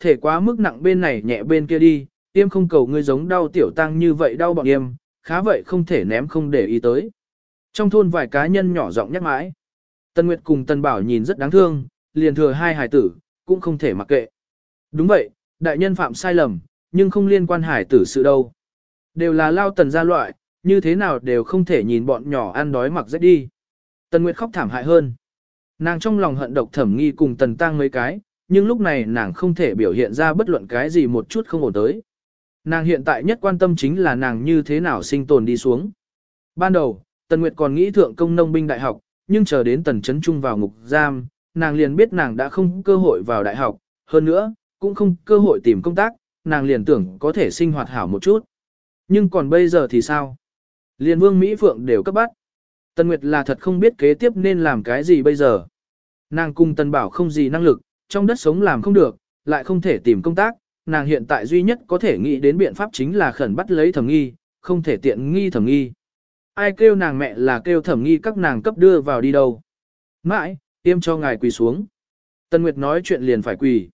thể quá mức nặng bên này nhẹ bên kia đi, tiêm không cầu ngươi giống đau tiểu tăng như vậy đau bọn em, khá vậy không thể ném không để ý tới. Trong thôn vài cá nhân nhỏ giọng nhắc mãi. Tân Nguyệt cùng Tân Bảo nhìn rất đáng thương, liền thừa hai hài tử, cũng không thể mặc kệ. Đúng vậy, đại nhân phạm sai lầm, nhưng không liên quan hải tử sự đâu. Đều là lao tần gia loại, như thế nào đều không thể nhìn bọn nhỏ ăn đói mặc rách đi. Tần Nguyệt khóc thảm hại hơn. Nàng trong lòng hận độc thẩm nghi cùng tần tăng mấy cái, nhưng lúc này nàng không thể biểu hiện ra bất luận cái gì một chút không ổn tới. Nàng hiện tại nhất quan tâm chính là nàng như thế nào sinh tồn đi xuống. Ban đầu, Tần Nguyệt còn nghĩ thượng công nông binh đại học, nhưng chờ đến Tần Trấn Trung vào ngục giam, nàng liền biết nàng đã không cơ hội vào đại học, hơn nữa, cũng không cơ hội tìm công tác, nàng liền tưởng có thể sinh hoạt hảo một chút. Nhưng còn bây giờ thì sao? Liên vương Mỹ Phượng đều cấp bắt. Tần Nguyệt là thật không biết kế tiếp nên làm cái gì bây giờ. Nàng cùng Tần Bảo không gì năng lực, trong đất sống làm không được, lại không thể tìm công tác, nàng hiện tại duy nhất có thể nghĩ đến biện pháp chính là khẩn bắt lấy thẩm nghi, không thể tiện nghi thẩm nghi. Ai kêu nàng mẹ là kêu thẩm nghi các nàng cấp đưa vào đi đâu. Mãi, tiêm cho ngài quỳ xuống. tân Nguyệt nói chuyện liền phải quỳ.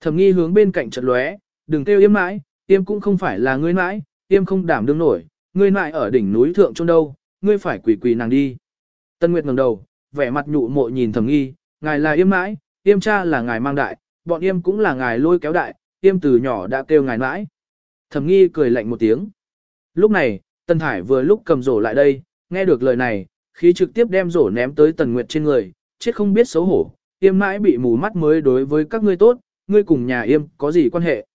Thẩm nghi hướng bên cạnh chật lóe, đừng kêu yêm mãi, yêm cũng không phải là ngươi mãi, yêm không đảm đương nổi, ngươi mãi ở đỉnh núi thượng chôn đâu, ngươi phải quỳ quỳ nàng đi. Tân Nguyệt ngẩng đầu, vẻ mặt nhụ mộ nhìn thẩm nghi, ngài là yêm mãi, yêm cha là ngài mang đại, bọn yêm cũng là ngài lôi kéo đại, yêm từ nhỏ đã kêu ngài mãi. Thẩm nghi cười lạnh một tiếng. Lúc này, Tân Thải vừa lúc cầm rổ lại đây, nghe được lời này, khí trực tiếp đem rổ ném tới Tần Nguyệt trên người, chết không biết xấu hổ, yêm mãi bị mù mắt mới đối với các ngươi tốt, ngươi cùng nhà yêm có gì quan hệ.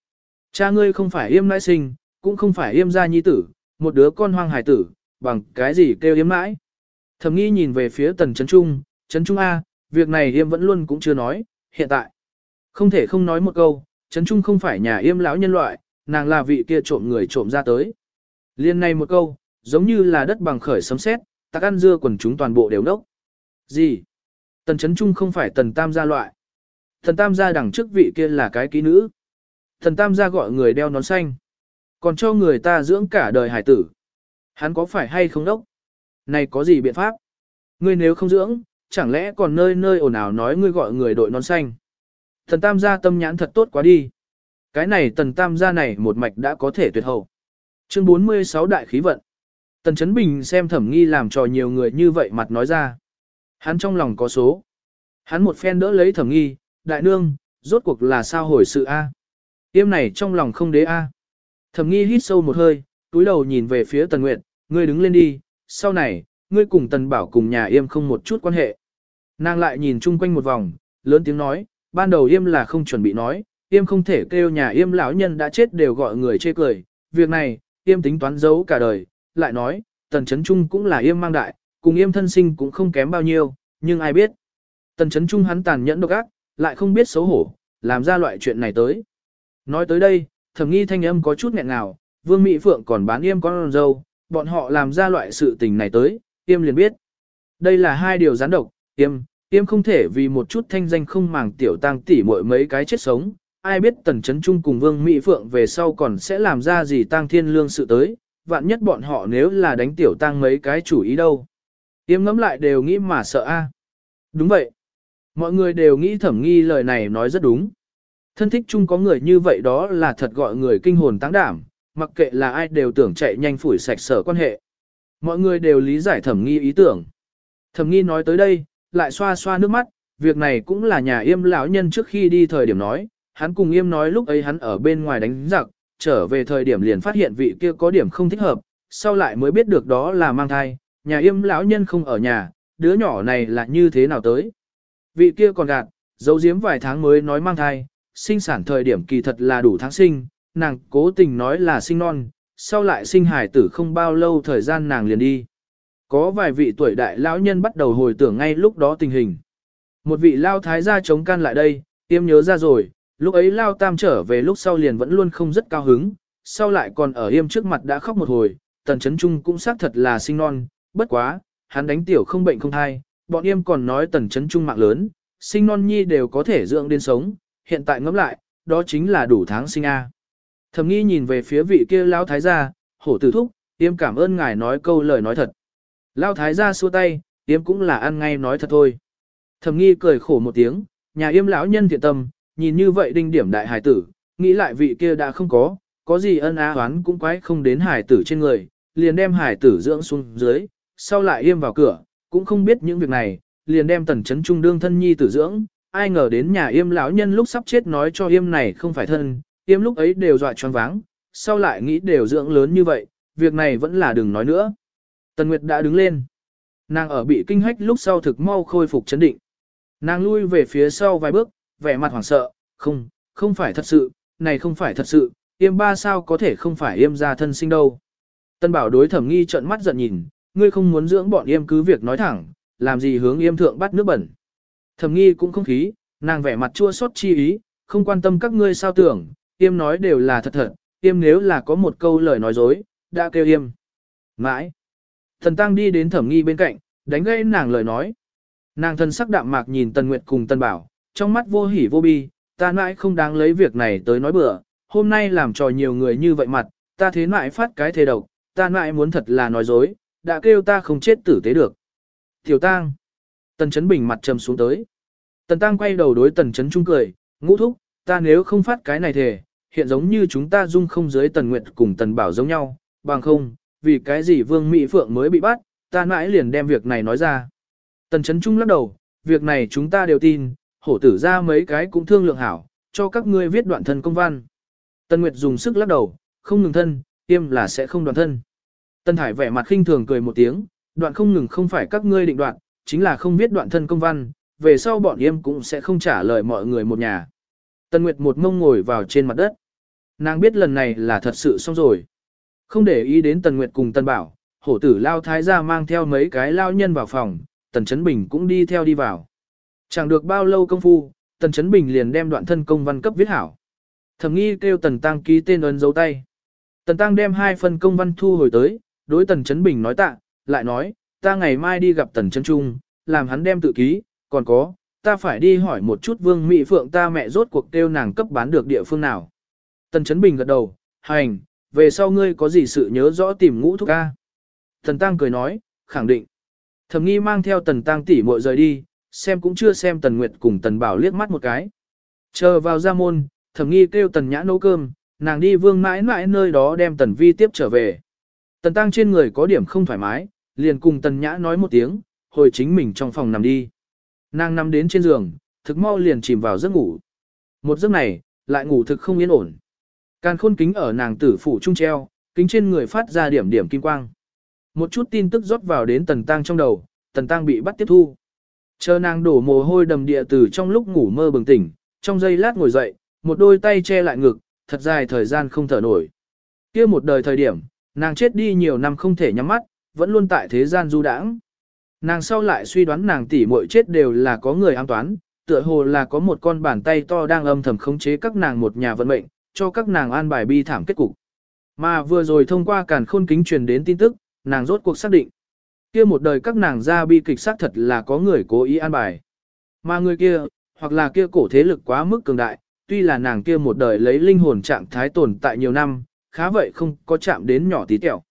Cha ngươi không phải yêm mãi sinh, cũng không phải yêm gia nhi tử, một đứa con hoang hải tử, bằng cái gì kêu yêm mãi. Thẩm nghi nhìn về phía Tần Trấn Trung, Trấn Trung A, việc này yêm vẫn luôn cũng chưa nói, hiện tại. Không thể không nói một câu, Trấn Trung không phải nhà yêm lão nhân loại, nàng là vị kia trộm người trộm ra tới. Liên này một câu, giống như là đất bằng khởi sấm sét, tắc ăn dưa quần chúng toàn bộ đều nốc. Gì? Tần Trấn Trung không phải tần tam gia loại. Thần tam gia đằng trước vị kia là cái kỹ nữ. Thần tam gia gọi người đeo nón xanh. Còn cho người ta dưỡng cả đời hải tử. Hắn có phải hay không đốc? Này có gì biện pháp? Ngươi nếu không dưỡng, chẳng lẽ còn nơi nơi ồn ào nói ngươi gọi người đội nón xanh? Thần tam gia tâm nhãn thật tốt quá đi. Cái này tần tam gia này một mạch đã có thể tuyệt hậu. Chương 46 đại khí vận. Tần Chấn Bình xem thẩm nghi làm trò nhiều người như vậy mặt nói ra. Hắn trong lòng có số. Hắn một phen đỡ lấy thẩm nghi, đại nương, rốt cuộc là sao hồi sự A. Tiêm này trong lòng không đế A. Thẩm nghi hít sâu một hơi, túi đầu nhìn về phía tần nguyệt, ngươi đứng lên đi, sau này, ngươi cùng tần bảo cùng nhà yêm không một chút quan hệ. Nàng lại nhìn chung quanh một vòng, lớn tiếng nói, ban đầu yêm là không chuẩn bị nói, yêm không thể kêu nhà yêm lão nhân đã chết đều gọi người chê cười, việc này, yêm tính toán giấu cả đời, lại nói, tần chấn trung cũng là yêm mang đại, cùng yêm thân sinh cũng không kém bao nhiêu, nhưng ai biết. Tần chấn trung hắn tàn nhẫn độc ác, lại không biết xấu hổ, làm ra loại chuyện này tới. Nói tới đây, thẩm nghi thanh âm có chút nghẹn ngào, vương mỹ phượng còn bán yêm con dâu, bọn họ làm ra loại sự tình này tới, yêm liền biết. Đây là hai điều gián độc, yêm, Tiêm không thể vì một chút thanh danh không màng tiểu tăng tỉ muội mấy cái chết sống, ai biết tần chấn trung cùng vương mỹ phượng về sau còn sẽ làm ra gì tăng thiên lương sự tới, vạn nhất bọn họ nếu là đánh tiểu tăng mấy cái chủ ý đâu. Tiêm ngẫm lại đều nghĩ mà sợ a. Đúng vậy. Mọi người đều nghĩ thẩm nghi lời này nói rất đúng. Thân thích chung có người như vậy đó là thật gọi người kinh hồn táng đảm, mặc kệ là ai đều tưởng chạy nhanh phủi sạch sở quan hệ. Mọi người đều lý giải thẩm nghi ý tưởng. Thẩm nghi nói tới đây, lại xoa xoa nước mắt, việc này cũng là nhà yêm lão nhân trước khi đi thời điểm nói, hắn cùng yêm nói lúc ấy hắn ở bên ngoài đánh giặc, trở về thời điểm liền phát hiện vị kia có điểm không thích hợp, sau lại mới biết được đó là mang thai, nhà yêm lão nhân không ở nhà, đứa nhỏ này là như thế nào tới. Vị kia còn gạt, giấu giếm vài tháng mới nói mang thai, sinh sản thời điểm kỳ thật là đủ tháng sinh, nàng cố tình nói là sinh non, sau lại sinh hài tử không bao lâu thời gian nàng liền đi. Có vài vị tuổi đại lão nhân bắt đầu hồi tưởng ngay lúc đó tình hình. Một vị lao thái gia chống can lại đây, tiêm nhớ ra rồi, lúc ấy lao tam trở về lúc sau liền vẫn luôn không rất cao hứng, sau lại còn ở yêm trước mặt đã khóc một hồi, tần chấn trung cũng xác thật là sinh non, bất quá, hắn đánh tiểu không bệnh không thai, bọn yêm còn nói tần chấn trung mạng lớn, sinh non nhi đều có thể dưỡng đến sống, hiện tại ngẫm lại, đó chính là đủ tháng sinh A. Thầm nghi nhìn về phía vị kia lao thái gia, hổ tử thúc, tiêm cảm ơn ngài nói câu lời nói thật. Lao thái gia xua tay, yếm cũng là ăn ngay nói thật thôi. Thầm nghi cười khổ một tiếng, nhà yêm lão nhân thiện tâm, nhìn như vậy đinh điểm đại hải tử, nghĩ lại vị kia đã không có, có gì ân á hoán cũng quái không đến hải tử trên người, liền đem hải tử dưỡng xuống dưới, sau lại yêm vào cửa, cũng không biết những việc này, liền đem tần chấn trung đương thân nhi tử dưỡng, ai ngờ đến nhà yêm lão nhân lúc sắp chết nói cho yêm này không phải thân, yêm lúc ấy đều dọa choáng váng, sau lại nghĩ đều dưỡng lớn như vậy, việc này vẫn là đừng nói nữa. Tần Nguyệt đã đứng lên. Nàng ở bị kinh hách lúc sau thực mau khôi phục chấn định. Nàng lui về phía sau vài bước, vẻ mặt hoảng sợ, không, không phải thật sự, này không phải thật sự, yêm ba sao có thể không phải yêm ra thân sinh đâu. Tân bảo đối thẩm nghi trợn mắt giận nhìn, ngươi không muốn dưỡng bọn yêm cứ việc nói thẳng, làm gì hướng yêm thượng bắt nước bẩn. Thẩm nghi cũng không khí, nàng vẻ mặt chua xót chi ý, không quan tâm các ngươi sao tưởng, yêm nói đều là thật thật, yêm nếu là có một câu lời nói dối, đã kêu yêm. Mãi. Thần tăng đi đến thẩm nghi bên cạnh, đánh gây nàng lời nói. Nàng thân sắc đạm mạc nhìn Tần Nguyệt cùng Tần Bảo, trong mắt vô hỉ vô bi, ta mãi không đáng lấy việc này tới nói bừa, hôm nay làm trò nhiều người như vậy mặt, ta thế mãi phát cái thế độc, ta mãi muốn thật là nói dối, đã kêu ta không chết tử tế được. Tiểu tang. Tần Chấn Bình mặt trầm xuống tới. Tần Tăng quay đầu đối Tần Chấn Trung cười, ngũ thúc, ta nếu không phát cái này thề, hiện giống như chúng ta dung không dưới Tần Nguyệt cùng Tần Bảo giống nhau, bằng không, vì cái gì Vương Mỹ Phượng mới bị bắt, ta mãi liền đem việc này nói ra. Tần Chấn Trung lắc đầu, việc này chúng ta đều tin, hổ tử ra mấy cái cũng thương lượng hảo, cho các ngươi viết đoạn thân công văn. Tần Nguyệt dùng sức lắc đầu, không ngừng thân, tiêm là sẽ không đoạn thân. Tần Thải vẻ mặt khinh thường cười một tiếng, đoạn không ngừng không phải các ngươi định đoạn, chính là không viết đoạn thân công văn, về sau bọn yêm cũng sẽ không trả lời mọi người một nhà. Tần Nguyệt một mông ngồi vào trên mặt đất. Nàng biết lần này là thật sự xong rồi. Không để ý đến Tần Nguyệt cùng Tần Bảo, hổ tử lao thái gia mang theo mấy cái lao nhân vào phòng, Tần Chấn Bình cũng đi theo đi vào. Chẳng được bao lâu công phu, Tần Chấn Bình liền đem đoạn thân công văn cấp viết hảo. Thẩm nghi kêu Tần Tăng ký tên ấn dấu tay. Tần Tăng đem hai phần công văn thu hồi tới, đối Tần Chấn Bình nói tạ, lại nói, ta ngày mai đi gặp Tần Chấn Trung, làm hắn đem tự ký, còn có, ta phải đi hỏi một chút Vương Mỹ Phượng ta mẹ rốt cuộc kêu nàng cấp bán được địa phương nào. Tần Chấn Bình gật đầu, hành, về sau ngươi có gì sự nhớ rõ tìm ngũ thúc ca. Tần Tăng cười nói, khẳng định. Thẩm nghi mang theo Tần Tăng tỷ muội rời đi, xem cũng chưa xem Tần Nguyệt cùng Tần Bảo liếc mắt một cái. Chờ vào ra môn, thẩm nghi kêu Tần Nhã nấu cơm, nàng đi vương mãi mãi nơi đó đem Tần Vi tiếp trở về. Tần Tăng trên người có điểm không thoải mái, liền cùng Tần Nhã nói một tiếng, hồi chính mình trong phòng nằm đi. Nàng nằm đến trên giường, thực mau liền chìm vào giấc ngủ. Một giấc này, lại ngủ thực không yên ổn. Càn khôn kính ở nàng tử phủ trung treo, kính trên người phát ra điểm điểm kim quang. Một chút tin tức rót vào đến Tần Tăng trong đầu, Tần Tăng bị bắt tiếp thu. Chờ nàng đổ mồ hôi đầm địa từ trong lúc ngủ mơ bừng tỉnh, trong giây lát ngồi dậy, một đôi tay che lại ngực, thật dài thời gian không thở nổi. kia một đời thời điểm, nàng chết đi nhiều năm không thể nhắm mắt, vẫn luôn tại thế gian du đãng. Nàng sau lại suy đoán nàng tỷ muội chết đều là có người ám toán, tựa hồ là có một con bàn tay to đang âm thầm khống chế các nàng một nhà vận mệnh, cho các nàng an bài bi thảm kết cục. Mà vừa rồi thông qua càn khôn kính truyền đến tin tức, nàng rốt cuộc xác định. Kia một đời các nàng ra bi kịch xác thật là có người cố ý an bài. Mà người kia, hoặc là kia cổ thế lực quá mức cường đại, tuy là nàng kia một đời lấy linh hồn trạng thái tồn tại nhiều năm, khá vậy không có chạm đến nhỏ tí tẹo.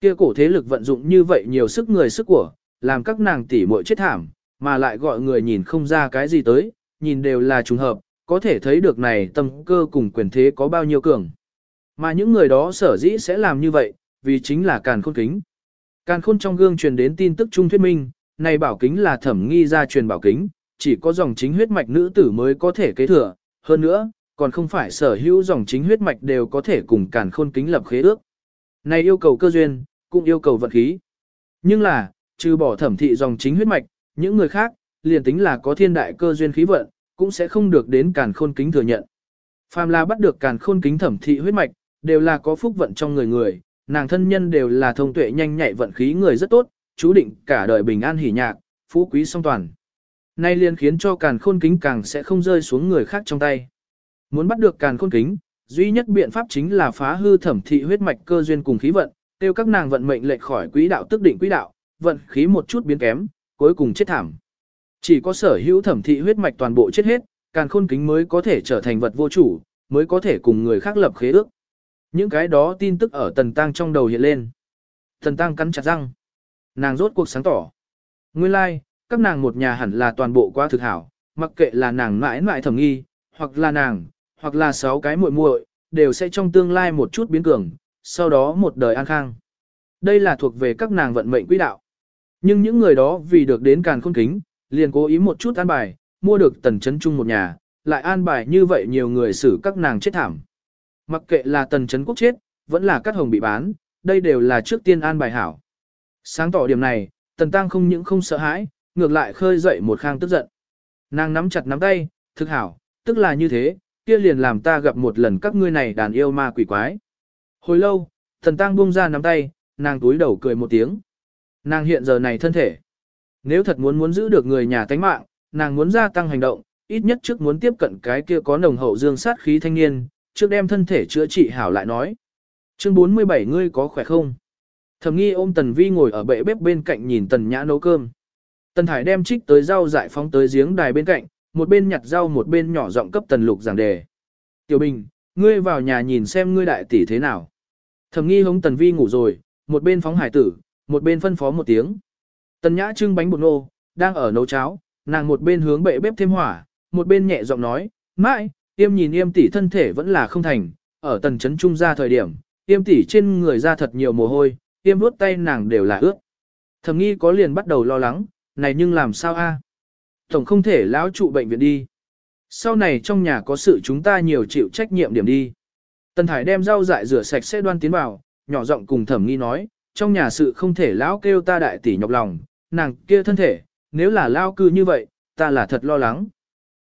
Kia cổ thế lực vận dụng như vậy nhiều sức người sức của, làm các nàng tỷ muội chết thảm, mà lại gọi người nhìn không ra cái gì tới, nhìn đều là trùng hợp, có thể thấy được này tâm cơ cùng quyền thế có bao nhiêu cường. Mà những người đó sở dĩ sẽ làm như vậy, vì chính là càn khôn kính. Càn khôn trong gương truyền đến tin tức trung thuyết minh, này bảo kính là thẩm nghi ra truyền bảo kính, chỉ có dòng chính huyết mạch nữ tử mới có thể kế thừa, hơn nữa, còn không phải sở hữu dòng chính huyết mạch đều có thể cùng càn khôn kính lập khế ước. Này yêu cầu cơ duyên, cũng yêu cầu vận khí. Nhưng là, trừ bỏ thẩm thị dòng chính huyết mạch, những người khác, liền tính là có thiên đại cơ duyên khí vận, cũng sẽ không được đến càn khôn kính thừa nhận. Phàm là bắt được càn khôn kính thẩm thị huyết mạch, đều là có phúc vận trong người người, nàng thân nhân đều là thông tuệ nhanh nhạy vận khí người rất tốt, chú định cả đời bình an hỉ nhạc, phú quý song toàn. Nay liền khiến cho càn khôn kính càng sẽ không rơi xuống người khác trong tay. Muốn bắt được càn khôn kính, duy nhất biện pháp chính là phá hư thẩm thị huyết mạch cơ duyên cùng khí vận, tiêu các nàng vận mệnh lệch khỏi quỹ đạo tức định quỹ đạo, vận khí một chút biến kém, cuối cùng chết thảm. Chỉ có sở hữu thẩm thị huyết mạch toàn bộ chết hết, càn khôn kính mới có thể trở thành vật vô chủ, mới có thể cùng người khác lập khế ước. Những cái đó tin tức ở tần tăng trong đầu hiện lên. Tần tăng cắn chặt răng. Nàng rốt cuộc sáng tỏ. Nguyên lai, like, các nàng một nhà hẳn là toàn bộ qua thực hảo, mặc kệ là nàng mãi mãi thẩm nghi, hoặc là nàng, hoặc là sáu cái muội muội, đều sẽ trong tương lai một chút biến cường, sau đó một đời an khang. Đây là thuộc về các nàng vận mệnh quỹ đạo. Nhưng những người đó vì được đến càn khôn kính, liền cố ý một chút an bài, mua được tần chấn chung một nhà, lại an bài như vậy nhiều người xử các nàng chết thảm. Mặc kệ là tần chấn quốc chết, vẫn là các hồng bị bán, đây đều là trước tiên an bài hảo. Sáng tỏ điểm này, tần tăng không những không sợ hãi, ngược lại khơi dậy một khang tức giận. Nàng nắm chặt nắm tay, thực hảo, tức là như thế, kia liền làm ta gặp một lần các ngươi này đàn yêu ma quỷ quái. Hồi lâu, tần tăng buông ra nắm tay, nàng túi đầu cười một tiếng. Nàng hiện giờ này thân thể. Nếu thật muốn muốn giữ được người nhà tánh mạng, nàng muốn gia tăng hành động, ít nhất trước muốn tiếp cận cái kia có nồng hậu dương sát khí thanh niên, trước đem thân thể chữa trị hảo lại nói. Chương 47 ngươi có khỏe không? Thẩm nghi ôm Tần Vi ngồi ở bệ bếp bên cạnh nhìn Tần Nhã nấu cơm. Tần Thải đem trích tới rau dại phóng tới giếng đài bên cạnh, một bên nhặt rau một bên nhỏ giọng cấp Tần Lục giảng đề. Tiểu Bình, ngươi vào nhà nhìn xem ngươi đại tỷ thế nào. Thẩm nghi hống Tần Vi ngủ rồi, một bên phóng hải tử, một bên phân phó một tiếng. Tần Nhã trưng bánh bột nô, đang ở nấu cháo, nàng một bên hướng bệ bếp thêm hỏa, một bên nhẹ giọng nói, mãi, yêm nhìn yêm tỷ thân thể vẫn là không thành, ở tần chấn trung ra thời điểm, yêm tỷ trên người ra thật nhiều mồ hôi, yêm vuốt tay nàng đều là ướt. Thầm nghi có liền bắt đầu lo lắng, này nhưng làm sao a? Tổng không thể lão trụ bệnh viện đi. Sau này trong nhà có sự chúng ta nhiều chịu trách nhiệm điểm đi. Tần Thải đem rau dại rửa sạch sẽ đoan tiến vào, nhỏ giọng cùng thẩm nghi nói, trong nhà sự không thể lão kêu ta đại tỷ nhọc lòng, nàng kia thân thể, nếu là lao cư như vậy, ta là thật lo lắng.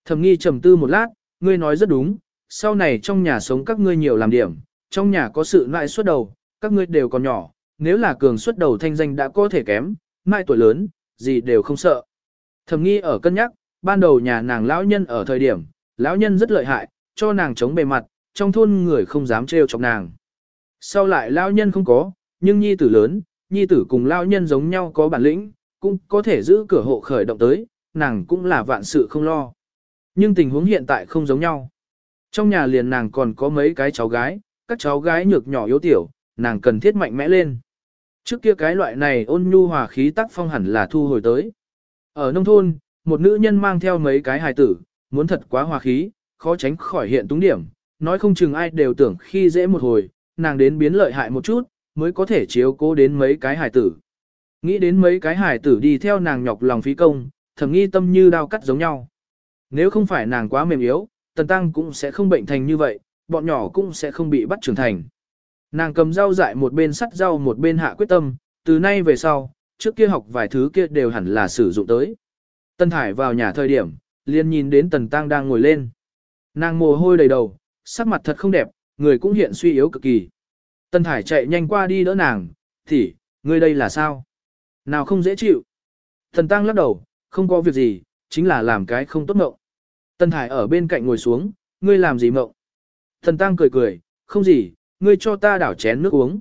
Thẩm nghi trầm tư một lát, ngươi nói rất đúng, sau này trong nhà sống các ngươi nhiều làm điểm, trong nhà có sự nại suốt đầu, các ngươi đều còn nhỏ, nếu là cường suốt đầu thanh danh đã có thể kém, mai tuổi lớn, gì đều không sợ. Thẩm nghi ở cân nhắc, ban đầu nhà nàng lão nhân ở thời điểm, lão nhân rất lợi hại, cho nàng chống bề mặt, trong thôn người không dám trêu chọc nàng. Sau lại lão nhân không có, nhưng nhi tử lớn, nhi tử cùng lão nhân giống nhau có bản lĩnh, cũng có thể giữ cửa hộ khởi động tới, nàng cũng là vạn sự không lo. Nhưng tình huống hiện tại không giống nhau. Trong nhà liền nàng còn có mấy cái cháu gái, các cháu gái nhược nhỏ yếu tiểu, nàng cần thiết mạnh mẽ lên. Trước kia cái loại này ôn nhu hòa khí tác phong hẳn là thu hồi tới. Ở nông thôn, một nữ nhân mang theo mấy cái hài tử, muốn thật quá hòa khí, khó tránh khỏi hiện túng điểm, nói không chừng ai đều tưởng khi dễ một hồi, nàng đến biến lợi hại một chút, mới có thể chiếu cố đến mấy cái hài tử. Nghĩ đến mấy cái hải tử đi theo nàng nhọc lòng phí công, thầm nghi tâm như đao cắt giống nhau. Nếu không phải nàng quá mềm yếu, tần tăng cũng sẽ không bệnh thành như vậy, bọn nhỏ cũng sẽ không bị bắt trưởng thành. Nàng cầm rau dại một bên sắt rau một bên hạ quyết tâm, từ nay về sau, trước kia học vài thứ kia đều hẳn là sử dụng tới. Tân Thải vào nhà thời điểm, liền nhìn đến Tần Tăng đang ngồi lên. Nàng mồ hôi đầy đầu, sắc mặt thật không đẹp, người cũng hiện suy yếu cực kỳ. Tân Thải chạy nhanh qua đi đỡ nàng, thì, ngươi đây là sao? Nào không dễ chịu. thần Tăng lắc đầu, không có việc gì, chính là làm cái không tốt mộng. Tân Thải ở bên cạnh ngồi xuống, ngươi làm gì mộng? Thần Tăng cười cười, không gì, ngươi cho ta đảo chén nước uống.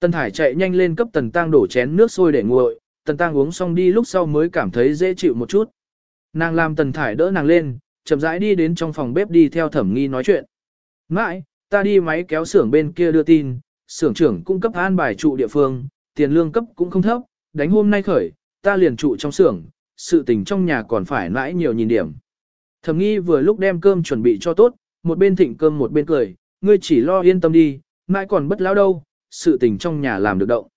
Tần Thải chạy nhanh lên cấp Tần Tăng đổ chén nước sôi để nguội, Tần Tăng uống xong đi lúc sau mới cảm thấy dễ chịu một chút. Nàng làm Tần Thải đỡ nàng lên, chậm rãi đi đến trong phòng bếp đi theo thẩm nghi nói chuyện. Mãi, ta đi máy kéo xưởng bên kia đưa tin, xưởng trưởng cung cấp an bài trụ địa phương, tiền lương cấp cũng không thấp, đánh hôm nay khởi, ta liền trụ trong xưởng, sự tình trong nhà còn phải mãi nhiều nhìn điểm. Thẩm nghi vừa lúc đem cơm chuẩn bị cho tốt, một bên thịnh cơm một bên cười, ngươi chỉ lo yên tâm đi, mãi còn bất lão đâu, sự tình trong nhà làm được động.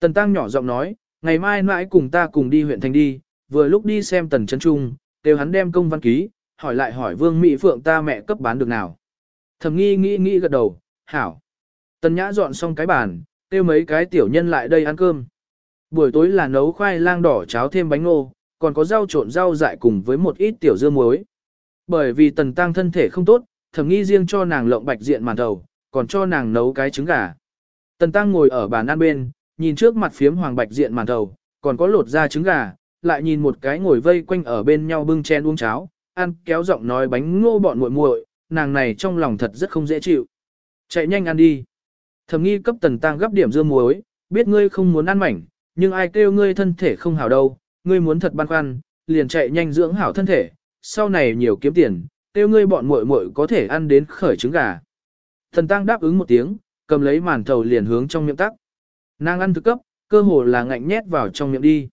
Tần Tăng nhỏ giọng nói, ngày mai mãi cùng ta cùng đi huyện thành đi, vừa lúc đi xem Tần Trấn Trung, đều hắn đem công văn ký, hỏi lại hỏi Vương Mỹ Phượng ta mẹ cấp bán được nào. Thẩm nghi nghĩ nghĩ gật đầu, hảo. Tần Nhã dọn xong cái bàn, kêu mấy cái tiểu nhân lại đây ăn cơm. Buổi tối là nấu khoai lang đỏ cháo thêm bánh ngô, còn có rau trộn rau dại cùng với một ít tiểu dưa muối. Bởi vì Tần Tăng thân thể không tốt, thẩm nghi riêng cho nàng lộng bạch diện màn đầu, còn cho nàng nấu cái trứng gà. Tần Tăng ngồi ở bàn ăn bên, nhìn trước mặt phiếm hoàng bạch diện màn đầu, còn có lột ra trứng gà, lại nhìn một cái ngồi vây quanh ở bên nhau bưng chén uống cháo, ăn kéo giọng nói bánh ngô bọn muội muội, nàng này trong lòng thật rất không dễ chịu. Chạy nhanh ăn đi. Thẩm nghi cấp Tần Tăng gấp điểm dưa muối, biết ngươi không muốn ăn mảnh, nhưng ai kêu ngươi thân thể không hảo đâu, ngươi muốn thật băn khoăn, liền chạy nhanh dưỡng hảo thân thể, sau này nhiều kiếm tiền, kêu ngươi bọn muội muội có thể ăn đến khởi trứng gà. Thần Tăng đáp ứng một tiếng, cầm lấy màn thầu liền hướng trong miệng tắc. Nàng ăn thực cấp, cơ hồ là ngạnh nhét vào trong miệng đi.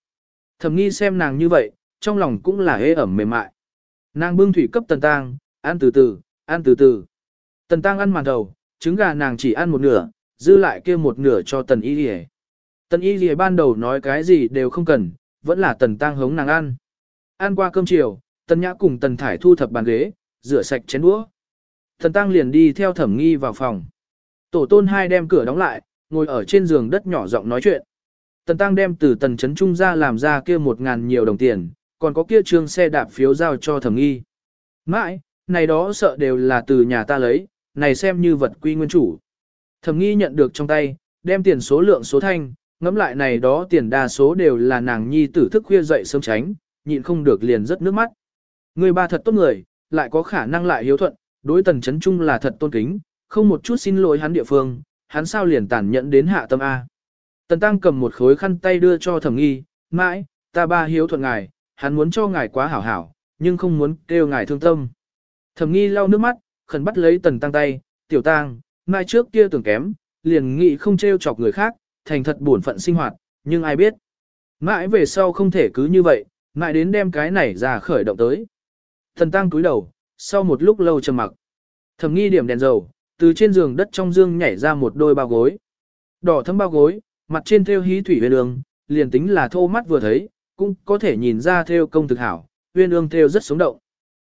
Thẩm nghi xem nàng như vậy, trong lòng cũng là hế ẩm mềm mại. Nàng bưng thủy cấp Tần Tăng, ăn từ từ, ăn từ từ. Tần tăng ăn màn đầu, trứng gà nàng chỉ ăn một nửa, dư lại kia một nửa cho tần y lìa. Tần y lìa ban đầu nói cái gì đều không cần, vẫn là tần tăng hống nàng ăn. Ăn qua cơm chiều, tần nhã cùng tần thải thu thập bàn ghế, rửa sạch chén đũa. Tần tăng liền đi theo thẩm nghi vào phòng. Tổ tôn hai đem cửa đóng lại, ngồi ở trên giường đất nhỏ giọng nói chuyện. Tần tăng đem từ tần Trấn trung ra làm ra kia một ngàn nhiều đồng tiền, còn có kia trương xe đạp phiếu giao cho thẩm nghi. Mãi, này đó sợ đều là từ nhà ta lấy, này xem như vật quy nguyên chủ. Thẩm nghi nhận được trong tay, đem tiền số lượng số thanh, ngẫm lại này đó tiền đa số đều là nàng nhi tử thức khuya dậy sớm tránh, nhịn không được liền rất nước mắt. Người ba thật tốt người, lại có khả năng lại hiếu thuận, đối tần chấn trung là thật tôn kính, không một chút xin lỗi hắn địa phương, hắn sao liền tàn nhẫn đến hạ tâm A. Tần tăng cầm một khối khăn tay đưa cho thẩm nghi, mãi, ta ba hiếu thuận ngài, hắn muốn cho ngài quá hảo hảo, nhưng không muốn kêu ngài thương tâm. Thẩm nghi lau nước mắt, khẩn bắt lấy tần tăng tay, tiểu tang, mai trước kia tưởng kém, liền nghĩ không trêu chọc người khác, thành thật buồn phận sinh hoạt, nhưng ai biết. Mãi về sau không thể cứ như vậy, mãi đến đem cái này ra khởi động tới. Thần tăng cúi đầu, sau một lúc lâu trầm mặc. Thẩm nghi điểm đèn dầu, từ trên giường đất trong dương nhảy ra một đôi bao gối. Đỏ thấm bao gối, mặt trên theo hí thủy huyền ương, liền tính là thô mắt vừa thấy, cũng có thể nhìn ra theo công thực hảo, huyền ương theo rất sống động.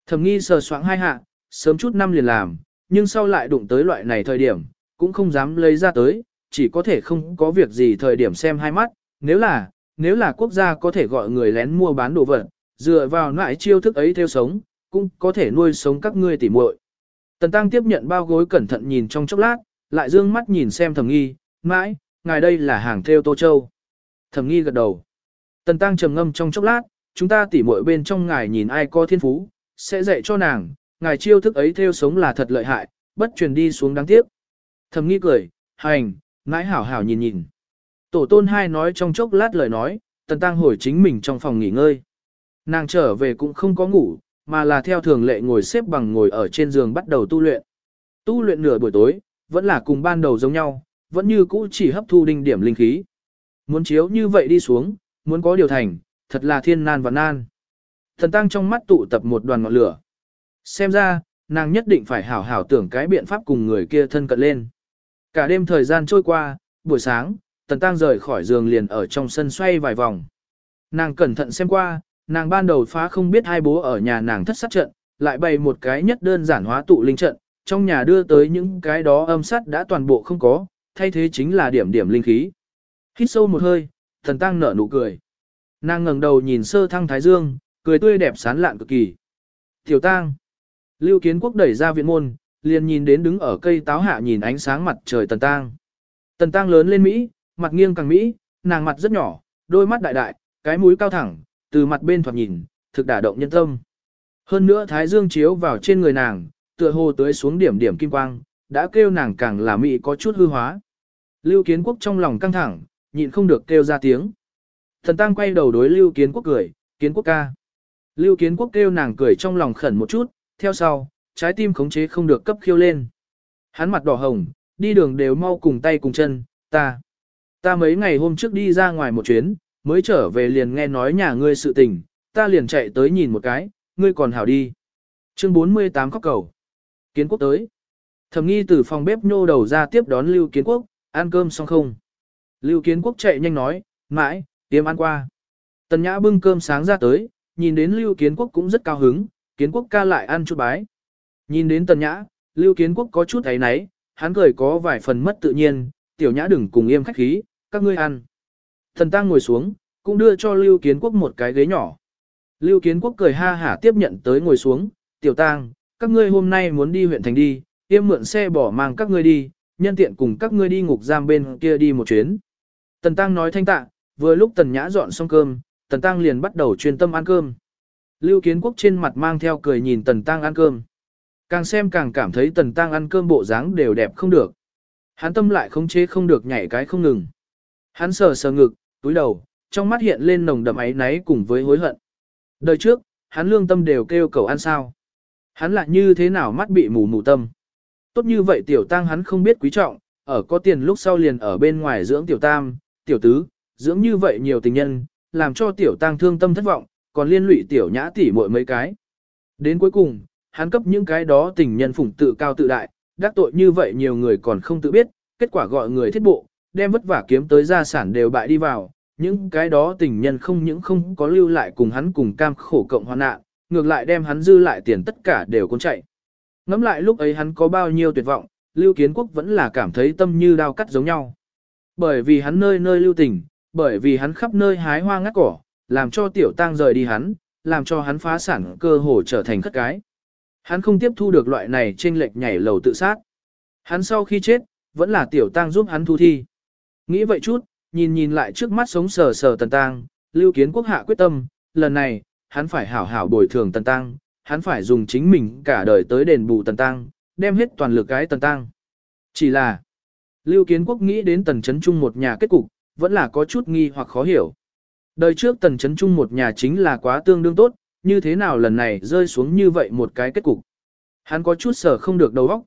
Thẩm nghi sờ soạng hai hạ, sớm chút năm liền làm, nhưng sau lại đụng tới loại này thời điểm, cũng không dám lấy ra tới, chỉ có thể không có việc gì thời điểm xem hai mắt, nếu là, nếu là quốc gia có thể gọi người lén mua bán đồ vật, dựa vào loại chiêu thức ấy theo sống, cũng có thể nuôi sống các ngươi tỉ muội. Tần Tăng tiếp nhận bao gối cẩn thận nhìn trong chốc lát, lại dương mắt nhìn xem thẩm nghi, mãi, ngài đây là hàng theo Tô Châu. Thẩm nghi gật đầu. Tần Tăng trầm ngâm trong chốc lát, chúng ta tỉ muội bên trong ngài nhìn ai có thiên phú, sẽ dạy cho nàng, ngài chiêu thức ấy theo sống là thật lợi hại, bất truyền đi xuống đáng tiếc. Thẩm nghi cười, hành, nãi hảo hảo nhìn nhìn. Tổ tôn hai nói trong chốc lát lời nói, tần tăng hồi chính mình trong phòng nghỉ ngơi. Nàng trở về cũng không có ngủ, mà là theo thường lệ ngồi xếp bằng ngồi ở trên giường bắt đầu tu luyện. Tu luyện nửa buổi tối, vẫn là cùng ban đầu giống nhau, vẫn như cũ chỉ hấp thu đinh điểm linh khí. Muốn chiếu như vậy đi xuống, muốn có điều thành, thật là thiên nan và nan. Thần tăng trong mắt tụ tập một đoàn ngọn lửa. Xem ra, nàng nhất định phải hảo hảo tưởng cái biện pháp cùng người kia thân cận lên. Cả đêm thời gian trôi qua, buổi sáng, tần tăng rời khỏi giường liền ở trong sân xoay vài vòng. Nàng cẩn thận xem qua, nàng ban đầu phá không biết hai bố ở nhà nàng thất sát trận, lại bày một cái nhất đơn giản hóa tụ linh trận, trong nhà đưa tới những cái đó âm sát đã toàn bộ không có, thay thế chính là điểm điểm linh khí. Hít sâu một hơi, thần tăng nở nụ cười. Nàng ngẩng đầu nhìn sơ thăng thái dương, cười tươi đẹp sán lạn cực kỳ. Tiểu tăng, Lưu kiến quốc đẩy ra viện môn, liền nhìn đến đứng ở cây táo hạ nhìn ánh sáng mặt trời tần tang. Tần tang lớn lên Mỹ, mặt nghiêng càng Mỹ, nàng mặt rất nhỏ, đôi mắt đại đại, cái mũi cao thẳng, từ mặt bên thoạt nhìn, thực đả động nhân tâm. Hơn nữa thái dương chiếu vào trên người nàng, tựa hồ tới xuống điểm điểm kim quang, đã kêu nàng càng là Mỹ có chút hư hóa. Lưu kiến quốc trong lòng căng thẳng, nhịn không được kêu ra tiếng. Thần tăng quay đầu đối lưu kiến quốc cười, kiến quốc ca. Lưu kiến quốc kêu nàng cười trong lòng khẩn một chút, theo sau, trái tim khống chế không được cấp khiêu lên. Hắn mặt đỏ hồng, đi đường đều mau cùng tay cùng chân, ta. Ta mấy ngày hôm trước đi ra ngoài một chuyến, mới trở về liền nghe nói nhà ngươi sự tình, ta liền chạy tới nhìn một cái, ngươi còn hảo đi. Chương 48 khóc cầu. Kiến quốc tới. Thẩm nghi từ phòng bếp nhô đầu ra tiếp đón Lưu Kiến Quốc, ăn cơm xong không? Lưu Kiến Quốc chạy nhanh nói, mãi, tiêm ăn qua. Tần Nhã bưng cơm sáng ra tới, nhìn đến Lưu Kiến Quốc cũng rất cao hứng, Kiến Quốc ca lại ăn chút bái. Nhìn đến Tần Nhã, Lưu Kiến Quốc có chút thấy náy, hắn cười có vài phần mất tự nhiên, tiểu nhã đừng cùng im khách khí, các ngươi ăn. Thần Tăng ngồi xuống, cũng đưa cho Lưu Kiến Quốc một cái ghế nhỏ. Lưu Kiến Quốc cười ha hả tiếp nhận tới ngồi xuống, tiểu tang, các ngươi hôm nay muốn đi huyện thành đi, yêm mượn xe bỏ mang các ngươi đi, nhân tiện cùng các ngươi đi ngục giam bên kia đi một chuyến. Tần Tăng nói thanh tạ, vừa lúc Tần Nhã dọn xong cơm, Tần Tăng liền bắt đầu chuyên tâm ăn cơm. Lưu Kiến Quốc trên mặt mang theo cười nhìn Tần Tăng ăn cơm. Càng xem càng cảm thấy Tần Tăng ăn cơm bộ dáng đều đẹp không được. Hắn tâm lại không chế không được nhảy cái không ngừng. Hắn sờ sờ ngực, túi đầu, trong mắt hiện lên nồng đậm áy náy cùng với hối hận. Đời trước, hắn lương tâm đều kêu cầu ăn sao. Hắn lại như thế nào mắt bị mù mù tâm. Tốt như vậy tiểu tăng hắn không biết quý trọng, ở có tiền lúc sau liền ở bên ngoài dưỡng tiểu tam, tiểu tứ, dưỡng như vậy nhiều tình nhân, làm cho tiểu tăng thương tâm thất vọng, còn liên lụy tiểu nhã tỷ muội mấy cái. Đến cuối cùng, hắn cấp những cái đó tình nhân phụng tự cao tự đại, đắc tội như vậy nhiều người còn không tự biết, kết quả gọi người thiết bộ, đem vất vả kiếm tới gia sản đều bại đi vào, những cái đó tình nhân không những không có lưu lại cùng hắn cùng cam khổ cộng hoạn nạn, ngược lại đem hắn dư lại tiền tất cả đều cuốn chạy. Ngắm lại lúc ấy hắn có bao nhiêu tuyệt vọng, Lưu Kiến Quốc vẫn là cảm thấy tâm như đao cắt giống nhau. Bởi vì hắn nơi nơi lưu tình, bởi vì hắn khắp nơi hái hoa ngắt cỏ, làm cho tiểu tang rời đi hắn, làm cho hắn phá sản cơ hồ trở thành khất cái. Hắn không tiếp thu được loại này trên lệch nhảy lầu tự sát. Hắn sau khi chết, vẫn là tiểu tang giúp hắn thu thi. Nghĩ vậy chút, nhìn nhìn lại trước mắt sống sờ sờ tần tang, lưu kiến quốc hạ quyết tâm, lần này, hắn phải hảo hảo bồi thường tần tang, hắn phải dùng chính mình cả đời tới đền bù tần tang, đem hết toàn lực cái tần tang. Chỉ là, lưu kiến quốc nghĩ đến tần chấn trung một nhà kết cục, vẫn là có chút nghi hoặc khó hiểu. Đời trước tần chấn trung một nhà chính là quá tương đương tốt, như thế nào lần này rơi xuống như vậy một cái kết cục. Hắn có chút sở không được đầu óc.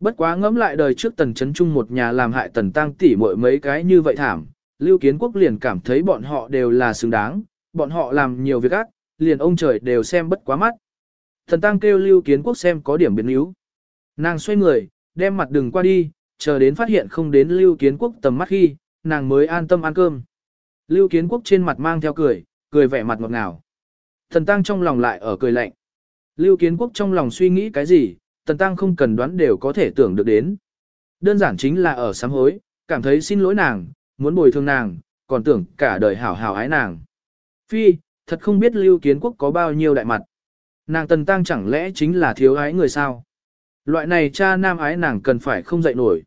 Bất quá ngẫm lại đời trước tần chấn trung một nhà làm hại tần tăng tỷ muội mấy cái như vậy thảm, Lưu Kiến Quốc liền cảm thấy bọn họ đều là xứng đáng, bọn họ làm nhiều việc ác, liền ông trời đều xem bất quá mắt. Thần tăng kêu Lưu Kiến Quốc xem có điểm biến yếu. Nàng xoay người, đem mặt đừng qua đi, chờ đến phát hiện không đến Lưu Kiến Quốc tầm mắt khi, nàng mới an tâm ăn cơm. Lưu Kiến Quốc trên mặt mang theo cười, cười vẻ mặt ngọt ngào. Thần tăng trong lòng lại ở cười lạnh. Lưu Kiến Quốc trong lòng suy nghĩ cái gì, Thần tăng không cần đoán đều có thể tưởng được đến. Đơn giản chính là ở sám hối, cảm thấy xin lỗi nàng, muốn bồi thường nàng, còn tưởng cả đời hảo hảo ái nàng. Phi, thật không biết Lưu Kiến Quốc có bao nhiêu đại mặt. Nàng tần tăng chẳng lẽ chính là thiếu ái người sao? Loại này cha nam ái nàng cần phải không dậy nổi.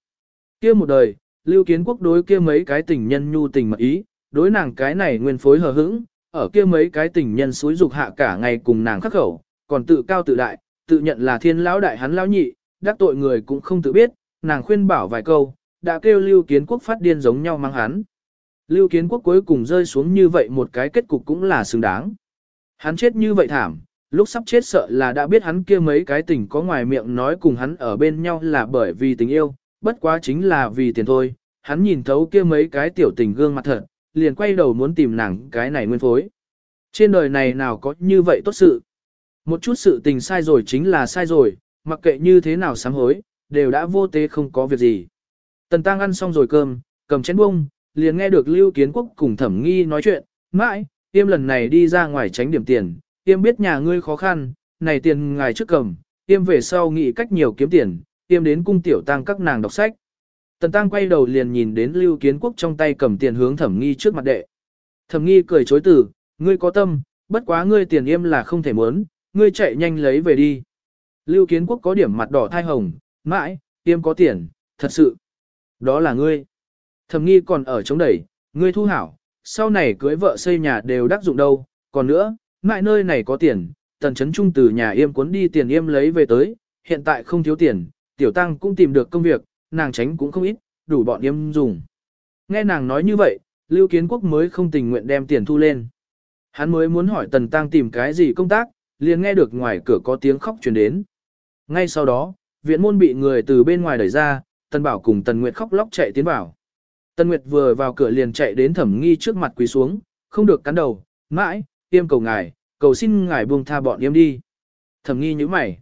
kia một đời, Lưu Kiến Quốc đối kia mấy cái tình nhân nhu tình mật ý, đối nàng cái này nguyên phối hờ hững, ở kia mấy cái tình nhân suối dục hạ cả ngày cùng nàng khắc khẩu, còn tự cao tự đại, tự nhận là thiên lão đại hắn lão nhị, đắc tội người cũng không tự biết, nàng khuyên bảo vài câu, đã kêu Lưu Kiến Quốc phát điên giống nhau mang hắn. Lưu Kiến Quốc cuối cùng rơi xuống như vậy một cái kết cục cũng là xứng đáng. Hắn chết như vậy thảm, lúc sắp chết sợ là đã biết hắn kia mấy cái tình có ngoài miệng nói cùng hắn ở bên nhau là bởi vì tình yêu, bất quá chính là vì tiền thôi. Hắn nhìn thấu kia mấy cái tiểu tình gương mặt thật, liền quay đầu muốn tìm nàng cái này nguyên phối. Trên đời này nào có như vậy tốt sự. Một chút sự tình sai rồi chính là sai rồi, mặc kệ như thế nào sám hối, đều đã vô tế không có việc gì. Tần Tăng ăn xong rồi cơm, cầm chén bông, liền nghe được Lưu Kiến Quốc cùng Thẩm Nghi nói chuyện, mãi, tiêm lần này đi ra ngoài tránh điểm tiền, tiêm biết nhà ngươi khó khăn, này tiền ngài trước cầm, tiêm về sau nghĩ cách nhiều kiếm tiền, tiêm đến cung tiểu tăng các nàng đọc sách. Tần Tăng quay đầu liền nhìn đến Lưu Kiến Quốc trong tay cầm tiền hướng Thẩm Nghi trước mặt đệ. Thẩm Nghi cười chối từ, ngươi có tâm, bất quá ngươi tiền yêm là không thể muốn, ngươi chạy nhanh lấy về đi. Lưu Kiến Quốc có điểm mặt đỏ thai hồng, mãi, im có tiền, thật sự. Đó là ngươi. Thẩm nghi còn ở chống đẩy, ngươi thu hảo, sau này cưới vợ xây nhà đều đắc dụng đâu, còn nữa, mãi nơi này có tiền, tần chấn trung từ nhà yêm cuốn đi tiền yêm lấy về tới, hiện tại không thiếu tiền, tiểu tăng cũng tìm được công việc, nàng tránh cũng không ít, đủ bọn em dùng. Nghe nàng nói như vậy, Lưu Kiến Quốc mới không tình nguyện đem tiền thu lên. Hắn mới muốn hỏi tần tăng tìm cái gì công tác, liền nghe được ngoài cửa có tiếng khóc truyền đến. Ngay sau đó, viện môn bị người từ bên ngoài đẩy ra, Tần Bảo cùng Tần Nguyệt khóc lóc chạy tiến vào. Tần Nguyệt vừa vào cửa liền chạy đến thẩm nghi trước mặt quỳ xuống, không được cắn đầu, mãi, tiêm cầu ngài, cầu xin ngài buông tha bọn em đi. Thẩm nghi nhíu mày.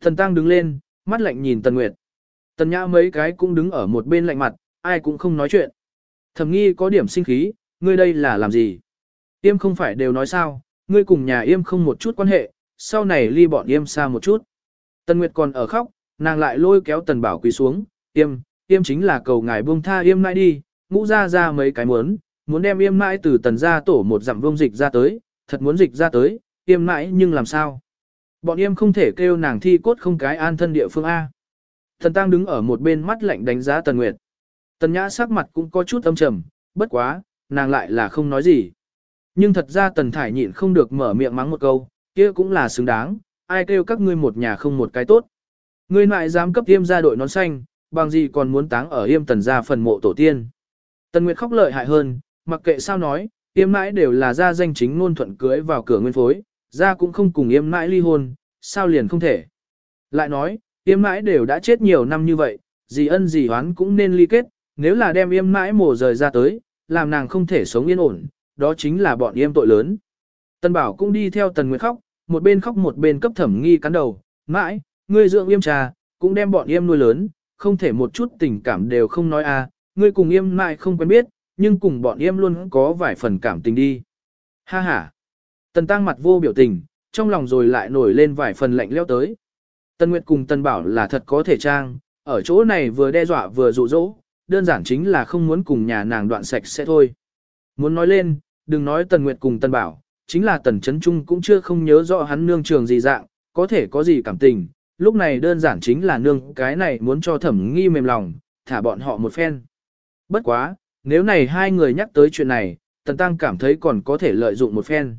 Thần Tăng đứng lên, mắt lạnh nhìn Tần Nguyệt. Tần Nhã mấy cái cũng đứng ở một bên lạnh mặt, ai cũng không nói chuyện. Thẩm nghi có điểm sinh khí, ngươi đây là làm gì? Yêm không phải đều nói sao, ngươi cùng nhà Yêm không một chút quan hệ, sau này ly bọn Yêm xa một chút. Tần Nguyệt còn ở khóc, nàng lại lôi kéo Tần Bảo quỳ xuống, Yêm, Yêm chính là cầu ngài buông tha Yêm mãi đi, ngũ ra ra mấy cái muốn, muốn đem Yêm mãi từ tần gia tổ một dặm vông dịch ra tới, thật muốn dịch ra tới, Yêm mãi nhưng làm sao? Bọn Yêm không thể kêu nàng thi cốt không cái an thân địa phương A. Thần Tăng đứng ở một bên mắt lạnh đánh giá Tần Nguyệt. Tần Nhã sắc mặt cũng có chút âm trầm, bất quá, nàng lại là không nói gì. Nhưng thật ra Tần Thải nhịn không được mở miệng mắng một câu, kia cũng là xứng đáng, ai kêu các ngươi một nhà không một cái tốt. Ngươi lại dám cấp tiêm ra đội nón xanh, bằng gì còn muốn táng ở yêm tần gia phần mộ tổ tiên. Tần Nguyệt khóc lợi hại hơn, mặc kệ sao nói, yêm mãi đều là gia danh chính ngôn thuận cưới vào cửa nguyên phối, gia cũng không cùng yêm mãi ly hôn, sao liền không thể. Lại nói, yêm mãi đều đã chết nhiều năm như vậy, gì ân gì hoán cũng nên ly kết, nếu là đem yêm mãi mổ rời ra tới, làm nàng không thể sống yên ổn, đó chính là bọn yêm tội lớn. Tần Bảo cũng đi theo Tần Nguyệt khóc, một bên khóc một bên cấp thẩm nghi cắn đầu, Mãi, ngươi dưỡng yêm trà, cũng đem bọn yêm nuôi lớn, không thể một chút tình cảm đều không nói à, ngươi cùng yêm mãi không quen biết, nhưng cùng bọn yêm luôn có vài phần cảm tình đi. Ha ha. Tần tăng mặt vô biểu tình, trong lòng rồi lại nổi lên vài phần lạnh leo tới. Tần Nguyệt cùng Tần Bảo là thật có thể trang, ở chỗ này vừa đe dọa vừa dụ dỗ, đơn giản chính là không muốn cùng nhà nàng đoạn sạch sẽ thôi. Muốn nói lên, đừng nói Tần Nguyệt cùng Tần Bảo, chính là Tần Chấn Trung cũng chưa không nhớ rõ hắn nương trường gì dạng, có thể có gì cảm tình, lúc này đơn giản chính là nương cái này muốn cho thẩm nghi mềm lòng, thả bọn họ một phen. Bất quá, nếu này hai người nhắc tới chuyện này, Tần Tăng cảm thấy còn có thể lợi dụng một phen.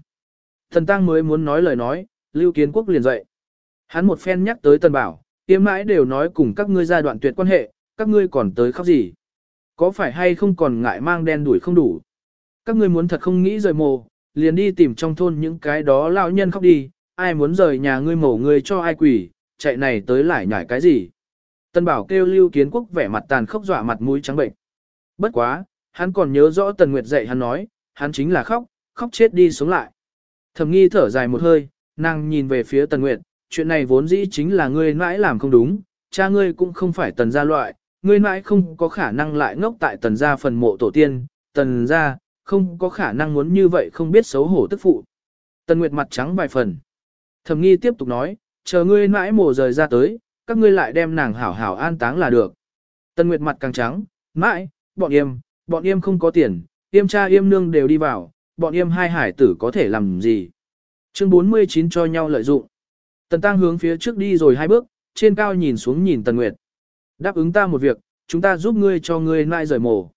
Tần Tăng mới muốn nói lời nói, Lưu Kiến Quốc liền dậy. Hắn một phen nhắc tới Tần Bảo, tiêm mãi đều nói cùng các ngươi giai đoạn tuyệt quan hệ, các ngươi còn tới khóc gì. Có phải hay không còn ngại mang đen đuổi không đủ. Các ngươi muốn thật không nghĩ rời mồ, liền đi tìm trong thôn những cái đó lão nhân khóc đi, ai muốn rời nhà ngươi mổ ngươi cho ai quỷ, chạy này tới lại nhảy cái gì. Tân Bảo kêu Lưu Kiến Quốc vẻ mặt tàn khốc dọa mặt mũi trắng bệnh. Bất quá, hắn còn nhớ rõ Tần Nguyệt dạy hắn nói, hắn chính là khóc, khóc chết đi sống lại. Thẩm nghi thở dài một hơi, nàng nhìn về phía Tần Nguyệt, chuyện này vốn dĩ chính là ngươi mãi làm không đúng, cha ngươi cũng không phải tần gia loại, ngươi mãi không có khả năng lại ngốc tại tần gia phần mộ tổ tiên, tần gia, không có khả năng muốn như vậy không biết xấu hổ tức phụ. Tần Nguyệt mặt trắng vài phần. Thẩm nghi tiếp tục nói, chờ ngươi mãi mồ rời ra tới, các ngươi lại đem nàng hảo hảo an táng là được. Tần Nguyệt mặt càng trắng, mãi, bọn em, bọn em không có tiền, yêm cha yêm nương đều đi vào, bọn em hai hải tử có thể làm gì. Chương 49 cho nhau lợi dụng. Tần Tăng hướng phía trước đi rồi hai bước, trên cao nhìn xuống nhìn Tần Nguyệt. Đáp ứng ta một việc, chúng ta giúp ngươi cho ngươi nai rời mổ.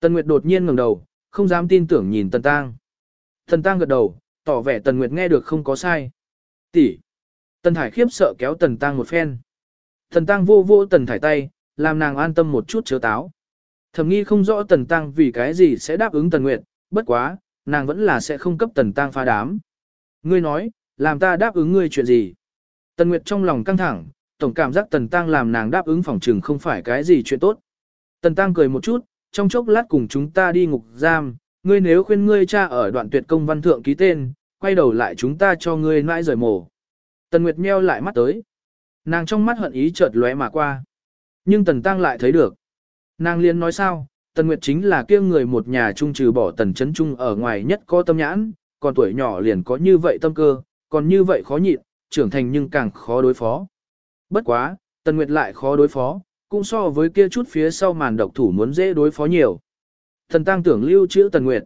Tần Nguyệt đột nhiên ngẩng đầu, không dám tin tưởng nhìn Tần Tăng. Tần Tăng gật đầu, tỏ vẻ Tần Nguyệt nghe được không có sai. Tỷ. Tần Thải khiếp sợ kéo Tần Tăng một phen. Tần Tăng vô vô Tần Thải tay, làm nàng an tâm một chút chớ táo. Thầm nghi không rõ Tần Tăng vì cái gì sẽ đáp ứng Tần Nguyệt, bất quá, nàng vẫn là sẽ không cấp Tần Tăng phá đám. Ngươi nói, làm ta đáp ứng ngươi chuyện gì? Tần Nguyệt trong lòng căng thẳng, tổng cảm giác Tần Tăng làm nàng đáp ứng phòng trừng không phải cái gì chuyện tốt. Tần Tăng cười một chút, trong chốc lát cùng chúng ta đi ngục giam, ngươi nếu khuyên ngươi cha ở đoạn tuyệt công văn thượng ký tên, quay đầu lại chúng ta cho ngươi nãi rời mổ. Tần Nguyệt meo lại mắt tới. Nàng trong mắt hận ý chợt lóe mà qua. Nhưng Tần Tăng lại thấy được. Nàng liên nói sao, Tần Nguyệt chính là kia người một nhà trung trừ bỏ Tần Trấn Trung ở ngoài nhất có tâm nhãn, còn tuổi nhỏ liền có như vậy tâm cơ, còn như vậy khó nhịn, trưởng thành nhưng càng khó đối phó. Bất quá, Tần Nguyệt lại khó đối phó, cũng so với kia chút phía sau màn độc thủ muốn dễ đối phó nhiều. Thần tăng tưởng lưu trữ Tần Nguyệt.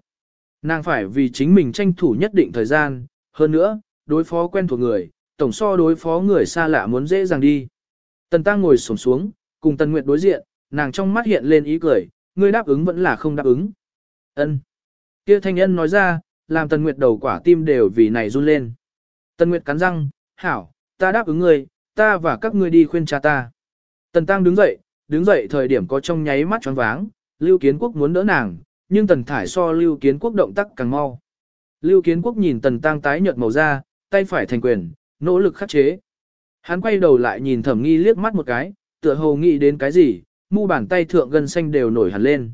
Nàng phải vì chính mình tranh thủ nhất định thời gian, hơn nữa, đối phó quen thuộc người, tổng so đối phó người xa lạ muốn dễ dàng đi. Tần tăng ngồi xổm xuống, cùng Tần Nguyệt đối diện, nàng trong mắt hiện lên ý cười, ngươi đáp ứng vẫn là không đáp ứng. Ân. Kia thanh nhân nói ra, làm Tần Nguyệt đầu quả tim đều vì này run lên. Tần Nguyệt cắn răng, hảo, ta đáp ứng ngươi, ta và các ngươi đi khuyên cha ta. Tần Tăng đứng dậy, đứng dậy thời điểm có trong nháy mắt choáng váng, Lưu Kiến Quốc muốn đỡ nàng, nhưng Tần Thải so Lưu Kiến Quốc động tác càng mau. Lưu Kiến Quốc nhìn Tần Tăng tái nhợt màu da, tay phải thành quyền, nỗ lực khắc chế. Hắn quay đầu lại nhìn Thẩm Nghi liếc mắt một cái, tựa hồ nghĩ đến cái gì, mu bàn tay thượng gần xanh đều nổi hẳn lên.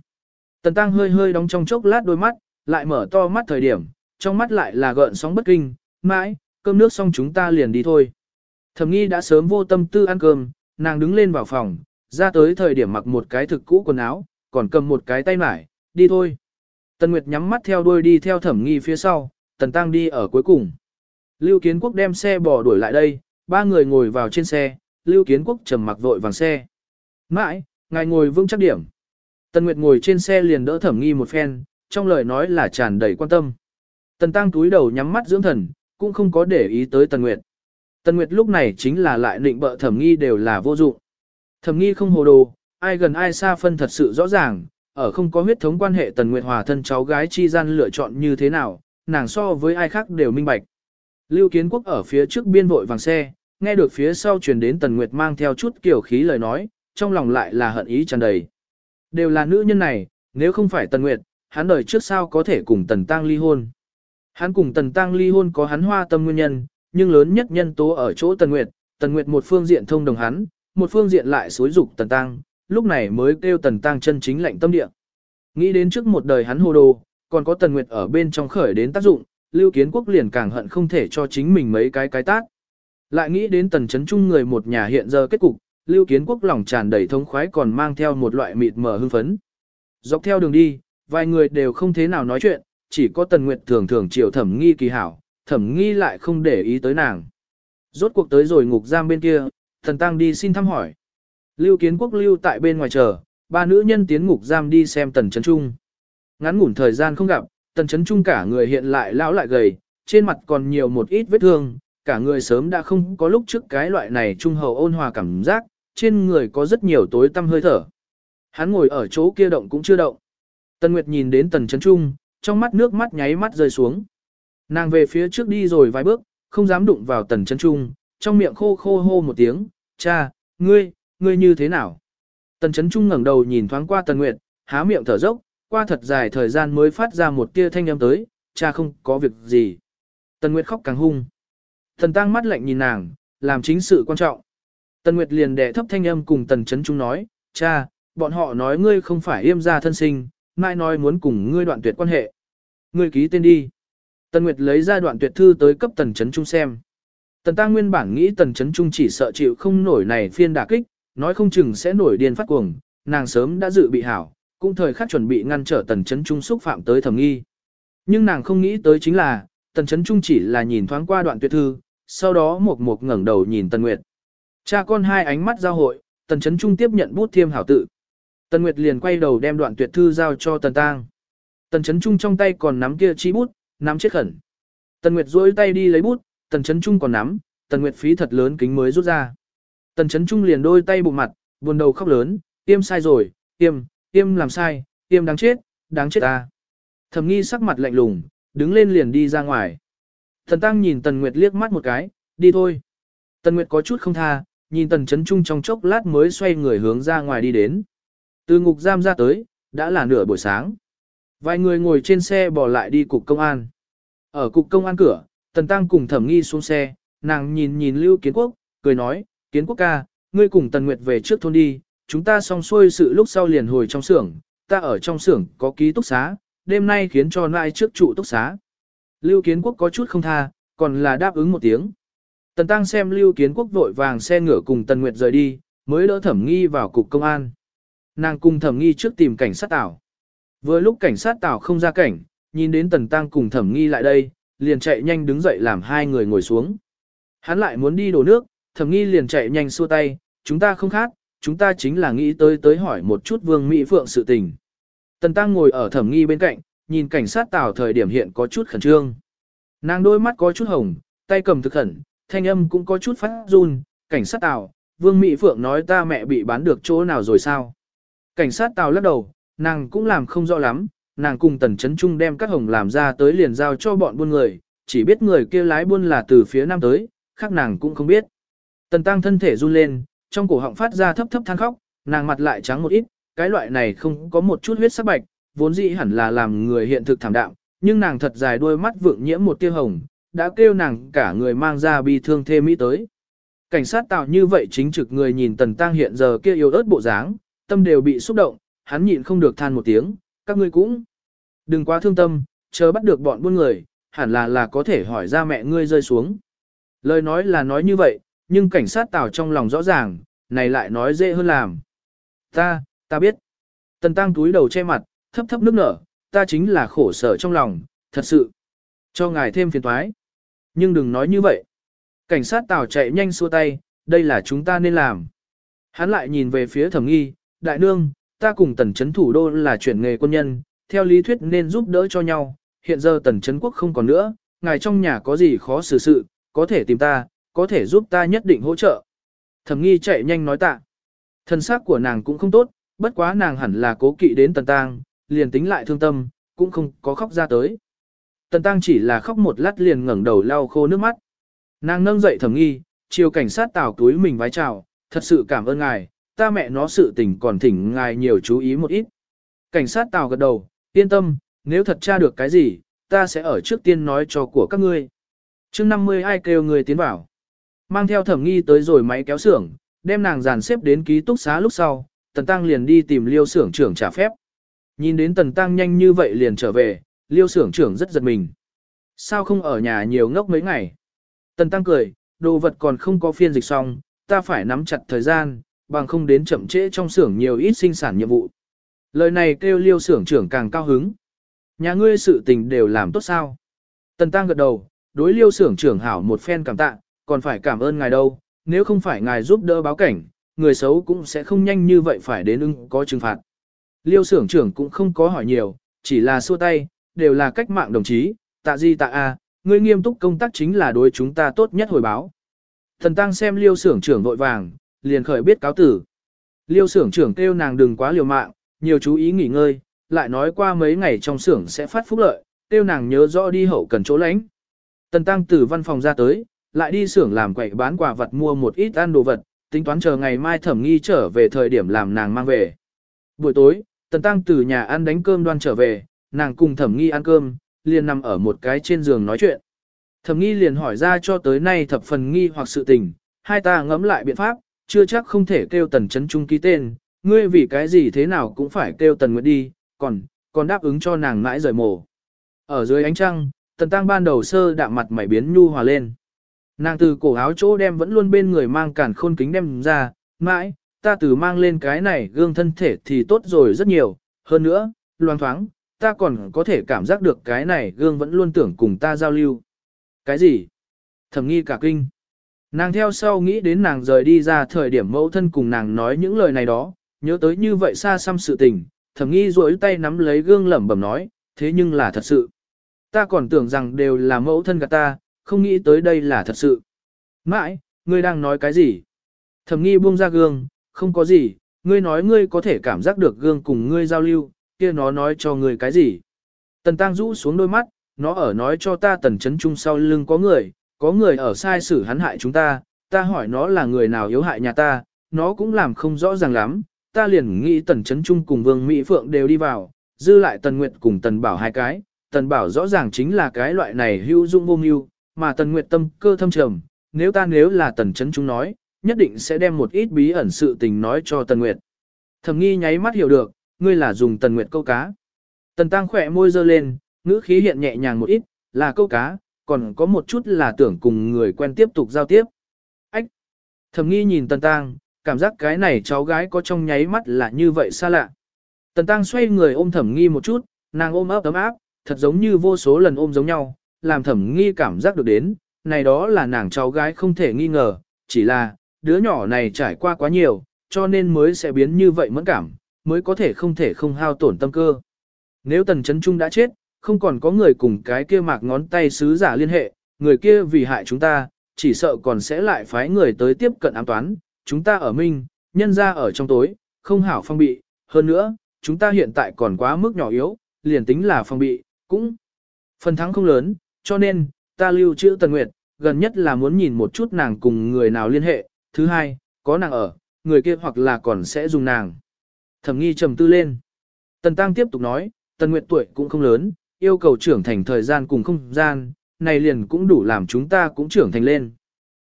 Tần Tăng hơi hơi đóng trong chốc lát đôi mắt, lại mở to mắt thời điểm, trong mắt lại là gợn sóng bất kinh, mãi, cơm nước xong chúng ta liền đi thôi. Thẩm nghi đã sớm vô tâm tư ăn cơm, nàng đứng lên vào phòng, ra tới thời điểm mặc một cái thực cũ quần áo, còn cầm một cái tay mải, đi thôi. Tần Nguyệt nhắm mắt theo đuôi đi theo thẩm nghi phía sau, Tần Tăng đi ở cuối cùng. Lưu Kiến Quốc đem xe bỏ đuổi lại đây, ba người ngồi vào trên xe, Lưu Kiến Quốc trầm mặc vội vàng xe. Mãi, ngài ngồi vững chắc điểm. Tần Nguyệt ngồi trên xe liền đỡ thẩm nghi một phen, trong lời nói là tràn đầy quan tâm. Tần Tăng túi đầu nhắm mắt dưỡng thần, cũng không có để ý tới Tần Nguyệt. Tần Nguyệt lúc này chính là lại định bợ thẩm nghi đều là vô dụng. Thẩm nghi không hồ đồ, ai gần ai xa phân thật sự rõ ràng, ở không có huyết thống quan hệ Tần Nguyệt hòa thân cháu gái chi gian lựa chọn như thế nào, nàng so với ai khác đều minh bạch. Lưu Kiến Quốc ở phía trước biên vội vàng xe, nghe được phía sau truyền đến Tần Nguyệt mang theo chút kiểu khí lời nói, trong lòng lại là hận ý tràn đầy. Đều là nữ nhân này, nếu không phải Tần Nguyệt, hắn đời trước sao có thể cùng Tần Tăng ly hôn. Hắn cùng Tần Tăng ly hôn có hắn hoa tâm nguyên nhân, nhưng lớn nhất nhân tố ở chỗ Tần Nguyệt, Tần Nguyệt một phương diện thông đồng hắn, một phương diện lại xối dục Tần Tăng, lúc này mới kêu Tần Tăng chân chính lạnh tâm địa. Nghĩ đến trước một đời hắn hồ đồ, còn có Tần Nguyệt ở bên trong khởi đến tác dụng, Lưu Kiến Quốc liền càng hận không thể cho chính mình mấy cái cái tác. Lại nghĩ đến tần chấn chung người một nhà hiện giờ kết cục, lưu kiến quốc lòng tràn đầy thống khoái còn mang theo một loại mịt mờ hưng phấn. Dọc theo đường đi, vài người đều không thế nào nói chuyện, chỉ có tần nguyệt thường thường chiều thẩm nghi kỳ hảo, thẩm nghi lại không để ý tới nàng. Rốt cuộc tới rồi ngục giam bên kia, thần tăng đi xin thăm hỏi. Lưu kiến quốc lưu tại bên ngoài chờ, ba nữ nhân tiến ngục giam đi xem tần chấn trung. Ngắn ngủn thời gian không gặp, tần chấn trung cả người hiện lại lão lại gầy, trên mặt còn nhiều một ít vết thương, cả người sớm đã không có lúc trước cái loại này trung hậu ôn hòa cảm giác, trên người có rất nhiều tối tăm hơi thở. Hắn ngồi ở chỗ kia động cũng chưa động. Tần Nguyệt nhìn đến tần chấn trung, trong mắt nước mắt nháy mắt rơi xuống. Nàng về phía trước đi rồi vài bước, không dám đụng vào tần chân trung, trong miệng khô khô hô một tiếng, cha, ngươi, ngươi như thế nào? Tần chấn trung ngẩng đầu nhìn thoáng qua tần Nguyệt, há miệng thở dốc, qua thật dài thời gian mới phát ra một tia thanh âm tới, cha không có việc gì. Tần Nguyệt khóc càng hung. Thần tăng mắt lạnh nhìn nàng, làm chính sự quan trọng. Tần Nguyệt liền đẻ thấp thanh âm cùng Tần Chấn Trung nói, cha, bọn họ nói ngươi không phải yêm gia thân sinh, mai nói muốn cùng ngươi đoạn tuyệt quan hệ. Ngươi ký tên đi. Tần Nguyệt lấy ra đoạn tuyệt thư tới cấp Tần Chấn Trung xem. Tần Tăng nguyên bản nghĩ Tần Chấn Trung chỉ sợ chịu không nổi này phiên đả kích, nói không chừng sẽ nổi điên phát cuồng, nàng sớm đã dự bị hảo, cũng thời khắc chuẩn bị ngăn trở Tần Chấn Trung xúc phạm tới thẩm nghi. Nhưng nàng không nghĩ tới chính là, Tần Chấn Trung chỉ là nhìn thoáng qua đoạn tuyệt thư, sau đó một một ngẩng đầu nhìn Tần Nguyệt. Cha con hai ánh mắt giao hội, Tần Chấn Trung tiếp nhận bút thiêm hảo tự. Tần Nguyệt liền quay đầu đem đoạn tuyệt thư giao cho Tần Tang. Tần Chấn Trung trong tay còn nắm kia chi bút, nắm chết khẩn. Tần Nguyệt duỗi tay đi lấy bút, Tần Chấn Trung còn nắm, Tần Nguyệt phí thật lớn kính mới rút ra. Tần Chấn Trung liền đôi tay bụng mặt, buồn đầu khóc lớn, tiêm sai rồi, tiêm, tiêm làm sai, tiêm đáng chết, đáng chết ta. Thẩm nghi sắc mặt lạnh lùng, đứng lên liền đi ra ngoài. Thần Tăng nhìn Tần Nguyệt liếc mắt một cái, đi thôi. Tần Nguyệt có chút không tha, nhìn Tần Chấn Trung trong chốc lát mới xoay người hướng ra ngoài đi đến. Từ ngục giam ra tới, đã là nửa buổi sáng. Vài người ngồi trên xe bỏ lại đi cục công an. Ở cục công an cửa, Tần Tăng cùng Thẩm Nghi xuống xe, nàng nhìn nhìn Lưu Kiến Quốc, cười nói, Kiến Quốc ca, ngươi cùng Tần Nguyệt về trước thôn đi, chúng ta xong xuôi sự lúc sau liền hồi trong xưởng, ta ở trong xưởng có ký túc xá, đêm nay khiến cho nai trước trụ túc xá. Lưu Kiến Quốc có chút không tha, còn là đáp ứng một tiếng. Tần Tăng xem Lưu Kiến Quốc vội vàng xe ngựa cùng Tần Nguyệt rời đi, mới đỡ Thẩm Nghi vào cục công an. Nàng cùng Thẩm Nghi trước tìm cảnh sát tảo. Vừa lúc cảnh sát tảo không ra cảnh, nhìn đến Tần Tăng cùng Thẩm Nghi lại đây, liền chạy nhanh đứng dậy làm hai người ngồi xuống. Hắn lại muốn đi đổ nước, Thẩm Nghi liền chạy nhanh xua tay, chúng ta không khác, chúng ta chính là nghĩ tới tới hỏi một chút Vương Mỹ Phượng sự tình. Tần Tăng ngồi ở Thẩm Nghi bên cạnh, nhìn cảnh sát tảo thời điểm hiện có chút khẩn trương. Nàng đôi mắt có chút hồng, tay cầm thực khẩn, thanh âm cũng có chút phát run, cảnh sát tảo, Vương Mỹ Phượng nói ta mẹ bị bán được chỗ nào rồi sao? Cảnh sát tào lắc đầu, nàng cũng làm không rõ lắm, nàng cùng tần chấn trung đem các hồng làm ra tới liền giao cho bọn buôn người, chỉ biết người kia lái buôn là từ phía nam tới, khác nàng cũng không biết. Tần tăng thân thể run lên, trong cổ họng phát ra thấp thấp than khóc, nàng mặt lại trắng một ít, cái loại này không có một chút huyết sắc bạch, vốn dĩ hẳn là làm người hiện thực thảm đạm, nhưng nàng thật dài đôi mắt vượng nhiễm một tia hồng, đã kêu nàng cả người mang ra bi thương thê mỹ tới. Cảnh sát tạo như vậy chính trực người nhìn tần tăng hiện giờ kia yếu ớt bộ dáng, tâm đều bị xúc động, hắn nhịn không được than một tiếng, các ngươi cũng đừng quá thương tâm, chờ bắt được bọn buôn người, hẳn là là có thể hỏi ra mẹ ngươi rơi xuống. Lời nói là nói như vậy, nhưng cảnh sát Tào trong lòng rõ ràng, này lại nói dễ hơn làm. Ta, ta biết. Tần tăng túi đầu che mặt, thấp thấp nước nở, ta chính là khổ sở trong lòng, thật sự. Cho ngài thêm phiền toái. Nhưng đừng nói như vậy. Cảnh sát Tào chạy nhanh xua tay, đây là chúng ta nên làm. Hắn lại nhìn về phía thẩm nghi, đại nương, ta cùng tần chấn thủ đô là chuyển nghề quân nhân, theo lý thuyết nên giúp đỡ cho nhau, hiện giờ tần chấn quốc không còn nữa, ngài trong nhà có gì khó xử sự, có thể tìm ta, có thể giúp ta nhất định hỗ trợ. Thẩm nghi chạy nhanh nói tạ. Thân xác của nàng cũng không tốt, bất quá nàng hẳn là cố kỵ đến tần tang, liền tính lại thương tâm, cũng không có khóc ra tới. Tần tang chỉ là khóc một lát liền ngẩng đầu lau khô nước mắt. Nàng nâng dậy thẩm nghi, chiều cảnh sát tảo túi mình vái chào, thật sự cảm ơn ngài, ta mẹ nó sự tình còn thỉnh ngài nhiều chú ý một ít. Cảnh sát tào gật đầu, yên tâm, nếu thật tra được cái gì, ta sẽ ở trước tiên nói cho của các ngươi. chương 50 ai kêu người tiến vào. Mang theo thẩm nghi tới rồi máy kéo xưởng, đem nàng dàn xếp đến ký túc xá lúc sau, tần tăng liền đi tìm liêu xưởng trưởng trả phép. Nhìn đến tần tăng nhanh như vậy liền trở về, liêu xưởng trưởng rất giật mình. Sao không ở nhà nhiều ngốc mấy ngày? Tần tăng cười, đồ vật còn không có phiên dịch xong, ta phải nắm chặt thời gian, bằng không đến chậm trễ trong xưởng nhiều ít sinh sản nhiệm vụ. Lời này kêu liêu xưởng trưởng càng cao hứng. Nhà ngươi sự tình đều làm tốt sao? Tần Tăng gật đầu, đối liêu xưởng trưởng hảo một phen cảm tạ, còn phải cảm ơn ngài đâu, nếu không phải ngài giúp đỡ báo cảnh, người xấu cũng sẽ không nhanh như vậy phải đến ưng có trừng phạt. Liêu xưởng trưởng cũng không có hỏi nhiều, chỉ là xua tay, đều là cách mạng đồng chí, tạ gì tạ a, ngươi nghiêm túc công tác chính là đối chúng ta tốt nhất hồi báo. Thần Tăng xem liêu xưởng trưởng vội vàng, liền khởi biết cáo tử. Liêu xưởng trưởng kêu nàng đừng quá liều mạng, nhiều chú ý nghỉ ngơi, lại nói qua mấy ngày trong xưởng sẽ phát phúc lợi, kêu nàng nhớ rõ đi hậu cần chỗ lánh. Tần Tăng từ văn phòng ra tới, lại đi xưởng làm quậy bán quà vật mua một ít ăn đồ vật, tính toán chờ ngày mai thẩm nghi trở về thời điểm làm nàng mang về. Buổi tối, Tần Tăng từ nhà ăn đánh cơm đoan trở về, nàng cùng thẩm nghi ăn cơm, liền nằm ở một cái trên giường nói chuyện. Thẩm nghi liền hỏi ra cho tới nay thập phần nghi hoặc sự tình, hai ta ngẫm lại biện pháp, chưa chắc không thể kêu tần chấn trung ký tên, ngươi vì cái gì thế nào cũng phải kêu tần nguyệt đi, còn, còn đáp ứng cho nàng mãi rời mổ. Ở dưới ánh trăng, tần tăng ban đầu sơ đạm mặt mày biến nhu hòa lên. Nàng từ cổ áo chỗ đem vẫn luôn bên người mang cản khôn kính đem ra, mãi, ta từ mang lên cái này gương thân thể thì tốt rồi rất nhiều, hơn nữa, loang thoáng, ta còn có thể cảm giác được cái này gương vẫn luôn tưởng cùng ta giao lưu. Cái gì? Thẩm nghi cả kinh. Nàng theo sau nghĩ đến nàng rời đi ra thời điểm mẫu thân cùng nàng nói những lời này đó, nhớ tới như vậy xa xăm sự tình, thẩm nghi duỗi tay nắm lấy gương lẩm bẩm nói, thế nhưng là thật sự. Ta còn tưởng rằng đều là mẫu thân gạt ta, không nghĩ tới đây là thật sự. Mãi, ngươi đang nói cái gì? Thẩm nghi buông ra gương, không có gì, ngươi nói ngươi có thể cảm giác được gương cùng ngươi giao lưu, kia nó nói cho ngươi cái gì? Tần tăng rũ xuống đôi mắt, nó ở nói cho ta tần chấn trung sau lưng có người, có người ở sai xử hắn hại chúng ta, ta hỏi nó là người nào yếu hại nhà ta, nó cũng làm không rõ ràng lắm, ta liền nghĩ tần chấn trung cùng vương Mỹ Phượng đều đi vào, dư lại tần nguyệt cùng tần bảo hai cái, tần bảo rõ ràng chính là cái loại này hữu dụng vô mưu, mà tần nguyệt tâm cơ thâm trầm, nếu ta nếu là tần chấn trung nói, nhất định sẽ đem một ít bí ẩn sự tình nói cho tần nguyệt. Thẩm nghi nháy mắt hiểu được, ngươi là dùng tần nguyệt câu cá. Tần tăng khỏe môi dơ lên, ngữ khí hiện nhẹ nhàng một ít, là câu cá, còn có một chút là tưởng cùng người quen tiếp tục giao tiếp. Ách! Thẩm nghi nhìn tần tăng, cảm giác cái này cháu gái có trong nháy mắt là như vậy xa lạ. Tần tăng xoay người ôm thẩm nghi một chút, nàng ôm ấp ấm áp, thật giống như vô số lần ôm giống nhau, làm thẩm nghi cảm giác được đến, này đó là nàng cháu gái không thể nghi ngờ, chỉ là, đứa nhỏ này trải qua quá nhiều, cho nên mới sẽ biến như vậy mẫn cảm, mới có thể không thể không hao tổn tâm cơ. Nếu tần Trấn trung đã chết, không còn có người cùng cái kia mạc ngón tay sứ giả liên hệ, người kia vì hại chúng ta, chỉ sợ còn sẽ lại phái người tới tiếp cận ám toán, chúng ta ở minh, nhân ra ở trong tối, không hảo phong bị, hơn nữa, chúng ta hiện tại còn quá mức nhỏ yếu, liền tính là phong bị, cũng phần thắng không lớn, cho nên, ta lưu trữ Tần Nguyệt, gần nhất là muốn nhìn một chút nàng cùng người nào liên hệ, thứ hai, có nàng ở, người kia hoặc là còn sẽ dùng nàng. Thẩm nghi trầm tư lên. Tần Tăng tiếp tục nói, Tần Nguyệt tuổi cũng không lớn, yêu cầu trưởng thành thời gian cùng không gian, này liền cũng đủ làm chúng ta cũng trưởng thành lên.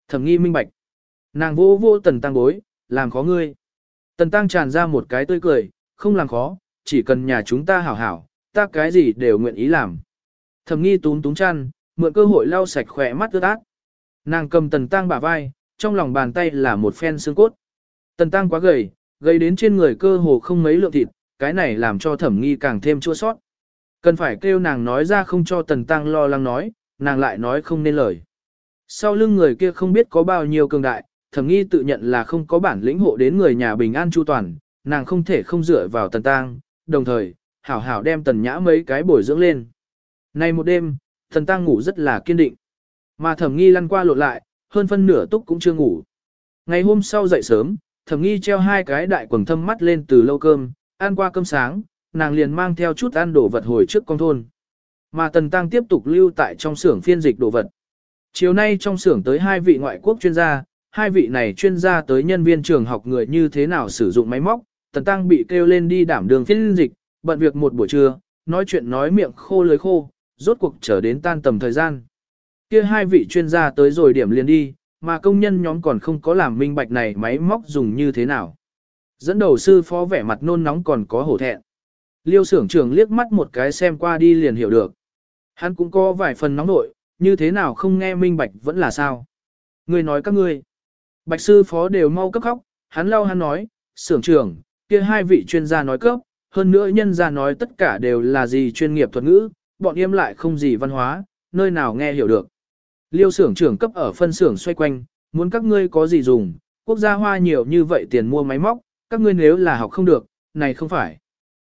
Thẩm nghi minh bạch. Nàng vô vô tần tăng bối, làm khó ngươi. Tần tăng tràn ra một cái tươi cười, không làm khó, chỉ cần nhà chúng ta hảo hảo, ta cái gì đều nguyện ý làm. Thẩm nghi tún túng chăn, mượn cơ hội lau sạch khỏe mắt ướt át. Nàng cầm tần tăng bả vai, trong lòng bàn tay là một phen xương cốt. Tần tăng quá gầy, gầy đến trên người cơ hồ không mấy lượng thịt, cái này làm cho thẩm nghi càng thêm chua sót. Cần phải kêu nàng nói ra không cho tần tăng lo lắng nói, nàng lại nói không nên lời. Sau lưng người kia không biết có bao nhiêu cường đại, thẩm nghi tự nhận là không có bản lĩnh hộ đến người nhà bình an chu toàn, nàng không thể không dựa vào tần tăng, đồng thời, hảo hảo đem tần nhã mấy cái bồi dưỡng lên. Nay một đêm, tần tăng ngủ rất là kiên định, mà thẩm nghi lăn qua lộn lại, hơn phân nửa túc cũng chưa ngủ. Ngày hôm sau dậy sớm, thẩm nghi treo hai cái đại quần thâm mắt lên từ lâu cơm, ăn qua cơm sáng, nàng liền mang theo chút ăn đồ vật hồi trước con thôn. Mà Tần Tăng tiếp tục lưu tại trong xưởng phiên dịch đồ vật. Chiều nay trong xưởng tới hai vị ngoại quốc chuyên gia, hai vị này chuyên gia tới nhân viên trường học người như thế nào sử dụng máy móc, Tần Tăng bị kêu lên đi đảm đường phiên dịch, bận việc một buổi trưa, nói chuyện nói miệng khô lưới khô, rốt cuộc trở đến tan tầm thời gian. Kia hai vị chuyên gia tới rồi điểm liền đi, mà công nhân nhóm còn không có làm minh bạch này máy móc dùng như thế nào. Dẫn đầu sư phó vẻ mặt nôn nóng còn có hổ thẹn. Liêu Sưởng trưởng liếc mắt một cái xem qua đi liền hiểu được. Hắn cũng có vài phần nóng nội, như thế nào không nghe minh bạch vẫn là sao. Ngươi nói các ngươi. Bạch sư phó đều mau cấp khóc, hắn lau hắn nói, sưởng trưởng, kia hai vị chuyên gia nói cấp, hơn nữa nhân gia nói tất cả đều là gì chuyên nghiệp thuật ngữ, bọn em lại không gì văn hóa, nơi nào nghe hiểu được. Liêu Sưởng trưởng cấp ở phân xưởng xoay quanh, muốn các ngươi có gì dùng, quốc gia hoa nhiều như vậy tiền mua máy móc, các ngươi nếu là học không được, này không phải.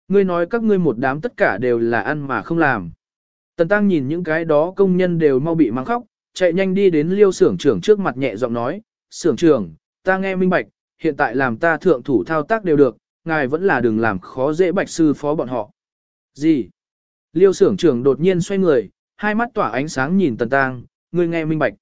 Ngươi nói các ngươi một đám tất cả đều là ăn mà không làm. Tần Tăng nhìn những cái đó công nhân đều mau bị mang khóc, chạy nhanh đi đến liêu xưởng trưởng trước mặt nhẹ giọng nói, xưởng trưởng, ta nghe minh bạch, hiện tại làm ta thượng thủ thao tác đều được, ngài vẫn là đừng làm khó dễ bạch sư phó bọn họ. Gì? Liêu xưởng trưởng đột nhiên xoay người, hai mắt tỏa ánh sáng nhìn Tần Tăng, ngươi nghe minh bạch.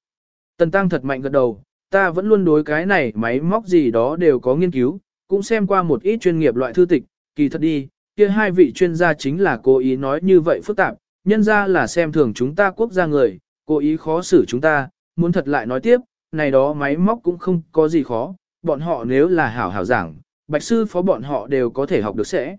Tần Tăng thật mạnh gật đầu, ta vẫn luôn đối cái này máy móc gì đó đều có nghiên cứu, cũng xem qua một ít chuyên nghiệp loại thư tịch, kỳ thật đi, kia hai vị chuyên gia chính là cố ý nói như vậy phức tạp, nhân ra là xem thường chúng ta quốc gia người, cố ý khó xử chúng ta, muốn thật lại nói tiếp, này đó máy móc cũng không có gì khó, bọn họ nếu là hảo hảo giảng, bạch sư phó bọn họ đều có thể học được sẽ.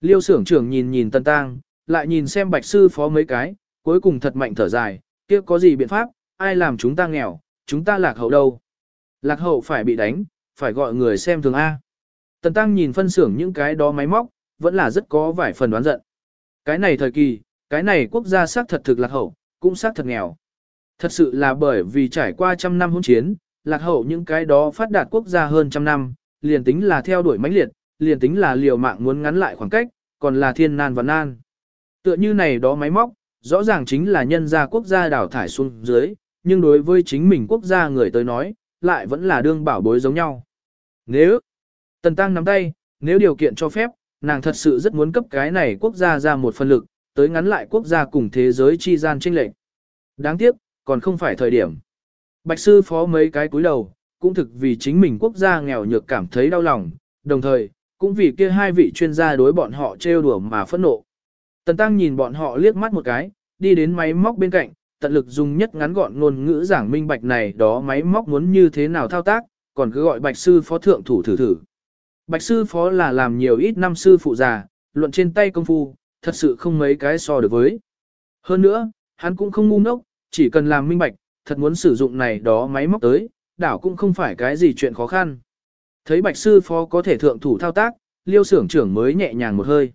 Liêu sưởng trưởng nhìn nhìn Tân Tăng, lại nhìn xem bạch sư phó mấy cái, cuối cùng thật mạnh thở dài, kia có gì biện pháp, ai làm chúng ta nghèo, chúng ta lạc hậu đâu. Lạc hậu phải bị đánh, phải gọi người xem thường A. Tần Tăng nhìn phân xưởng những cái đó máy móc, vẫn là rất có vài phần đoán giận. Cái này thời kỳ, cái này quốc gia xác thật thực lạc hậu, cũng xác thật nghèo. Thật sự là bởi vì trải qua trăm năm hỗn chiến, lạc hậu những cái đó phát đạt quốc gia hơn trăm năm, liền tính là theo đuổi mãnh liệt, liền tính là liều mạng muốn ngắn lại khoảng cách, còn là thiên nan và nan. Tựa như này đó máy móc, rõ ràng chính là nhân gia quốc gia đào thải xuống dưới, nhưng đối với chính mình quốc gia người tới nói, lại vẫn là đương bảo bối giống nhau. Nếu, Tần Tăng nắm tay, nếu điều kiện cho phép, nàng thật sự rất muốn cấp cái này quốc gia ra một phần lực, tới ngắn lại quốc gia cùng thế giới chi gian tranh lệch. Đáng tiếc, còn không phải thời điểm. Bạch sư phó mấy cái cúi đầu, cũng thực vì chính mình quốc gia nghèo nhược cảm thấy đau lòng, đồng thời, cũng vì kia hai vị chuyên gia đối bọn họ trêu đùa mà phẫn nộ. Tần Tăng nhìn bọn họ liếc mắt một cái, đi đến máy móc bên cạnh, tận lực dùng nhất ngắn gọn ngôn ngữ giảng minh bạch này đó máy móc muốn như thế nào thao tác, còn cứ gọi bạch sư phó thượng thủ thử thử. Bạch sư phó là làm nhiều ít năm sư phụ già, luận trên tay công phu, thật sự không mấy cái so được với. Hơn nữa, hắn cũng không ngu ngốc, chỉ cần làm minh bạch, thật muốn sử dụng này đó máy móc tới, đảo cũng không phải cái gì chuyện khó khăn. Thấy bạch sư phó có thể thượng thủ thao tác, liêu sưởng trưởng mới nhẹ nhàng một hơi.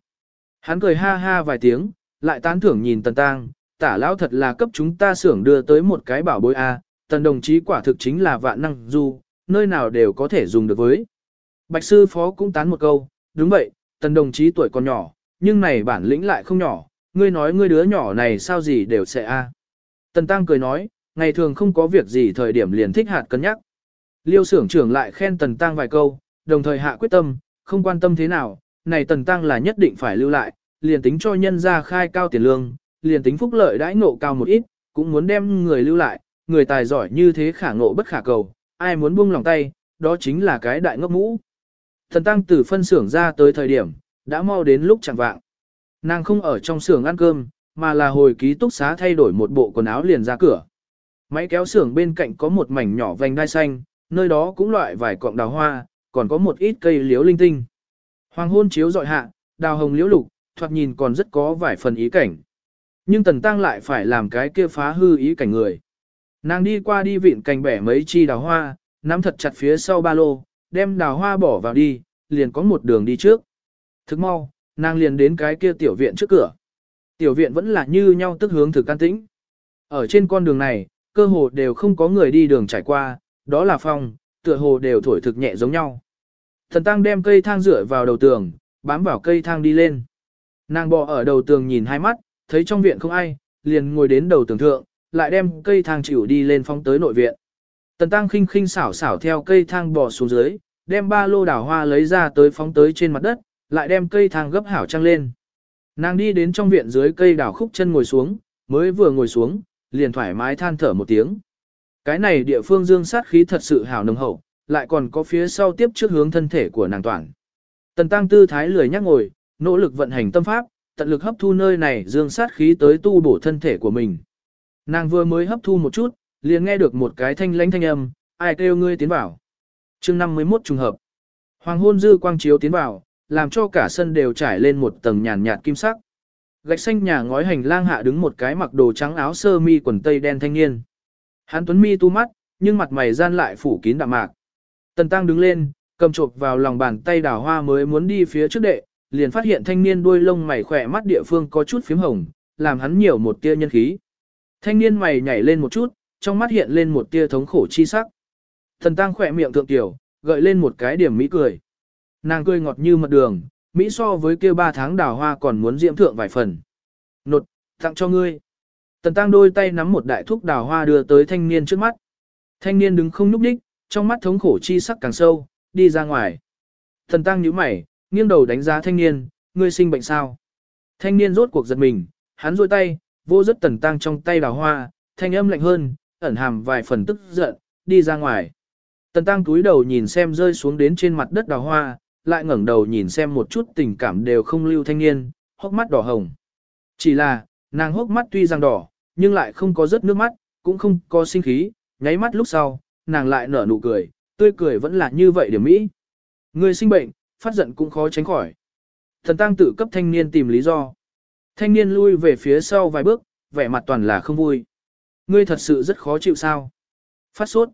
Hắn cười ha ha vài tiếng, lại tán thưởng nhìn tần tang, tả lão thật là cấp chúng ta sưởng đưa tới một cái bảo bối A, tần đồng chí quả thực chính là vạn năng du, nơi nào đều có thể dùng được với. Bạch sư phó cũng tán một câu, đúng vậy, tần đồng chí tuổi còn nhỏ, nhưng này bản lĩnh lại không nhỏ, ngươi nói ngươi đứa nhỏ này sao gì đều sẽ A. Tần tăng cười nói, ngày thường không có việc gì thời điểm liền thích hạt cân nhắc. Liêu sưởng trưởng lại khen tần tăng vài câu, đồng thời hạ quyết tâm, không quan tâm thế nào, này tần tăng là nhất định phải lưu lại, liền tính cho nhân ra khai cao tiền lương, liền tính phúc lợi đãi ngộ cao một ít, cũng muốn đem người lưu lại, người tài giỏi như thế khả ngộ bất khả cầu, ai muốn buông lòng tay, đó chính là cái đại ngốc mũ. Thần tăng từ phân xưởng ra tới thời điểm, đã mau đến lúc chẳng vạng. Nàng không ở trong xưởng ăn cơm, mà là hồi ký túc xá thay đổi một bộ quần áo liền ra cửa. Máy kéo xưởng bên cạnh có một mảnh nhỏ vành đai xanh, nơi đó cũng loại vài cọng đào hoa, còn có một ít cây liễu linh tinh. Hoàng hôn chiếu dọi hạ, đào hồng liễu lục, thoạt nhìn còn rất có vài phần ý cảnh. Nhưng tần tăng lại phải làm cái kia phá hư ý cảnh người. Nàng đi qua đi vịn cành bẻ mấy chi đào hoa, nắm thật chặt phía sau ba lô, đem đào hoa bỏ vào đi, liền có một đường đi trước. Thức mau, nàng liền đến cái kia tiểu viện trước cửa. Tiểu viện vẫn là như nhau tức hướng thực can tĩnh. Ở trên con đường này, cơ hồ đều không có người đi đường trải qua, đó là phong, tựa hồ đều thổi thực nhẹ giống nhau. Thần tăng đem cây thang rửa vào đầu tường, bám vào cây thang đi lên. Nàng bò ở đầu tường nhìn hai mắt, thấy trong viện không ai, liền ngồi đến đầu tường thượng, lại đem cây thang chịu đi lên phong tới nội viện. Tần tăng khinh khinh xảo xảo theo cây thang bò xuống dưới, đem ba lô đào hoa lấy ra tới phóng tới trên mặt đất, lại đem cây thang gấp hảo trăng lên. Nàng đi đến trong viện dưới cây đào khúc chân ngồi xuống, mới vừa ngồi xuống, liền thoải mái than thở một tiếng. Cái này địa phương dương sát khí thật sự hảo nồng hậu, lại còn có phía sau tiếp trước hướng thân thể của nàng toàn. Tần tăng tư thái lười nhắc ngồi, nỗ lực vận hành tâm pháp, tận lực hấp thu nơi này dương sát khí tới tu bổ thân thể của mình. Nàng vừa mới hấp thu một chút, liền nghe được một cái thanh lãnh thanh âm, ai kêu ngươi tiến vào. chương 51 trùng hợp. Hoàng hôn dư quang chiếu tiến vào, làm cho cả sân đều trải lên một tầng nhàn nhạt kim sắc. Gạch xanh nhà ngói hành lang hạ đứng một cái mặc đồ trắng áo sơ mi quần tây đen thanh niên. Hắn tuấn mi tu mắt, nhưng mặt mày gian lại phủ kín đạm mạc. Tần Tăng đứng lên, cầm chộp vào lòng bàn tay đào hoa mới muốn đi phía trước đệ, liền phát hiện thanh niên đuôi lông mày khỏe mắt địa phương có chút phím hồng, làm hắn nhiều một tia nhân khí. Thanh niên mày nhảy lên một chút, trong mắt hiện lên một tia thống khổ chi sắc. Thần Tăng khỏe miệng thượng tiểu, gợi lên một cái điểm mỹ cười. Nàng cười ngọt như mật đường, mỹ so với kia ba tháng đào hoa còn muốn diễm thượng vài phần. Nột, tặng cho ngươi. Tần Tăng đôi tay nắm một đại thúc đào hoa đưa tới thanh niên trước mắt. Thanh niên đứng không nhúc đích, trong mắt thống khổ chi sắc càng sâu, đi ra ngoài. Thần Tăng nhíu mày, nghiêng đầu đánh giá thanh niên, ngươi sinh bệnh sao? Thanh niên rốt cuộc giật mình, hắn rôi tay, vô rất tần tăng trong tay đào hoa, thanh âm lạnh hơn, ẩn hàm vài phần tức giận, đi ra ngoài. Tần tăng túi đầu nhìn xem rơi xuống đến trên mặt đất đào hoa, lại ngẩng đầu nhìn xem một chút tình cảm đều không lưu thanh niên, hốc mắt đỏ hồng. Chỉ là, nàng hốc mắt tuy rằng đỏ, nhưng lại không có rớt nước mắt, cũng không có sinh khí, nháy mắt lúc sau, nàng lại nở nụ cười, tươi cười vẫn là như vậy điểm mỹ. Người sinh bệnh, phát giận cũng khó tránh khỏi. Thần tăng tự cấp thanh niên tìm lý do. Thanh niên lui về phía sau vài bước, vẻ mặt toàn là không vui. Ngươi thật sự rất khó chịu sao. Phát sốt.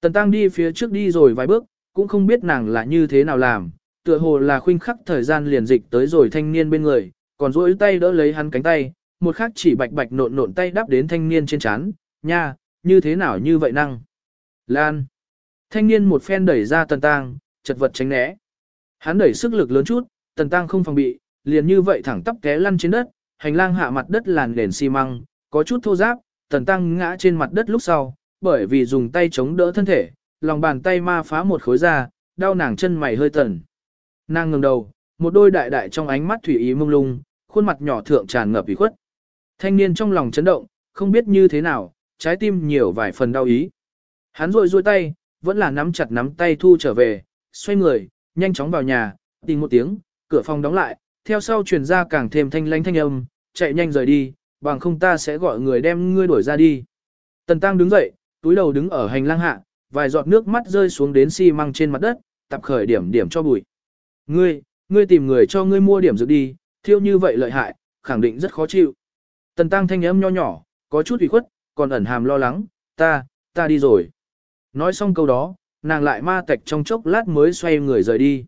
Tần tăng đi phía trước đi rồi vài bước, cũng không biết nàng là như thế nào làm. Tựa hồ là khuynh khắc thời gian liền dịch tới rồi thanh niên bên người, còn duỗi tay đỡ lấy hắn cánh tay, một khắc chỉ bạch bạch nộn nộn tay đắp đến thanh niên trên chán, nha, như thế nào như vậy năng. Lan. Thanh niên một phen đẩy ra tần tăng, chật vật tránh né. Hắn đẩy sức lực lớn chút, tần tăng không phòng bị, liền như vậy thẳng tắp té lăn trên đất, hành lang hạ mặt đất làn nền xi măng, có chút thô ráp, tần tăng ngã trên mặt đất lúc sau, bởi vì dùng tay chống đỡ thân thể, lòng bàn tay ma phá một khối ra, đau nàng chân mày hơi tần. Nàng ngừng đầu, một đôi đại đại trong ánh mắt thủy ý mông lung, khuôn mặt nhỏ thượng tràn ngập ủy khuất. Thanh niên trong lòng chấn động, không biết như thế nào, trái tim nhiều vài phần đau ý. Hắn rội rôi tay, vẫn là nắm chặt nắm tay thu trở về, xoay người, nhanh chóng vào nhà, tìm một tiếng, cửa phòng đóng lại, theo sau truyền ra càng thêm thanh lãnh thanh âm, chạy nhanh rời đi, bằng không ta sẽ gọi người đem ngươi đuổi ra đi. Tần Tăng đứng dậy, túi đầu đứng ở hành lang hạ, vài giọt nước mắt rơi xuống đến xi măng trên mặt đất, tập khởi điểm điểm cho bụi. Ngươi, ngươi tìm người cho ngươi mua điểm dược đi, thiêu như vậy lợi hại, khẳng định rất khó chịu. Tần Tăng thanh âm nho nhỏ, có chút ủy khuất, còn ẩn hàm lo lắng, ta, ta đi rồi. Nói xong câu đó, nàng lại ma tạch trong chốc lát mới xoay người rời đi.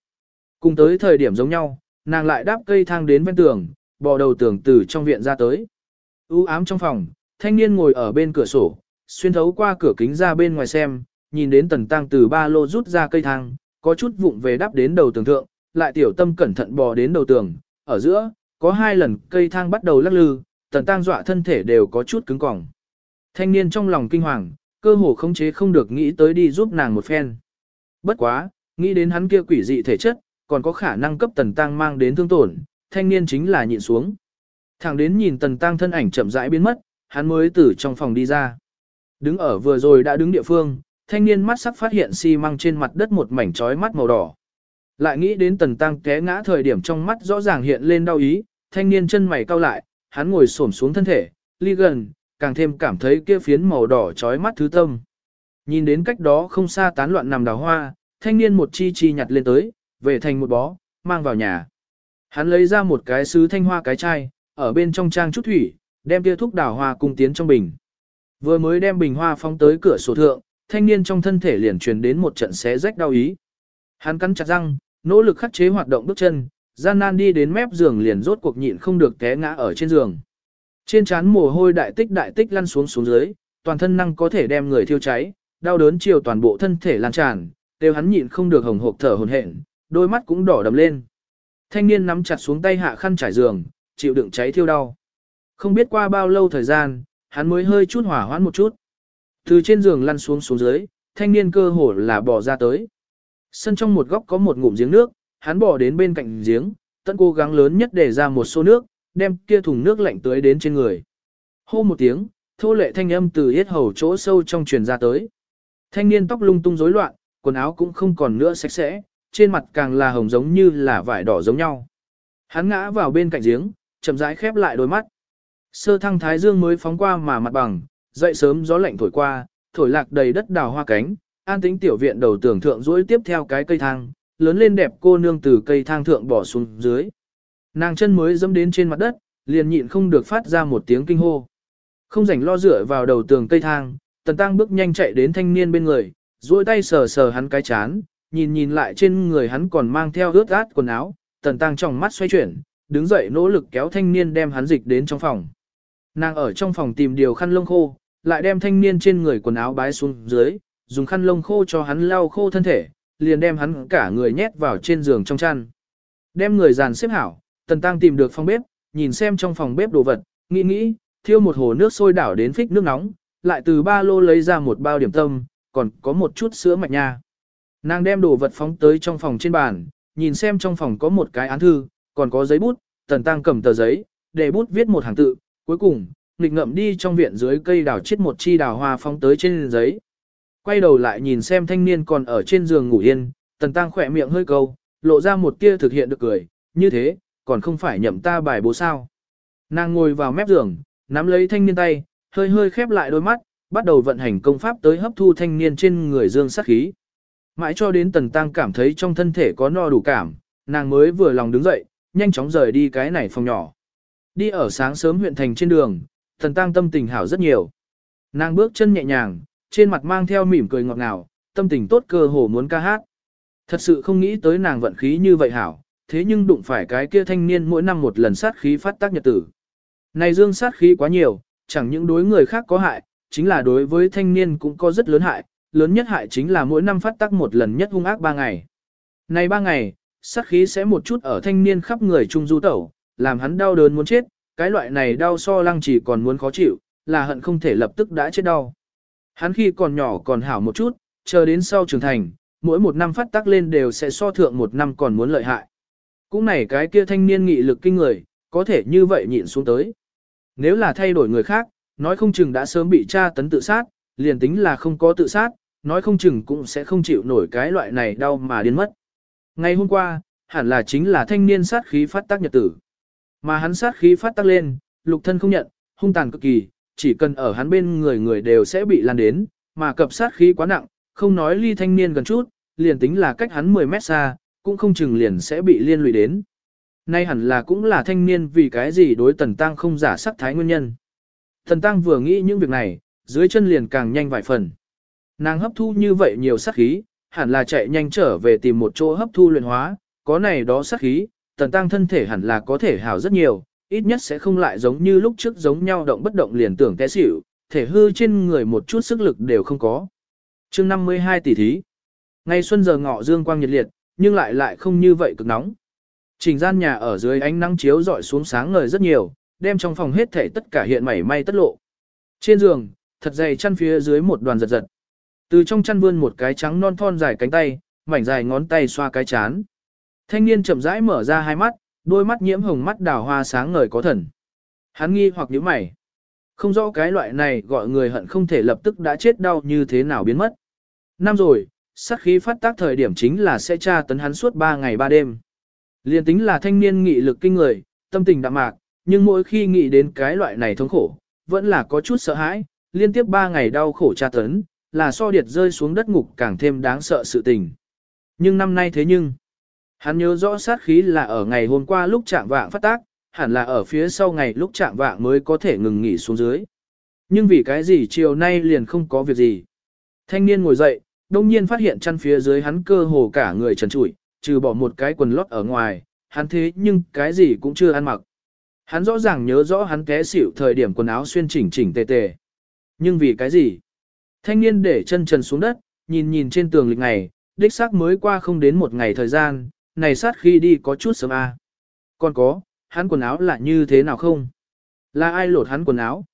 Cùng tới thời điểm giống nhau, nàng lại đáp cây thang đến bên tường, bò đầu tường từ trong viện ra tới. U ám trong phòng, thanh niên ngồi ở bên cửa sổ, xuyên thấu qua cửa kính ra bên ngoài xem, nhìn đến tần tăng từ ba lô rút ra cây thang, có chút vụng về đắp đến đầu tường thượng, lại tiểu tâm cẩn thận bò đến đầu tường, ở giữa, có hai lần cây thang bắt đầu lắc lư, tần tăng dọa thân thể đều có chút cứng cỏng. Thanh niên trong lòng kinh hoàng, cơ hồ khống chế không được nghĩ tới đi giúp nàng một phen. Bất quá, nghĩ đến hắn kia quỷ dị thể chất, còn có khả năng cấp tần tăng mang đến thương tổn, thanh niên chính là nhịn xuống. Thẳng đến nhìn tần tăng thân ảnh chậm rãi biến mất, hắn mới từ trong phòng đi ra. Đứng ở vừa rồi đã đứng địa phương, thanh niên mắt sắc phát hiện xi măng trên mặt đất một mảnh trói mắt màu đỏ. Lại nghĩ đến tần tăng té ngã thời điểm trong mắt rõ ràng hiện lên đau ý, thanh niên chân mày cau lại, hắn ngồi xổm xuống thân thể, ly gần, càng thêm cảm thấy kia phiến màu đỏ trói mắt thứ tâm. Nhìn đến cách đó không xa tán loạn nằm đào hoa, thanh niên một chi chi nhặt lên tới, về thành một bó, mang vào nhà. Hắn lấy ra một cái sứ thanh hoa cái chai, ở bên trong trang chút thủy, đem kia thuốc đào hoa cung tiến trong bình. Vừa mới đem bình hoa phóng tới cửa sổ thượng, thanh niên trong thân thể liền truyền đến một trận xé rách đau ý. Hắn cắn chặt răng, nỗ lực khắc chế hoạt động bước chân, gian nan đi đến mép giường liền rốt cuộc nhịn không được té ngã ở trên giường. Trên trán mồ hôi đại tích đại tích lăn xuống xuống dưới, toàn thân năng có thể đem người thiêu cháy, đau đớn chiều toàn bộ thân thể lan tràn, đều hắn nhịn không được hồng hộc thở hổn hển, đôi mắt cũng đỏ đầm lên. Thanh niên nắm chặt xuống tay hạ khăn trải giường, chịu đựng cháy thiêu đau. Không biết qua bao lâu thời gian, hắn mới hơi chút hỏa hoãn một chút. Từ trên giường lăn xuống xuống dưới, thanh niên cơ hồ là bỏ ra tới. Sân trong một góc có một ngụm giếng nước, hắn bỏ đến bên cạnh giếng, tận cố gắng lớn nhất để ra một xô nước, đem kia thùng nước lạnh tưới đến trên người. Hô một tiếng, thô lệ thanh âm từ yết hầu chỗ sâu trong truyền ra tới. Thanh niên tóc lung tung rối loạn, quần áo cũng không còn nữa sạch sẽ, trên mặt càng là hồng giống như là vải đỏ giống nhau. Hắn ngã vào bên cạnh giếng, chậm rãi khép lại đôi mắt. Sơ thăng thái dương mới phóng qua mà mặt bằng, dậy sớm gió lạnh thổi qua, thổi lạc đầy đất đào hoa cánh, an tính tiểu viện đầu tường thượng duỗi tiếp theo cái cây thang, lớn lên đẹp cô nương từ cây thang thượng bỏ xuống dưới. Nàng chân mới dẫm đến trên mặt đất, liền nhịn không được phát ra một tiếng kinh hô. Không rảnh lo dựa vào đầu tường cây thang, Tần Tăng bước nhanh chạy đến thanh niên bên người, duỗi tay sờ sờ hắn cái chán, nhìn nhìn lại trên người hắn còn mang theo ướt át quần áo, Tần Tăng trong mắt xoay chuyển, đứng dậy nỗ lực kéo thanh niên đem hắn dịch đến trong phòng. Nàng ở trong phòng tìm điều khăn lông khô, lại đem thanh niên trên người quần áo bái xuống dưới, dùng khăn lông khô cho hắn lau khô thân thể, liền đem hắn cả người nhét vào trên giường trong chăn. Đem người dàn xếp hảo, Tần Tăng tìm được phòng bếp, nhìn xem trong phòng bếp đồ vật, nghĩ nghĩ, thiêu một hồ nước sôi đảo đến phích nước nóng, lại từ ba lô lấy ra một bao điểm tâm, còn có một chút sữa mạch nha. Nàng đem đồ vật phóng tới trong phòng trên bàn, nhìn xem trong phòng có một cái án thư, còn có giấy bút, Tần Tăng cầm tờ giấy, để bút viết một hàng tự, cuối cùng, nghịch ngậm đi trong viện dưới cây đào chết một chi đào hoa phóng tới trên giấy. Quay đầu lại nhìn xem thanh niên còn ở trên giường ngủ yên, Tần Tăng khỏe miệng hơi câu, lộ ra một tia thực hiện được cười, như thế, còn không phải nhậm ta bài bố sao. Nàng ngồi vào mép giường, nắm lấy thanh niên tay, hơi hơi khép lại đôi mắt, bắt đầu vận hành công pháp tới hấp thu thanh niên trên người dương sát khí. Mãi cho đến Tần Tăng cảm thấy trong thân thể có no đủ cảm, nàng mới vừa lòng đứng dậy, nhanh chóng rời đi cái này phòng nhỏ. Đi ở sáng sớm huyện thành trên đường, thần Tăng tâm tình hảo rất nhiều. Nàng bước chân nhẹ nhàng, trên mặt mang theo mỉm cười ngọt ngào, tâm tình tốt cơ hồ muốn ca hát. Thật sự không nghĩ tới nàng vận khí như vậy hảo, thế nhưng đụng phải cái kia thanh niên mỗi năm một lần sát khí phát tác nhật tử. Này dương sát khí quá nhiều, chẳng những đối người khác có hại, chính là đối với thanh niên cũng có rất lớn hại, lớn nhất hại chính là mỗi năm phát tác một lần nhất hung ác ba ngày. Này ba ngày, sát khí sẽ một chút ở thanh niên khắp người trung du tẩu, làm hắn đau đớn muốn chết, cái loại này đau so lăng chỉ còn muốn khó chịu, là hận không thể lập tức đã chết đau. Hắn khi còn nhỏ còn hảo một chút, chờ đến sau trưởng thành, mỗi một năm phát tác lên đều sẽ so thượng một năm còn muốn lợi hại. Cũng này cái kia thanh niên nghị lực kinh người, có thể như vậy nhịn xuống tới. Nếu là thay đổi người khác, nói không chừng đã sớm bị tra tấn tự sát, liền tính là không có tự sát, nói không chừng cũng sẽ không chịu nổi cái loại này đau mà điên mất. Ngày hôm qua, hẳn là chính là thanh niên sát khí phát tác nhật tử. Mà hắn sát khí phát tác lên, lục thân không nhận, hung tàn cực kỳ, chỉ cần ở hắn bên người người đều sẽ bị lan đến, mà cập sát khí quá nặng, không nói ly thanh niên gần chút, liền tính là cách hắn 10 mét xa, cũng không chừng liền sẽ bị liên lụy đến. Nay hẳn là cũng là thanh niên vì cái gì đối tần tăng không giả sắc thái nguyên nhân. Tần tăng vừa nghĩ những việc này, dưới chân liền càng nhanh vài phần. Nàng hấp thu như vậy nhiều sát khí, hẳn là chạy nhanh trở về tìm một chỗ hấp thu luyện hóa, có này đó sát khí, tần tăng thân thể hẳn là có thể hảo rất nhiều, ít nhất sẽ không lại giống như lúc trước giống nhau động bất động liền tưởng té xỉu, thể hư trên người một chút sức lực đều không có. chương 52 tỷ thí. Ngày xuân giờ ngọ dương quang nhiệt liệt, nhưng lại lại không như vậy cực nóng. Trình gian nhà ở dưới ánh nắng chiếu rọi xuống sáng ngời rất nhiều, đem trong phòng hết thể tất cả hiện mảy may tất lộ. Trên giường, thật dày chăn phía dưới một đoàn giật giật. Từ trong chăn vươn một cái trắng non thon dài cánh tay, mảnh dài ngón tay xoa cái chán. Thanh niên chậm rãi mở ra hai mắt, đôi mắt nhiễm hồng mắt đào hoa sáng ngời có thần. Hắn nghi hoặc nhíu mày. Không rõ cái loại này gọi người hận không thể lập tức đã chết đau như thế nào biến mất. Năm rồi, sát khí phát tác thời điểm chính là sẽ tra tấn hắn suốt 3 ngày 3 đêm. Liên tính là thanh niên nghị lực kinh người, tâm tình đạm mạc, nhưng mỗi khi nghĩ đến cái loại này thống khổ, vẫn là có chút sợ hãi, liên tiếp 3 ngày đau khổ tra tấn, là so điệt rơi xuống đất ngục càng thêm đáng sợ sự tình. Nhưng năm nay thế nhưng, hắn nhớ rõ sát khí là ở ngày hôm qua lúc chạm vạng phát tác, hẳn là ở phía sau ngày lúc chạm vạng mới có thể ngừng nghỉ xuống dưới. Nhưng vì cái gì chiều nay liền không có việc gì. Thanh niên ngồi dậy, đông nhiên phát hiện chăn phía dưới hắn cơ hồ cả người trần trụi, trừ bỏ một cái quần lót ở ngoài, hắn thế nhưng cái gì cũng chưa ăn mặc. Hắn rõ ràng nhớ rõ hắn té xỉu thời điểm quần áo xuyên chỉnh chỉnh tề tề. Nhưng vì cái gì? Thanh niên để chân trần xuống đất, nhìn nhìn trên tường lịch ngày, đích xác mới qua không đến một ngày thời gian, này sát khi đi có chút sớm a. À. Còn có, hắn quần áo là như thế nào không? Là ai lột hắn quần áo?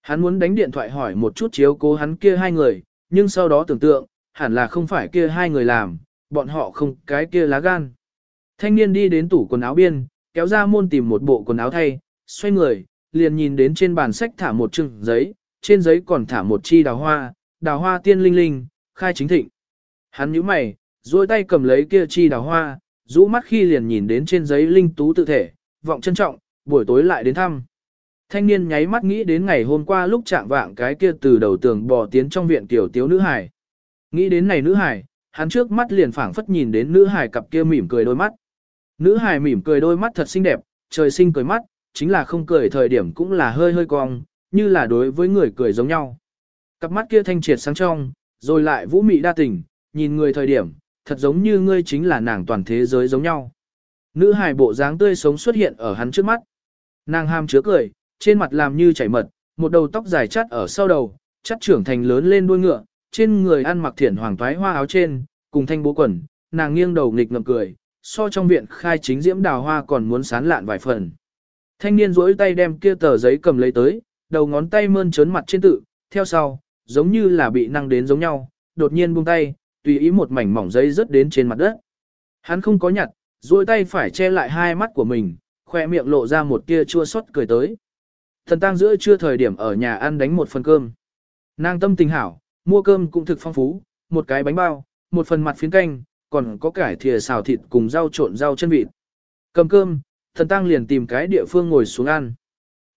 Hắn muốn đánh điện thoại hỏi một chút chiếu cố hắn kia hai người, nhưng sau đó tưởng tượng, hẳn là không phải kia hai người làm, bọn họ không cái kia lá gan. Thanh niên đi đến tủ quần áo biên, kéo ra môn tìm một bộ quần áo thay, xoay người, liền nhìn đến trên bàn sách thả một chừng giấy, trên giấy còn thả một chi đào hoa, đào hoa tiên linh linh, khai chính thịnh. Hắn nhíu mày, duỗi tay cầm lấy kia chi đào hoa, rũ mắt khi liền nhìn đến trên giấy linh tú tự thể, vọng trân trọng, buổi tối lại đến thăm. Thanh niên nháy mắt nghĩ đến ngày hôm qua lúc chạm vạng cái kia từ đầu tường bò tiến trong viện tiểu tiếu nữ hải. Nghĩ đến này nữ hải, hắn trước mắt liền phảng phất nhìn đến nữ hải cặp kia mỉm cười đôi mắt. Nữ hải mỉm cười đôi mắt thật xinh đẹp, trời sinh cười mắt, chính là không cười thời điểm cũng là hơi hơi cong, như là đối với người cười giống nhau. Cặp mắt kia thanh triệt sáng trong, rồi lại vũ mị đa tình, nhìn người thời điểm, thật giống như ngươi chính là nàng toàn thế giới giống nhau. Nữ hài bộ dáng tươi sống xuất hiện ở hắn trước mắt. Nàng ham chứa cười, trên mặt làm như chảy mật, một đầu tóc dài chắt ở sau đầu, chắt trưởng thành lớn lên đuôi ngựa, trên người ăn mặc thiển hoàng toái hoa áo trên, cùng thanh bố quần, nàng nghiêng đầu nghịch ngợm cười, so trong viện khai chính diễm đào hoa còn muốn sán lạn vài phần. Thanh niên duỗi tay đem kia tờ giấy cầm lấy tới, đầu ngón tay mơn trớn mặt trên tự, theo sau, giống như là bị năng đến giống nhau, đột nhiên buông tay, tùy ý một mảnh mỏng giấy rớt đến trên mặt đất. Hắn không có nhặt, duỗi tay phải che lại hai mắt của mình, khoe miệng lộ ra một tia chua xót cười tới. Thần tang giữa trưa thời điểm ở nhà ăn đánh một phần cơm. Nàng tâm tình hảo, mua cơm cũng thực phong phú, một cái bánh bao, một phần mặt phiến canh, còn có cải thìa xào thịt cùng rau trộn rau chân vịt. Cầm cơm, thần tăng liền tìm cái địa phương ngồi xuống ăn.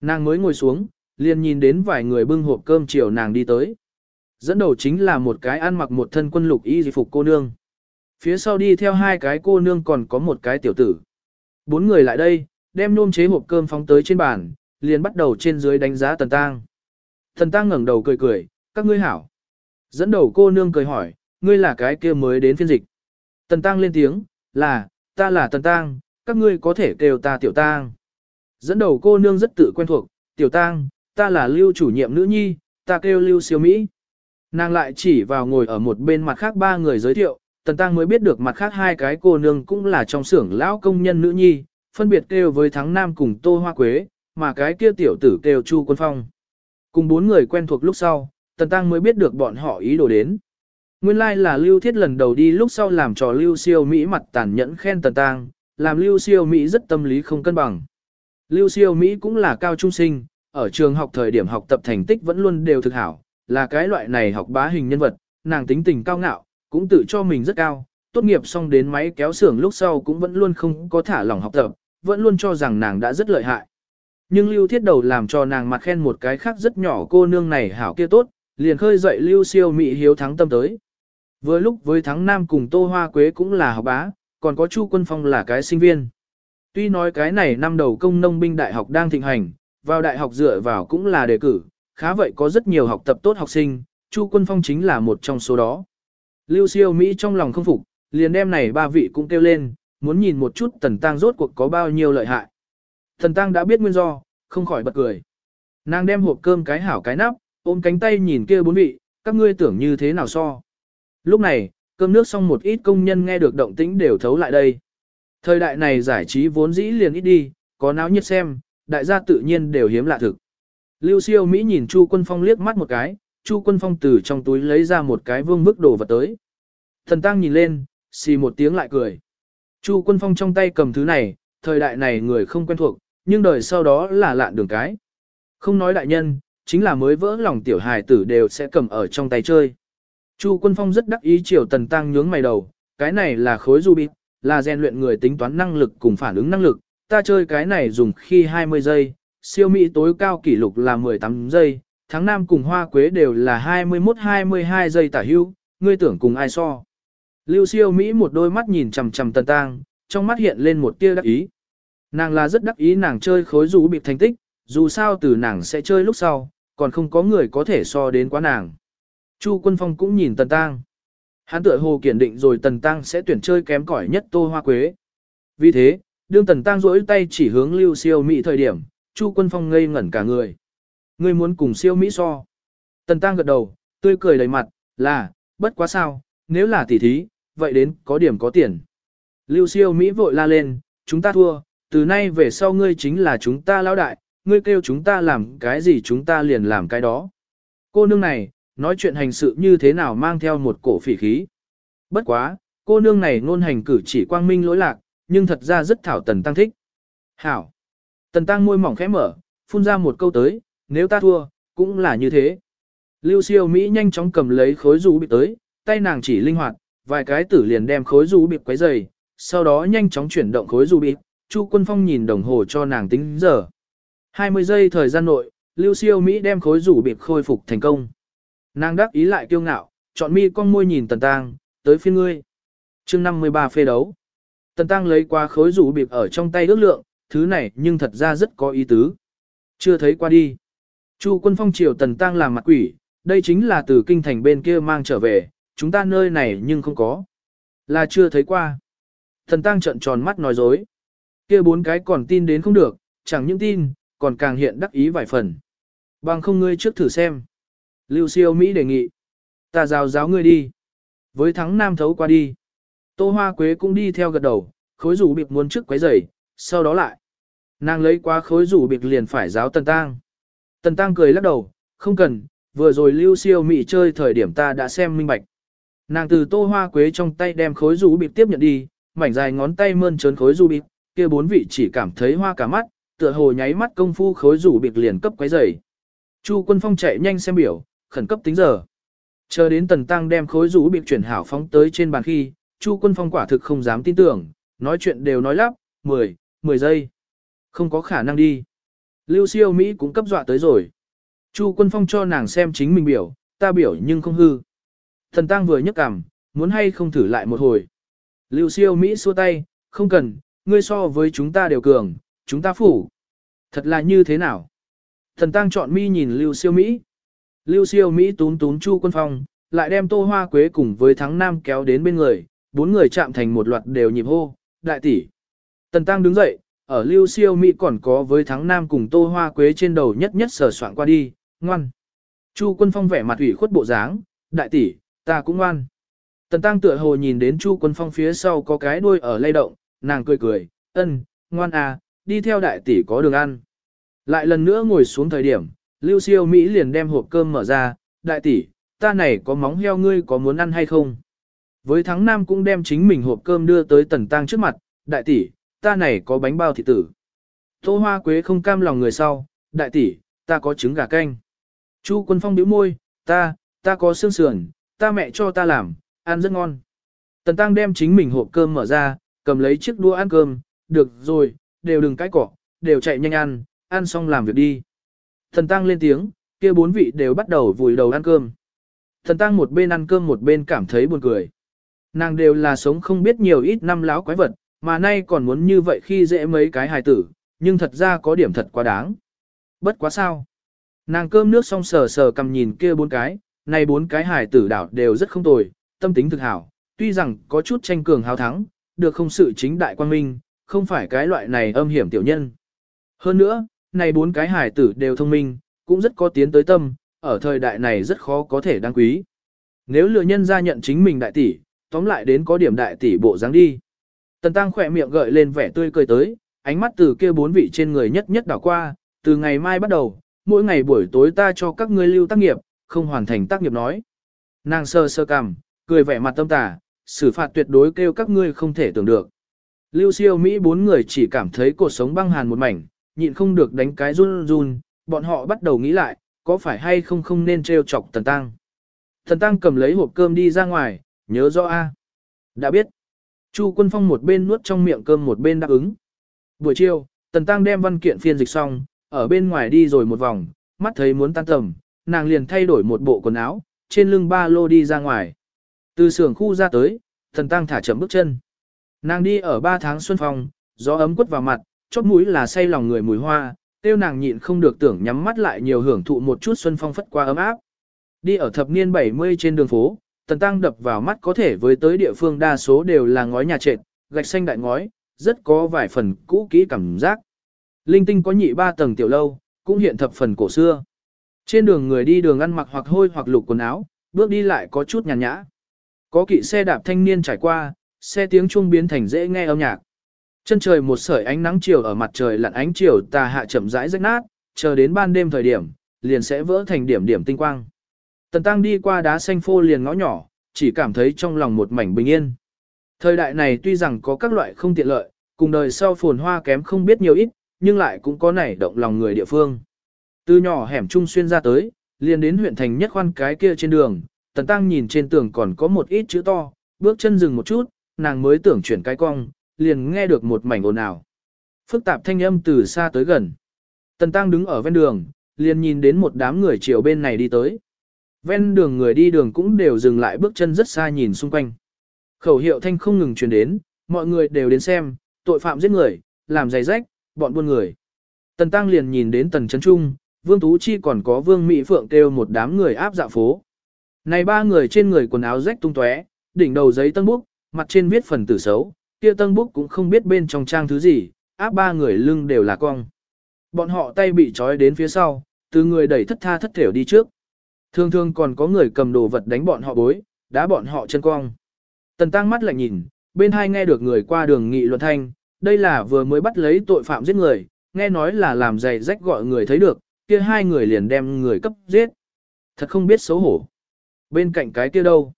Nàng mới ngồi xuống, liền nhìn đến vài người bưng hộp cơm chiều nàng đi tới. Dẫn đầu chính là một cái ăn mặc một thân quân lục y phục cô nương. Phía sau đi theo hai cái cô nương còn có một cái tiểu tử. Bốn người lại đây, đem nôm chế hộp cơm phóng tới trên bàn, liền bắt đầu trên dưới đánh giá Tần Tăng. Tần Tăng ngẩng đầu cười cười, các ngươi hảo. Dẫn đầu cô nương cười hỏi, ngươi là cái kia mới đến phiên dịch. Tần Tăng lên tiếng, là, ta là Tần Tăng, các ngươi có thể kêu ta Tiểu Tăng. Dẫn đầu cô nương rất tự quen thuộc, Tiểu Tăng, ta là lưu chủ nhiệm nữ nhi, ta kêu lưu siêu Mỹ. Nàng lại chỉ vào ngồi ở một bên mặt khác ba người giới thiệu, Tần Tăng mới biết được mặt khác hai cái cô nương cũng là trong xưởng lão công nhân nữ nhi, phân biệt kêu với Thắng Nam cùng Tô Hoa Quế, mà cái kia tiểu tử kêu Chu Quân Phong. Cùng bốn người quen thuộc lúc sau, Tần Tăng mới biết được bọn họ ý đồ đến. Nguyên lai like là Lưu Thiết lần đầu đi lúc sau làm trò Lưu Siêu Mỹ mặt tàn nhẫn khen Tần Tăng, làm Lưu Siêu Mỹ rất tâm lý không cân bằng. Lưu Siêu Mỹ cũng là cao trung sinh, ở trường học thời điểm học tập thành tích vẫn luôn đều thực hảo, là cái loại này học bá hình nhân vật, nàng tính tình cao ngạo, cũng tự cho mình rất cao, tốt nghiệp xong đến máy kéo xưởng lúc sau cũng vẫn luôn không có thả lỏng học tập, vẫn luôn cho rằng nàng đã rất lợi hại. Nhưng Lưu Thiết Đầu làm cho nàng mặt khen một cái khác rất nhỏ cô nương này hảo kia tốt, liền khơi dậy Lưu Siêu mị hiếu thắng tâm tới. Vừa lúc với thắng Nam cùng Tô Hoa Quế cũng là học bá, còn có Chu Quân Phong là cái sinh viên. Tuy nói cái này năm đầu công nông binh đại học đang thịnh hành, vào đại học dựa vào cũng là đề cử, khá vậy có rất nhiều học tập tốt học sinh, Chu Quân Phong chính là một trong số đó. Lưu Siêu Mỹ trong lòng không phục, liền đem này ba vị cũng kêu lên, muốn nhìn một chút Tần Tăng rốt cuộc có bao nhiêu lợi hại. Tần Tăng đã biết nguyên do, không khỏi bật cười. Nàng đem hộp cơm cái hảo cái nắp, ôm cánh tay nhìn kia bốn vị, các ngươi tưởng như thế nào so. Lúc này, cơm nước xong một ít công nhân nghe được động tĩnh đều thấu lại đây. Thời đại này giải trí vốn dĩ liền ít đi, có náo nhiệt xem, đại gia tự nhiên đều hiếm lạ thực. Lưu siêu Mỹ nhìn Chu Quân Phong liếc mắt một cái, Chu Quân Phong từ trong túi lấy ra một cái vương bức đồ vật tới. Thần Tăng nhìn lên, xì một tiếng lại cười. Chu Quân Phong trong tay cầm thứ này, thời đại này người không quen thuộc, nhưng đời sau đó là lạn đường cái. Không nói đại nhân, chính là mới vỡ lòng tiểu hài tử đều sẽ cầm ở trong tay chơi. Chu Quân Phong rất đắc ý chiều Tần Tăng nhướng mày đầu, cái này là khối ruby, là rèn luyện người tính toán năng lực cùng phản ứng năng lực, ta chơi cái này dùng khi 20 giây, siêu mỹ tối cao kỷ lục là 18 giây, tháng Nam cùng hoa quế đều là 21-22 giây tả hưu, ngươi tưởng cùng ai so. Lưu siêu Mỹ một đôi mắt nhìn chằm chằm tần tang, trong mắt hiện lên một tia đắc ý. Nàng là rất đắc ý nàng chơi khối rú bịp thành tích, dù sao từ nàng sẽ chơi lúc sau, còn không có người có thể so đến quá nàng. Chu Quân Phong cũng nhìn Tần Tăng. Hắn tựa hồ kiển định rồi Tần Tăng sẽ tuyển chơi kém cỏi nhất Tô Hoa Quế. Vì thế, đương Tần Tăng rỗi tay chỉ hướng Lưu Siêu Mỹ thời điểm, Chu Quân Phong ngây ngẩn cả người. Ngươi muốn cùng Siêu Mỹ so. Tần Tăng gật đầu, tươi cười đầy mặt, là, bất quá sao, nếu là tỷ thí, vậy đến có điểm có tiền. Lưu Siêu Mỹ vội la lên, chúng ta thua, từ nay về sau ngươi chính là chúng ta lão đại, ngươi kêu chúng ta làm cái gì chúng ta liền làm cái đó. Cô nương này, nói chuyện hành sự như thế nào mang theo một cổ phỉ khí. Bất quá, cô nương này ngôn hành cử chỉ quang minh lỗi lạc, nhưng thật ra rất thảo tần tăng thích. Hảo. Tần tăng môi mỏng khẽ mở, phun ra một câu tới, nếu ta thua, cũng là như thế. Lưu siêu Mỹ nhanh chóng cầm lấy khối rú bị tới, tay nàng chỉ linh hoạt, vài cái tử liền đem khối rú bị quấy dày, sau đó nhanh chóng chuyển động khối rú bị. Chu Quân Phong nhìn đồng hồ cho nàng tính giờ. 20 giây thời gian nội, Lưu Siêu Mỹ đem khối rủ bịp khôi phục thành công. Nàng đắc ý lại kiêu ngạo, chọn mi con môi nhìn Tần Tăng, tới phiên ngươi. chương 53 phê đấu. Tần Tăng lấy qua khối rủ bịp ở trong tay ước lượng, thứ này nhưng thật ra rất có ý tứ. Chưa thấy qua đi. Chu quân phong triều Tần Tăng làm mặt quỷ, đây chính là từ kinh thành bên kia mang trở về, chúng ta nơi này nhưng không có. Là chưa thấy qua. Thần tăng trợn tròn mắt nói dối. Kia bốn cái còn tin đến không được, chẳng những tin, còn càng hiện đắc ý vài phần. Bằng không ngươi trước thử xem. Lưu siêu Mỹ đề nghị. Ta giáo giáo ngươi đi. Với thắng nam thấu qua đi. Tô Hoa Quế cũng đi theo gật đầu, khối rủ bịp muốn trước quấy rầy, sau đó lại. Nàng lấy qua khối rủ bịt liền phải giáo Tần Tăng. Tần Tăng cười lắc đầu, không cần, vừa rồi lưu siêu Mỹ chơi thời điểm ta đã xem minh bạch. Nàng từ Tô Hoa Quế trong tay đem khối rủ bịt tiếp nhận đi, mảnh dài ngón tay mơn trớn khối rủ bịt, kia bốn vị chỉ cảm thấy hoa cả mắt, tựa hồ nháy mắt công phu khối rủ bịt liền cấp quấy rầy. Chu Quân Phong chạy nhanh xem biểu, khẩn cấp tính giờ. Chờ đến Tần Tăng đem khối rủ bịt chuyển hảo phóng tới trên bàn khi, Chu Quân Phong quả thực không dám tin tưởng, nói chuyện đều nói lắp, 10, 10 giây. Không có khả năng đi. Lưu siêu Mỹ cũng cấp dọa tới rồi. Chu Quân Phong cho nàng xem chính mình biểu, ta biểu nhưng không hư. Thần Tăng vừa nhấc cằm, muốn hay không thử lại một hồi. Lưu siêu Mỹ xua tay, không cần, ngươi so với chúng ta đều cường, chúng ta phủ. Thật là như thế nào? Thần Tăng chọn mi nhìn Lưu siêu Mỹ. Lưu siêu Mỹ tún tún Chu Quân Phong, lại đem Tô Hoa Quế cùng với Thắng Nam kéo đến bên người, bốn người chạm thành một loạt đều nhịp hô, đại tỷ. Tần Tăng đứng dậy, ở Lưu siêu Mỹ còn có với Thắng Nam cùng Tô Hoa Quế trên đầu nhất nhất sờ soạn qua đi, ngoan. Chu Quân Phong vẻ mặt ủy khuất bộ dáng, đại tỷ, ta cũng ngoan. Tần Tăng tựa hồ nhìn đến Chu Quân Phong phía sau có cái đuôi ở lay động, nàng cười cười, ân, ngoan à, đi theo đại tỷ có đường ăn. Lại lần nữa ngồi xuống thời điểm, Lưu siêu Mỹ liền đem hộp cơm mở ra, đại tỷ, ta này có móng heo ngươi có muốn ăn hay không? Với thắng nam cũng đem chính mình hộp cơm đưa tới tần tăng trước mặt, đại tỷ, ta này có bánh bao thịt tử. Tô hoa quế không cam lòng người sau, đại tỷ, ta có trứng gà canh. Chu quân phong bĩu môi, ta, ta có xương sườn, ta mẹ cho ta làm, ăn rất ngon. Tần tăng đem chính mình hộp cơm mở ra, cầm lấy chiếc đũa ăn cơm, được rồi, đều đừng cãi cỏ, đều chạy nhanh ăn, ăn xong làm việc đi. Thần tăng lên tiếng, kia bốn vị đều bắt đầu vùi đầu ăn cơm. Thần tăng một bên ăn cơm một bên cảm thấy buồn cười. Nàng đều là sống không biết nhiều ít năm láo quái vật, mà nay còn muốn như vậy khi dễ mấy cái hài tử, nhưng thật ra có điểm thật quá đáng. Bất quá sao. Nàng cơm nước xong sờ sờ cầm nhìn kia bốn cái, này bốn cái hài tử đảo đều rất không tồi, tâm tính thực hảo, tuy rằng có chút tranh cường hào thắng, được không sự chính đại quan minh, không phải cái loại này âm hiểm tiểu nhân. Hơn nữa, này bốn cái hài tử đều thông minh, cũng rất có tiến tới tâm, ở thời đại này rất khó có thể đáng quý. Nếu lừa nhân ra nhận chính mình đại tỷ, tóm lại đến có điểm đại tỷ bộ dáng đi. Tần Tăng khỏe miệng gợi lên vẻ tươi cười tới, ánh mắt từ kia bốn vị trên người nhất nhất đảo qua, từ ngày mai bắt đầu, mỗi ngày buổi tối ta cho các ngươi lưu tác nghiệp, không hoàn thành tác nghiệp nói. Nàng sơ sơ cằm, cười vẻ mặt tâm tà, xử phạt tuyệt đối kêu các ngươi không thể tưởng được. Lưu siêu Mỹ bốn người chỉ cảm thấy cuộc sống băng hàn một mảnh, nhịn không được đánh cái run run, bọn họ bắt đầu nghĩ lại, có phải hay không không nên trêu chọc Tần Tăng. Tần Tăng cầm lấy hộp cơm đi ra ngoài, nhớ rõ a. Đã biết. Chu Quân Phong một bên nuốt trong miệng cơm một bên đáp ứng. Buổi chiều, Tần Tăng đem văn kiện phiên dịch xong, ở bên ngoài đi rồi một vòng, mắt thấy muốn tan tầm, nàng liền thay đổi một bộ quần áo, trên lưng ba lô đi ra ngoài. Từ xưởng khu ra tới, Tần Tăng thả chậm bước chân. Nàng đi ở ba tháng xuân phong, gió ấm quất vào mặt, chót mũi là say lòng người mùi hoa, tiêu nàng nhịn không được tưởng nhắm mắt lại nhiều hưởng thụ một chút xuân phong phất qua ấm áp. Đi ở thập niên 70 trên đường phố, tần tăng đập vào mắt có thể với tới địa phương đa số đều là ngói nhà trệt, gạch xanh đại ngói, rất có vài phần cũ kỹ cảm giác. Linh tinh có nhị ba tầng tiểu lâu, cũng hiện thập phần cổ xưa. Trên đường người đi đường ăn mặc hoặc hôi hoặc lục quần áo, bước đi lại có chút nhàn nhã. Có kỵ xe đạp thanh niên trải qua, xe tiếng chuông biến thành dễ nghe âm nhạc. Chân trời một sợi ánh nắng chiều ở mặt trời lặn ánh chiều tà hạ chậm rãi rách nát, chờ đến ban đêm thời điểm, liền sẽ vỡ thành điểm điểm tinh quang. Tần Tăng đi qua đá xanh phô liền ngõ nhỏ, chỉ cảm thấy trong lòng một mảnh bình yên. Thời đại này tuy rằng có các loại không tiện lợi, cùng đời sau phồn hoa kém không biết nhiều ít, nhưng lại cũng có nảy động lòng người địa phương. Từ nhỏ hẻm trung xuyên ra tới, liền đến huyện thành nhất khoan cái kia trên đường, Tần Tăng nhìn trên tường còn có một ít chữ to, bước chân dừng một chút, nàng mới tưởng chuyển cái cong, liền nghe được một mảnh ồn ào. Phức tạp thanh âm từ xa tới gần. Tần Tăng đứng ở ven đường, liền nhìn đến một đám người chiều bên này đi tới. Ven đường người đi đường cũng đều dừng lại bước chân rất xa nhìn xung quanh. Khẩu hiệu thanh không ngừng truyền đến, mọi người đều đến xem, tội phạm giết người, làm giày rách, bọn buôn người. Tần Tăng liền nhìn đến Tần Trấn Trung, Vương Tú Chi còn có Vương Mỹ Phượng kêu một đám người áp dạ phố. Này ba người trên người quần áo rách tung tóe, đỉnh đầu giấy tân búc, mặt trên viết phần tử xấu, kia tân búc cũng không biết bên trong trang thứ gì, áp ba người lưng đều là cong. Bọn họ tay bị trói đến phía sau, từ người đẩy thất tha thất thểu đi trước. Thường thường còn có người cầm đồ vật đánh bọn họ bối, đá bọn họ chân cong. Tần tăng mắt lạnh nhìn, bên hai nghe được người qua đường nghị luận thanh, đây là vừa mới bắt lấy tội phạm giết người, nghe nói là làm giày rách gọi người thấy được, kia hai người liền đem người cấp giết. Thật không biết xấu hổ. Bên cạnh cái kia đâu?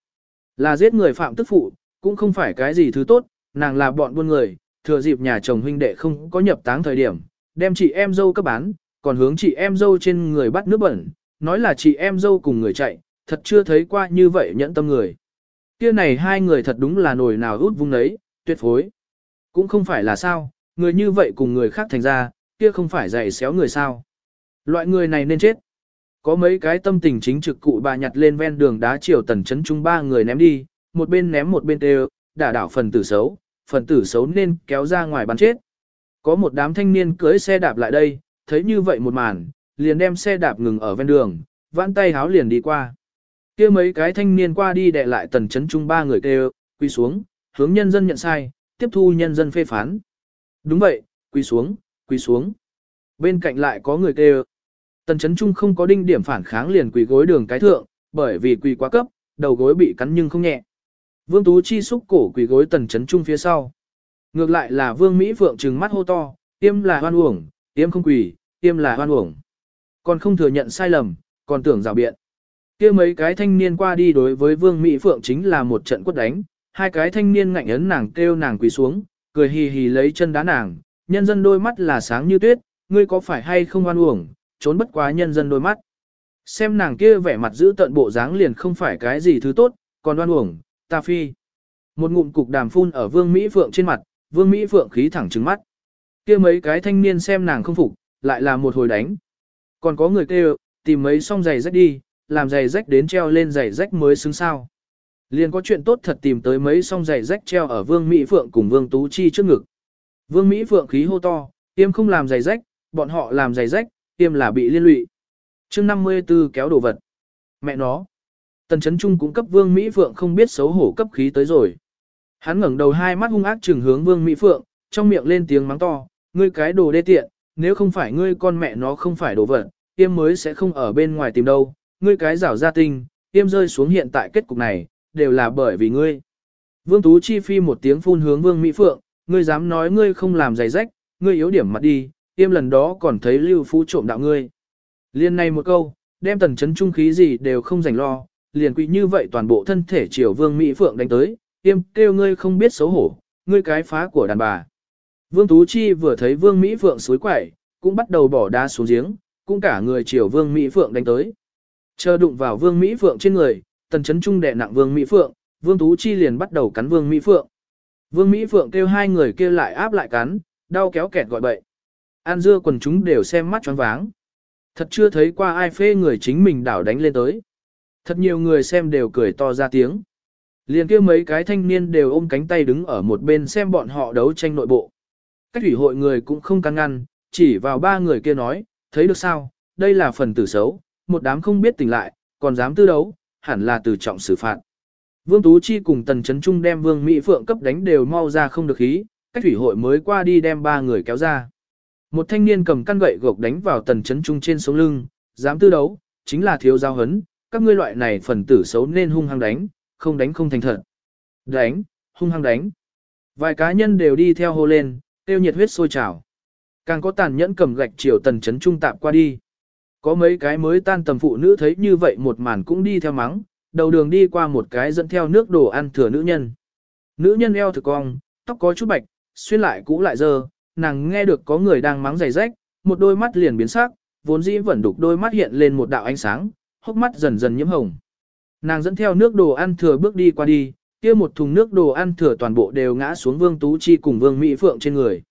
Là giết người phạm tức phụ, cũng không phải cái gì thứ tốt, nàng là bọn buôn người, thừa dịp nhà chồng huynh đệ không có nhập táng thời điểm, đem chị em dâu cấp bán, còn hướng chị em dâu trên người bắt nước bẩn, nói là chị em dâu cùng người chạy, thật chưa thấy qua như vậy nhẫn tâm người. Kia này hai người thật đúng là nổi nào út vung đấy, tuyệt phối. Cũng không phải là sao, người như vậy cùng người khác thành ra, kia không phải dạy xéo người sao. Loại người này nên chết. Có mấy cái tâm tình chính trực cụ bà nhặt lên ven đường đá chiều tần chấn chung ba người ném đi, một bên ném một bên đều, đả đảo phần tử xấu, phần tử xấu nên kéo ra ngoài bắn chết. Có một đám thanh niên cưới xe đạp lại đây, thấy như vậy một màn, liền đem xe đạp ngừng ở ven đường, vãn tay háo liền đi qua. kia mấy cái thanh niên qua đi đè lại tần chấn chung ba người kêu, quy xuống, hướng nhân dân nhận sai, tiếp thu nhân dân phê phán. Đúng vậy, quy xuống, quy xuống. Bên cạnh lại có người kêu. Tần chấn trung không có đinh điểm phản kháng liền quỳ gối đường cái thượng, bởi vì quỳ quá cấp, đầu gối bị cắn nhưng không nhẹ. Vương Tú Chi xúc cổ quỳ gối tần chấn trung phía sau. Ngược lại là Vương Mỹ Phượng trừng mắt hô to, tiêm là hoan uổng, tiêm không quỳ, tiêm là hoan uổng. Còn không thừa nhận sai lầm, còn tưởng rào biện. kia mấy cái thanh niên qua đi đối với Vương Mỹ Phượng chính là một trận quất đánh, hai cái thanh niên ngạnh ấn nàng kêu nàng quỳ xuống, cười hì hì lấy chân đá nàng, nhân dân đôi mắt là sáng như tuyết, ngươi có phải hay không oan uổng, trốn bất quá nhân dân đôi mắt. Xem nàng kia vẻ mặt giữ tận bộ dáng liền không phải cái gì thứ tốt, còn oan uổng, ta phi. Một ngụm cục đàm phun ở vương Mỹ Phượng trên mặt, vương Mỹ Phượng khí thẳng trừng mắt. kia mấy cái thanh niên xem nàng không phục, lại là một hồi đánh. Còn có người kêu, tìm mấy song giày rách đi, làm giày rách đến treo lên giày rách mới xứng sao. Liền có chuyện tốt thật tìm tới mấy song giày rách treo ở vương Mỹ Phượng cùng vương Tú Chi trước ngực. Vương Mỹ Phượng khí hô to, tiêm không làm giày rách, bọn họ làm giày rách, tiêm là bị liên lụy. chương 54 kéo đồ vật. Mẹ nó. Tần chấn trung cũng cấp vương Mỹ Phượng không biết xấu hổ cấp khí tới rồi. Hắn ngẩng đầu hai mắt hung ác trừng hướng vương Mỹ Phượng, trong miệng lên tiếng mắng to, ngươi cái đồ đê tiện, nếu không phải ngươi con mẹ nó không phải đồ vật, tiêm mới sẽ không ở bên ngoài tìm đâu, ngươi cái rảo gia tinh, tiêm rơi xuống hiện tại kết cục này, đều là bởi vì ngươi. Vương Tú Chi phi một tiếng phun hướng Vương Mỹ Phượng, ngươi dám nói ngươi không làm giày rách, ngươi yếu điểm mặt đi, tiêm lần đó còn thấy Lưu Phú trộm đạo ngươi. Liên này một câu, đem tần chấn trung khí gì đều không dành lo, liền quỵ như vậy toàn bộ thân thể chiều Vương Mỹ Phượng đánh tới, tiêm kêu ngươi không biết xấu hổ, ngươi cái phá của đàn bà. Vương Tú Chi vừa thấy Vương Mỹ Phượng suối quẩy, cũng bắt đầu bỏ đá xuống giếng, cũng cả người chiều Vương Mỹ Phượng đánh tới. Chờ đụng vào Vương Mỹ Phượng trên người, tần chấn trung đè nặng Vương Mỹ Phượng, Vương Tú Chi liền bắt đầu cắn Vương Mỹ Phượng. Vương Mỹ Phượng kêu hai người kia lại áp lại cắn, đau kéo kẹt gọi bậy. An dưa quần chúng đều xem mắt choáng váng. Thật chưa thấy qua ai phê người chính mình đảo đánh lên tới. Thật nhiều người xem đều cười to ra tiếng. Liền kia mấy cái thanh niên đều ôm cánh tay đứng ở một bên xem bọn họ đấu tranh nội bộ. Cách thủy hội người cũng không can ngăn, chỉ vào ba người kia nói, thấy được sao, đây là phần tử xấu, một đám không biết tỉnh lại, còn dám tư đấu, hẳn là từ trọng xử phạt. Vương Tú Chi cùng Tần Trấn Trung đem Vương Mỹ Phượng cấp đánh đều mau ra không được khí, cách thủy hội mới qua đi đem ba người kéo ra. Một thanh niên cầm căn gậy gộc đánh vào tần chấn trung trên sống lưng, dám tư đấu, chính là thiếu giao hấn, các ngươi loại này phần tử xấu nên hung hăng đánh, không đánh không thành thật. Đánh, hung hăng đánh. Vài cá nhân đều đi theo hô lên, tiêu nhiệt huyết sôi trào. Càng có tàn nhẫn cầm gạch chiều tần chấn trung tạm qua đi. Có mấy cái mới tan tầm phụ nữ thấy như vậy một màn cũng đi theo mắng, đầu đường đi qua một cái dẫn theo nước đồ ăn thừa nữ nhân. Nữ nhân eo thực cong, tóc có chút bạch, xuyên lại cũ lại dơ, nàng nghe được có người đang mắng giày rách, một đôi mắt liền biến sắc, vốn dĩ vẫn đục đôi mắt hiện lên một đạo ánh sáng, hốc mắt dần dần nhiễm hồng. Nàng dẫn theo nước đồ ăn thừa bước đi qua đi, kia một thùng nước đồ ăn thừa toàn bộ đều ngã xuống Vương Tú Chi cùng Vương Mỹ Phượng trên người.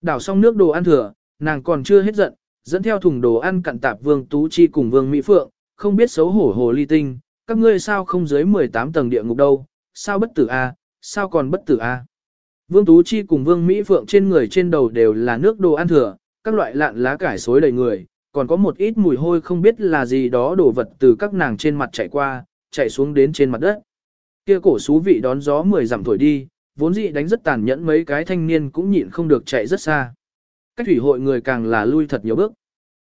Đảo xong nước đồ ăn thừa, nàng còn chưa hết giận, dẫn theo thùng đồ ăn cặn tạp Vương Tú Chi cùng Vương Mỹ Phượng, không biết xấu hổ hồ ly tinh, các ngươi sao không dưới 18 tầng địa ngục đâu, sao bất tử a, sao còn bất tử a? Vương Tú Chi cùng Vương Mỹ Phượng trên người trên đầu đều là nước đồ ăn thừa, các loại lạn lá cải xối đầy người, còn có một ít mùi hôi không biết là gì đó đổ vật từ các nàng trên mặt chạy qua, chạy xuống đến trên mặt đất. Kia cổ xú vị đón gió mười dặm thổi đi, vốn dĩ đánh rất tàn nhẫn mấy cái thanh niên cũng nhịn không được chạy rất xa. Cách thủy hội người càng là lui thật nhiều bước.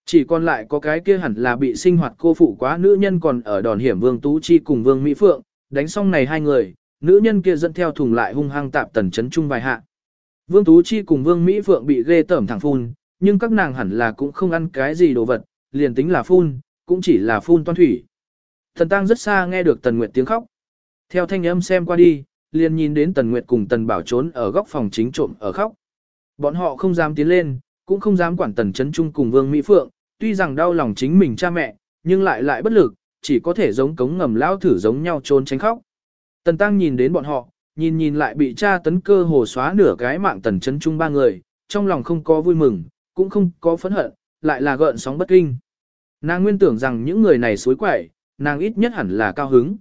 Chỉ còn lại có cái kia hẳn là bị sinh hoạt cô phụ quá nữ nhân còn ở đòn hiểm Vương Tú Chi cùng Vương Mỹ Phượng, đánh xong này hai người, nữ nhân kia dẫn theo thùng lại hung hăng tạp tần chấn trung vài hạ. Vương Tú Chi cùng Vương Mỹ Phượng bị ghê tởm thẳng phun, nhưng các nàng hẳn là cũng không ăn cái gì đồ vật, liền tính là phun, cũng chỉ là phun toan thủy. Thần Tăng rất xa nghe được Tần Nguyệt tiếng khóc. Theo thanh âm xem qua đi, liền nhìn đến Tần Nguyệt cùng Tần Bảo trốn ở góc phòng chính trộm ở khóc. Bọn họ không dám tiến lên, cũng không dám quản Tần Trấn Trung cùng Vương Mỹ Phượng, tuy rằng đau lòng chính mình cha mẹ, nhưng lại lại bất lực, chỉ có thể giống cống ngầm lao thử giống nhau trốn tránh khóc. Tần Tăng nhìn đến bọn họ, nhìn nhìn lại bị cha tấn cơ hồ xóa nửa cái mạng Tần Trấn Trung ba người, trong lòng không có vui mừng, cũng không có phẫn hận, lại là gợn sóng bất kinh. Nàng nguyên tưởng rằng những người này suối quẩy, nàng ít nhất hẳn là cao hứng.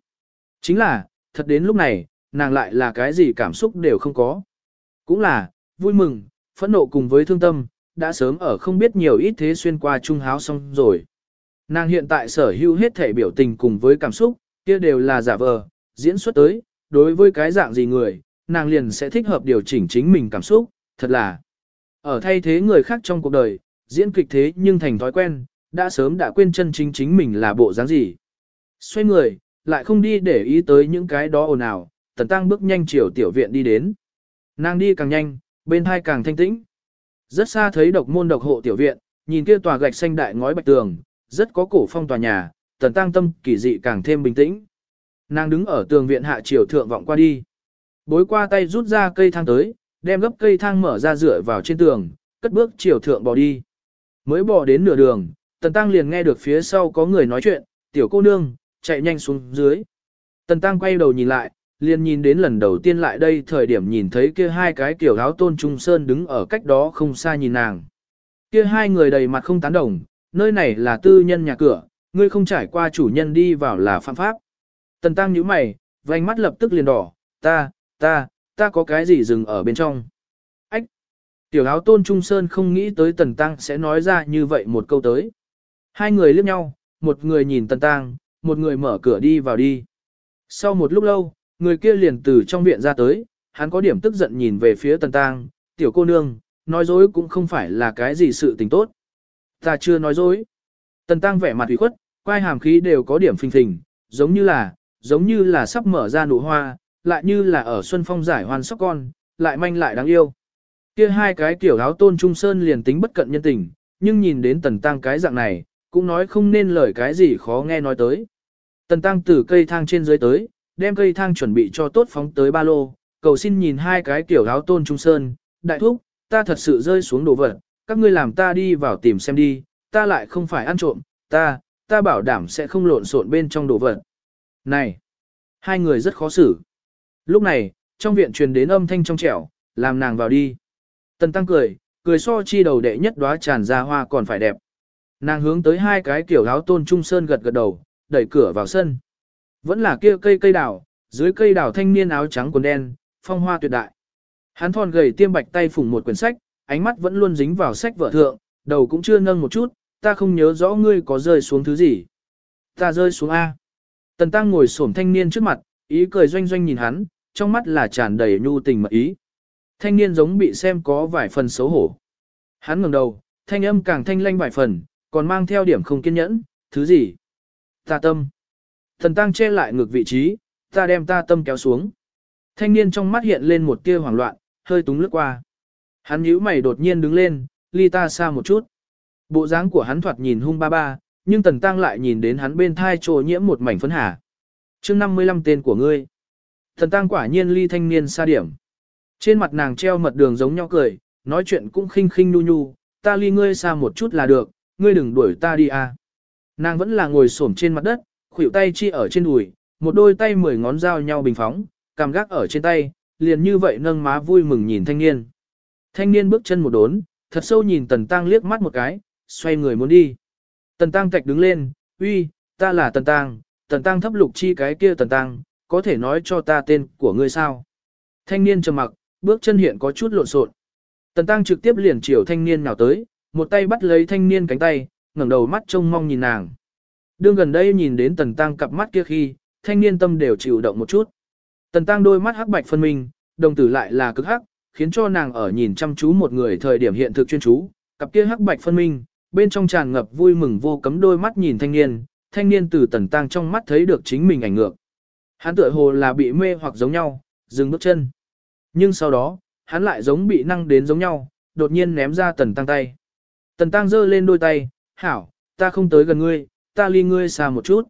Chính là, thật đến lúc này, nàng lại là cái gì cảm xúc đều không có. Cũng là, vui mừng, phẫn nộ cùng với thương tâm, đã sớm ở không biết nhiều ít thế xuyên qua trung háo xong rồi. Nàng hiện tại sở hữu hết thể biểu tình cùng với cảm xúc, kia đều là giả vờ, diễn xuất tới, đối với cái dạng gì người, nàng liền sẽ thích hợp điều chỉnh chính mình cảm xúc, thật là ở thay thế người khác trong cuộc đời, diễn kịch thế nhưng thành thói quen, đã sớm đã quên chân chính chính mình là bộ dáng gì. Xoay người, lại không đi để ý tới những cái đó ồn ào, tần tăng bước nhanh chiều tiểu viện đi đến. Nàng đi càng nhanh, bên hai càng thanh tĩnh. Rất xa thấy độc môn độc hộ tiểu viện, nhìn kia tòa gạch xanh đại ngói bạch tường, rất có cổ phong tòa nhà, tần tăng tâm kỳ dị càng thêm bình tĩnh. Nàng đứng ở tường viện hạ chiều thượng vọng qua đi. Bối qua tay rút ra cây thang tới, đem gấp cây thang mở ra dựa vào trên tường, cất bước chiều thượng bỏ đi. Mới bỏ đến nửa đường, tần tăng liền nghe được phía sau có người nói chuyện, tiểu cô nương, chạy nhanh xuống dưới. Tần tăng quay đầu nhìn lại, liền nhìn đến lần đầu tiên lại đây thời điểm nhìn thấy kia hai cái kiểu áo tôn trung sơn đứng ở cách đó không xa nhìn nàng. Kia hai người đầy mặt không tán đồng, nơi này là tư nhân nhà cửa, ngươi không trải qua chủ nhân đi vào là phạm pháp. Tần tăng nhíu mày, vành mắt lập tức liền đỏ, ta, ta, ta có cái gì dừng ở bên trong. Ách! Tiểu áo tôn trung sơn không nghĩ tới tần tăng sẽ nói ra như vậy một câu tới. Hai người liếc nhau, một người nhìn tần tăng, một người mở cửa đi vào đi. Sau một lúc lâu, người kia liền từ trong viện ra tới, hắn có điểm tức giận nhìn về phía tần tăng, tiểu cô nương, nói dối cũng không phải là cái gì sự tình tốt. Ta chưa nói dối. Tần tăng vẻ mặt ủy khuất, quai hàm khí đều có điểm phình phình, giống như là, giống như là sắp mở ra nụ hoa, lại như là ở xuân phong giải hoàn sóc con, lại manh lại đáng yêu. Kia hai cái tiểu áo tôn trung sơn liền tính bất cận nhân tình, nhưng nhìn đến tần tăng cái dạng này, cũng nói không nên lời cái gì khó nghe nói tới. Tần tăng từ cây thang trên dưới tới, đem cây thang chuẩn bị cho tốt phóng tới ba lô, cầu xin nhìn hai cái kiểu áo tôn trung sơn, đại thúc, ta thật sự rơi xuống đồ vật, các ngươi làm ta đi vào tìm xem đi, ta lại không phải ăn trộm, ta, ta bảo đảm sẽ không lộn xộn bên trong đồ vật. Này, hai người rất khó xử. Lúc này, trong viện truyền đến âm thanh trong trẻo, làm nàng vào đi. Tần tăng cười, cười so chi đầu đệ nhất đóa tràn ra hoa còn phải đẹp. Nàng hướng tới hai cái kiểu áo tôn trung sơn gật gật đầu, đẩy cửa vào sân. Vẫn là kia cây cây đào, dưới cây đào thanh niên áo trắng quần đen, phong hoa tuyệt đại. Hắn thon gầy tiêm bạch tay phủng một quyển sách, ánh mắt vẫn luôn dính vào sách vợ thượng, đầu cũng chưa nâng một chút, ta không nhớ rõ ngươi có rơi xuống thứ gì. Ta rơi xuống A. Tần tăng ngồi xổm thanh niên trước mặt, ý cười doanh doanh nhìn hắn, trong mắt là tràn đầy nhu tình mật ý. Thanh niên giống bị xem có vài phần xấu hổ. Hắn ngẩng đầu, thanh âm càng thanh lanh vài phần, còn mang theo điểm không kiên nhẫn, thứ gì? Ta tâm. Thần tăng che lại ngược vị trí, ta đem ta tâm kéo xuống. Thanh niên trong mắt hiện lên một tia hoảng loạn, hơi túng lướt qua. Hắn nhíu mày đột nhiên đứng lên, ly ta xa một chút. Bộ dáng của hắn thoạt nhìn hung ba ba, nhưng tần tăng lại nhìn đến hắn bên thai trồ nhiễm một mảnh phấn hả. chương 55 tên của ngươi. Thần tăng quả nhiên ly thanh niên xa điểm. Trên mặt nàng treo mật đường giống nhau cười, nói chuyện cũng khinh khinh nu nhu, ta ly ngươi xa một chút là được, ngươi đừng đuổi ta đi à. Nàng vẫn là ngồi xổm trên mặt đất, khuỷu tay chi ở trên đùi, một đôi tay mười ngón dao nhau bình phóng, cảm gác ở trên tay, liền như vậy nâng má vui mừng nhìn thanh niên. Thanh niên bước chân một đốn, thật sâu nhìn Tần Tăng liếc mắt một cái, xoay người muốn đi. Tần Tăng tạch đứng lên, uy, ta là Tần Tăng, Tần Tăng thấp lục chi cái kia Tần Tăng, có thể nói cho ta tên của ngươi sao? Thanh niên trầm mặc, bước chân hiện có chút lộn xộn. Tần Tăng trực tiếp liền chiều thanh niên nào tới, một tay bắt lấy thanh niên cánh tay, ngẩng đầu mắt trông mong nhìn nàng. Đương gần đây nhìn đến Tần Tăng cặp mắt kia khi, thanh niên tâm đều chịu động một chút. Tần Tăng đôi mắt hắc bạch phân minh, đồng tử lại là cực hắc, khiến cho nàng ở nhìn chăm chú một người thời điểm hiện thực chuyên chú, cặp kia hắc bạch phân minh, bên trong tràn ngập vui mừng vô cấm đôi mắt nhìn thanh niên, thanh niên từ Tần Tăng trong mắt thấy được chính mình ảnh ngược. Hắn tựa hồ là bị mê hoặc giống nhau, dừng bước chân. Nhưng sau đó, hắn lại giống bị năng đến giống nhau, đột nhiên ném ra Tần Tăng tay. Tần Tăng giơ lên đôi tay, hảo, ta không tới gần ngươi, ta ly ngươi xa một chút.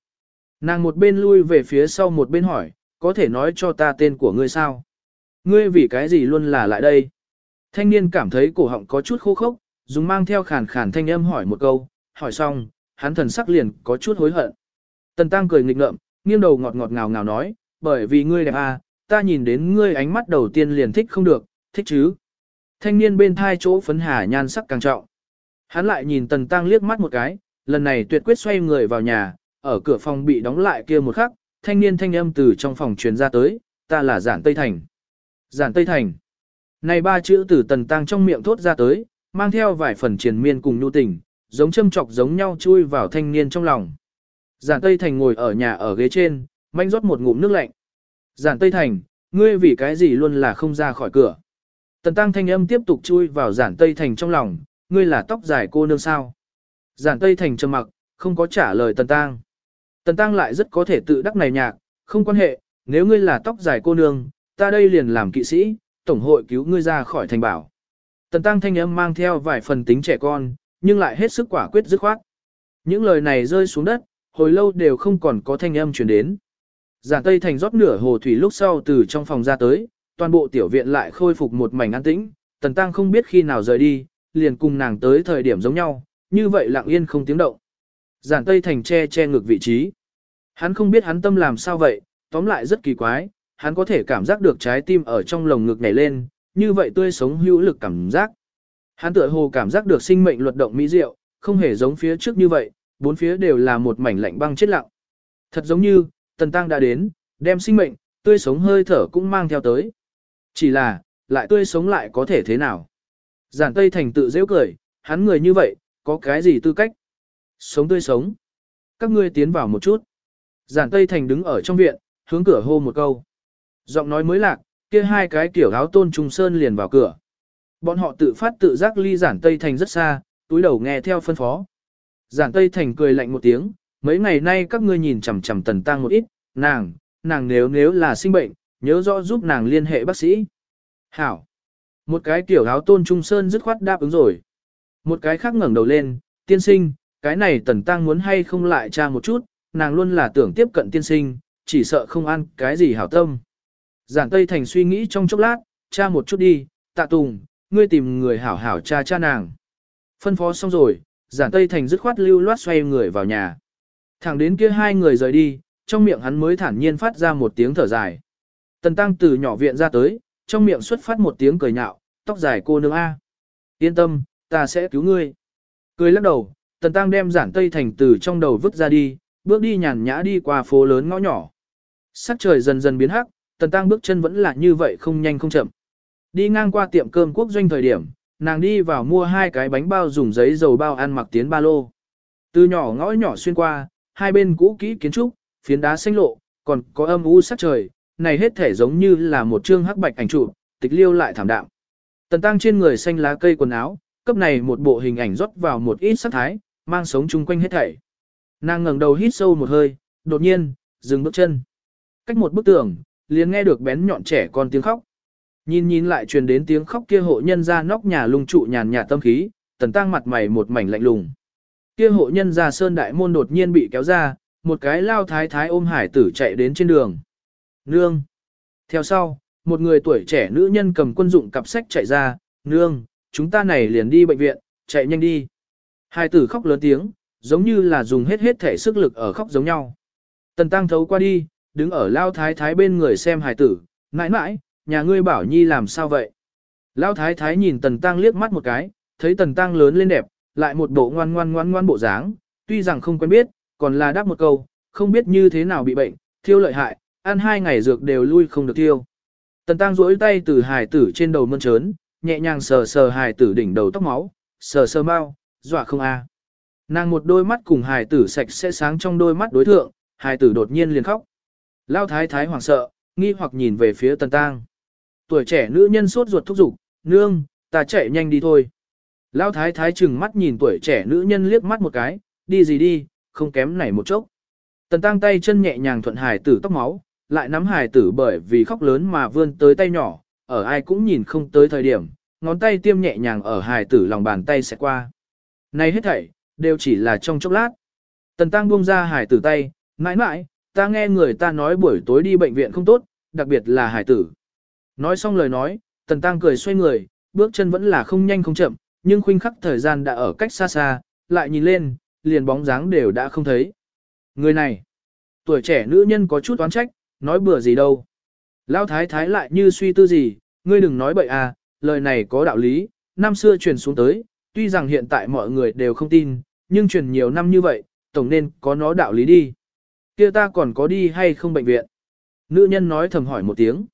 Nàng một bên lui về phía sau một bên hỏi, có thể nói cho ta tên của ngươi sao? Ngươi vì cái gì luôn là lại đây? Thanh niên cảm thấy cổ họng có chút khô khốc, dùng mang theo khàn khàn thanh âm hỏi một câu, hỏi xong, hắn thần sắc liền có chút hối hận. Tần Tăng cười nghịch ngợm, nghiêng đầu ngọt ngọt ngào ngào nói, bởi vì ngươi đẹp à, ta nhìn đến ngươi ánh mắt đầu tiên liền thích không được, thích chứ. Thanh niên bên thai chỗ phấn hà nhan sắc càng trọng. Hắn lại nhìn Tần Tăng liếc mắt một cái, lần này tuyệt quyết xoay người vào nhà, ở cửa phòng bị đóng lại kia một khắc, thanh niên thanh âm từ trong phòng truyền ra tới, ta là giản Tây Thành. Giản Tây Thành. Này ba chữ từ Tần Tăng trong miệng thốt ra tới, mang theo vài phần triền miên cùng nhu tình, giống châm chọc giống nhau chui vào thanh niên trong lòng. Giản Tây Thành ngồi ở nhà ở ghế trên, manh rót một ngụm nước lạnh. Giản Tây Thành, ngươi vì cái gì luôn là không ra khỏi cửa. Tần tăng thanh âm tiếp tục chui vào giản Tây Thành trong lòng, ngươi là tóc dài cô nương sao. Giản Tây Thành trầm mặc, không có trả lời tần tăng. Tần tăng lại rất có thể tự đắc này nhạc, không quan hệ, nếu ngươi là tóc dài cô nương, ta đây liền làm kỵ sĩ, tổng hội cứu ngươi ra khỏi thành bảo. Tần tăng thanh âm mang theo vài phần tính trẻ con, nhưng lại hết sức quả quyết dứt khoát. Những lời này rơi xuống đất, hồi lâu đều không còn có thanh âm truyền đến. Giản Tây Thành rót nửa hồ thủy lúc sau từ trong phòng ra tới, toàn bộ tiểu viện lại khôi phục một mảnh an tĩnh, Tần Tăng không biết khi nào rời đi, liền cùng nàng tới thời điểm giống nhau, như vậy lặng yên không tiếng động. Giản Tây Thành che che ngược vị trí. Hắn không biết hắn tâm làm sao vậy, tóm lại rất kỳ quái, hắn có thể cảm giác được trái tim ở trong lồng ngực nhảy lên, như vậy tươi sống hữu lực cảm giác. Hắn tựa hồ cảm giác được sinh mệnh luật động mỹ diệu, không hề giống phía trước như vậy, bốn phía đều là một mảnh lạnh băng chết lặng. Thật giống như, Tần Tăng đã đến, đem sinh mệnh, tươi sống hơi thở cũng mang theo tới. Chỉ là, lại tươi sống lại có thể thế nào? Giản Tây Thành tự dễ cười, hắn người như vậy, có cái gì tư cách? Sống tươi sống. Các ngươi tiến vào một chút. Giản Tây Thành đứng ở trong viện, hướng cửa hô một câu. Giọng nói mới lạc, kia hai cái kiểu áo tôn trung sơn liền vào cửa. Bọn họ tự phát tự giác ly Giản Tây Thành rất xa, túi đầu nghe theo phân phó. Giản Tây Thành cười lạnh một tiếng, mấy ngày nay các ngươi nhìn chằm chằm tần tăng một ít, nàng, nàng nếu nếu là sinh bệnh, nhớ rõ giúp nàng liên hệ bác sĩ. Hảo. Một cái tiểu áo tôn trung sơn dứt khoát đáp ứng rồi. Một cái khác ngẩng đầu lên, tiên sinh, cái này tần tăng muốn hay không lại tra một chút, nàng luôn là tưởng tiếp cận tiên sinh, chỉ sợ không ăn cái gì hảo tâm. Giản Tây Thành suy nghĩ trong chốc lát, tra một chút đi, tạ tùng, ngươi tìm người hảo hảo cha cha nàng. Phân phó xong rồi, giản Tây Thành dứt khoát lưu loát xoay người vào nhà. Thẳng đến kia hai người rời đi, trong miệng hắn mới thản nhiên phát ra một tiếng thở dài. Tần Tăng từ nhỏ viện ra tới, trong miệng xuất phát một tiếng cười nhạo, tóc dài cô nương A. Yên tâm, ta sẽ cứu ngươi. Cười lắc đầu, Tần Tăng đem giản Tây Thành từ trong đầu vứt ra đi, bước đi nhàn nhã đi qua phố lớn ngõ nhỏ. Sắc trời dần dần biến hắc, Tần Tăng bước chân vẫn là như vậy không nhanh không chậm. Đi ngang qua tiệm cơm quốc doanh thời điểm, nàng đi vào mua hai cái bánh bao dùng giấy dầu bao ăn mặc tiến ba lô. Từ nhỏ ngõ nhỏ xuyên qua, hai bên cũ kỹ kiến trúc, phiến đá xanh lộ, còn có âm u sắc trời, này hết thể giống như là một chương hắc bạch ảnh trụ, tịch liêu lại thảm đạm. Tần tăng trên người xanh lá cây quần áo, cấp này một bộ hình ảnh rót vào một ít sắc thái, mang sống chung quanh hết thảy. Nàng ngẩng đầu hít sâu một hơi, đột nhiên, dừng bước chân. Cách một bức tường, liền nghe được bén nhọn trẻ con tiếng khóc. Nhìn nhìn lại truyền đến tiếng khóc kia hộ nhân ra nóc nhà lung trụ nhàn nhạt tâm khí, tần tăng mặt mày một mảnh lạnh lùng. Kia hộ nhân ra sơn đại môn đột nhiên bị kéo ra, một cái lao thái thái ôm hải tử chạy đến trên đường. Nương. Theo sau, một người tuổi trẻ nữ nhân cầm quân dụng cặp sách chạy ra, nương, chúng ta này liền đi bệnh viện, chạy nhanh đi. Hải tử khóc lớn tiếng, giống như là dùng hết hết thể sức lực ở khóc giống nhau. Tần tăng thấu qua đi, đứng ở lao thái thái bên người xem hải tử, mãi mãi, nhà ngươi bảo nhi làm sao vậy? Lao thái thái nhìn tần tăng liếc mắt một cái, thấy tần tăng lớn lên đẹp, lại một bộ ngoan ngoan ngoan ngoan bộ dáng, tuy rằng không quen biết, còn là đáp một câu, không biết như thế nào bị bệnh, thiêu lợi hại, ăn hai ngày dược đều lui không được tiêu. Tần tăng duỗi tay từ hài tử trên đầu mơn trớn, nhẹ nhàng sờ sờ hài tử đỉnh đầu tóc máu, sờ sờ mau, dọa không a. Nàng một đôi mắt cùng hài tử sạch sẽ sáng trong đôi mắt đối thượng, hài tử đột nhiên liền khóc. Lao thái thái hoảng sợ, nghi hoặc nhìn về phía tần Tăng. Tuổi trẻ nữ nhân sốt ruột thúc giục, nương, ta chạy nhanh đi thôi. Lao thái thái chừng mắt nhìn tuổi trẻ nữ nhân liếc mắt một cái, đi gì đi, không kém này một chốc. Tần tăng tay chân nhẹ nhàng thuận hài tử tóc máu, lại nắm hài tử bởi vì khóc lớn mà vươn tới tay nhỏ, ở ai cũng nhìn không tới thời điểm, ngón tay tiêm nhẹ nhàng ở hài tử lòng bàn tay sẽ qua. Này hết thảy, đều chỉ là trong chốc lát. Tần tăng buông ra hài tử tay, mãi mãi, ta nghe người ta nói buổi tối đi bệnh viện không tốt, đặc biệt là hài tử. Nói xong lời nói, tần tăng cười xoay người, bước chân vẫn là không nhanh không chậm, nhưng khuynh khắc thời gian đã ở cách xa xa, lại nhìn lên, liền bóng dáng đều đã không thấy. Người này, tuổi trẻ nữ nhân có chút oán trách, nói bừa gì đâu. Lão thái thái lại như suy tư gì, ngươi đừng nói bậy à, lời này có đạo lý, năm xưa truyền xuống tới, tuy rằng hiện tại mọi người đều không tin, nhưng truyền nhiều năm như vậy, tổng nên có nó đạo lý đi. Kia ta còn có đi hay không bệnh viện? Nữ nhân nói thầm hỏi một tiếng.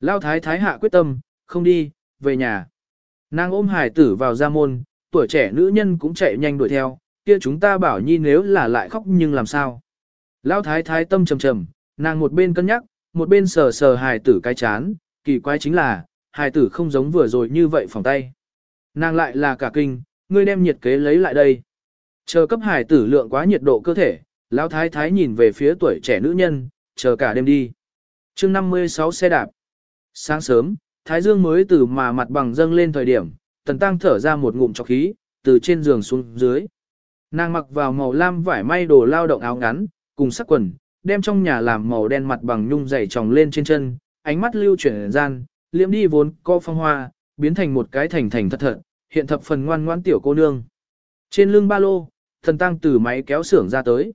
Lão thái thái hạ quyết tâm, không đi, về nhà. Nàng ôm hải tử vào ra môn, tuổi trẻ nữ nhân cũng chạy nhanh đuổi theo, kia chúng ta bảo nhi nếu là lại khóc nhưng làm sao. Lão thái thái tâm trầm trầm, nàng một bên cân nhắc, một bên sờ sờ hài tử cái chán, kỳ quái chính là, hài tử không giống vừa rồi như vậy phòng tay. Nàng lại là cả kinh, ngươi đem nhiệt kế lấy lại đây. Chờ cấp hài tử lượng quá nhiệt độ cơ thể, lão thái thái nhìn về phía tuổi trẻ nữ nhân, chờ cả đêm đi. chương 56 xe đạp. Sáng sớm, thái dương mới từ mà mặt bằng dâng lên thời điểm, tần tăng thở ra một ngụm trọc khí, từ trên giường xuống dưới. Nàng mặc vào màu lam vải may đồ lao động áo ngắn, cùng sắc quần, đem trong nhà làm màu đen mặt bằng nhung dày tròng lên trên chân, ánh mắt lưu chuyển gian, liễm đi vốn co phong hoa, biến thành một cái thành thành thật thật, hiện thập phần ngoan ngoãn tiểu cô nương. Trên lưng ba lô, thần tăng từ máy kéo xưởng ra tới.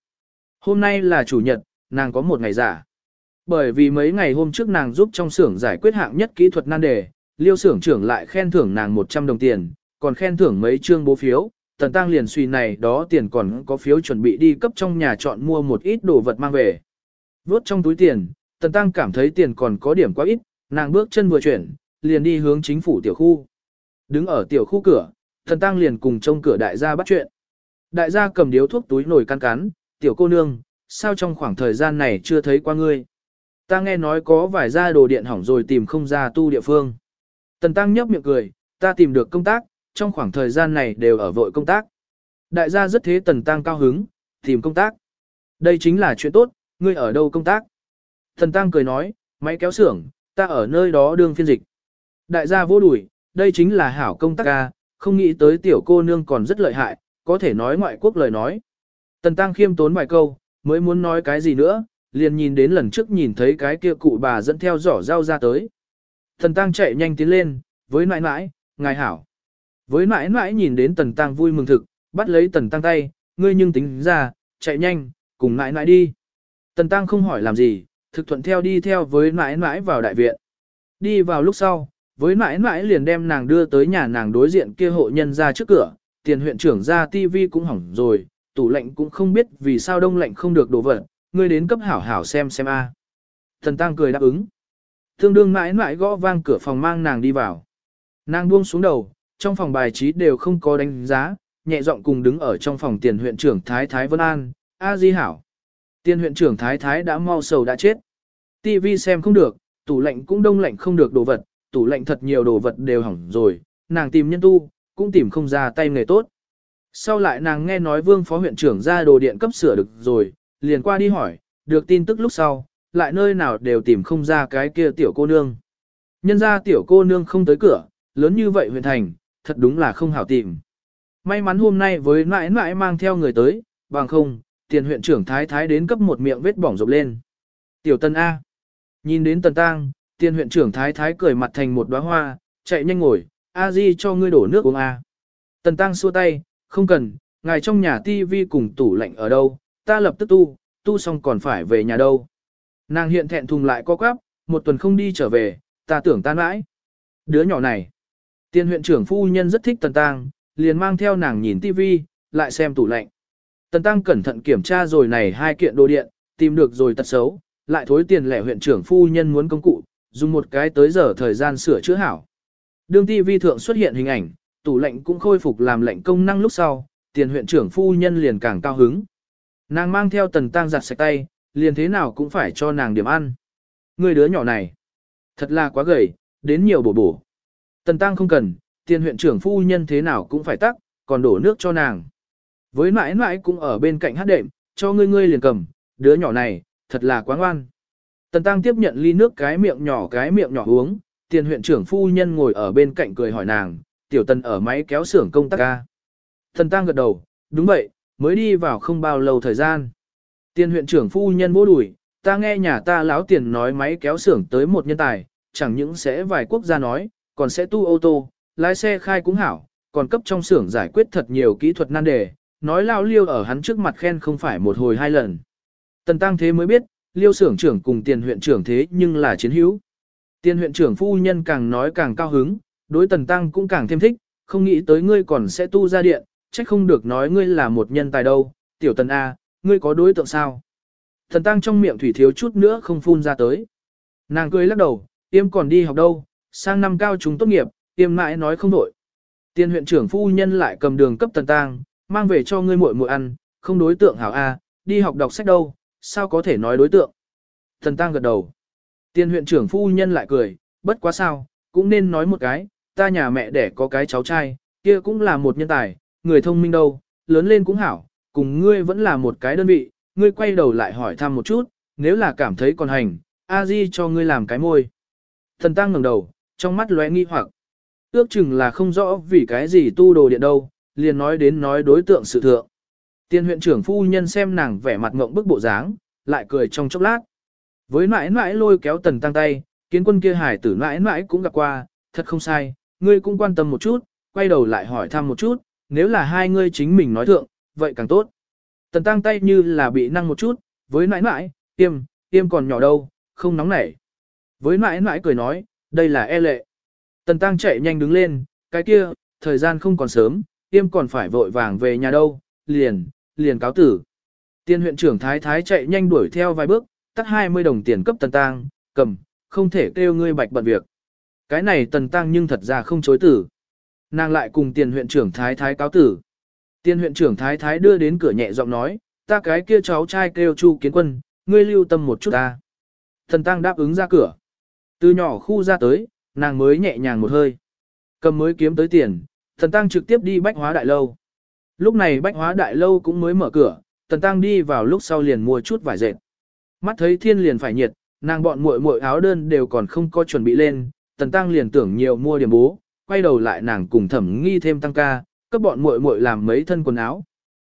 Hôm nay là chủ nhật, nàng có một ngày giả. Bởi vì mấy ngày hôm trước nàng giúp trong xưởng giải quyết hạng nhất kỹ thuật nan đề, liêu xưởng trưởng lại khen thưởng nàng 100 đồng tiền, còn khen thưởng mấy chương bố phiếu, tần tăng liền suy này đó tiền còn có phiếu chuẩn bị đi cấp trong nhà chọn mua một ít đồ vật mang về. Vốt trong túi tiền, tần tăng cảm thấy tiền còn có điểm quá ít, nàng bước chân vừa chuyển, liền đi hướng chính phủ tiểu khu. Đứng ở tiểu khu cửa, tần tăng liền cùng trông cửa đại gia bắt chuyện. Đại gia cầm điếu thuốc túi nổi căn cắn, tiểu cô nương, sao trong khoảng thời gian này chưa thấy qua ngươi. Ta nghe nói có vài gia đồ điện hỏng rồi tìm không ra tu địa phương. Tần tăng nhấp miệng cười, ta tìm được công tác, trong khoảng thời gian này đều ở vội công tác. Đại gia rất thế tần tăng cao hứng, tìm công tác. Đây chính là chuyện tốt, ngươi ở đâu công tác? Tần tăng cười nói, máy kéo xưởng, ta ở nơi đó đương phiên dịch. Đại gia vô đuổi, đây chính là hảo công tác ca, không nghĩ tới tiểu cô nương còn rất lợi hại, có thể nói ngoại quốc lời nói. Tần tăng khiêm tốn vài câu, mới muốn nói cái gì nữa, liền nhìn đến lần trước nhìn thấy cái kia cụ bà dẫn theo giỏ rau ra tới. Tần tăng chạy nhanh tiến lên, với nãi nãi, ngài hảo. Với mãi mãi nhìn đến tần tăng vui mừng thực, bắt lấy tần tăng tay, ngươi nhưng tính ra, chạy nhanh, cùng mãi mãi đi. Tần tăng không hỏi làm gì, thực thuận theo đi theo với mãi mãi vào đại viện. Đi vào lúc sau, với mãi mãi liền đem nàng đưa tới nhà nàng đối diện kia hộ nhân ra trước cửa, tiền huyện trưởng ra tivi cũng hỏng rồi, tủ lạnh cũng không biết vì sao đông lạnh không được đổ vật, ngươi đến cấp hảo hảo xem xem a. Tần tăng cười đáp ứng. Thương đương mãi mãi gõ vang cửa phòng mang nàng đi vào. Nàng buông xuống đầu, trong phòng bài trí đều không có đánh giá, nhẹ giọng cùng đứng ở trong phòng tiền huyện trưởng Thái Thái Vân An, A Di Hảo. Tiền huyện trưởng Thái Thái đã mau sầu đã chết. TV xem không được, tủ lạnh cũng đông lạnh không được đồ vật, tủ lạnh thật nhiều đồ vật đều hỏng rồi, nàng tìm nhân tu, cũng tìm không ra tay nghề tốt. Sau lại nàng nghe nói vương phó huyện trưởng ra đồ điện cấp sửa được rồi, liền qua đi hỏi, được tin tức lúc sau, lại nơi nào đều tìm không ra cái kia tiểu cô nương. Nhân ra tiểu cô nương không tới cửa, lớn như vậy huyện thành, thật đúng là không hảo tìm. May mắn hôm nay với mãi mãi mang theo người tới, bằng không, tiền huyện trưởng thái thái đến cấp một miệng vết bỏng rộp lên. Tiểu tân A. Nhìn đến tần tang, tiền huyện trưởng thái thái cười mặt thành một đóa hoa, chạy nhanh ngồi, A Di cho ngươi đổ nước uống A. Tần tăng xua tay, không cần, ngài trong nhà tivi cùng tủ lạnh ở đâu, ta lập tức tu, tu xong còn phải về nhà đâu. Nàng hiện thẹn thùng lại co quắp, một tuần không đi trở về, ta tưởng ta mãi. Đứa nhỏ này. Tiền huyện trưởng phu nhân rất thích Tần Tăng, liền mang theo nàng nhìn TV, lại xem tủ lạnh. Tần Tăng cẩn thận kiểm tra rồi này hai kiện đồ điện, tìm được rồi tật xấu, lại thối tiền lẻ huyện trưởng phu nhân muốn công cụ, dùng một cái tới giờ thời gian sửa chữa hảo. Đường TV thượng xuất hiện hình ảnh, tủ lạnh cũng khôi phục làm lạnh công năng lúc sau, tiền huyện trưởng phu nhân liền càng cao hứng. Nàng mang theo tần tang giặt sạch tay, liền thế nào cũng phải cho nàng điểm ăn. Người đứa nhỏ này, thật là quá gầy, đến nhiều bổ bổ. Tần tăng không cần, tiền huyện trưởng phu nhân thế nào cũng phải tắc, còn đổ nước cho nàng. Với mãi mãi cũng ở bên cạnh hát đệm, cho ngươi ngươi liền cầm, đứa nhỏ này, thật là quá ngoan. Tần tăng tiếp nhận ly nước cái miệng nhỏ cái miệng nhỏ uống, tiền huyện trưởng phu nhân ngồi ở bên cạnh cười hỏi nàng, tiểu tần ở máy kéo xưởng công tác ca. Tần tăng gật đầu, đúng vậy, mới đi vào không bao lâu thời gian. Tiền huyện trưởng phu nhân bố đùi, ta nghe nhà ta láo tiền nói máy kéo xưởng tới một nhân tài, chẳng những sẽ vài quốc gia nói, còn sẽ tu ô tô, lái xe khai cũng hảo, còn cấp trong xưởng giải quyết thật nhiều kỹ thuật nan đề, nói lao liêu ở hắn trước mặt khen không phải một hồi hai lần. Tần tăng thế mới biết, liêu xưởng trưởng cùng tiền huyện trưởng thế nhưng là chiến hữu. Tiền huyện trưởng phu nhân càng nói càng cao hứng, đối tần tăng cũng càng thêm thích, không nghĩ tới ngươi còn sẽ tu ra điện, trách không được nói ngươi là một nhân tài đâu, tiểu tần A, ngươi có đối tượng sao? Tần tăng trong miệng thủy thiếu chút nữa không phun ra tới. Nàng cười lắc đầu, yêm còn đi học đâu, sang năm cao chúng tốt nghiệp, tiêm mãi nói không đổi. Tiên huyện trưởng phu nhân lại cầm đường cấp tần tăng, mang về cho ngươi muội muội ăn, không đối tượng hảo A, đi học đọc sách đâu, sao có thể nói đối tượng. Tần tăng gật đầu. Tiên huyện trưởng phu nhân lại cười, bất quá sao, cũng nên nói một cái, ta nhà mẹ đẻ có cái cháu trai, kia cũng là một nhân tài, người thông minh đâu, lớn lên cũng hảo, cùng ngươi vẫn là một cái đơn vị, ngươi quay đầu lại hỏi thăm một chút, nếu là cảm thấy còn hành, a di cho ngươi làm cái môi. Thần tăng ngẩng đầu, trong mắt lóe nghi hoặc, ước chừng là không rõ vì cái gì tu đồ điện đâu, liền nói đến nói đối tượng sự thượng. Tiên huyện trưởng phu nhân xem nàng vẻ mặt ngộng bức bộ dáng, lại cười trong chốc lát. Với mãi mãi lôi kéo tần tăng tay, kiến quân kia hải tử mãi mãi cũng gặp qua, thật không sai, ngươi cũng quan tâm một chút, quay đầu lại hỏi thăm một chút, nếu là hai ngươi chính mình nói thượng, vậy càng tốt. Tần tăng tay như là bị năng một chút, với mãi mãi, tiêm, tiêm còn nhỏ đâu, không nóng nảy. Với mãi mãi cười nói, đây là e lệ. Tần tăng chạy nhanh đứng lên, cái kia, thời gian không còn sớm, tiêm còn phải vội vàng về nhà đâu, liền, liền cáo tử. Tiên huyện trưởng thái thái chạy nhanh đuổi theo vài bước, tắt 20 đồng tiền cấp tần tăng, cầm, không thể kêu ngươi bạch bận việc. Cái này tần tăng nhưng thật ra không chối tử. Nàng lại cùng tiền huyện trưởng thái thái cáo tử. Tiền huyện trưởng thái thái đưa đến cửa nhẹ giọng nói, ta cái kia cháu trai kêu chu kiến quân, ngươi lưu tâm một chút ta. Tần tăng đáp ứng ra cửa. Từ nhỏ khu ra tới, nàng mới nhẹ nhàng một hơi. Cầm mới kiếm tới tiền, tần tăng trực tiếp đi bách hóa đại lâu. Lúc này bách hóa đại lâu cũng mới mở cửa, tần tăng đi vào lúc sau liền mua chút vải dệt. Mắt thấy thiên liền phải nhiệt, nàng bọn muội muội áo đơn đều còn không có chuẩn bị lên, tần tăng liền tưởng nhiều mua điểm bố, quay đầu lại nàng cùng thẩm nghi thêm tăng ca, cấp bọn muội muội làm mấy thân quần áo.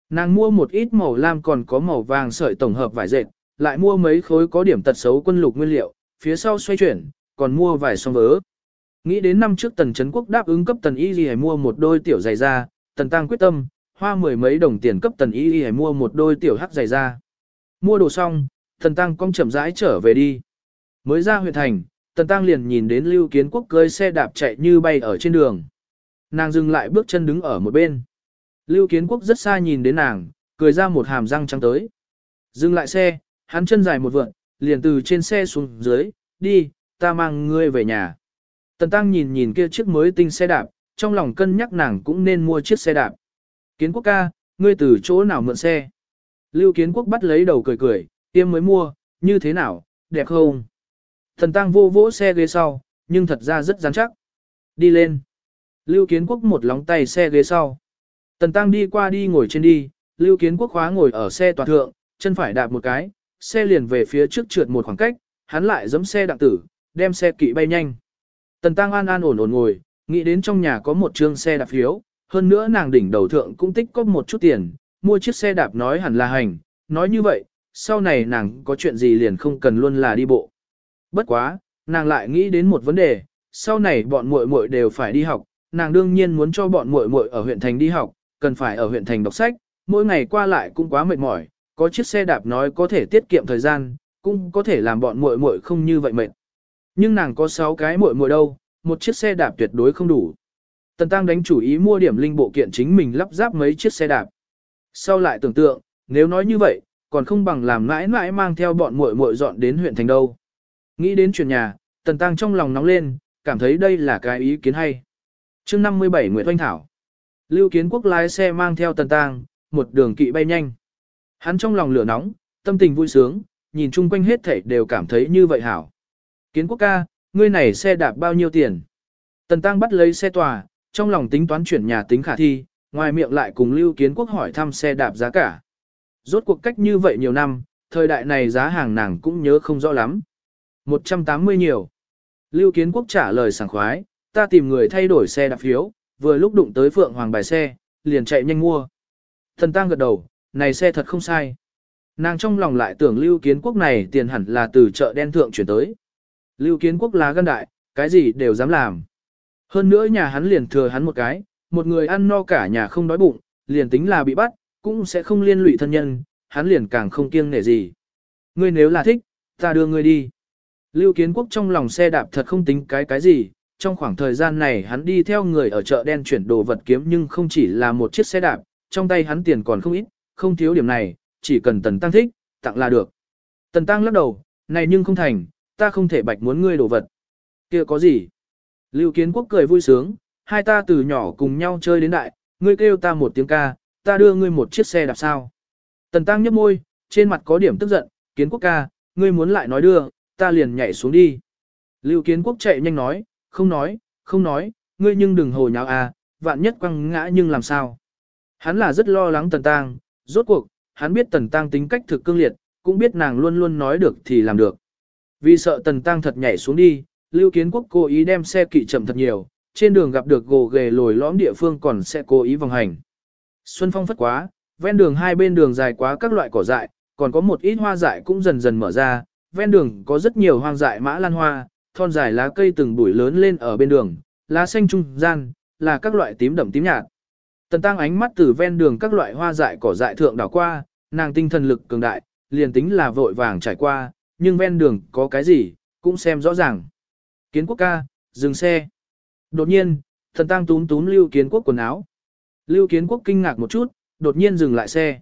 Nàng mua một ít màu lam còn có màu vàng sợi tổng hợp vải dệt, lại mua mấy khối có điểm tật xấu quân lục nguyên liệu, phía sau xoay chuyển, còn mua vài song vớ. Nghĩ đến năm trước tần Trấn Quốc đáp ứng cấp tần y gì mua một đôi tiểu giày da, tần tăng quyết tâm, hoa mười mấy đồng tiền cấp tần y gì mua một đôi tiểu hắc giày da. Mua đồ xong, tần tăng cong chậm rãi trở về đi. Mới ra huyện thành, tần tăng liền nhìn đến lưu kiến quốc cơi xe đạp chạy như bay ở trên đường. Nàng dừng lại bước chân đứng ở một bên. Lưu kiến quốc rất xa nhìn đến nàng, cười ra một hàm răng trắng tới. Dừng lại xe, hắn chân dài một vượn, liền từ trên xe xuống dưới, đi, ta mang ngươi về nhà. Tần tăng nhìn nhìn kia chiếc mới tinh xe đạp, trong lòng cân nhắc nàng cũng nên mua chiếc xe đạp. Kiến quốc ca, ngươi từ chỗ nào mượn xe? Lưu kiến quốc bắt lấy đầu cười cười, tiêm mới mua, như thế nào, đẹp không? Thần tăng vô vỗ xe ghế sau, nhưng thật ra rất rắn chắc. Đi lên. Lưu kiến quốc một lóng tay xe ghế sau. Tần tăng đi qua đi ngồi trên đi, lưu kiến quốc khóa ngồi ở xe toàn thượng, chân phải đạp một cái, xe liền về phía trước trượt một khoảng cách, hắn lại giẫm xe đặng tử, đem xe kỵ bay nhanh. Tần tăng an an ổn ổn ngồi, nghĩ đến trong nhà có một chương xe đạp phiếu, hơn nữa nàng đỉnh đầu thượng cũng tích có một chút tiền, mua chiếc xe đạp nói hẳn là hành, nói như vậy, sau này nàng có chuyện gì liền không cần luôn là đi bộ. Bất quá, nàng lại nghĩ đến một vấn đề, sau này bọn muội muội đều phải đi học, nàng đương nhiên muốn cho bọn muội muội ở huyện thành đi học, cần phải ở huyện thành đọc sách, mỗi ngày qua lại cũng quá mệt mỏi, có chiếc xe đạp nói có thể tiết kiệm thời gian, cũng có thể làm bọn muội muội không như vậy mệt. Nhưng nàng có 6 cái muội muội đâu, một chiếc xe đạp tuyệt đối không đủ. Tần Tăng đánh chủ ý mua điểm linh bộ kiện chính mình lắp ráp mấy chiếc xe đạp. Sau lại tưởng tượng, nếu nói như vậy, còn không bằng làm mãi mãi mang theo bọn muội muội dọn đến huyện thành đâu. Nghĩ đến chuyển nhà, Tần Tăng trong lòng nóng lên, cảm thấy đây là cái ý kiến hay. chương 57 Nguyễn Oanh Thảo Lưu Kiến Quốc lái xe mang theo Tần Tăng, một đường kỵ bay nhanh. Hắn trong lòng lửa nóng, tâm tình vui sướng, nhìn chung quanh hết thảy đều cảm thấy như vậy hảo. Kiến Quốc ca, ngươi này xe đạp bao nhiêu tiền? Tần Tăng bắt lấy xe tòa, trong lòng tính toán chuyển nhà tính khả thi, ngoài miệng lại cùng Lưu Kiến Quốc hỏi thăm xe đạp giá cả. Rốt cuộc cách như vậy nhiều năm, thời đại này giá hàng nàng cũng nhớ không rõ lắm. 180 nhiều. Lưu Kiến Quốc trả lời sảng khoái, ta tìm người thay đổi xe đạp phiếu, vừa lúc đụng tới Phượng Hoàng bài xe, liền chạy nhanh mua. Thần Tăng gật đầu, này xe thật không sai. Nàng trong lòng lại tưởng Lưu Kiến Quốc này tiền hẳn là từ chợ đen thượng chuyển tới. Lưu Kiến Quốc là gan đại, cái gì đều dám làm. Hơn nữa nhà hắn liền thừa hắn một cái, một người ăn no cả nhà không đói bụng, liền tính là bị bắt, cũng sẽ không liên lụy thân nhân, hắn liền càng không kiêng nể gì. Ngươi nếu là thích, ta đưa ngươi đi. Lưu Kiến Quốc trong lòng xe đạp thật không tính cái cái gì, trong khoảng thời gian này hắn đi theo người ở chợ đen chuyển đồ vật kiếm nhưng không chỉ là một chiếc xe đạp, trong tay hắn tiền còn không ít, không thiếu điểm này, chỉ cần Tần Tăng thích, tặng là được. Tần Tăng lắc đầu, này nhưng không thành, ta không thể bạch muốn ngươi đồ vật. kia có gì? Lưu Kiến Quốc cười vui sướng, hai ta từ nhỏ cùng nhau chơi đến đại, ngươi kêu ta một tiếng ca, ta đưa ngươi một chiếc xe đạp sao. Tần Tăng nhấp môi, trên mặt có điểm tức giận, Kiến Quốc ca, ngươi muốn lại nói đưa, ta liền nhảy xuống đi. Lưu Kiến Quốc chạy nhanh nói, không nói, không nói, ngươi nhưng đừng hồ nháo à, vạn nhất quăng ngã nhưng làm sao. Hắn là rất lo lắng Tần Tăng, rốt cuộc, hắn biết Tần Tăng tính cách thực cương liệt, cũng biết nàng luôn luôn nói được thì làm được. Vì sợ Tần Tăng thật nhảy xuống đi, Lưu Kiến Quốc cố ý đem xe kỵ chậm thật nhiều, trên đường gặp được gồ ghề lồi lõm địa phương còn sẽ cố ý vòng hành. Xuân phong phất quá, ven đường hai bên đường dài quá các loại cỏ dại, còn có một ít hoa dại cũng dần dần mở ra, ven đường có rất nhiều hoang dại mã lan hoa, thon dài lá cây từng bụi lớn lên ở bên đường, lá xanh trung gian, là các loại tím đậm tím nhạt. Tần tăng ánh mắt từ ven đường các loại hoa dại cỏ dại thượng đảo qua, nàng tinh thần lực cường đại, liền tính là vội vàng trải qua, nhưng ven đường có cái gì, cũng xem rõ ràng. Kiến quốc ca, dừng xe. Đột nhiên, thần tăng túm túm lưu kiến quốc quần áo. Lưu kiến quốc kinh ngạc một chút, đột nhiên dừng lại xe.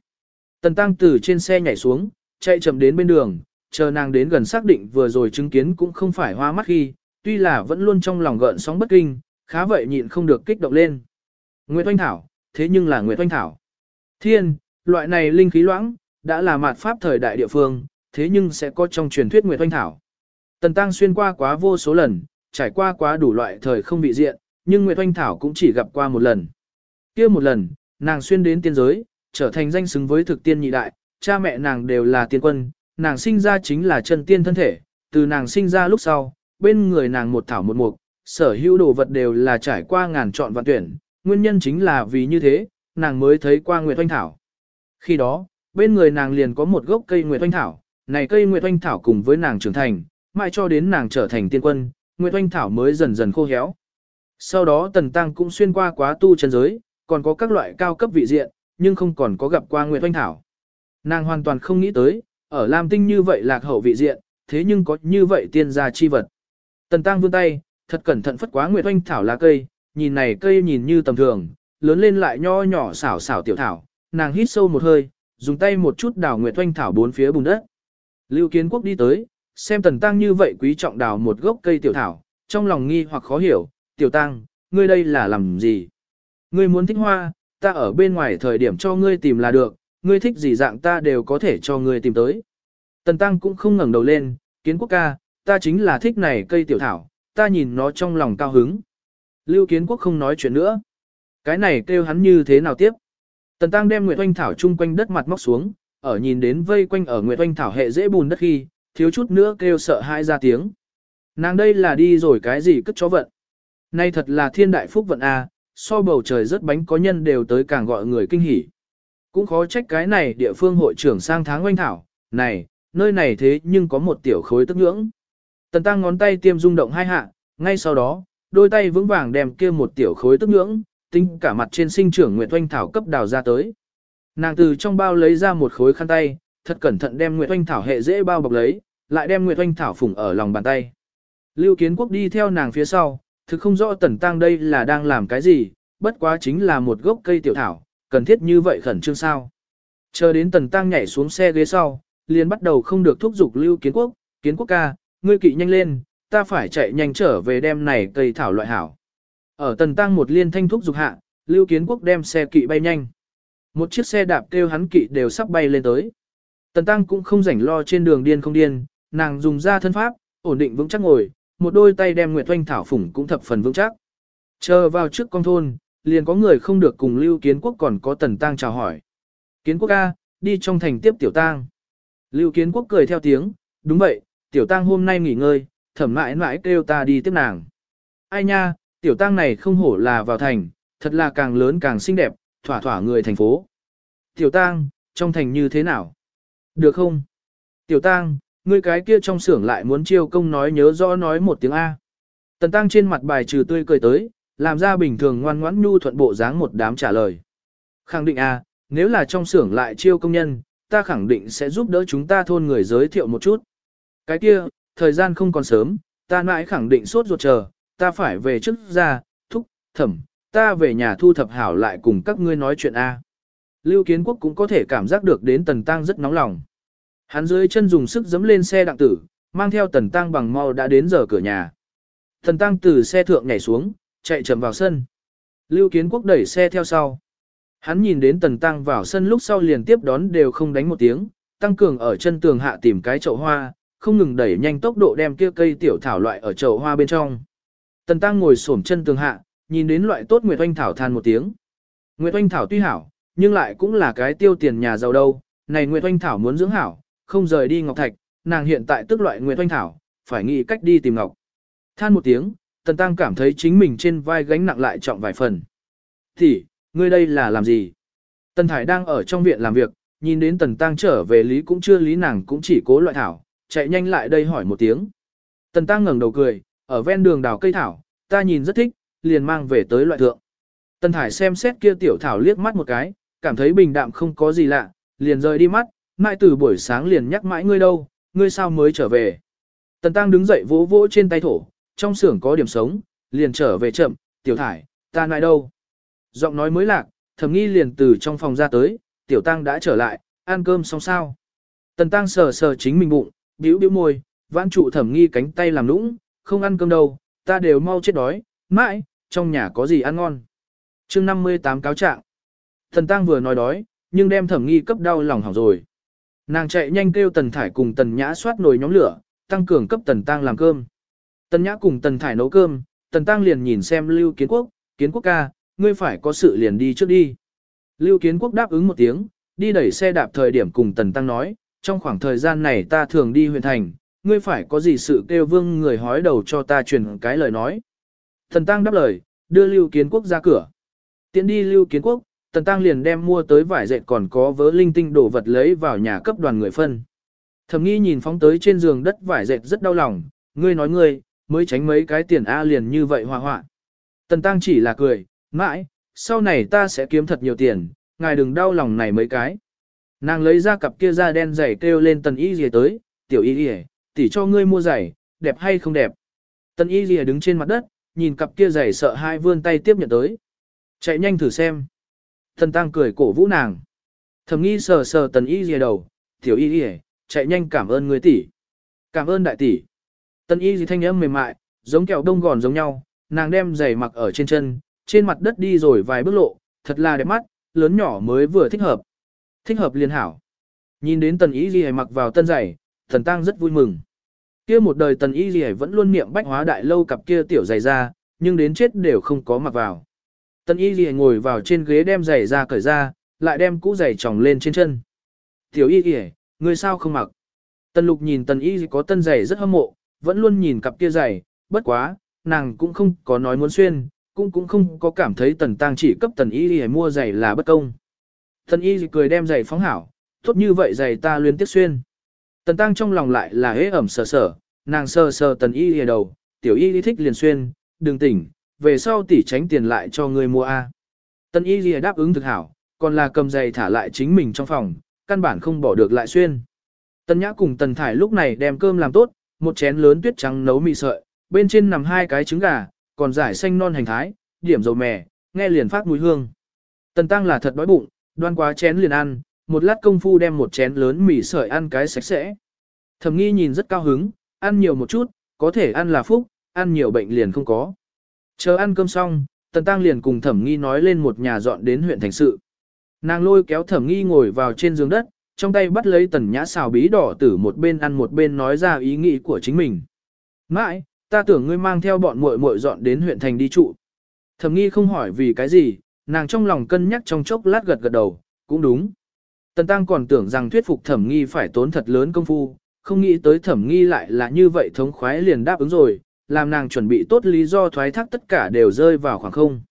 Tần tăng từ trên xe nhảy xuống, chạy chậm đến bên đường, chờ nàng đến gần xác định vừa rồi chứng kiến cũng không phải hoa mắt khi, tuy là vẫn luôn trong lòng gợn sóng bất kinh, khá vậy nhịn không được kích động lên. Nguyệt Oanh Thảo, thế nhưng là Nguyệt Oanh Thảo. Thiên, loại này linh khí loãng, đã là mạt pháp thời đại địa phương, thế nhưng sẽ có trong truyền thuyết Nguyệt Oanh Thảo. Tần Tăng xuyên qua quá vô số lần, trải qua quá đủ loại thời không bị diện, nhưng Nguyệt Oanh Thảo cũng chỉ gặp qua một lần. kia một lần, nàng xuyên đến tiên giới, trở thành danh xứng với thực tiên nhị đại, cha mẹ nàng đều là tiên quân, nàng sinh ra chính là chân tiên thân thể, từ nàng sinh ra lúc sau, bên người nàng một thảo một mục, sở hữu đồ vật đều là trải qua ngàn chọn vạn tuyển, nguyên nhân chính là vì như thế, nàng mới thấy qua Nguyệt Oanh Thảo. Khi đó, bên người nàng liền có một gốc cây Nguyệt Oanh Thảo, này cây Nguyệt Oanh Thảo cùng với nàng trưởng thành, mãi cho đến nàng trở thành tiên quân, Nguyệt Oanh Thảo mới dần dần khô héo. Sau đó Tần Tăng cũng xuyên qua quá tu chân giới, còn có các loại cao cấp vị diện, nhưng không còn có gặp qua Nguyệt Oanh Thảo. Nàng hoàn toàn không nghĩ tới, ở Lam Tinh như vậy lạc hậu vị diện, thế nhưng có như vậy tiên gia chi vật. Tần Tăng vươn tay, thật cẩn thận phất quá Nguyệt Oanh Thảo lá cây, nhìn này cây nhìn như tầm thường, lớn lên lại nho nhỏ xảo xảo tiểu thảo, nàng hít sâu một hơi, dùng tay một chút đào Nguyệt Oanh Thảo bốn phía bùn đất. Lưu Kiến Quốc đi tới, xem Tần Tăng như vậy quý trọng đào một gốc cây tiểu thảo, trong lòng nghi hoặc khó hiểu, tiểu Tăng, ngươi đây là làm gì? Ngươi muốn thích hoa, ta ở bên ngoài thời điểm cho ngươi tìm là được, ngươi thích gì dạng ta đều có thể cho ngươi tìm tới. Tần Tăng cũng không ngẩng đầu lên, kiến quốc ca, ta chính là thích này cây tiểu thảo, ta nhìn nó trong lòng cao hứng. Lưu kiến quốc không nói chuyện nữa. Cái này kêu hắn như thế nào tiếp? Tần Tăng đem Nguyệt Oanh Thảo chung quanh đất mặt móc xuống, ở nhìn đến vây quanh ở Nguyệt Oanh Thảo hệ dễ bùn đất khi, thiếu chút nữa kêu sợ hãi ra tiếng. Nàng đây là đi rồi cái gì cất chó vận. Nay thật là thiên đại phúc vận a, so bầu trời rất bánh có nhân đều tới càng gọi người kinh hỉ. Cũng khó trách cái này địa phương hội trưởng sang tháng oanh thảo, này, nơi này thế nhưng có một tiểu khối tức nhưỡng. Tần tăng ngón tay tiêm rung động hai hạ, ngay sau đó, đôi tay vững vàng đem kia một tiểu khối tức nhưỡng, tinh cả mặt trên sinh trưởng Nguyệt Oanh Thảo cấp đào ra tới. Nàng từ trong bao lấy ra một khối khăn tay, thật cẩn thận đem Nguyệt Oanh Thảo hệ dễ bao bọc lấy, lại đem Nguyệt Oanh Thảo phủng ở lòng bàn tay. Lưu Kiến Quốc đi theo nàng phía sau, thực không rõ Tần Tăng đây là đang làm cái gì, bất quá chính là một gốc cây tiểu thảo, cần thiết như vậy khẩn trương sao. Chờ đến Tần Tăng nhảy xuống xe ghế sau, liền bắt đầu không được thúc giục Lưu Kiến Quốc, Kiến Quốc ca, ngươi kỵ nhanh lên, ta phải chạy nhanh trở về đem này cây thảo loại hảo. Ở Tần Tăng một liên thanh thúc dục hạ, Lưu Kiến Quốc đem xe kỵ bay nhanh. Một chiếc xe đạp kêu hắn kỵ đều sắp bay lên tới. Tần Tăng cũng không rảnh lo trên đường điên không điên, nàng dùng ra thân pháp, ổn định vững chắc ngồi, một đôi tay đem Nguyệt Oanh thảo phủng cũng thập phần vững chắc. Chờ vào trước con thôn, liền có người không được cùng Lưu Kiến Quốc còn có Tần Tăng chào hỏi. Kiến Quốc A, đi trong thành tiếp Tiểu Tăng. Lưu Kiến Quốc cười theo tiếng, đúng vậy, Tiểu Tăng hôm nay nghỉ ngơi, thẩm mãi mãi kêu ta đi tiếp nàng. Ai nha, Tiểu Tăng này không hổ là vào thành, thật là càng lớn càng xinh đẹp, thỏa thỏa người thành phố. Tiểu Tăng, trong thành như thế nào? Được không? Tiểu Tăng, ngươi cái kia trong xưởng lại muốn chiêu công nói nhớ rõ nói một tiếng A. Tần Tăng trên mặt bài trừ tươi cười tới, làm ra bình thường ngoan ngoãn nhu thuận bộ dáng một đám trả lời. Khẳng định A, nếu là trong xưởng lại chiêu công nhân, ta khẳng định sẽ giúp đỡ chúng ta thôn người giới thiệu một chút. Cái kia, thời gian không còn sớm, ta mãi khẳng định suốt ruột chờ, ta phải về trước ra, thúc, thẩm, ta về nhà thu thập hảo lại cùng các ngươi nói chuyện A. Lưu Kiến Quốc cũng có thể cảm giác được đến Tần Tăng rất nóng lòng. Hắn dưới chân dùng sức dẫm lên xe đặng tử, mang theo Tần Tăng bằng mau đã đến giờ cửa nhà. Tần Tăng từ xe thượng nhảy xuống, chạy chậm vào sân. Lưu Kiến Quốc đẩy xe theo sau. Hắn nhìn đến Tần Tăng vào sân lúc sau liền tiếp đón đều không đánh một tiếng, tăng cường ở chân tường hạ tìm cái chậu hoa, không ngừng đẩy nhanh tốc độ đem kia cây tiểu thảo loại ở chậu hoa bên trong. Tần Tăng ngồi xổm chân tường hạ, nhìn đến loại tốt Nguyệt Oanh Thảo than một tiếng. Nguyệt Oanh Thảo tuy hảo, nhưng lại cũng là cái tiêu tiền nhà giàu đâu. Này Nguyệt Oanh Thảo muốn dưỡng hảo, không rời đi Ngọc Thạch, nàng hiện tại tức loại Nguyệt Oanh Thảo, phải nghĩ cách đi tìm Ngọc. Than một tiếng, Tần Tăng cảm thấy chính mình trên vai gánh nặng lại trọng vài phần. Thì, ngươi đây là làm gì? Tần Thải đang ở trong viện làm việc, nhìn đến Tần Tăng trở về lý cũng chưa lý nàng cũng chỉ cố loại thảo, chạy nhanh lại đây hỏi một tiếng. Tần Tăng ngẩng đầu cười, ở ven đường đào cây thảo, ta nhìn rất thích, liền mang về tới loại thượng. Tần Thải xem xét kia tiểu thảo liếc mắt một cái, cảm thấy bình đạm không có gì lạ, liền rời đi mắt, mãi từ buổi sáng liền nhắc mãi ngươi đâu, ngươi sao mới trở về. Tần Tăng đứng dậy vỗ vỗ trên tay thổ, trong xưởng có điểm sống, liền trở về chậm, tiểu thải, ta nại đâu. Giọng nói mới lạc, thầm nghi liền từ trong phòng ra tới, tiểu tăng đã trở lại, ăn cơm xong sao. Tần tăng sờ sờ chính mình bụng, bĩu bĩu môi, vãn trụ thẩm nghi cánh tay làm nũng, không ăn cơm đâu, ta đều mau chết đói, mãi, trong nhà có gì ăn ngon. chương 58 cáo trạng. thần tăng vừa nói đói, nhưng đem thẩm nghi cấp đau lòng hỏng rồi. Nàng chạy nhanh kêu tần thải cùng tần nhã soát nồi nhóm lửa, tăng cường cấp tần tăng làm cơm. Tần nhã cùng tần thải nấu cơm, tần tăng liền nhìn xem lưu kiến quốc, kiến quốc ca, ngươi phải có sự liền đi trước đi. Lưu Kiến Quốc đáp ứng một tiếng, đi đẩy xe đạp thời điểm cùng Tần Tăng nói, trong khoảng thời gian này ta thường đi huyện thành, ngươi phải có gì sự kêu vương người hói đầu cho ta truyền cái lời nói. thần Tăng đáp lời, đưa Lưu Kiến Quốc ra cửa. Tiến đi Lưu Kiến Quốc, Tần Tăng liền đem mua tới vải dệt còn có vớ linh tinh đồ vật lấy vào nhà cấp đoàn người phân. Thẩm nghi nhìn phóng tới trên giường đất vải dệt rất đau lòng, ngươi nói ngươi, mới tránh mấy cái tiền A liền như vậy hòa hoạn. Tần Tăng chỉ là cười, Mãi, sau này ta sẽ kiếm thật nhiều tiền, ngài đừng đau lòng này mấy cái. Nàng lấy ra cặp kia da đen giày kêu lên tần y rìa tới, tiểu y rìa, tỉ cho ngươi mua giày, đẹp hay không đẹp. Tần y rìa đứng trên mặt đất, nhìn cặp kia giày sợ hai vươn tay tiếp nhận tới. Chạy nhanh thử xem. Thần tăng cười cổ vũ nàng. Thầm nghi sờ sờ tần y rìa đầu, tiểu y rìa, chạy nhanh cảm ơn người tỷ. Cảm ơn đại tỷ. Tần y rìa thanh âm mềm mại, giống kẹo đông gòn giống nhau, nàng đem giày mặc ở trên chân, trên mặt đất đi rồi vài bước lộ, thật là đẹp mắt, lớn nhỏ mới vừa thích hợp. Thích hợp liên hảo. Nhìn đến tần ý gì mặc vào tân giày, thần tăng rất vui mừng. Kia một đời tần y gì vẫn luôn niệm bách hóa đại lâu cặp kia tiểu giày ra, nhưng đến chết đều không có mặc vào. Tần y gì ngồi vào trên ghế đem giày ra cởi ra, lại đem cũ giày tròng lên trên chân. Tiểu y gì, người sao không mặc? Tần lục nhìn tần y có tân giày rất hâm mộ, vẫn luôn nhìn cặp kia giày, bất quá, nàng cũng không có nói muốn xuyên, cũng cũng không có cảm thấy tần tăng chỉ cấp tần y đi mua giày là bất công. Tần y cười đem giày phóng hảo, tốt như vậy giày ta liên tiếp xuyên. Tần tăng trong lòng lại là hế ẩm sờ sờ, nàng sờ sờ tần y lìa đầu, tiểu y đi thích liền xuyên, đừng tỉnh, về sau tỷ tránh tiền lại cho người mua A. Tần y lìa đáp ứng thực hảo, còn là cầm giày thả lại chính mình trong phòng, căn bản không bỏ được lại xuyên. Tần nhã cùng tần thải lúc này đem cơm làm tốt, một chén lớn tuyết trắng nấu mì sợi, bên trên nằm hai cái trứng gà, còn giải xanh non hành thái, điểm dầu mè, nghe liền phát mùi hương. Tần tăng là thật đói bụng, đoan quá chén liền ăn, một lát công phu đem một chén lớn mì sợi ăn cái sạch sẽ. Thẩm nghi nhìn rất cao hứng, ăn nhiều một chút, có thể ăn là phúc, ăn nhiều bệnh liền không có. Chờ ăn cơm xong, Tần Tăng liền cùng thẩm nghi nói lên một nhà dọn đến huyện thành sự. Nàng lôi kéo thẩm nghi ngồi vào trên giường đất, trong tay bắt lấy tần nhã xào bí đỏ tử một bên ăn một bên nói ra ý nghĩ của chính mình. Mãi, ta tưởng ngươi mang theo bọn muội muội dọn đến huyện thành đi trụ. Thẩm nghi không hỏi vì cái gì, nàng trong lòng cân nhắc trong chốc lát gật gật đầu, cũng đúng. Tần Tăng còn tưởng rằng thuyết phục thẩm nghi phải tốn thật lớn công phu, không nghĩ tới thẩm nghi lại là như vậy thống khoái liền đáp ứng rồi, làm nàng chuẩn bị tốt lý do thoái thác tất cả đều rơi vào khoảng không.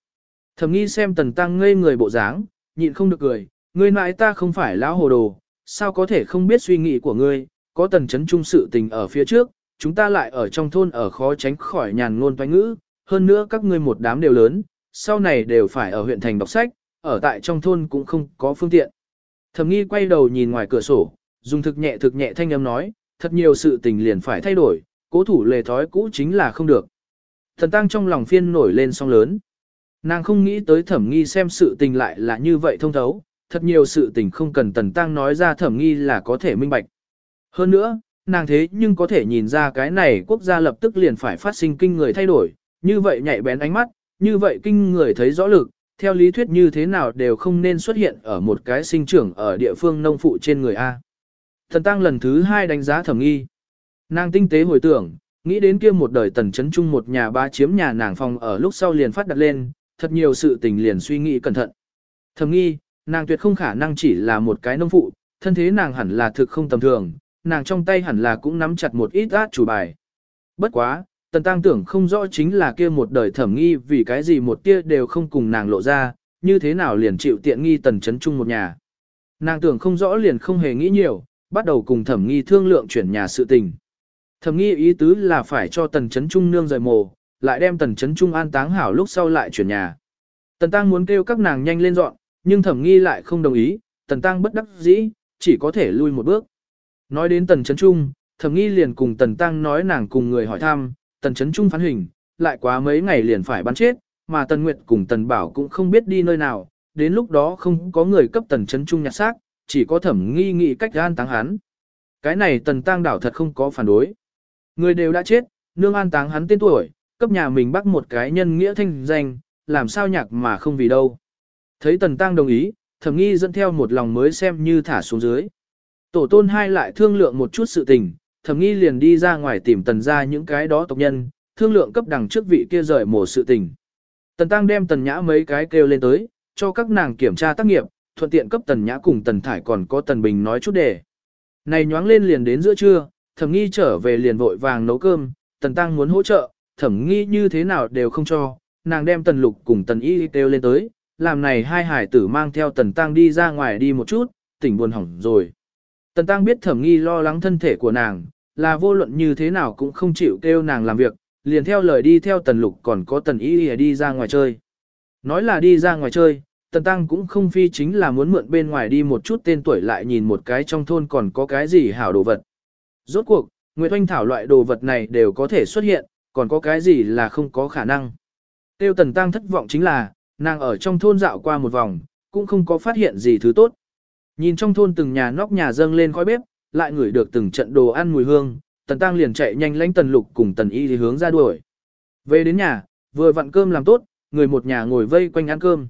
Thẩm nghi xem tần tăng ngây người bộ dáng, nhịn không được cười, ngươi mãi ta không phải lão hồ đồ, sao có thể không biết suy nghĩ của ngươi, có tần chấn trung sự tình ở phía trước, chúng ta lại ở trong thôn ở khó tránh khỏi nhàn ngôn toanh ngữ, hơn nữa các ngươi một đám đều lớn, sau này đều phải ở huyện thành đọc sách, ở tại trong thôn cũng không có phương tiện. Thẩm nghi quay đầu nhìn ngoài cửa sổ, dùng thực nhẹ thực nhẹ thanh âm nói, thật nhiều sự tình liền phải thay đổi, cố thủ lề thói cũ chính là không được. Thần tăng trong lòng phiên nổi lên song lớn. Nàng không nghĩ tới thẩm nghi xem sự tình lại là như vậy thông thấu, thật nhiều sự tình không cần tần tăng nói ra thẩm nghi là có thể minh bạch. Hơn nữa, nàng thế nhưng có thể nhìn ra cái này quốc gia lập tức liền phải phát sinh kinh người thay đổi, như vậy nhạy bén ánh mắt, như vậy kinh người thấy rõ lực, theo lý thuyết như thế nào đều không nên xuất hiện ở một cái sinh trưởng ở địa phương nông phụ trên người A. Thần tăng lần thứ hai đánh giá thẩm nghi. Nàng tinh tế hồi tưởng, nghĩ đến kia một đời tần chấn chung một nhà ba chiếm nhà nàng phòng ở lúc sau liền phát đặt lên, thật nhiều sự tình liền suy nghĩ cẩn thận. Thầm nghi, nàng tuyệt không khả năng chỉ là một cái nông phụ, thân thế nàng hẳn là thực không tầm thường, nàng trong tay hẳn là cũng nắm chặt một ít át chủ bài. Bất quá, tần tăng tưởng không rõ chính là kia một đời thẩm nghi vì cái gì một tia đều không cùng nàng lộ ra, như thế nào liền chịu tiện nghi tần chấn chung một nhà. Nàng tưởng không rõ liền không hề nghĩ nhiều, bắt đầu cùng thẩm nghi thương lượng chuyển nhà sự tình. Thẩm nghi ý tứ là phải cho tần chấn trung nương rời mồ, lại đem tần chấn trung an táng hảo lúc sau lại chuyển nhà. Tần tăng muốn kêu các nàng nhanh lên dọn, nhưng thẩm nghi lại không đồng ý, tần tăng bất đắc dĩ, chỉ có thể lui một bước. Nói đến tần chấn trung, thẩm nghi liền cùng tần tăng nói nàng cùng người hỏi thăm, tần chấn trung phán hình, lại quá mấy ngày liền phải bắn chết, mà tần nguyệt cùng tần bảo cũng không biết đi nơi nào, đến lúc đó không có người cấp tần chấn trung nhặt xác, chỉ có thẩm nghi nghĩ cách an táng hắn. Cái này tần tăng đảo thật không có phản đối. Người đều đã chết, nương an táng hắn tên tuổi, cấp nhà mình bắt một cái nhân nghĩa thanh danh, làm sao nhạc mà không vì đâu. Thấy tần tăng đồng ý, thẩm nghi dẫn theo một lòng mới xem như thả xuống dưới. Tổ tôn hai lại thương lượng một chút sự tình, thẩm nghi liền đi ra ngoài tìm tần ra những cái đó tộc nhân, thương lượng cấp đằng trước vị kia rời mổ sự tình. Tần tăng đem tần nhã mấy cái kêu lên tới, cho các nàng kiểm tra tác nghiệp, thuận tiện cấp tần nhã cùng tần thải còn có tần bình nói chút đề. Này nhoáng lên liền đến giữa trưa, thẩm nghi trở về liền vội vàng nấu cơm, tần tăng muốn hỗ trợ, thẩm nghi như thế nào đều không cho, nàng đem tần lục cùng tần y kêu lên tới, làm này hai hải tử mang theo tần tăng đi ra ngoài đi một chút, tỉnh buồn hỏng rồi. Tần tăng biết thẩm nghi lo lắng thân thể của nàng, là vô luận như thế nào cũng không chịu kêu nàng làm việc, liền theo lời đi theo tần lục còn có tần y đi ra ngoài chơi. Nói là đi ra ngoài chơi, tần tăng cũng không phi chính là muốn mượn bên ngoài đi một chút tên tuổi lại nhìn một cái trong thôn còn có cái gì hảo đồ vật. Rốt cuộc, Nguyệt Oanh Thảo loại đồ vật này đều có thể xuất hiện, còn có cái gì là không có khả năng. Tiêu Tần Tăng thất vọng chính là, nàng ở trong thôn dạo qua một vòng, cũng không có phát hiện gì thứ tốt. Nhìn trong thôn từng nhà nóc nhà dâng lên khói bếp, lại ngửi được từng trận đồ ăn mùi hương, Tần Tăng liền chạy nhanh lánh Tần Lục cùng Tần Y đi hướng ra đuổi. Về đến nhà, vừa vặn cơm làm tốt, người một nhà ngồi vây quanh ăn cơm.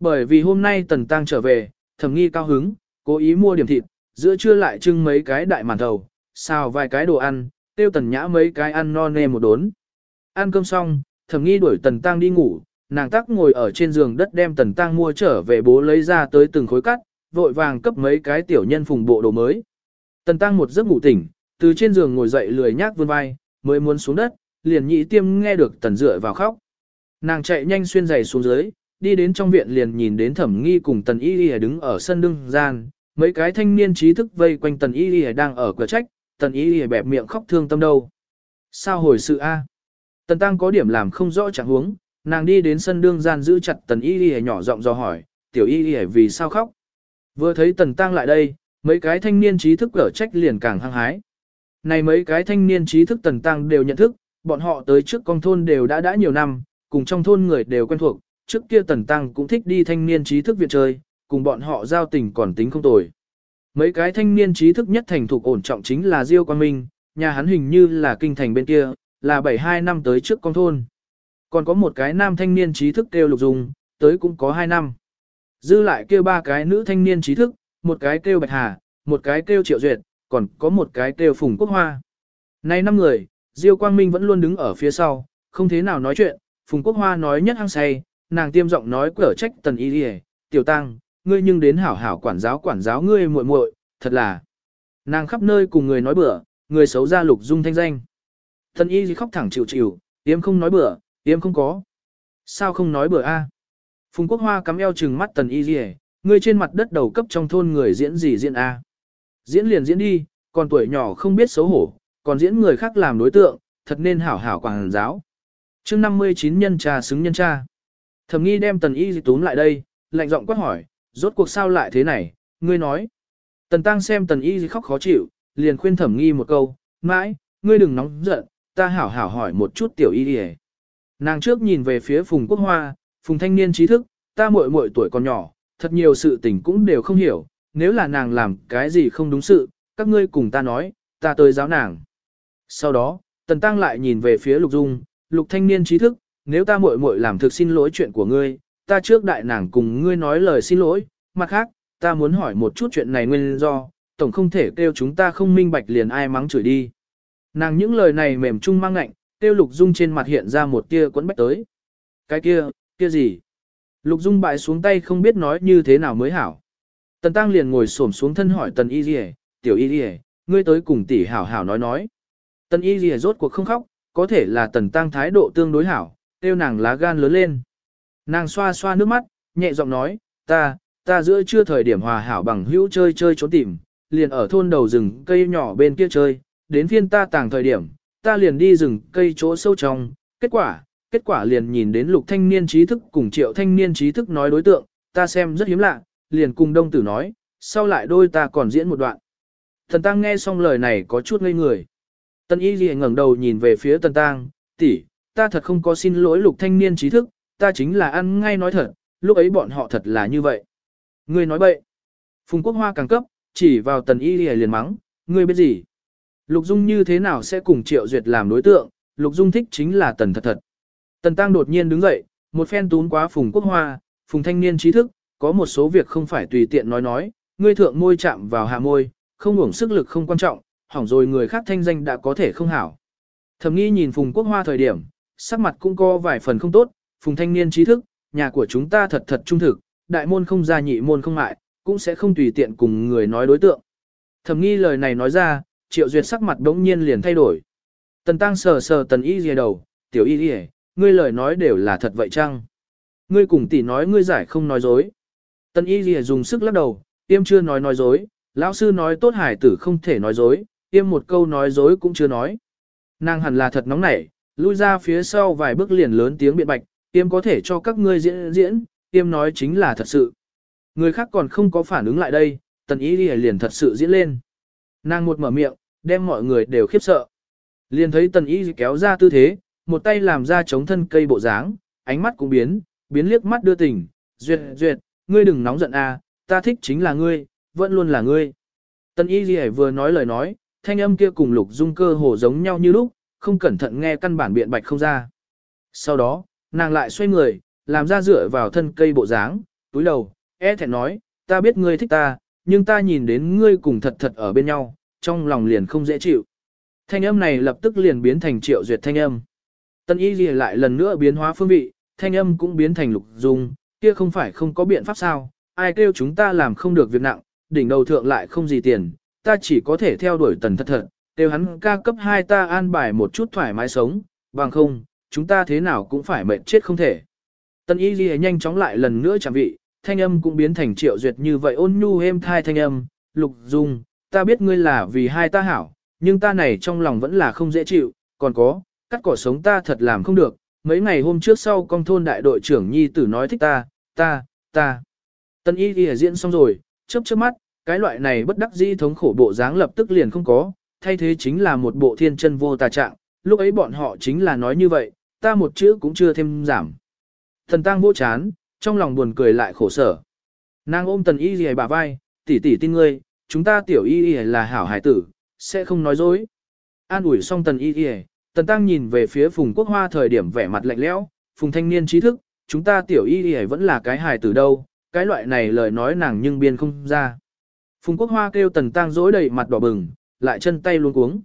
Bởi vì hôm nay Tần Tăng trở về, thầm nghi cao hứng, cố ý mua điểm thịt, giữa trưa lại trưng mấy cái đại màn thầu, xào vài cái đồ ăn, tiêu tần nhã mấy cái ăn no nê một đốn. Ăn cơm xong, thẩm nghi đuổi tần tăng đi ngủ, nàng tắc ngồi ở trên giường đất đem tần tăng mua trở về bố lấy ra tới từng khối cắt, vội vàng cấp mấy cái tiểu nhân phùng bộ đồ mới. Tần tăng một giấc ngủ tỉnh, từ trên giường ngồi dậy lười nhác vươn vai, mới muốn xuống đất, liền nhị tiêm nghe được tần dựa vào khóc. Nàng chạy nhanh xuyên giày xuống dưới, đi đến trong viện liền nhìn đến thẩm nghi cùng tần y y đứng ở sân đương gian, mấy cái thanh niên trí thức vây quanh tần y y đang ở cửa trách, tần y y bẹp miệng khóc thương tâm đâu. Sao hồi sự a? Tần tăng có điểm làm không rõ trạng huống, nàng đi đến sân đương gian giữ chặt tần y y nhỏ giọng dò hỏi, tiểu y y vì sao khóc? Vừa thấy tần tăng lại đây, mấy cái thanh niên trí thức ở trách liền càng hăng hái. Này mấy cái thanh niên trí thức tần tăng đều nhận thức, bọn họ tới trước con thôn đều đã đã nhiều năm, cùng trong thôn người đều quen thuộc, trước kia tần tăng cũng thích đi thanh niên trí thức viện chơi, cùng bọn họ giao tình còn tính không tồi. Mấy cái thanh niên trí thức nhất thành thục ổn trọng chính là Diêu Quang Minh, nhà hắn hình như là kinh thành bên kia, là 72 năm tới trước con thôn. Còn có một cái nam thanh niên trí thức kêu Lục dùng, tới cũng có 2 năm. Dư lại kêu ba cái nữ thanh niên trí thức, một cái kêu Bạch Hà, một cái kêu Triệu Duyệt, còn có một cái kêu Phùng Quốc Hoa. Nay năm người, Diêu Quang Minh vẫn luôn đứng ở phía sau, không thế nào nói chuyện, Phùng Quốc Hoa nói nhất hăng say, nàng tiêm giọng nói cửa trách tần y đi tiểu tăng, ngươi nhưng đến hảo hảo quản giáo quản giáo ngươi muội muội, thật là. Nàng khắp nơi cùng người nói bừa, người xấu ra lục dung thanh danh. Tần y khóc thẳng chịu chịu, tiêm không nói bừa, tiêm không có. Sao không nói bừa a? Phùng Quốc Hoa cắm eo trừng mắt tần y gì ngươi trên mặt đất đầu cấp trong thôn người diễn gì diễn a? Diễn liền diễn đi, còn tuổi nhỏ không biết xấu hổ, còn diễn người khác làm đối tượng, thật nên hảo hảo quảng giáo. chương 59 nhân cha xứng nhân cha. Thẩm nghi đem tần y túm lại đây, lạnh giọng quát hỏi, rốt cuộc sao lại thế này, ngươi nói. Tần tăng xem tần y khóc khó chịu, liền khuyên thẩm nghi một câu, mãi, ngươi đừng nóng giận, ta hảo hảo hỏi một chút tiểu y đi Nàng trước nhìn về phía phùng quốc hoa, phùng thanh niên trí thức, ta muội muội tuổi còn nhỏ, thật nhiều sự tình cũng đều không hiểu, nếu là nàng làm cái gì không đúng sự, các ngươi cùng ta nói, ta tới giáo nàng. Sau đó, Tần Tăng lại nhìn về phía Lục Dung, Lục thanh niên trí thức, nếu ta muội muội làm thực xin lỗi chuyện của ngươi, ta trước đại nàng cùng ngươi nói lời xin lỗi, mặt khác, ta muốn hỏi một chút chuyện này nguyên do, tổng không thể kêu chúng ta không minh bạch liền ai mắng chửi đi. Nàng những lời này mềm chung mang ngạnh, kêu Lục Dung trên mặt hiện ra một tia quấn bách tới. Cái kia, kia gì? Lục Dung bại xuống tay không biết nói như thế nào mới hảo. Tần Tăng liền ngồi xổm xuống thân hỏi Tần Y Lìa, tiểu Y Lìa, ngươi tới cùng tỷ hảo hảo nói nói. Tần Y Lìa rốt cuộc không khóc, có thể là Tần Tăng thái độ tương đối hảo, tiêu nàng lá gan lớn lên. Nàng xoa xoa nước mắt, nhẹ giọng nói, ta, ta giữa trưa thời điểm hòa hảo bằng hữu chơi chơi trốn tìm, liền ở thôn đầu rừng cây nhỏ bên kia chơi, đến phiên ta tàng thời điểm, ta liền đi rừng cây chỗ sâu trong, kết quả, kết quả liền nhìn đến lục thanh niên trí thức cùng triệu thanh niên trí thức nói đối tượng, ta xem rất hiếm lạ, liền cùng đông tử nói, sau lại đôi ta còn diễn một đoạn. Thần Tăng nghe xong lời này có chút ngây người. Tân Y Ghi ngẩng đầu nhìn về phía Tần Tăng, tỷ, ta thật không có xin lỗi lục thanh niên trí thức, ta chính là ăn ngay nói thật, lúc ấy bọn họ thật là như vậy. Ngươi nói bậy. Phùng Quốc Hoa càng cấp, chỉ vào Tần Y Ghi liền mắng, ngươi biết gì? Lục Dung như thế nào sẽ cùng Triệu Duyệt làm đối tượng, Lục Dung thích chính là Tần thật thật. Tần Tăng đột nhiên đứng dậy, một phen tún quá Phùng Quốc Hoa, Phùng thanh niên trí thức, có một số việc không phải tùy tiện nói nói, ngươi thượng môi chạm vào hạ môi, không uổng sức lực không quan trọng, hỏng rồi người khác thanh danh đã có thể không hảo. Thẩm nghi nhìn Phùng Quốc Hoa thời điểm, sắc mặt cũng có vài phần không tốt, Phùng thanh niên trí thức, nhà của chúng ta thật thật trung thực, đại môn không gia nhị môn không mại, cũng sẽ không tùy tiện cùng người nói đối tượng. Thẩm nghi lời này nói ra, triệu duyệt sắc mặt đống nhiên liền thay đổi. Tần tăng sờ sờ tần y dìa đầu, tiểu y dìa, ngươi lời nói đều là thật vậy chăng? Ngươi cùng tỷ nói ngươi giải không nói dối. Tần y dìa dùng sức lắc đầu, tiêm chưa nói nói dối, lão sư nói tốt hải tử không thể nói dối, tiêm một câu nói dối cũng chưa nói. Nàng hẳn là thật nóng nảy, lui ra phía sau vài bước liền lớn tiếng biện bạch, tiêm có thể cho các ngươi diễn diễn, tiêm nói chính là thật sự. Người khác còn không có phản ứng lại đây, tần ý đi liền thật sự diễn lên. Nàng một mở miệng, đem mọi người đều khiếp sợ. Liền thấy tần ý kéo ra tư thế, một tay làm ra chống thân cây bộ dáng, ánh mắt cũng biến, biến liếc mắt đưa tình, duyệt duyệt, ngươi đừng nóng giận a, à, ta thích chính là ngươi, vẫn luôn là ngươi. Tần y gì vừa nói lời nói, thanh âm kia cùng lục dung cơ hồ giống nhau như lúc, không cẩn thận nghe căn bản biện bạch không ra. Sau đó, nàng lại xoay người, làm ra dựa vào thân cây bộ dáng, túi đầu, e thẹn nói, ta biết ngươi thích ta, nhưng ta nhìn đến ngươi cùng thật thật ở bên nhau, trong lòng liền không dễ chịu. Thanh âm này lập tức liền biến thành triệu duyệt thanh âm. Tân y gì lại lần nữa biến hóa phương vị, thanh âm cũng biến thành lục dung, kia không phải không có biện pháp sao, ai kêu chúng ta làm không được việc nặng, đỉnh đầu thượng lại không gì tiền, ta chỉ có thể theo đuổi tần thật thật, đều hắn ca cấp 2 ta an bài một chút thoải mái sống, bằng không, chúng ta thế nào cũng phải mệt chết không thể. Tần y gì nhanh chóng lại lần nữa chẳng vị, thanh âm cũng biến thành triệu duyệt như vậy ôn nhu êm thai thanh âm, lục dung, ta biết ngươi là vì hai ta hảo, nhưng ta này trong lòng vẫn là không dễ chịu, còn có, cắt cỏ sống ta thật làm không được, mấy ngày hôm trước sau công thôn đại đội trưởng nhi tử nói thích ta, ta, ta. tân y ghi diễn xong rồi, chớp chớp mắt, cái loại này bất đắc dĩ thống khổ bộ dáng lập tức liền không có, thay thế chính là một bộ thiên chân vô tà trạng, lúc ấy bọn họ chính là nói như vậy, ta một chữ cũng chưa thêm giảm. Thần tang vô chán, trong lòng buồn cười lại khổ sở. Nàng ôm tần y gì bà vai, tỷ tỷ tin ngươi, chúng ta tiểu y y là hảo hải tử, sẽ không nói dối. An ủi xong tần y y, tần tăng nhìn về phía phùng quốc hoa thời điểm vẻ mặt lạnh lẽo, phùng thanh niên trí thức, chúng ta tiểu y y vẫn là cái hài từ đâu, cái loại này lời nói nàng nhưng biên không ra. Phùng Quốc Hoa kêu tần tăng dối đầy mặt đỏ bừng, lại chân tay luôn cuống.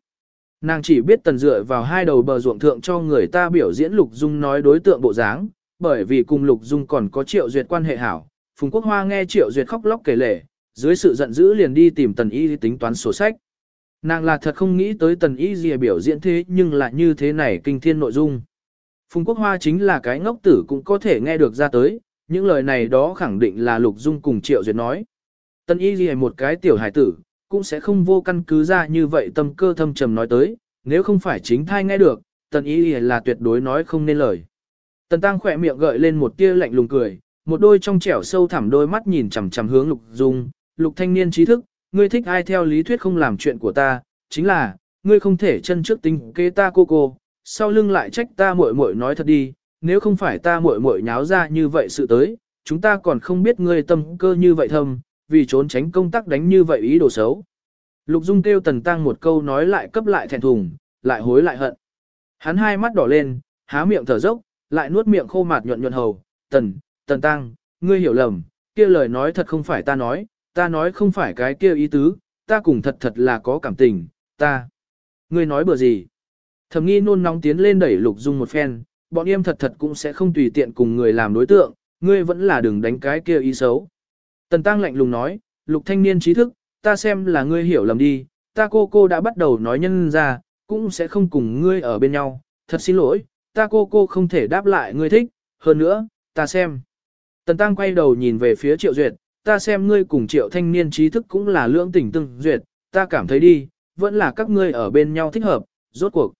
Nàng chỉ biết tần dựa vào hai đầu bờ ruộng thượng cho người ta biểu diễn Lục Dung nói đối tượng bộ dáng, bởi vì cùng Lục Dung còn có triệu duyệt quan hệ hảo. Phùng Quốc Hoa nghe triệu duyệt khóc lóc kể lể, dưới sự giận dữ liền đi tìm tần y tính toán sổ sách. Nàng là thật không nghĩ tới tần y gì biểu diễn thế nhưng lại như thế này kinh thiên nội dung. Phùng Quốc Hoa chính là cái ngốc tử cũng có thể nghe được ra tới, những lời này đó khẳng định là Lục Dung cùng Triệu Duyệt nói. Tần y gì một cái tiểu hải tử, cũng sẽ không vô căn cứ ra như vậy tâm cơ thâm trầm nói tới, nếu không phải chính thai nghe được, tần y là tuyệt đối nói không nên lời. Tần tăng khỏe miệng gợi lên một tia lạnh lùng cười, một đôi trong trẻo sâu thẳm đôi mắt nhìn chằm chằm hướng lục dung, lục thanh niên trí thức, ngươi thích ai theo lý thuyết không làm chuyện của ta, chính là, ngươi không thể chân trước tính kế ta cô cô, sau lưng lại trách ta muội muội nói thật đi, nếu không phải ta muội muội nháo ra như vậy sự tới, chúng ta còn không biết ngươi tâm cơ như vậy thâm, vì trốn tránh công tác đánh như vậy ý đồ xấu. Lục Dung kêu Tần Tăng một câu nói lại cấp lại thẹn thùng, lại hối lại hận. Hắn hai mắt đỏ lên, há miệng thở dốc, lại nuốt miệng khô mạt nhuận nhuận hầu. Tần, Tần Tăng, ngươi hiểu lầm, kia lời nói thật không phải ta nói, ta nói không phải cái kia ý tứ, ta cùng thật thật là có cảm tình, ta. Ngươi nói bừa gì? Thẩm nghi nôn nóng tiến lên đẩy Lục Dung một phen, bọn em thật thật cũng sẽ không tùy tiện cùng người làm đối tượng, ngươi vẫn là đừng đánh cái kia ý xấu. Tần Tăng lạnh lùng nói, Lục thanh niên trí thức, ta xem là ngươi hiểu lầm đi, ta cô cô đã bắt đầu nói nhân ra, cũng sẽ không cùng ngươi ở bên nhau, thật xin lỗi, ta cô cô không thể đáp lại ngươi thích, hơn nữa, ta xem. Tần Tăng quay đầu nhìn về phía Triệu Duyệt, ta xem ngươi cùng Triệu thanh niên trí thức cũng là lưỡng tình tương duyệt, ta cảm thấy đi, vẫn là các ngươi ở bên nhau thích hợp, rốt cuộc.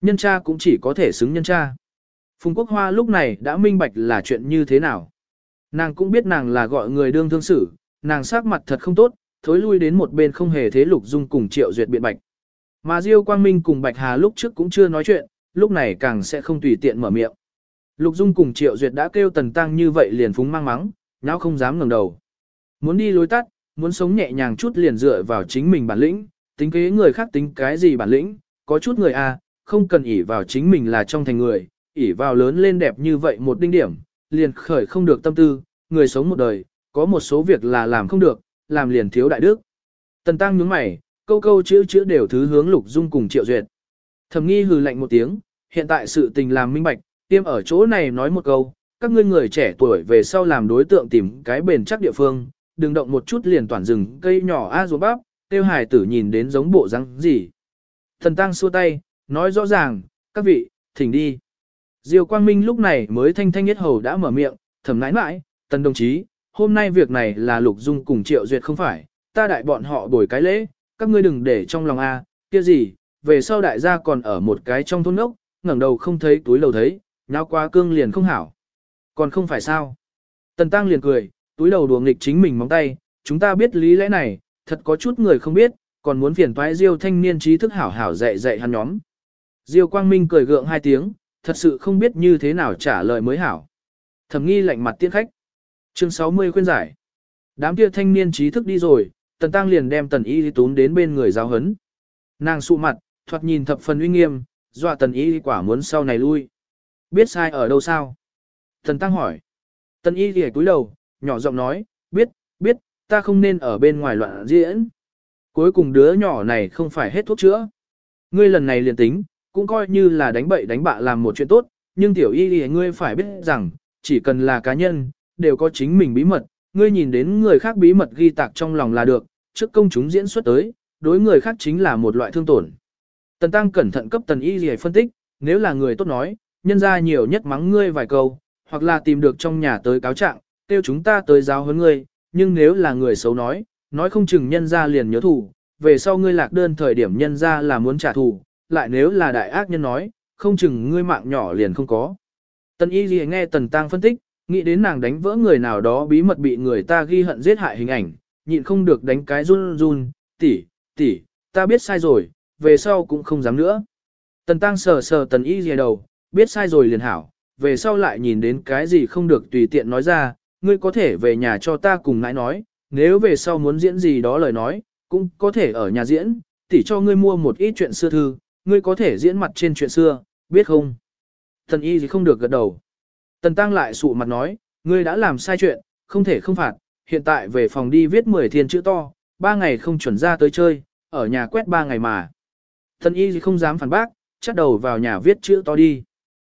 Nhân cha cũng chỉ có thể xứng nhân cha. Phùng Quốc Hoa lúc này đã minh bạch là chuyện như thế nào. Nàng cũng biết nàng là gọi người đương thương xử, nàng sắc mặt thật không tốt, thối lui đến một bên không hề thế Lục Dung cùng Triệu Duyệt biện bạch. Mà Diêu Quang Minh cùng Bạch Hà lúc trước cũng chưa nói chuyện, lúc này càng sẽ không tùy tiện mở miệng. Lục Dung cùng Triệu Duyệt đã kêu Tần Tăng như vậy liền phúng mang mắng, nháo không dám ngẩng đầu. Muốn đi lối tắt, muốn sống nhẹ nhàng chút liền dựa vào chính mình bản lĩnh, tính kế người khác tính cái gì bản lĩnh, có chút người à, không cần ỷ vào chính mình là trong thành người, ỷ vào lớn lên đẹp như vậy một đinh điểm, liền khởi không được tâm tư, người sống một đời, có một số việc là làm không được, làm liền thiếu đại đức. Tần Tăng nhướng mày, câu câu chữ chữ đều thứ hướng Lục Dung cùng Triệu Duyệt. Thẩm nghi hừ lạnh một tiếng, hiện tại sự tình làm minh bạch, tiêm ở chỗ này nói một câu, các ngươi người trẻ tuổi về sau làm đối tượng tìm cái bền chắc địa phương, đừng động một chút liền toàn rừng cây nhỏ a à ruộng bắp, tiêu hải tử nhìn đến giống bộ răng gì. Thần Tăng xua tay, nói rõ ràng, các vị, thỉnh đi. Diêu Quang Minh lúc này mới thanh thanh nhất hầu đã mở miệng, thầm nãi nãi, tần đồng chí, hôm nay việc này là Lục Dung cùng Triệu Duyệt không phải, ta đại bọn họ bồi cái lễ, các ngươi đừng để trong lòng a, kia gì, về sau đại gia còn ở một cái trong thôn ốc, ngẩng đầu không thấy túi lầu thấy, nháo quá cương liền không hảo. Còn không phải sao? Tần Tăng liền cười, túi đầu đùa nghịch chính mình móng tay, chúng ta biết lý lẽ này, thật có chút người không biết, còn muốn phiền toái Diêu thanh niên trí thức hảo hảo dạy dạy hắn nhóm. Diêu Quang Minh cười gượng hai tiếng, thật sự không biết như thế nào trả lời mới hảo. Thẩm nghi lạnh mặt tiễn khách. Chương 60 khuyên giải. Đám kia thanh niên trí thức đi rồi, tần tăng liền đem tần y tún đến bên người giáo hấn. Nàng sụ mặt, thoạt nhìn thập phần uy nghiêm, dọa tần y quả muốn sau này lui. Biết sai ở đâu sao? Tần tăng hỏi. Tần y thì cúi đầu, nhỏ giọng nói, biết, biết, ta không nên ở bên ngoài loạn diễn. Cuối cùng đứa nhỏ này không phải hết thuốc chữa. Ngươi lần này liền tính, cũng coi như là đánh bậy đánh bạ làm một chuyện tốt, nhưng tiểu y thì ngươi phải biết rằng, chỉ cần là cá nhân, đều có chính mình bí mật, ngươi nhìn đến người khác bí mật ghi tạc trong lòng là được, trước công chúng diễn xuất tới, đối người khác chính là một loại thương tổn. Tần Tăng cẩn thận cấp Tần Y Lì phân tích, nếu là người tốt nói, nhân ra nhiều nhất mắng ngươi vài câu, hoặc là tìm được trong nhà tới cáo trạng, kêu chúng ta tới giáo huấn ngươi, nhưng nếu là người xấu nói, nói không chừng nhân ra liền nhớ thù, về sau ngươi lạc đơn thời điểm nhân ra là muốn trả thù, lại nếu là đại ác nhân nói, không chừng ngươi mạng nhỏ liền không có. Tần Y gì nghe Tần Tăng phân tích, nghĩ đến nàng đánh vỡ người nào đó bí mật bị người ta ghi hận giết hại hình ảnh, nhịn không được đánh cái run run, tỷ, tỷ, ta biết sai rồi, về sau cũng không dám nữa. Tần tăng sờ sờ tần y gì đầu, biết sai rồi liền hảo, về sau lại nhìn đến cái gì không được tùy tiện nói ra, ngươi có thể về nhà cho ta cùng nãi nói, nếu về sau muốn diễn gì đó lời nói, cũng có thể ở nhà diễn, tỷ cho ngươi mua một ít chuyện xưa thư, ngươi có thể diễn mặt trên chuyện xưa, biết không? Tần y thì không được gật đầu. Tần Tăng lại sụ mặt nói, ngươi đã làm sai chuyện, không thể không phạt, hiện tại về phòng đi viết 10 thiên chữ to, ba ngày không chuẩn ra tới chơi, ở nhà quét ba ngày mà. Tần y không dám phản bác, chắc đầu vào nhà viết chữ to đi.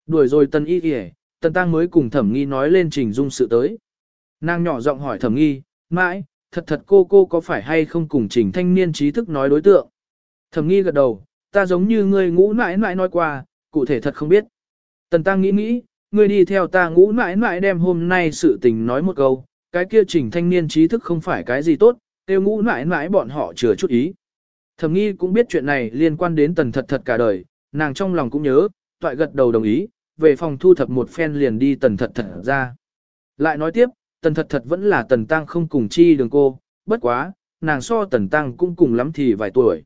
Đuổi rồi tần y thì tần tăng mới cùng thẩm nghi nói lên trình dung sự tới. Nàng nhỏ giọng hỏi thẩm nghi, mãi, thật thật cô cô có phải hay không cùng trình thanh niên trí thức nói đối tượng. Thẩm nghi gật đầu, ta giống như ngươi ngũ mãi mãi nói qua, cụ thể thật không biết. Tần tăng nghĩ nghĩ, ngươi đi theo ta ngũ mãi mãi đem hôm nay sự tình nói một câu, cái kia trình thanh niên trí thức không phải cái gì tốt, tiêu ngũ mãi mãi bọn họ chừa chút ý. Thẩm nghi cũng biết chuyện này liên quan đến tần thật thật cả đời, nàng trong lòng cũng nhớ, toại gật đầu đồng ý, về phòng thu thập một phen liền đi tần thật thật ra. Lại nói tiếp, tần thật thật vẫn là tần tăng không cùng chi đường cô, bất quá, nàng so tần tăng cũng cùng lắm thì vài tuổi.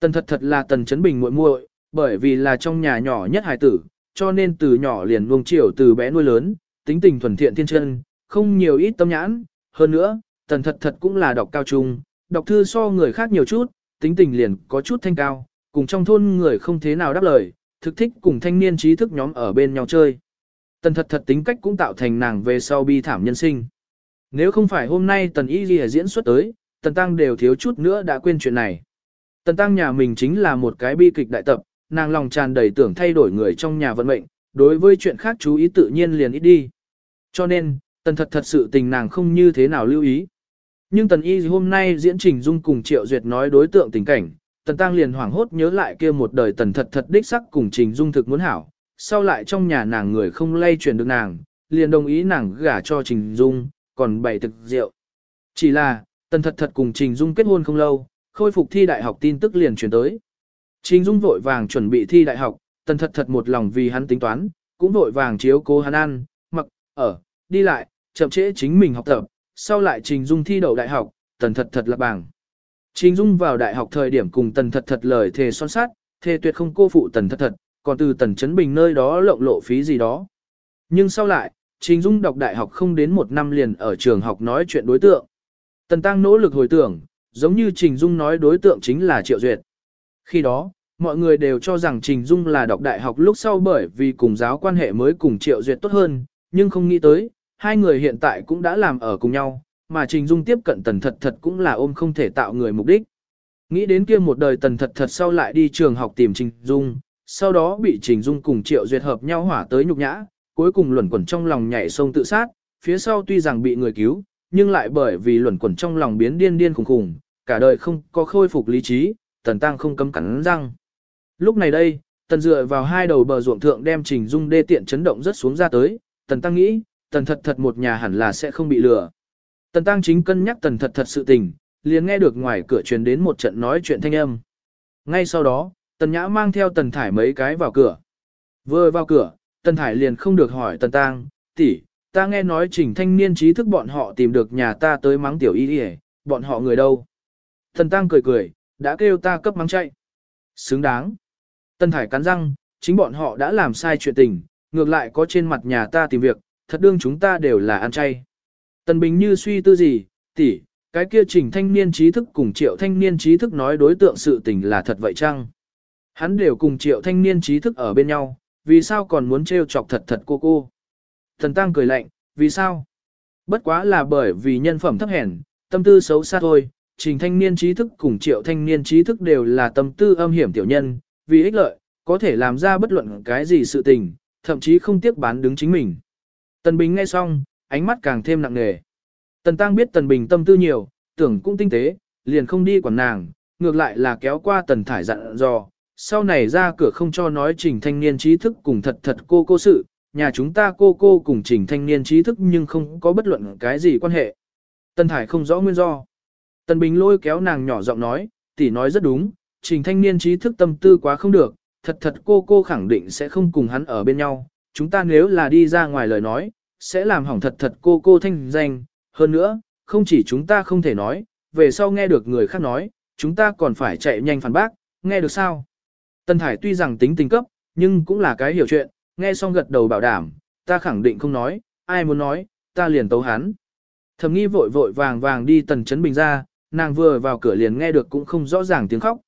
Tần thật thật là tần chấn bình muội muội, bởi vì là trong nhà nhỏ nhất hài tử, cho nên từ nhỏ liền nuông chiều từ bé nuôi lớn, tính tình thuần thiện thiên chân, không nhiều ít tâm nhãn, hơn nữa, tần thật thật cũng là đọc cao trung, đọc thư so người khác nhiều chút, tính tình liền có chút thanh cao, cùng trong thôn người không thế nào đáp lời, thực thích cùng thanh niên trí thức nhóm ở bên nhau chơi. Tần thật thật tính cách cũng tạo thành nàng về sau bi thảm nhân sinh. Nếu không phải hôm nay tần y ghi diễn xuất tới, tần tăng đều thiếu chút nữa đã quên chuyện này. Tần tăng nhà mình chính là một cái bi kịch đại tập, nàng lòng tràn đầy tưởng thay đổi người trong nhà vận mệnh, đối với chuyện khác chú ý tự nhiên liền ít đi. Cho nên, tần thật thật sự tình nàng không như thế nào lưu ý. Nhưng tần y hôm nay diễn trình dung cùng triệu duyệt nói đối tượng tình cảnh, tần tăng liền hoảng hốt nhớ lại kia một đời tần thật thật đích sắc cùng trình dung thực muốn hảo, sau lại trong nhà nàng người không lay truyền được nàng, liền đồng ý nàng gả cho trình dung, còn bày thực rượu. Chỉ là, tần thật thật cùng trình dung kết hôn không lâu, khôi phục thi đại học tin tức liền truyền tới. Trình dung vội vàng chuẩn bị thi đại học, tần thật thật một lòng vì hắn tính toán, cũng vội vàng chiếu cố hắn ăn, mặc, ở, đi lại, chậm trễ chính mình học tập, sau lại trình dung thi đậu đại học, tần thật thật là bảng. Trình Dung vào đại học thời điểm cùng tần thật thật lời thề son sát, thề tuyệt không cô phụ tần thật thật, còn từ tần chấn bình nơi đó lộng lộ phí gì đó. Nhưng sau lại, Trình Dung đọc đại học không đến một năm liền ở trường học nói chuyện đối tượng. Tần Tăng nỗ lực hồi tưởng, giống như Trình Dung nói đối tượng chính là Triệu Duyệt. Khi đó, mọi người đều cho rằng Trình Dung là đọc đại học lúc sau bởi vì cùng giáo quan hệ mới cùng Triệu Duyệt tốt hơn, nhưng không nghĩ tới, hai người hiện tại cũng đã làm ở cùng nhau, mà Trình Dung tiếp cận tần thật thật cũng là ôm không thể tạo người mục đích. Nghĩ đến kia một đời tần thật thật sau lại đi trường học tìm Trình Dung, sau đó bị Trình Dung cùng Triệu Duyệt hợp nhau hỏa tới nhục nhã, cuối cùng luẩn quẩn trong lòng nhảy sông tự sát, phía sau tuy rằng bị người cứu, nhưng lại bởi vì luẩn quẩn trong lòng biến điên điên khủng khủng, cả đời không có khôi phục lý trí, tần tăng không cấm cắn răng. Lúc này đây, tần dựa vào hai đầu bờ ruộng thượng đem Trình Dung đê tiện chấn động rất xuống ra tới, tần tăng nghĩ, tần thật thật một nhà hẳn là sẽ không bị lừa. Tần Tăng chính cân nhắc tần thật thật sự tình, liền nghe được ngoài cửa truyền đến một trận nói chuyện thanh âm. Ngay sau đó, tần nhã mang theo tần thải mấy cái vào cửa. Vừa vào cửa, tần thải liền không được hỏi tần Tăng, tỷ, ta nghe nói trình thanh niên trí thức bọn họ tìm được nhà ta tới mắng tiểu y đi bọn họ người đâu. Tần Tăng cười cười, đã kêu ta cấp mắng chạy. Xứng đáng. Tần thải cắn răng, chính bọn họ đã làm sai chuyện tình, ngược lại có trên mặt nhà ta tìm việc, thật đương chúng ta đều là ăn chay. Tần Bình như suy tư gì, tỷ, cái kia trình thanh niên trí thức cùng triệu thanh niên trí thức nói đối tượng sự tình là thật vậy chăng? Hắn đều cùng triệu thanh niên trí thức ở bên nhau, vì sao còn muốn trêu chọc thật thật cô cô? Thần Tăng cười lạnh, vì sao? Bất quá là bởi vì nhân phẩm thấp hèn, tâm tư xấu xa thôi, trình thanh niên trí thức cùng triệu thanh niên trí thức đều là tâm tư âm hiểm tiểu nhân, vì ích lợi, có thể làm ra bất luận cái gì sự tình, thậm chí không tiếc bán đứng chính mình. Tần Bình nghe xong, ánh mắt càng thêm nặng nề. Tần Tăng biết Tần Bình tâm tư nhiều, tưởng cũng tinh tế, liền không đi quản nàng, ngược lại là kéo qua Tần Thải dặn dò, sau này ra cửa không cho nói trình thanh niên trí thức cùng thật thật cô cô sự, nhà chúng ta cô cô cùng trình thanh niên trí thức nhưng không có bất luận cái gì quan hệ. Tân Thải không rõ nguyên do. Tân Bình lôi kéo nàng nhỏ giọng nói, tỷ nói rất đúng, trình thanh niên trí thức tâm tư quá không được, thật thật cô cô khẳng định sẽ không cùng hắn ở bên nhau, chúng ta nếu là đi ra ngoài lời nói, sẽ làm hỏng thật thật cô cô thanh danh. Hơn nữa, không chỉ chúng ta không thể nói, về sau nghe được người khác nói, chúng ta còn phải chạy nhanh phản bác, nghe được sao? Tân Thải tuy rằng tính tình cấp, nhưng cũng là cái hiểu chuyện, nghe xong gật đầu bảo đảm, ta khẳng định không nói, ai muốn nói, ta liền tấu hắn. Thầm nghi vội vội vàng vàng đi tần chấn bình ra, nàng vừa vào cửa liền nghe được cũng không rõ ràng tiếng khóc.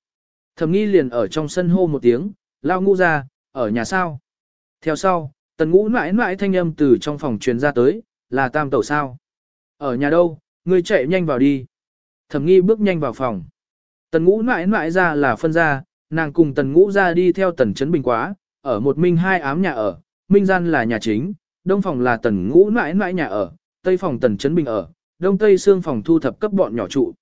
Thầm nghi liền ở trong sân hô một tiếng, lao ngu ra, ở nhà sao. Theo sau, Tần ngũ mãi mãi thanh âm từ trong phòng truyền ra tới, là tam tẩu sao? Ở nhà đâu, ngươi chạy nhanh vào đi. Thẩm nghi bước nhanh vào phòng. Tần ngũ mãi mãi ra là phân ra, nàng cùng tần ngũ ra đi theo tần chấn bình quá, ở một minh hai ám nhà ở, minh gian là nhà chính, đông phòng là tần ngũ mãi mãi nhà ở, tây phòng tần chấn bình ở, đông tây xương phòng thu thập cấp bọn nhỏ trụ.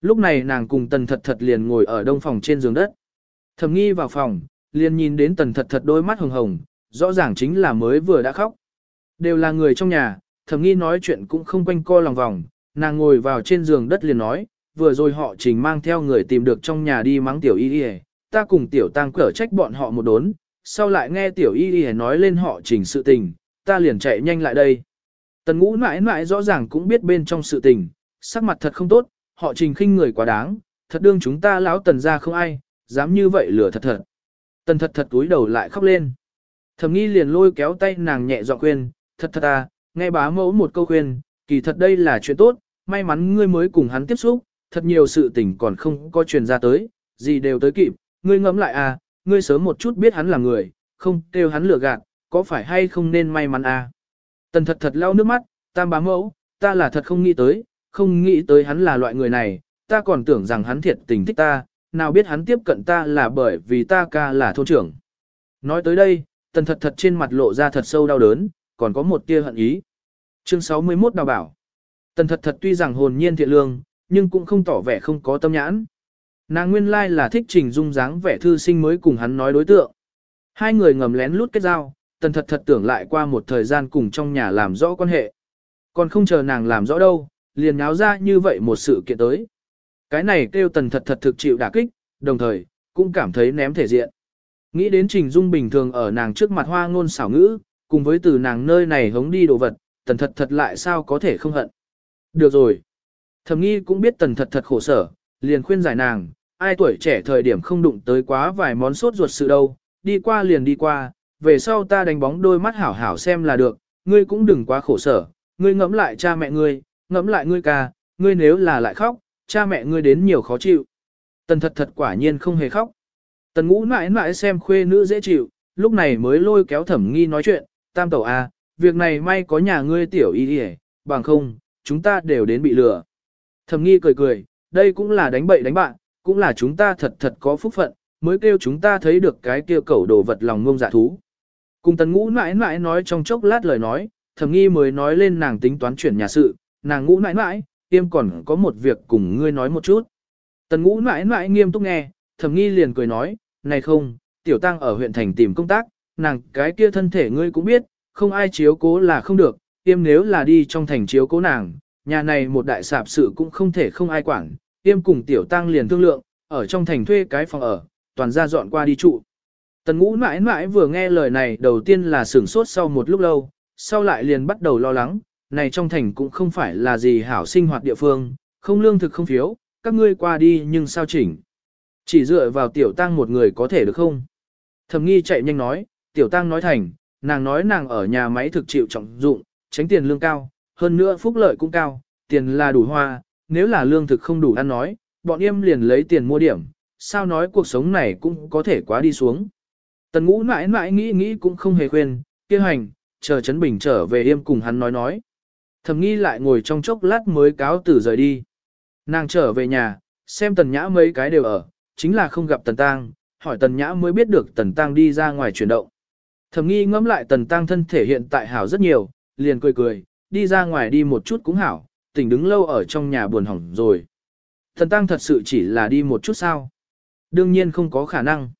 Lúc này nàng cùng tần thật thật liền ngồi ở đông phòng trên giường đất. thầm nghi vào phòng, liền nhìn đến tần thật thật đôi mắt hồng hồng, rõ ràng chính là mới vừa đã khóc. Đều là người trong nhà, thầm nghi nói chuyện cũng không quanh co lòng vòng, nàng ngồi vào trên giường đất liền nói, vừa rồi họ trình mang theo người tìm được trong nhà đi mắng tiểu y y ta cùng tiểu tăng cở trách bọn họ một đốn, sau lại nghe tiểu y y nói lên họ trình sự tình, ta liền chạy nhanh lại đây. Tần ngũ mãi mãi rõ ràng cũng biết bên trong sự tình, sắc mặt thật không tốt, họ trình khinh người quá đáng, thật đương chúng ta lão tần ra không ai, dám như vậy lừa thật thật. Tần thật thật túi đầu lại khóc lên. thầm nghi liền lôi kéo tay nàng nhẹ dọa khuyên, thật thật à, nghe bá mẫu một câu khuyên, kỳ thật đây là chuyện tốt, may mắn ngươi mới cùng hắn tiếp xúc, thật nhiều sự tình còn không có truyền ra tới, gì đều tới kịp, ngươi ngẫm lại à, ngươi sớm một chút biết hắn là người, không kêu hắn lừa gạt, có phải hay không nên may mắn à. Tần thật thật lau nước mắt, tam bá mẫu, ta là thật không nghĩ tới, không nghĩ tới hắn là loại người này, ta còn tưởng rằng hắn thiệt tình thích ta, nào biết hắn tiếp cận ta là bởi vì ta ca là thôn trưởng. Nói tới đây, tần thật thật trên mặt lộ ra thật sâu đau đớn, còn có một tia hận ý. Chương 61 đào bảo. Tần thật thật tuy rằng hồn nhiên thiện lương, nhưng cũng không tỏ vẻ không có tâm nhãn. Nàng nguyên lai là thích trình dung dáng vẻ thư sinh mới cùng hắn nói đối tượng. Hai người ngầm lén lút kết giao, tần thật thật tưởng lại qua một thời gian cùng trong nhà làm rõ quan hệ. Còn không chờ nàng làm rõ đâu, liền nháo ra như vậy một sự kiện tới. Cái này kêu tần thật thật thực chịu đả kích, đồng thời, cũng cảm thấy ném thể diện. Nghĩ đến Trình Dung bình thường ở nàng trước mặt hoa ngôn xảo ngữ, cùng với từ nàng nơi này hống đi đồ vật, tần thật thật lại sao có thể không hận. Được rồi. Thầm nghi cũng biết tần thật thật khổ sở, liền khuyên giải nàng, ai tuổi trẻ thời điểm không đụng tới quá vài món sốt ruột sự đâu, đi qua liền đi qua, về sau ta đánh bóng đôi mắt hảo hảo xem là được, ngươi cũng đừng quá khổ sở, ngươi ngẫm lại cha mẹ ngươi, ngẫm lại ngươi ca, ngươi nếu là lại khóc, cha mẹ ngươi đến nhiều khó chịu. Tần thật thật quả nhiên không hề khóc. Tần ngũ mãi mãi xem khuê nữ dễ chịu, lúc này mới lôi kéo thẩm nghi nói chuyện, tam tẩu a, à, việc này may có nhà ngươi tiểu y đi bằng không, chúng ta đều đến bị lừa. Thẩm nghi cười cười, đây cũng là đánh bậy đánh bạn, cũng là chúng ta thật thật có phúc phận, mới kêu chúng ta thấy được cái kia cẩu đồ vật lòng ngông dạ thú. Cùng tần ngũ mãi mãi nói trong chốc lát lời nói, thẩm nghi mới nói lên nàng tính toán chuyển nhà sự, nàng ngũ mãi mãi, tiêm còn có một việc cùng ngươi nói một chút. Tần ngũ mãi mãi nghiêm túc nghe, thẩm nghi liền cười nói, này không, tiểu tăng ở huyện thành tìm công tác, nàng cái kia thân thể ngươi cũng biết, không ai chiếu cố là không được, tiêm nếu là đi trong thành chiếu cố nàng, nhà này một đại sạp sự cũng không thể không ai quản, tiêm cùng tiểu tăng liền thương lượng, ở trong thành thuê cái phòng ở, toàn ra dọn qua đi trụ. Tần ngũ mãi mãi vừa nghe lời này đầu tiên là sửng sốt sau một lúc lâu, sau lại liền bắt đầu lo lắng, này trong thành cũng không phải là gì hảo sinh hoạt địa phương, không lương thực không phiếu, các ngươi qua đi nhưng sao chỉnh. Chỉ dựa vào tiểu tăng một người có thể được không? Thẩm nghi chạy nhanh nói, tiểu tăng nói thành, nàng nói nàng ở nhà máy thực chịu trọng dụng, tránh tiền lương cao, hơn nữa phúc lợi cũng cao, tiền là đủ hoa, nếu là lương thực không đủ ăn nói, bọn em liền lấy tiền mua điểm, sao nói cuộc sống này cũng có thể quá đi xuống. Tần ngũ mãi mãi nghĩ nghĩ cũng không hề khuyên, kia hành, chờ Trấn Bình trở về yêm cùng hắn nói nói. Thầm nghi lại ngồi trong chốc lát mới cáo tử rời đi. Nàng trở về nhà, xem tần nhã mấy cái đều ở, chính là không gặp tần tang, hỏi tần nhã mới biết được tần tang đi ra ngoài chuyển động. Thầm nghi ngẫm lại tần tang thân thể hiện tại hảo rất nhiều, liền cười cười, đi ra ngoài đi một chút cũng hảo, tỉnh đứng lâu ở trong nhà buồn hỏng rồi. Thần tăng thật sự chỉ là đi một chút sao? Đương nhiên không có khả năng.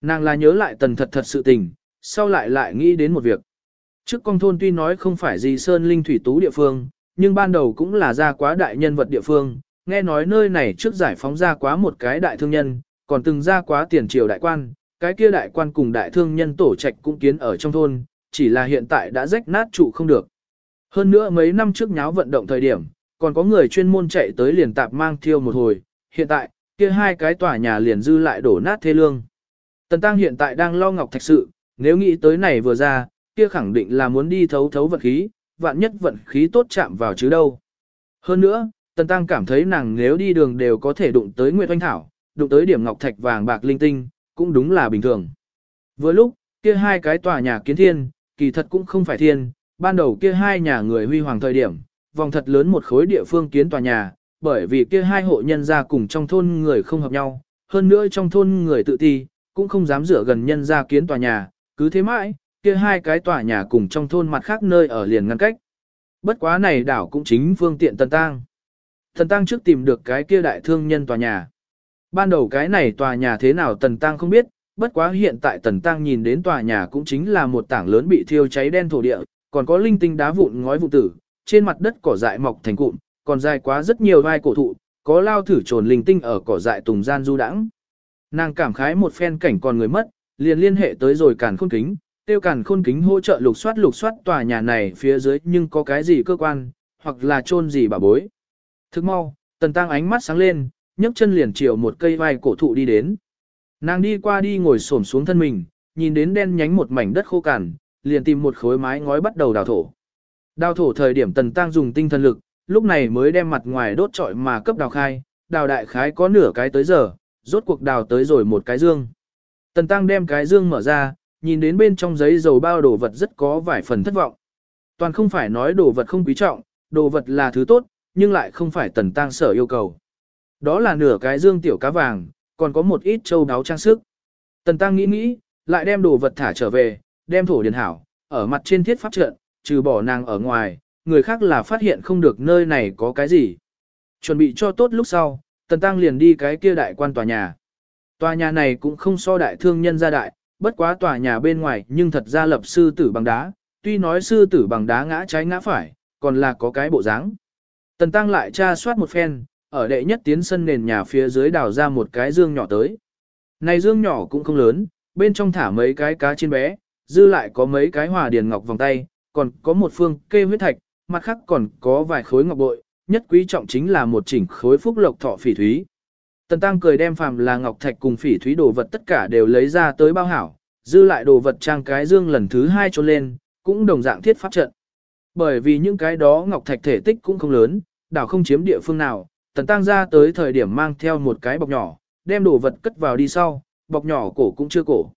Nàng là nhớ lại tần thật thật sự tình, sau lại lại nghĩ đến một việc. Trước con thôn tuy nói không phải gì sơn linh thủy tú địa phương, nhưng ban đầu cũng là ra quá đại nhân vật địa phương, nghe nói nơi này trước giải phóng ra quá một cái đại thương nhân, còn từng ra quá tiền triều đại quan, cái kia đại quan cùng đại thương nhân tổ trạch cũng kiến ở trong thôn, chỉ là hiện tại đã rách nát trụ không được. Hơn nữa mấy năm trước nháo vận động thời điểm, còn có người chuyên môn chạy tới liền tạp mang thiêu một hồi, hiện tại, kia hai cái tòa nhà liền dư lại đổ nát thê lương. Tần Tăng hiện tại đang lo ngọc thạch sự, nếu nghĩ tới này vừa ra, kia khẳng định là muốn đi thấu thấu vận khí, vạn nhất vận khí tốt chạm vào chứ đâu. Hơn nữa, Tần Tăng cảm thấy nàng nếu đi đường đều có thể đụng tới Nguyệt Oanh Thảo, đụng tới điểm ngọc thạch vàng bạc linh tinh, cũng đúng là bình thường. Vừa lúc, kia hai cái tòa nhà kiến thiên, kỳ thật cũng không phải thiên, ban đầu kia hai nhà người huy hoàng thời điểm, vòng thật lớn một khối địa phương kiến tòa nhà, bởi vì kia hai hộ nhân gia cùng trong thôn người không hợp nhau, hơn nữa trong thôn người tự ti, cũng không dám rửa gần nhân gia kiến tòa nhà, cứ thế mãi, kia hai cái tòa nhà cùng trong thôn mặt khác nơi ở liền ngăn cách. Bất quá này đảo cũng chính phương tiện tần tang. Tần tang trước tìm được cái kia đại thương nhân tòa nhà. Ban đầu cái này tòa nhà thế nào tần tang không biết, bất quá hiện tại tần tang nhìn đến tòa nhà cũng chính là một tảng lớn bị thiêu cháy đen thổ địa, còn có linh tinh đá vụn ngói vụ tử, trên mặt đất cỏ dại mọc thành cụm, còn dài quá rất nhiều vai cổ thụ, có lao thử trồn linh tinh ở cỏ dại tùng gian du đãng. Nàng cảm khái một phen cảnh còn người mất, liền liên hệ tới rồi càn khôn kính, tiêu càn khôn kính hỗ trợ lục soát lục soát tòa nhà này phía dưới nhưng có cái gì cơ quan, hoặc là chôn gì bà bối. Thức mau, tần tăng ánh mắt sáng lên, nhấc chân liền chiều một cây vai cổ thụ đi đến. Nàng đi qua đi ngồi xổm xuống thân mình, nhìn đến đen nhánh một mảnh đất khô cằn, liền tìm một khối mái ngói bắt đầu đào thổ. Đào thổ thời điểm tần tăng dùng tinh thần lực, lúc này mới đem mặt ngoài đốt trọi mà cấp đào khai, đào đại khái có nửa cái tới giờ, rốt cuộc đào tới rồi một cái dương. Tần tăng đem cái dương mở ra, nhìn đến bên trong giấy dầu bao đồ vật rất có vài phần thất vọng. Toàn không phải nói đồ vật không quý trọng, đồ vật là thứ tốt, nhưng lại không phải tần tăng sở yêu cầu. Đó là nửa cái dương tiểu cá vàng, còn có một ít châu đáo trang sức. Tần tăng nghĩ nghĩ, lại đem đồ vật thả trở về, đem thổ điền hảo, ở mặt trên thiết pháp trận, trừ bỏ nàng ở ngoài, người khác là phát hiện không được nơi này có cái gì. Chuẩn bị cho tốt lúc sau, tần tăng liền đi cái kia đại quan tòa nhà. Tòa nhà này cũng không so đại thương nhân gia đại, bất quá tòa nhà bên ngoài nhưng thật ra lập sư tử bằng đá, tuy nói sư tử bằng đá ngã trái ngã phải, còn là có cái bộ dáng. Tần Tăng lại tra soát một phen, ở đệ nhất tiến sân nền nhà phía dưới đào ra một cái dương nhỏ tới. Này dương nhỏ cũng không lớn, bên trong thả mấy cái cá chiên bé, dư lại có mấy cái hòa điền ngọc vòng tay, còn có một phương kê huyết thạch, mặt khác còn có vài khối ngọc bội, nhất quý trọng chính là một chỉnh khối phúc lộc thọ phỉ thúy. Tần Tăng cười đem phàm là ngọc thạch cùng phỉ thúy đồ vật tất cả đều lấy ra tới bao hảo, dư lại đồ vật trang cái dương lần thứ hai cho lên, cũng đồng dạng thiết pháp trận. Bởi vì những cái đó ngọc thạch thể tích cũng không lớn, đảo không chiếm địa phương nào, Tần Tăng ra tới thời điểm mang theo một cái bọc nhỏ, đem đồ vật cất vào đi sau, bọc nhỏ cổ cũng chưa cổ.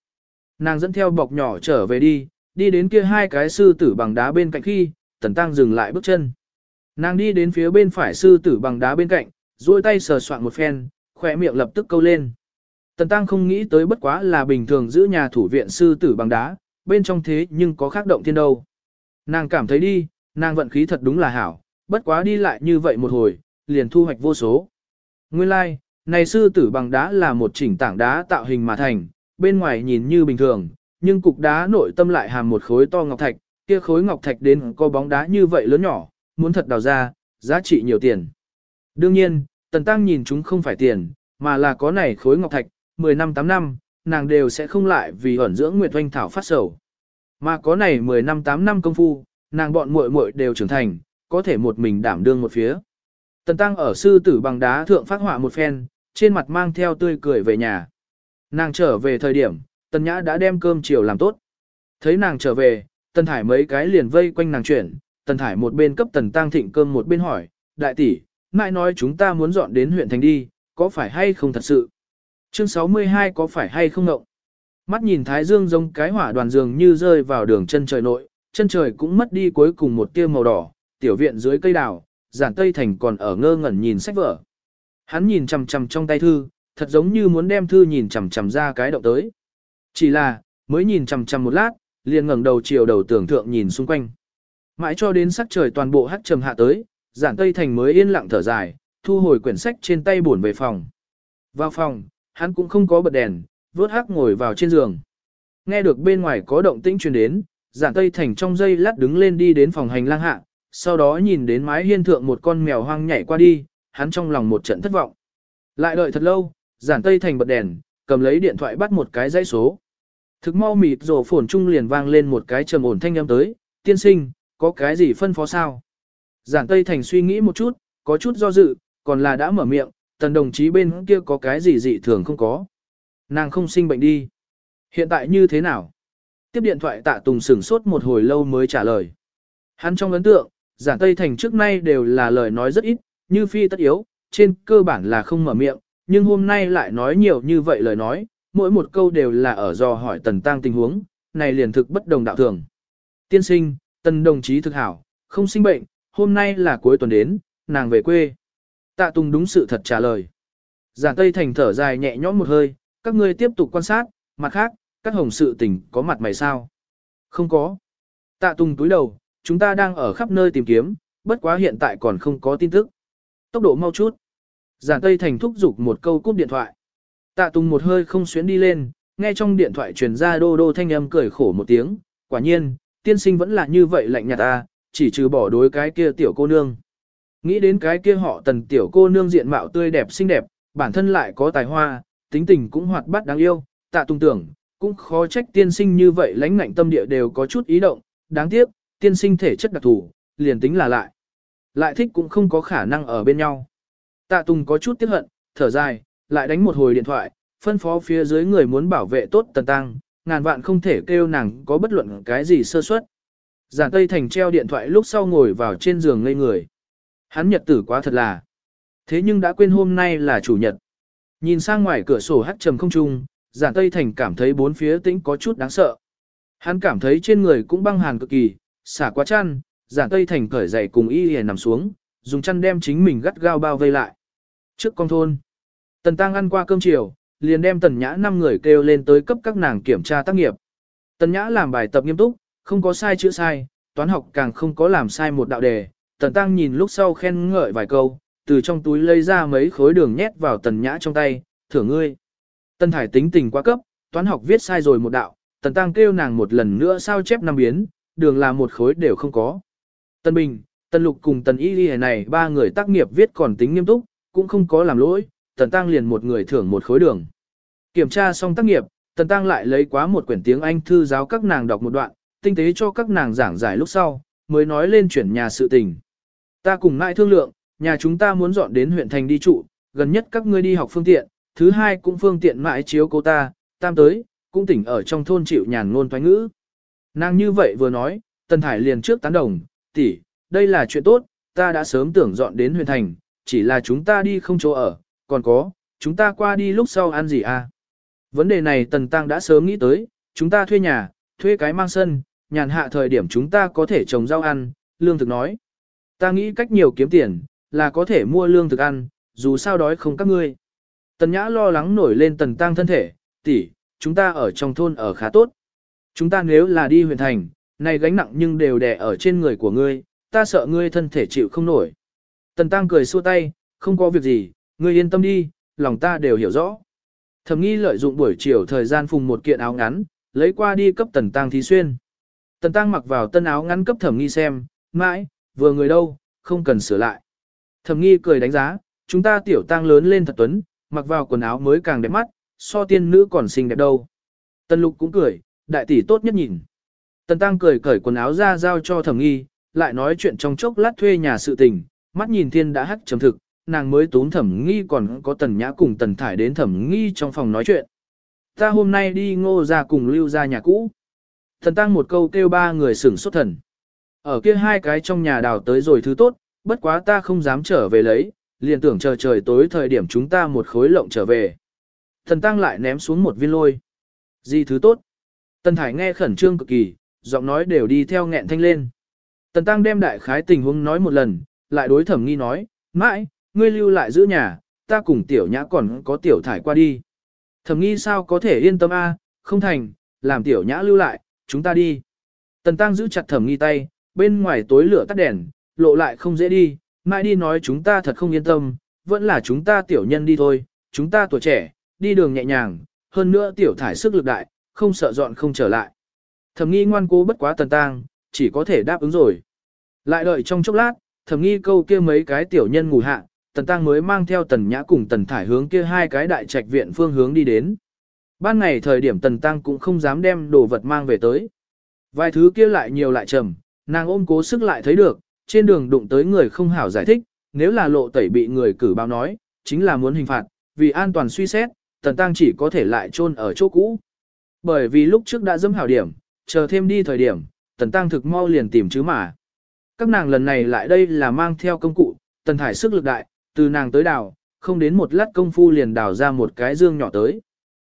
Nàng dẫn theo bọc nhỏ trở về đi, đi đến kia hai cái sư tử bằng đá bên cạnh khi, Tần Tăng dừng lại bước chân. Nàng đi đến phía bên phải sư tử bằng đá bên cạnh, duỗi tay sờ soạn một phen, khỏe miệng lập tức câu lên. Tần Tăng không nghĩ tới bất quá là bình thường giữ nhà thủ viện sư tử bằng đá, bên trong thế nhưng có khác động thiên đâu. Nàng cảm thấy đi, nàng vận khí thật đúng là hảo, bất quá đi lại như vậy một hồi, liền thu hoạch vô số. Nguyên lai, like, này sư tử bằng đá là một chỉnh tảng đá tạo hình mà thành, bên ngoài nhìn như bình thường, nhưng cục đá nội tâm lại hàm một khối to ngọc thạch, kia khối ngọc thạch đến có bóng đá như vậy lớn nhỏ, muốn thật đào ra, giá trị nhiều tiền. Đương nhiên, Tần Tăng nhìn chúng không phải tiền, mà là có này khối ngọc thạch, 10 năm 8 năm, nàng đều sẽ không lại vì ẩn dưỡng Nguyệt Oanh Thảo phát sầu. Mà có này 10 năm 8 năm công phu, nàng bọn muội muội đều trưởng thành, có thể một mình đảm đương một phía. Tần Tăng ở sư tử bằng đá thượng phát họa một phen, trên mặt mang theo tươi cười về nhà. Nàng trở về thời điểm, Tần Nhã đã đem cơm chiều làm tốt. Thấy nàng trở về, Tần Thải mấy cái liền vây quanh nàng chuyển, Tần Thải một bên cấp Tần Tăng thịnh cơm một bên hỏi, đại tỷ, mãi nói chúng ta muốn dọn đến huyện thành đi, có phải hay không thật sự? Chương 62 có phải hay không ngộng? Mắt nhìn Thái Dương giống cái hỏa đoàn dường như rơi vào đường chân trời nội, chân trời cũng mất đi cuối cùng một tia màu đỏ, tiểu viện dưới cây đào, giản tây thành còn ở ngơ ngẩn nhìn sách vở. Hắn nhìn chằm chằm trong tay thư, thật giống như muốn đem thư nhìn chằm chằm ra cái động tới. Chỉ là, mới nhìn chằm chằm một lát, liền ngẩng đầu chiều đầu tưởng thượng nhìn xung quanh. Mãi cho đến sắc trời toàn bộ hắt trầm hạ tới, giản tây thành mới yên lặng thở dài, thu hồi quyển sách trên tay buồn về phòng. Vào phòng, hắn cũng không có bật đèn, vớt hắc ngồi vào trên giường. Nghe được bên ngoài có động tĩnh truyền đến, giản tây thành trong giây lát đứng lên đi đến phòng hành lang hạ, sau đó nhìn đến mái hiên thượng một con mèo hoang nhảy qua đi, hắn trong lòng một trận thất vọng. Lại đợi thật lâu, giản tây thành bật đèn, cầm lấy điện thoại bắt một cái dãy số. Thực mau mịt rổ phồn trung liền vang lên một cái trầm ổn thanh âm tới, tiên sinh, có cái gì phân phó sao? Giản Tây Thành suy nghĩ một chút, có chút do dự, còn là đã mở miệng, tần đồng chí bên kia có cái gì dị thường không có. Nàng không sinh bệnh đi. Hiện tại như thế nào? Tiếp điện thoại tạ tùng sửng sốt một hồi lâu mới trả lời. Hắn trong ấn tượng, giản Tây Thành trước nay đều là lời nói rất ít, như phi tất yếu, trên cơ bản là không mở miệng, nhưng hôm nay lại nói nhiều như vậy lời nói, mỗi một câu đều là ở do hỏi tần tăng tình huống, này liền thực bất đồng đạo thường. Tiên sinh, tần đồng chí thực hảo, không sinh bệnh, hôm nay là cuối tuần đến, nàng về quê. Tạ Tùng đúng sự thật trả lời. Giản Tây Thành thở dài nhẹ nhõm một hơi, các ngươi tiếp tục quan sát, mặt khác, các hồng sự tình có mặt mày sao? Không có. Tạ Tùng túi đầu, chúng ta đang ở khắp nơi tìm kiếm, bất quá hiện tại còn không có tin tức. Tốc độ mau chút. Giản Tây Thành thúc giục một câu cúp điện thoại. Tạ Tùng một hơi không xuyến đi lên, nghe trong điện thoại truyền ra đô đô thanh âm cười khổ một tiếng, quả nhiên, tiên sinh vẫn là như vậy lạnh nhạt ta, chỉ trừ bỏ đối cái kia tiểu cô nương. Nghĩ đến cái kia họ tần tiểu cô nương diện mạo tươi đẹp xinh đẹp, bản thân lại có tài hoa, tính tình cũng hoạt bát đáng yêu, tạ tung tưởng, cũng khó trách tiên sinh như vậy lãnh ngạnh tâm địa đều có chút ý động, đáng tiếc, tiên sinh thể chất đặc thù, liền tính là lại. Lại thích cũng không có khả năng ở bên nhau. Tạ Tùng có chút tiếc hận, thở dài, lại đánh một hồi điện thoại, phân phó phía dưới người muốn bảo vệ tốt Tần Tăng, ngàn vạn không thể kêu nàng có bất luận cái gì sơ suất. Giản Tây Thành treo điện thoại lúc sau ngồi vào trên giường ngây người. Hắn nhật tử quá thật là. Thế nhưng đã quên hôm nay là chủ nhật. Nhìn sang ngoài cửa sổ hắt trầm không trung, Giản Tây Thành cảm thấy bốn phía tĩnh có chút đáng sợ. Hắn cảm thấy trên người cũng băng hàn cực kỳ, xả quá chăn, Giản Tây Thành cởi giày cùng y liền nằm xuống, dùng chăn đem chính mình gắt gao bao vây lại. Trước con thôn, Tần Tăng ăn qua cơm chiều, liền đem Tần Nhã năm người kêu lên tới cấp các nàng kiểm tra tác nghiệp. Tần Nhã làm bài tập nghiêm túc, không có sai chữ sai, toán học càng không có làm sai một đạo đề. Tần Tăng nhìn lúc sau khen ngợi vài câu, từ trong túi lấy ra mấy khối đường nhét vào Tần Nhã trong tay, thưởng ngươi. Tần Thải tính tình quá cấp, toán học viết sai rồi một đạo, Tần Tăng kêu nàng một lần nữa sao chép năm biến, đường là một khối đều không có. Tần Bình, Tần Lục cùng Tần Y Ghi này ba người tác nghiệp viết còn tính nghiêm túc, cũng không có làm lỗi, Tần Tăng liền một người thưởng một khối đường. Kiểm tra xong tác nghiệp, Tần Tăng lại lấy quá một quyển tiếng Anh thư giáo các nàng đọc một đoạn, tinh tế cho các nàng giảng giải lúc sau, mới nói lên chuyển nhà sự tình. Ta cùng ngại thương lượng, nhà chúng ta muốn dọn đến huyện thành đi trụ, gần nhất các ngươi đi học phương tiện, thứ hai cũng phương tiện mãi chiếu cô ta, tam tới, cũng tỉnh ở trong thôn chịu nhàn ngôn thoái ngữ. Nàng như vậy vừa nói, Tần Thải liền trước tán đồng, tỷ, đây là chuyện tốt, ta đã sớm tưởng dọn đến huyện thành, chỉ là chúng ta đi không chỗ ở, còn có, chúng ta qua đi lúc sau ăn gì à? Vấn đề này Tần Tăng đã sớm nghĩ tới, chúng ta thuê nhà, thuê cái mang sân, nhàn hạ thời điểm chúng ta có thể trồng rau ăn, lương thực nói. Ta nghĩ cách nhiều kiếm tiền, là có thể mua lương thực ăn, dù sao đói không các ngươi. Tần Nhã lo lắng nổi lên Tần Tăng thân thể, tỷ, chúng ta ở trong thôn ở khá tốt. Chúng ta nếu là đi huyện thành, này gánh nặng nhưng đều đè ở trên người của ngươi, ta sợ ngươi thân thể chịu không nổi. Tần Tăng cười xua tay, không có việc gì, ngươi yên tâm đi, lòng ta đều hiểu rõ. Thẩm nghi lợi dụng buổi chiều thời gian phùng một kiện áo ngắn, lấy qua đi cấp Tần Tăng thí xuyên. Tần Tăng mặc vào tân áo ngắn cấp thẩm nghi xem, mãi, vừa người đâu, không cần sửa lại. Thẩm nghi cười đánh giá, chúng ta tiểu tăng lớn lên thật tuấn, mặc vào quần áo mới càng đẹp mắt, so tiên nữ còn xinh đẹp đâu. Tần lục cũng cười, đại tỷ tốt nhất nhìn. Tần tăng cười cởi quần áo ra giao cho thẩm nghi, lại nói chuyện trong chốc lát thuê nhà sự tình, mắt nhìn thiên đã hắc chấm thực, nàng mới tốn thẩm nghi còn có tần nhã cùng tần thải đến thẩm nghi trong phòng nói chuyện. Ta hôm nay đi ngô ra cùng lưu ra nhà cũ. Thần tăng một câu kêu ba người sửng xuất thần. Ở kia hai cái trong nhà đào tới rồi thứ tốt, bất quá ta không dám trở về lấy, liền tưởng chờ trời tối thời điểm chúng ta một khối lộng trở về. Thần tăng lại ném xuống một viên lôi. Gì thứ tốt? Tần Thải nghe khẩn trương cực kỳ, giọng nói đều đi theo nghẹn thanh lên. Tần Tăng đem đại khái tình huống nói một lần, lại đối thẩm nghi nói, mãi, ngươi lưu lại giữ nhà, ta cùng tiểu nhã còn có tiểu thải qua đi. Thẩm nghi sao có thể yên tâm a? không thành, làm tiểu nhã lưu lại, chúng ta đi. Tần Tăng giữ chặt thẩm nghi tay, bên ngoài tối lửa tắt đèn, lộ lại không dễ đi, mãi đi nói chúng ta thật không yên tâm, vẫn là chúng ta tiểu nhân đi thôi, chúng ta tuổi trẻ, đi đường nhẹ nhàng, hơn nữa tiểu thải sức lực đại, không sợ dọn không trở lại. Thẩm nghi ngoan cố bất quá tần tang, chỉ có thể đáp ứng rồi. Lại đợi trong chốc lát, thầm nghi câu kia mấy cái tiểu nhân ngủ hạ, tần tang mới mang theo tần nhã cùng tần thải hướng kia hai cái đại trạch viện phương hướng đi đến. Ban ngày thời điểm tần tăng cũng không dám đem đồ vật mang về tới. Vài thứ kia lại nhiều lại trầm, nàng ôm cố sức lại thấy được, trên đường đụng tới người không hảo giải thích, nếu là lộ tẩy bị người cử báo nói, chính là muốn hình phạt, vì an toàn suy xét, tần tăng chỉ có thể lại chôn ở chỗ cũ. Bởi vì lúc trước đã dâm hảo điểm, chờ thêm đi thời điểm, tần tăng thực mau liền tìm chứ mà. Các nàng lần này lại đây là mang theo công cụ, tần thải sức lực đại, từ nàng tới đào, không đến một lát công phu liền đào ra một cái dương nhỏ tới.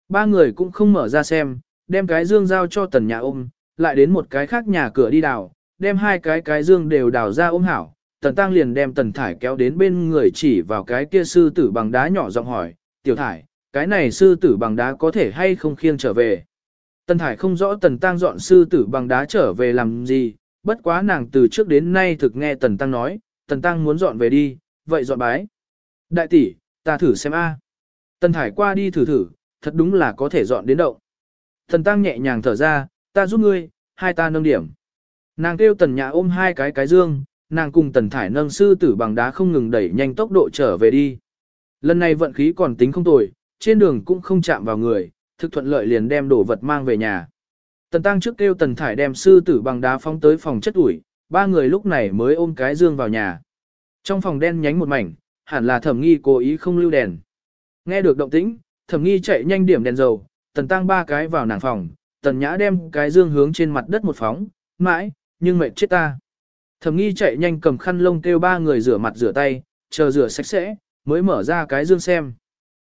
Ba người cũng không mở ra xem, đem cái dương giao cho tần nhà ôm, lại đến một cái khác nhà cửa đi đào, đem hai cái cái dương đều đào ra ôm hảo. Tần Tăng liền đem Tần Thải kéo đến bên người chỉ vào cái kia sư tử bằng đá nhỏ giọng hỏi, tiểu thải, cái này sư tử bằng đá có thể hay không khiêng trở về. Tần Thải không rõ Tần Tăng dọn sư tử bằng đá trở về làm gì, bất quá nàng từ trước đến nay thực nghe Tần Tăng nói, Tần Tăng muốn dọn về đi, vậy dọn bái. Đại tỷ, ta thử xem a. Tần Thải qua đi thử thử, thật đúng là có thể dọn đến động. Tần Tăng nhẹ nhàng thở ra, ta giúp ngươi, hai ta nâng điểm. Nàng kêu Tần Nhã ôm hai cái cái dương, nàng cùng Tần Thải nâng sư tử bằng đá không ngừng đẩy nhanh tốc độ trở về đi. Lần này vận khí còn tính không tồi, trên đường cũng không chạm vào người, thực thuận lợi liền đem đồ vật mang về nhà. Tần Tăng trước kêu Tần Thải đem sư tử bằng đá phóng tới phòng chất ủi, ba người lúc này mới ôm cái dương vào nhà. Trong phòng đen nhánh một mảnh, hẳn là thẩm nghi cố ý không lưu đèn. Nghe được động tĩnh, thẩm nghi chạy nhanh điểm đèn dầu, Tần Tăng ba cái vào nàng phòng, Tần Nhã đem cái dương hướng trên mặt đất một phóng, mãi, nhưng mệt chết ta. Thẩm nghi chạy nhanh cầm khăn lông kêu ba người rửa mặt rửa tay, chờ rửa sạch sẽ, mới mở ra cái dương xem.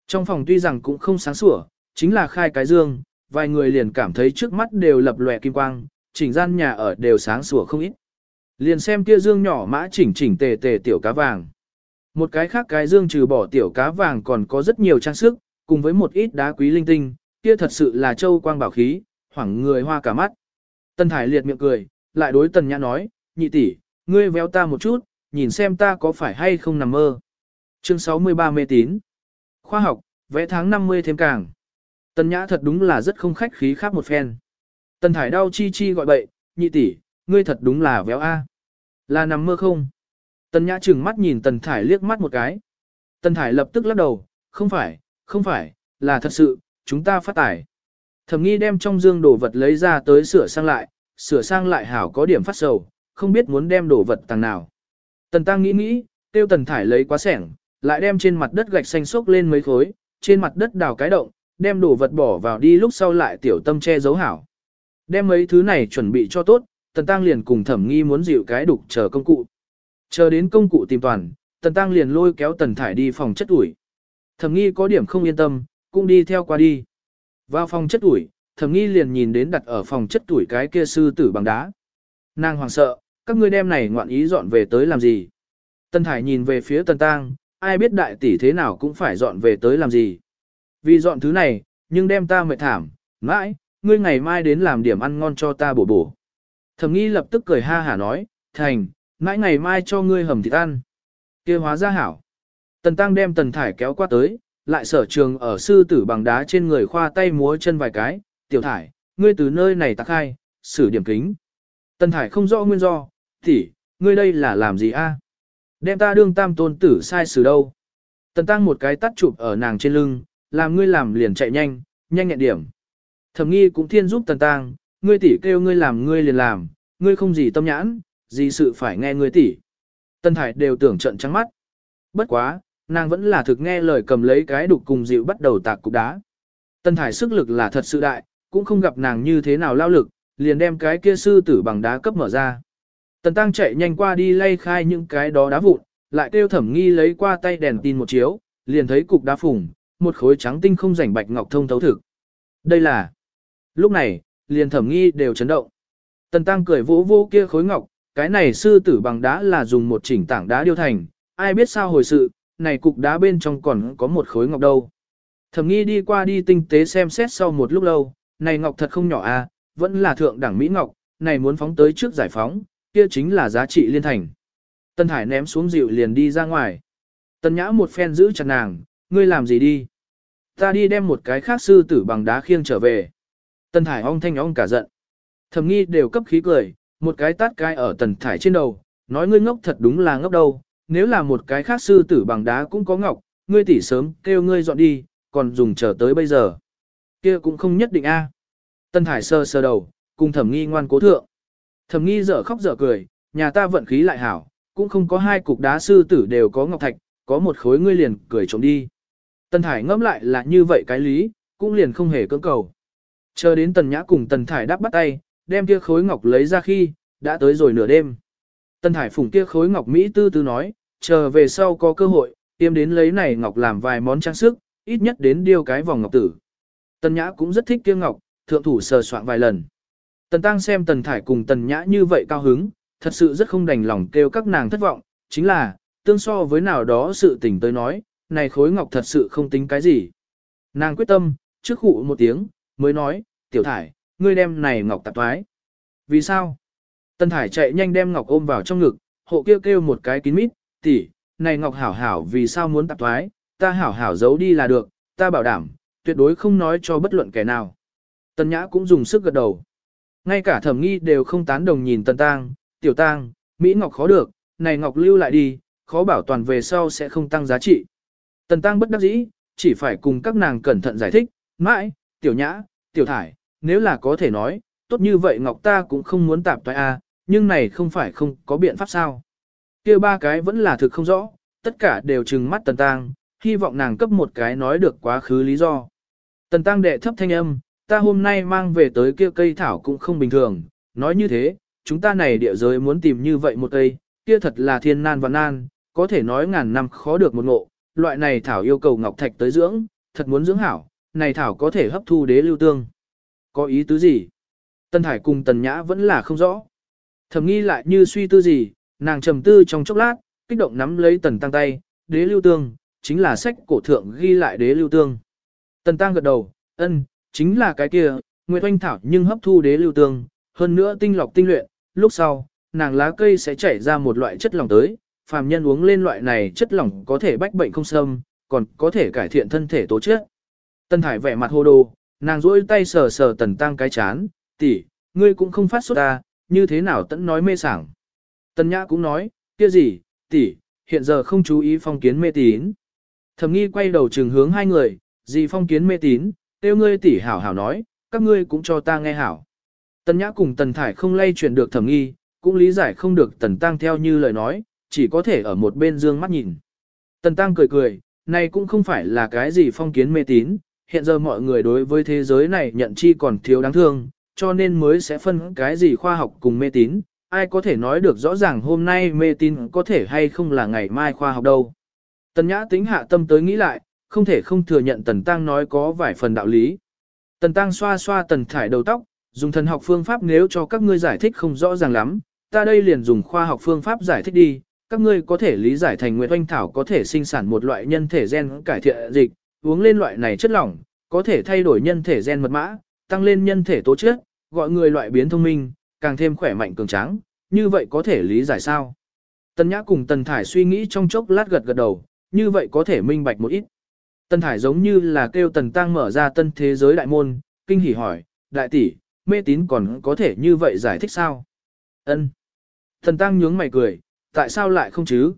Trong phòng tuy rằng cũng không sáng sủa, chính là khai cái dương, vài người liền cảm thấy trước mắt đều lập lòe kim quang, chỉnh gian nhà ở đều sáng sủa không ít. Liền xem kia dương nhỏ mã chỉnh chỉnh tề tề tiểu cá vàng. Một cái khác cái dương trừ bỏ tiểu cá vàng còn có rất nhiều trang sức, cùng với một ít đá quý linh tinh, kia thật sự là châu quang bảo khí, hoảng người hoa cả mắt. Tân Thải liệt miệng cười, lại đối Tần Nhã nói, nhị tỷ, ngươi véo ta một chút, nhìn xem ta có phải hay không nằm mơ. Chương 63 mê tín. Khoa học, vẽ tháng 50 thêm càng. Tần Nhã thật đúng là rất không khách khí khác một phen. Tần Thải đau chi chi gọi bậy, nhị tỷ, ngươi thật đúng là véo a. Là nằm mơ không? Tần Nhã chừng mắt nhìn Tần Thải liếc mắt một cái. Tần Thải lập tức lắc đầu, không phải, không phải, là thật sự, chúng ta phát tải. Thẩm nghi đem trong dương đồ vật lấy ra tới sửa sang lại, sửa sang lại hảo có điểm phát sầu, không biết muốn đem đồ vật tàng nào. Tần Tăng nghĩ nghĩ, tiêu Tần Thải lấy quá sẻng, lại đem trên mặt đất gạch xanh xốc lên mấy khối, trên mặt đất đào cái động, đem đồ vật bỏ vào đi lúc sau lại tiểu tâm che giấu hảo. Đem mấy thứ này chuẩn bị cho tốt, Tần Tăng liền cùng thẩm nghi muốn dịu cái đục chờ công cụ. Chờ đến công cụ tìm toàn, Tần Tăng liền lôi kéo Tần Thải đi phòng chất ủi. Thẩm nghi có điểm không yên tâm, cũng đi theo qua đi. Vào phòng chất ủi, thẩm nghi liền nhìn đến đặt ở phòng chất ủi cái kia sư tử bằng đá. Nàng hoàng sợ, các ngươi đem này ngoạn ý dọn về tới làm gì? Tần Thải nhìn về phía Tần Tăng, ai biết đại tỷ thế nào cũng phải dọn về tới làm gì? Vì dọn thứ này, nhưng đem ta mệt thảm, mãi, ngươi ngày mai đến làm điểm ăn ngon cho ta bổ bổ. Thẩm nghi lập tức cười ha hả nói, thành, mãi ngày mai cho ngươi hầm thịt ăn. kia hóa ra hảo. Tần Tăng đem Tần Thải kéo qua tới, lại sở trường ở sư tử bằng đá trên người khoa tay múa chân vài cái, tiểu thải, ngươi từ nơi này tạc hai, xử điểm kính. Tần Thải không rõ nguyên do, tỷ, ngươi đây là làm gì a? Đem ta đương tam tôn tử sai xử đâu. Tần Tăng một cái tắt chụp ở nàng trên lưng, làm ngươi làm liền chạy nhanh, nhanh nhẹn điểm. Thẩm nghi cũng thiên giúp Tần Tăng, ngươi tỷ kêu ngươi làm ngươi liền làm, ngươi không gì tâm nhãn, gì sự phải nghe ngươi tỷ. Tần Thải đều tưởng trận trắng mắt. Bất quá, nàng vẫn là thực nghe lời cầm lấy cái đục cùng dịu bắt đầu tạc cục đá. Tần Thải sức lực là thật sự đại, cũng không gặp nàng như thế nào lao lực, liền đem cái kia sư tử bằng đá cấp mở ra. Tần Tăng chạy nhanh qua đi lay khai những cái đó đá vụn, lại kêu thẩm nghi lấy qua tay đèn tin một chiếu, liền thấy cục đá phùng, một khối trắng tinh không rảnh bạch ngọc thông thấu thực. Đây là... Lúc này, liền thẩm nghi đều chấn động. Tần Tăng cười vỗ vô kia khối ngọc, cái này sư tử bằng đá là dùng một chỉnh tảng đá điêu thành, ai biết sao hồi sự, này cục đá bên trong còn có một khối ngọc đâu. Thẩm nghi đi qua đi tinh tế xem xét sau một lúc lâu, này ngọc thật không nhỏ à, vẫn là thượng đẳng Mỹ ngọc, này muốn phóng tới trước giải phóng, kia chính là giá trị liên thành. Tân Hải ném xuống dịu liền đi ra ngoài. Tân Nhã một phen giữ chặt nàng, ngươi làm gì đi? Ta đi đem một cái khác sư tử bằng đá khiêng trở về. Tần Thải ong thanh ong cả giận. Thẩm nghi đều cấp khí cười, một cái tát cái ở Tần Thải trên đầu, nói ngươi ngốc thật đúng là ngốc đâu, nếu là một cái khác sư tử bằng đá cũng có ngọc, ngươi tỉ sớm kêu ngươi dọn đi, còn dùng chờ tới bây giờ. kia cũng không nhất định a. Tân Thải sơ sơ đầu, cùng thẩm nghi ngoan cố thượng. Thẩm nghi dở khóc dở cười, nhà ta vận khí lại hảo, cũng không có hai cục đá sư tử đều có ngọc thạch, có một khối ngươi liền cười trộm đi. Tần Thải ngẫm lại là như vậy cái lý, cũng liền không hề cưỡng cầu. Chờ đến Tần Nhã cùng Tần Thải đáp bắt tay, đem kia khối ngọc lấy ra khi, đã tới rồi nửa đêm. Tần Thải phủng kia khối ngọc Mỹ tư tư nói, chờ về sau có cơ hội, tiêm đến lấy này ngọc làm vài món trang sức, ít nhất đến điêu cái vòng ngọc tử. Tần Nhã cũng rất thích kia ngọc, thượng thủ sờ soạn vài lần. Tần Tăng xem Tần Thải cùng Tần Nhã như vậy cao hứng, thật sự rất không đành lòng kêu các nàng thất vọng, chính là, tương so với nào đó sự tình tới nói, này khối ngọc thật sự không tính cái gì. Nàng quyết tâm, trước khụ một tiếng, mới nói, tiểu thải, ngươi đem này ngọc tạp thoái. Vì sao? tân Thải chạy nhanh đem ngọc ôm vào trong ngực, hộ kêu kêu một cái kín mít, tỷ, này ngọc hảo hảo vì sao muốn tạp thoái, ta hảo hảo giấu đi là được, ta bảo đảm, tuyệt đối không nói cho bất luận kẻ nào. tân Nhã cũng dùng sức gật đầu. Ngay cả thẩm nghi đều không tán đồng nhìn tân Tang, tiểu Tang, Mỹ Ngọc khó được, này Ngọc lưu lại đi, khó bảo toàn về sau sẽ không tăng giá trị. Tần Tăng bất đắc dĩ, chỉ phải cùng các nàng cẩn thận giải thích, mãi, tiểu nhã, tiểu thải, nếu là có thể nói, tốt như vậy Ngọc ta cũng không muốn tạp toại a, à, nhưng này không phải không có biện pháp sao. kia ba cái vẫn là thực không rõ, tất cả đều trừng mắt Tần Tăng, hy vọng nàng cấp một cái nói được quá khứ lý do. Tần Tăng đệ thấp thanh âm, ta hôm nay mang về tới kia cây thảo cũng không bình thường, nói như thế, chúng ta này địa giới muốn tìm như vậy một cây, kia thật là thiên nan và nan, có thể nói ngàn năm khó được một ngộ, loại này thảo yêu cầu ngọc thạch tới dưỡng, thật muốn dưỡng hảo, này thảo có thể hấp thu đế lưu tương. Có ý tứ gì? Tân Thải cùng Tần Nhã vẫn là không rõ. Thầm nghi lại như suy tư gì, nàng trầm tư trong chốc lát, kích động nắm lấy Tần Tăng tay, đế lưu tương, chính là sách cổ thượng ghi lại đế lưu tương. Tần Tăng gật đầu, ân, chính là cái kia, Nguyệt Oanh Thảo nhưng hấp thu đế lưu tương, hơn nữa tinh lọc tinh luyện, lúc sau, nàng lá cây sẽ chảy ra một loại chất lỏng tới, phàm nhân uống lên loại này chất lỏng có thể bách bệnh không xâm, còn có thể cải thiện thân thể tố chất. Tân Thải vẻ mặt hồ đồ, nàng duỗi tay sờ sờ tần tăng cái chán, tỷ, ngươi cũng không phát sốt ta, như thế nào tẫn nói mê sảng. Tần Nhã cũng nói, kia gì, tỷ, hiện giờ không chú ý phong kiến mê tín. Thẩm nghi quay đầu trường hướng hai người, gì phong kiến mê tín, tiêu ngươi tỷ hảo hảo nói, các ngươi cũng cho ta nghe hảo. Tần Nhã cùng Tần Thải không lay chuyển được thẩm nghi, cũng lý giải không được Tần Tăng theo như lời nói, chỉ có thể ở một bên dương mắt nhìn. Tần Tăng cười cười, này cũng không phải là cái gì phong kiến mê tín, hiện giờ mọi người đối với thế giới này nhận chi còn thiếu đáng thương, cho nên mới sẽ phân cái gì khoa học cùng mê tín, ai có thể nói được rõ ràng hôm nay mê tín có thể hay không là ngày mai khoa học đâu. Tần Nhã tính hạ tâm tới nghĩ lại, không thể không thừa nhận Tần Tăng nói có vài phần đạo lý. Tần Tăng xoa xoa Tần Thải đầu tóc, dùng thần học phương pháp nếu cho các ngươi giải thích không rõ ràng lắm, ta đây liền dùng khoa học phương pháp giải thích đi, các ngươi có thể lý giải thành nguyệt oanh thảo có thể sinh sản một loại nhân thể gen cải thiện dịch, uống lên loại này chất lỏng, có thể thay đổi nhân thể gen mật mã, tăng lên nhân thể tố chất, gọi người loại biến thông minh, càng thêm khỏe mạnh cường tráng, như vậy có thể lý giải sao? Tần Nhã cùng Tần Thải suy nghĩ trong chốc lát gật gật đầu, như vậy có thể minh bạch một ít. Tần Thải giống như là kêu Tần Tăng mở ra tân thế giới đại môn, kinh hỉ hỏi, đại tỷ, mê tín còn có thể như vậy giải thích sao? Ân. Tần Tăng nhướng mày cười, tại sao lại không chứ?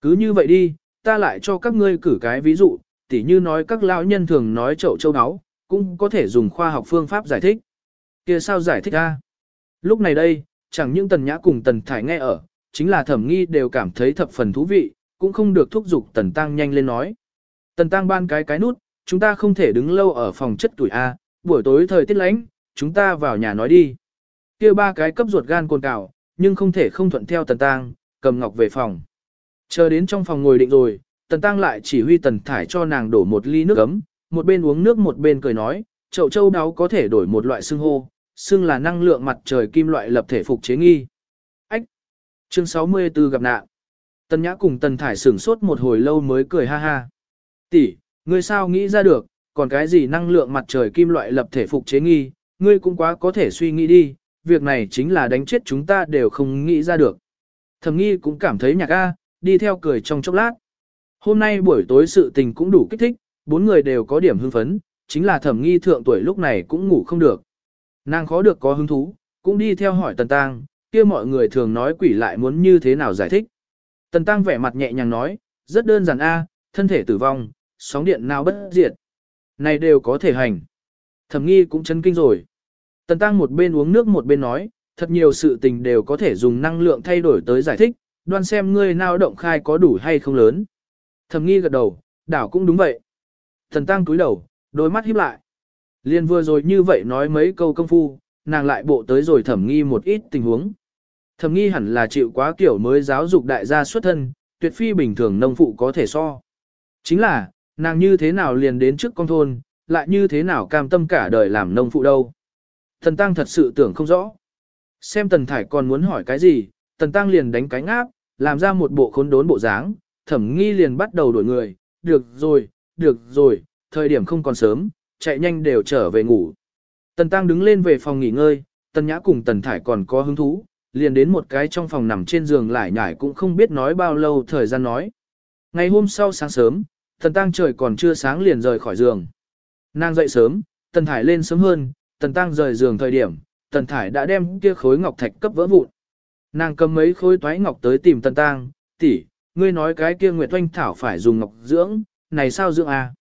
Cứ như vậy đi, ta lại cho các ngươi cử cái ví dụ, tỉ như nói các lão nhân thường nói chậu châu áo, cũng có thể dùng khoa học phương pháp giải thích. kia sao giải thích ra? Lúc này đây, chẳng những tần nhã cùng tần thải nghe ở, chính là thẩm nghi đều cảm thấy thập phần thú vị, cũng không được thúc giục tần tăng nhanh lên nói. Tần tăng ban cái cái nút, chúng ta không thể đứng lâu ở phòng chất tuổi A, buổi tối thời tiết lánh, chúng ta vào nhà nói đi. kia ba cái cấp ruột gan cồn cào, nhưng không thể không thuận theo tần tăng, cầm ngọc về phòng. Chờ đến trong phòng ngồi định rồi, tần tăng lại chỉ huy tần thải cho nàng đổ một ly nước ấm, một bên uống nước một bên cười nói, chậu châu đáo có thể đổi một loại xương hô, xương là năng lượng mặt trời kim loại lập thể phục chế nghi. Ách! Chương 64 gặp nạn. Tần nhã cùng tần thải sửng sốt một hồi lâu mới cười ha ha. Tỷ, ngươi sao nghĩ ra được, còn cái gì năng lượng mặt trời kim loại lập thể phục chế nghi, ngươi cũng quá có thể suy nghĩ đi, việc này chính là đánh chết chúng ta đều không nghĩ ra được. Thẩm nghi cũng cảm thấy nhạc a, đi theo cười trong chốc lát. Hôm nay buổi tối sự tình cũng đủ kích thích, bốn người đều có điểm hưng phấn, chính là thẩm nghi thượng tuổi lúc này cũng ngủ không được. Nàng khó được có hứng thú, cũng đi theo hỏi Tần Tăng, kia mọi người thường nói quỷ lại muốn như thế nào giải thích. Tần Tăng vẻ mặt nhẹ nhàng nói, rất đơn giản a, thân thể tử vong, sóng điện nào bất diệt. Này đều có thể hành. Thẩm nghi cũng chấn kinh rồi. Tần Tăng một bên uống nước một bên nói, thật nhiều sự tình đều có thể dùng năng lượng thay đổi tới giải thích, đoan xem ngươi nào động khai có đủ hay không lớn. Thẩm nghi gật đầu, đảo cũng đúng vậy. Thần tăng túi đầu, đôi mắt híp lại. Liên vừa rồi như vậy nói mấy câu công phu, nàng lại bộ tới rồi thẩm nghi một ít tình huống. Thẩm nghi hẳn là chịu quá kiểu mới giáo dục đại gia xuất thân, tuyệt phi bình thường nông phụ có thể so. Chính là, nàng như thế nào liền đến trước con thôn, lại như thế nào cam tâm cả đời làm nông phụ đâu. Thần Tăng thật sự tưởng không rõ. Xem Tần Thải còn muốn hỏi cái gì, Tần Tăng liền đánh cánh áp, làm ra một bộ khốn đốn bộ dáng, thẩm nghi liền bắt đầu đổi người, được rồi, được rồi, thời điểm không còn sớm, chạy nhanh đều trở về ngủ. Tần Tăng đứng lên về phòng nghỉ ngơi, Tần Nhã cùng Tần Thải còn có hứng thú, liền đến một cái trong phòng nằm trên giường lại nhải cũng không biết nói bao lâu thời gian nói. Ngày hôm sau sáng sớm, Tần Tăng trời còn chưa sáng liền rời khỏi giường. Nàng dậy sớm, Tần Thải lên sớm hơn, Tần Tăng rời giường thời điểm, Tần Thải đã đem kia khối ngọc thạch cấp vỡ vụn. Nàng cầm mấy khối toái ngọc tới tìm Tần Tăng, tỷ, ngươi nói cái kia Nguyệt Oanh Thảo phải dùng ngọc dưỡng, này sao dưỡng à?